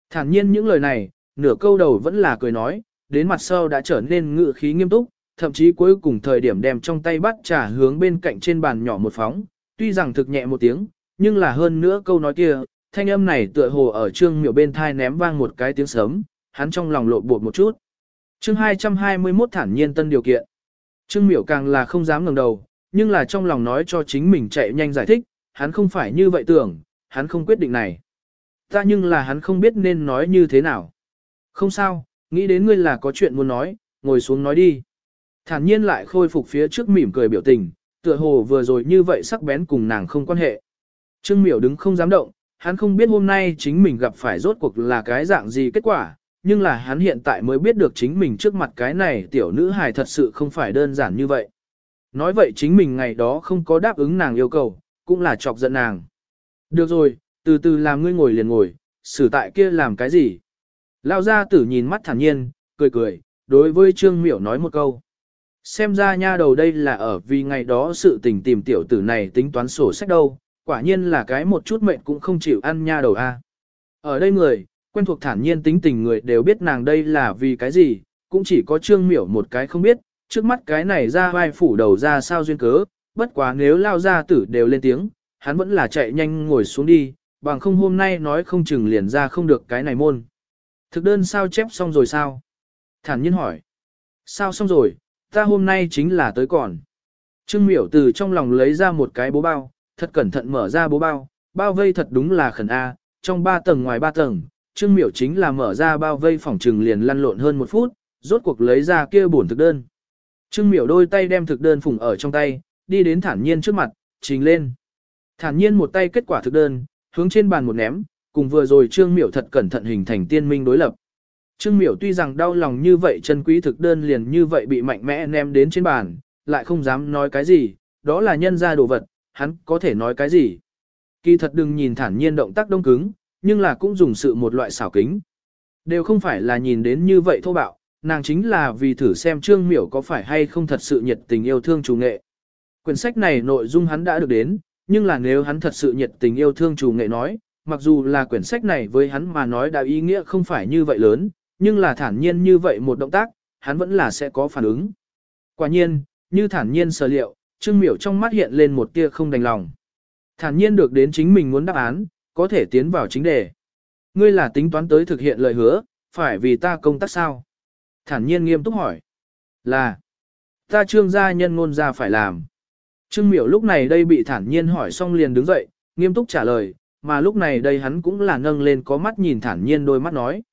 Thản nhiên những lời này, nửa câu đầu vẫn là cười nói, đến mặt sau đã trở nên ngự khí nghiêm túc, thậm chí cuối cùng thời điểm đem trong tay bắt trà hướng bên cạnh trên bàn nhỏ một phóng, tuy rằng thực nhẹ một tiếng, nhưng là hơn nữa câu nói kia, thanh âm này tựa hồ ở trương miểu bên thai ném vang một cái tiếng sớm, hắn trong lòng lộ bột một chút. Chương 221 thản nhiên tân điều kiện. Trương miểu càng là không dám ngẩng đầu, nhưng là trong lòng nói cho chính mình chạy nhanh giải thích, hắn không phải như vậy tưởng, hắn không quyết định này. Ta nhưng là hắn không biết nên nói như thế nào. Không sao, nghĩ đến ngươi là có chuyện muốn nói, ngồi xuống nói đi. Thản nhiên lại khôi phục phía trước mỉm cười biểu tình, tựa hồ vừa rồi như vậy sắc bén cùng nàng không quan hệ. Trương miểu đứng không dám động, hắn không biết hôm nay chính mình gặp phải rốt cuộc là cái dạng gì kết quả, nhưng là hắn hiện tại mới biết được chính mình trước mặt cái này tiểu nữ hài thật sự không phải đơn giản như vậy. Nói vậy chính mình ngày đó không có đáp ứng nàng yêu cầu, cũng là chọc giận nàng. Được rồi, từ từ làm ngươi ngồi liền ngồi, xử tại kia làm cái gì? Lao gia tử nhìn mắt thản nhiên, cười cười, đối với Trương Miểu nói một câu. Xem ra nha đầu đây là ở vì ngày đó sự tình tìm tiểu tử này tính toán sổ sách đâu, quả nhiên là cái một chút mệnh cũng không chịu ăn nha đầu a. Ở đây người, quen thuộc thản nhiên tính tình người đều biết nàng đây là vì cái gì, cũng chỉ có trương miểu một cái không biết, trước mắt cái này ra vai phủ đầu ra sao duyên cớ, bất quá nếu lao ra tử đều lên tiếng, hắn vẫn là chạy nhanh ngồi xuống đi, bằng không hôm nay nói không chừng liền ra không được cái này môn. Thực đơn sao chép xong rồi sao? Thản nhiên hỏi. Sao xong rồi, ta hôm nay chính là tới còn. Trương miểu từ trong lòng lấy ra một cái bố bao, thật cẩn thận mở ra bố bao, bao vây thật đúng là khẩn A, trong ba tầng ngoài ba tầng, Trương Miểu chính là mở ra bao vây phòng trừng liền lăn lộn hơn một phút, rốt cuộc lấy ra kia bổn thực đơn. Trương Miểu đôi tay đem thực đơn phùng ở trong tay, đi đến thản nhiên trước mặt, trình lên. Thản nhiên một tay kết quả thực đơn, hướng trên bàn một ném, cùng vừa rồi Trương Miểu thật cẩn thận hình thành tiên minh đối lập. Trương Miểu tuy rằng đau lòng như vậy chân quý thực đơn liền như vậy bị mạnh mẽ ném đến trên bàn, lại không dám nói cái gì, đó là nhân gia đồ vật, hắn có thể nói cái gì. Kỳ thật đừng nhìn thản nhiên động tác đông cứng, nhưng là cũng dùng sự một loại xảo kính. Đều không phải là nhìn đến như vậy thô bạo, nàng chính là vì thử xem Trương Miểu có phải hay không thật sự nhiệt tình yêu thương chủ nghệ. Quyển sách này nội dung hắn đã được đến, nhưng là nếu hắn thật sự nhiệt tình yêu thương chủ nghệ nói, mặc dù là quyển sách này với hắn mà nói đã ý nghĩa không phải như vậy lớn, nhưng là thản nhiên như vậy một động tác, hắn vẫn là sẽ có phản ứng. Quả nhiên, như thản nhiên sở liệu, Trương Miểu trong mắt hiện lên một tia không đành lòng. Thản nhiên được đến chính mình muốn đáp án, có thể tiến vào chính đề. Ngươi là tính toán tới thực hiện lời hứa, phải vì ta công tác sao? Thản nhiên nghiêm túc hỏi. Là, ta trương gia nhân ngôn ra phải làm. Trương miểu lúc này đây bị thản nhiên hỏi xong liền đứng dậy, nghiêm túc trả lời, mà lúc này đây hắn cũng là nâng lên có mắt nhìn thản nhiên đôi mắt nói.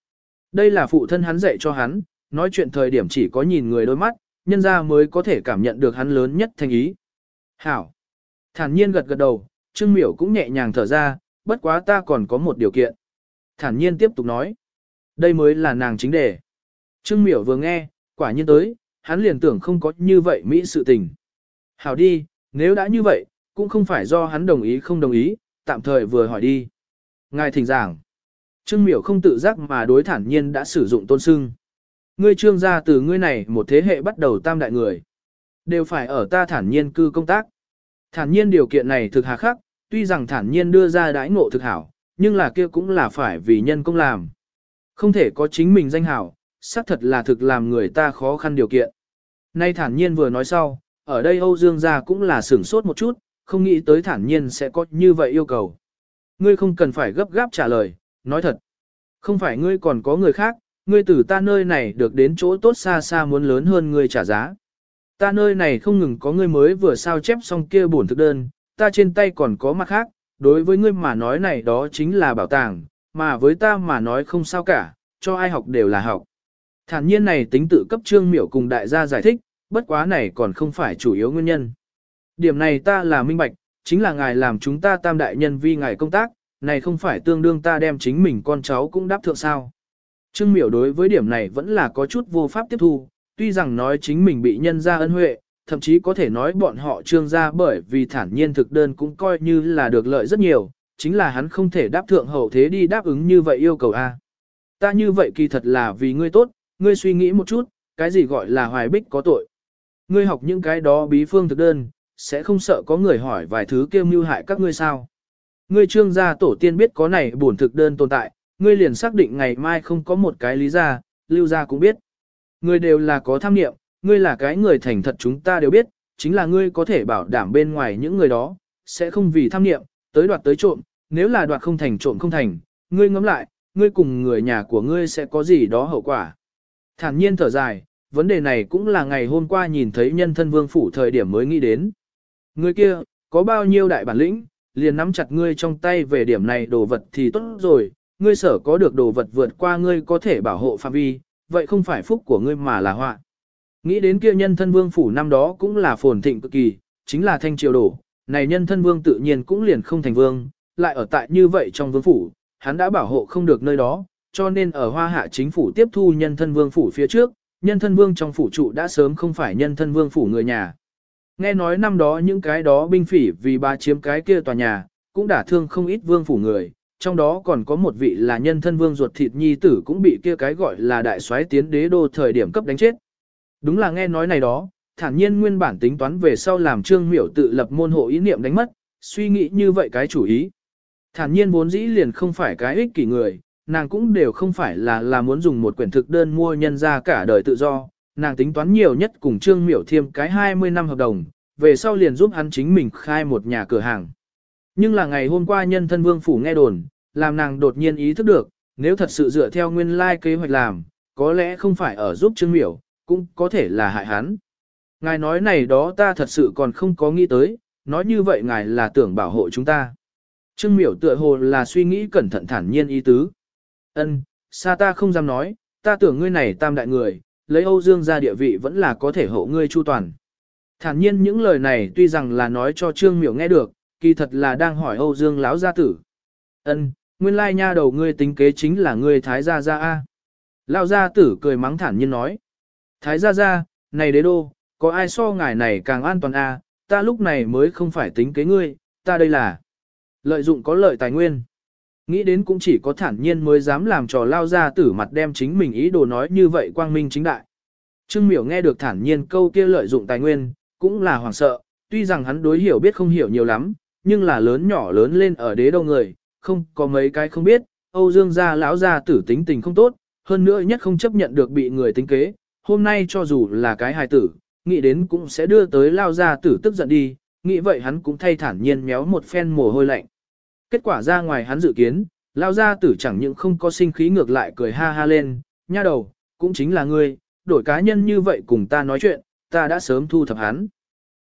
Đây là phụ thân hắn dạy cho hắn, nói chuyện thời điểm chỉ có nhìn người đôi mắt, nhân ra mới có thể cảm nhận được hắn lớn nhất thành ý. Hảo. Thản nhiên gật gật đầu, Trương Miểu cũng nhẹ nhàng thở ra, bất quá ta còn có một điều kiện. Thản nhiên tiếp tục nói. Đây mới là nàng chính đề. Trương miểu vừa nghe, quả nhiên tới, hắn liền tưởng không có như vậy Mỹ sự tình. Hảo đi, nếu đã như vậy, cũng không phải do hắn đồng ý không đồng ý, tạm thời vừa hỏi đi. Ngài thỉnh giảng. Trương miểu không tự giác mà đối thản nhiên đã sử dụng tôn sưng. Ngươi trương gia từ ngươi này một thế hệ bắt đầu tam đại người. Đều phải ở ta thản nhiên cư công tác. Thản nhiên điều kiện này thực hà khắc, tuy rằng thản nhiên đưa ra đãi ngộ thực hảo, nhưng là kia cũng là phải vì nhân công làm. Không thể có chính mình danh hảo, xác thật là thực làm người ta khó khăn điều kiện. Nay thản nhiên vừa nói sau, ở đây Âu Dương gia cũng là sửng sốt một chút, không nghĩ tới thản nhiên sẽ có như vậy yêu cầu. Ngươi không cần phải gấp gáp trả lời, nói thật. Không phải ngươi còn có người khác, ngươi từ ta nơi này được đến chỗ tốt xa xa muốn lớn hơn ngươi trả giá. Ta nơi này không ngừng có ngươi mới vừa sao chép xong kia bổn thực đơn, ta trên tay còn có mặt khác, đối với ngươi mà nói này đó chính là bảo tàng, mà với ta mà nói không sao cả, cho ai học đều là học. Thản nhiên này tính tự cấp trương miểu cùng đại gia giải thích, bất quá này còn không phải chủ yếu nguyên nhân. Điểm này ta là minh bạch, chính là ngài làm chúng ta tam đại nhân vi ngài công tác, này không phải tương đương ta đem chính mình con cháu cũng đáp thượng sao. Trương miểu đối với điểm này vẫn là có chút vô pháp tiếp thu, tuy rằng nói chính mình bị nhân ra ân huệ, thậm chí có thể nói bọn họ trương gia bởi vì thản nhiên thực đơn cũng coi như là được lợi rất nhiều, chính là hắn không thể đáp thượng hậu thế đi đáp ứng như vậy yêu cầu a. Ta như vậy kỳ thật là vì ngươi tốt, ngươi suy nghĩ một chút, cái gì gọi là hoài bích có tội. Ngươi học những cái đó bí phương thực đơn, sẽ không sợ có người hỏi vài thứ kêu mưu hại các ngươi sao. Ngươi trương gia tổ tiên biết có này bổn thực đơn tồn tại, ngươi liền xác định ngày mai không có một cái lý ra, lưu gia cũng biết. Ngươi đều là có tham niệm, ngươi là cái người thành thật chúng ta đều biết, chính là ngươi có thể bảo đảm bên ngoài những người đó, sẽ không vì tham niệm tới đoạt tới trộm, nếu là đoạt không thành trộm không thành, ngươi ngẫm lại, ngươi cùng người nhà của ngươi sẽ có gì đó hậu quả. Thản nhiên thở dài, vấn đề này cũng là ngày hôm qua nhìn thấy nhân thân vương phủ thời điểm mới nghĩ đến. người kia, có bao nhiêu đại bản lĩnh, liền nắm chặt ngươi trong tay về điểm này đồ vật thì tốt rồi, ngươi sở có được đồ vật vượt qua ngươi có thể bảo hộ phạm vi, vậy không phải phúc của ngươi mà là họa. Nghĩ đến kia nhân thân vương phủ năm đó cũng là phồn thịnh cực kỳ, chính là thanh triều đổ, này nhân thân vương tự nhiên cũng liền không thành vương, lại ở tại như vậy trong vương phủ, hắn đã bảo hộ không được nơi đó, cho nên ở hoa hạ chính phủ tiếp thu nhân thân vương phủ phía trước, nhân thân vương trong phủ trụ đã sớm không phải nhân thân vương phủ người nhà. Nghe nói năm đó những cái đó binh phỉ vì ba chiếm cái kia tòa nhà, cũng đã thương không ít vương phủ người, trong đó còn có một vị là nhân thân vương ruột thịt nhi tử cũng bị kia cái gọi là đại soái tiến đế đô thời điểm cấp đánh chết. Đúng là nghe nói này đó, thản nhiên nguyên bản tính toán về sau làm trương miểu tự lập môn hộ ý niệm đánh mất, suy nghĩ như vậy cái chủ ý. Thản nhiên vốn dĩ liền không phải cái ích kỷ người, nàng cũng đều không phải là là muốn dùng một quyển thực đơn mua nhân ra cả đời tự do, nàng tính toán nhiều nhất cùng trương miểu thiêm cái 20 năm hợp đồng, về sau liền giúp hắn chính mình khai một nhà cửa hàng. Nhưng là ngày hôm qua nhân thân vương phủ nghe đồn, làm nàng đột nhiên ý thức được, nếu thật sự dựa theo nguyên lai like kế hoạch làm, có lẽ không phải ở giúp trương miểu, cũng có thể là hại hắn. Ngài nói này đó ta thật sự còn không có nghĩ tới, nói như vậy ngài là tưởng bảo hộ chúng ta. Trương miểu tựa hồ là suy nghĩ cẩn thận thản nhiên ý tứ. Ân, xa ta không dám nói, ta tưởng ngươi này tam đại người, lấy Âu Dương ra địa vị vẫn là có thể hộ ngươi chu toàn. Thản nhiên những lời này tuy rằng là nói cho Trương miểu nghe được, kỳ thật là đang hỏi Âu Dương lão gia tử. Ân, nguyên lai nha đầu ngươi tính kế chính là ngươi thái gia gia a. Lão gia tử cười mắng thản nhiên nói. Thái gia gia, này đế đô, có ai so ngài này càng an toàn a, ta lúc này mới không phải tính kế ngươi, ta đây là lợi dụng có lợi tài nguyên. Nghĩ đến cũng chỉ có thản nhiên mới dám làm trò lao ra tử mặt đem chính mình ý đồ nói như vậy quang minh chính đại. Trương miểu nghe được thản nhiên câu kia lợi dụng tài nguyên, cũng là hoảng sợ, tuy rằng hắn đối hiểu biết không hiểu nhiều lắm, nhưng là lớn nhỏ lớn lên ở đế đâu người, không có mấy cái không biết, Âu Dương gia lão gia tử tính tình không tốt, hơn nữa nhất không chấp nhận được bị người tính kế, hôm nay cho dù là cái hài tử, nghĩ đến cũng sẽ đưa tới lao gia tử tức giận đi, nghĩ vậy hắn cũng thay thản nhiên méo một phen mồ hôi lạnh. Kết quả ra ngoài hắn dự kiến, lao gia tử chẳng những không có sinh khí ngược lại cười ha ha lên, nha đầu, cũng chính là ngươi, đổi cá nhân như vậy cùng ta nói chuyện, ta đã sớm thu thập hắn.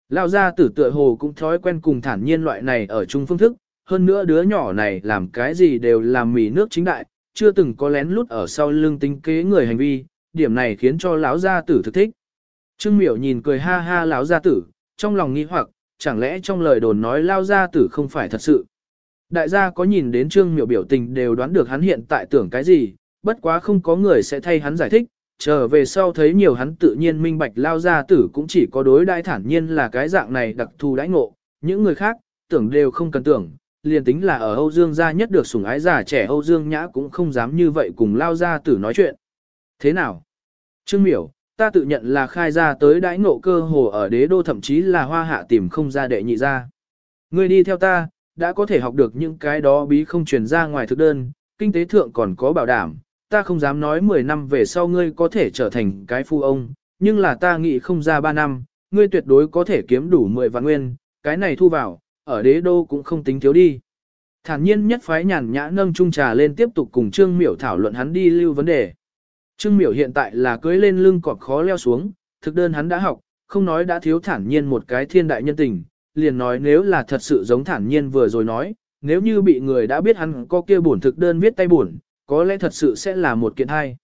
Lao gia tử tựa hồ cũng thói quen cùng thản nhiên loại này ở chung phương thức, hơn nữa đứa nhỏ này làm cái gì đều làm mì nước chính đại, chưa từng có lén lút ở sau lưng tính kế người hành vi, điểm này khiến cho lão gia tử thực thích. Trương miểu nhìn cười ha ha lão gia tử, trong lòng nghi hoặc, chẳng lẽ trong lời đồn nói lao gia tử không phải thật sự. Đại gia có nhìn đến trương miểu biểu tình đều đoán được hắn hiện tại tưởng cái gì, bất quá không có người sẽ thay hắn giải thích, trở về sau thấy nhiều hắn tự nhiên minh bạch lao gia tử cũng chỉ có đối đãi thản nhiên là cái dạng này đặc thù đãi ngộ, những người khác, tưởng đều không cần tưởng, liền tính là ở Âu Dương gia nhất được sủng ái già trẻ Âu Dương Nhã cũng không dám như vậy cùng lao gia tử nói chuyện. Thế nào? Trương miểu, ta tự nhận là khai ra tới đãi ngộ cơ hồ ở đế đô thậm chí là hoa hạ tìm không ra đệ nhị ra. Ngươi đi theo ta, đã có thể học được những cái đó bí không truyền ra ngoài thực đơn, kinh tế thượng còn có bảo đảm, ta không dám nói 10 năm về sau ngươi có thể trở thành cái phu ông, nhưng là ta nghĩ không ra 3 năm, ngươi tuyệt đối có thể kiếm đủ 10 vạn nguyên, cái này thu vào, ở đế đô cũng không tính thiếu đi. Thản nhiên nhất phái nhàn nhã nâng chung trà lên tiếp tục cùng Trương Miểu thảo luận hắn đi lưu vấn đề. Trương miểu hiện tại là cưới lên lưng cọp khó leo xuống, thực đơn hắn đã học, không nói đã thiếu thản nhiên một cái thiên đại nhân tình, liền nói nếu là thật sự giống thản nhiên vừa rồi nói, nếu như bị người đã biết hắn có kia bổn thực đơn viết tay bổn, có lẽ thật sự sẽ là một kiện hay.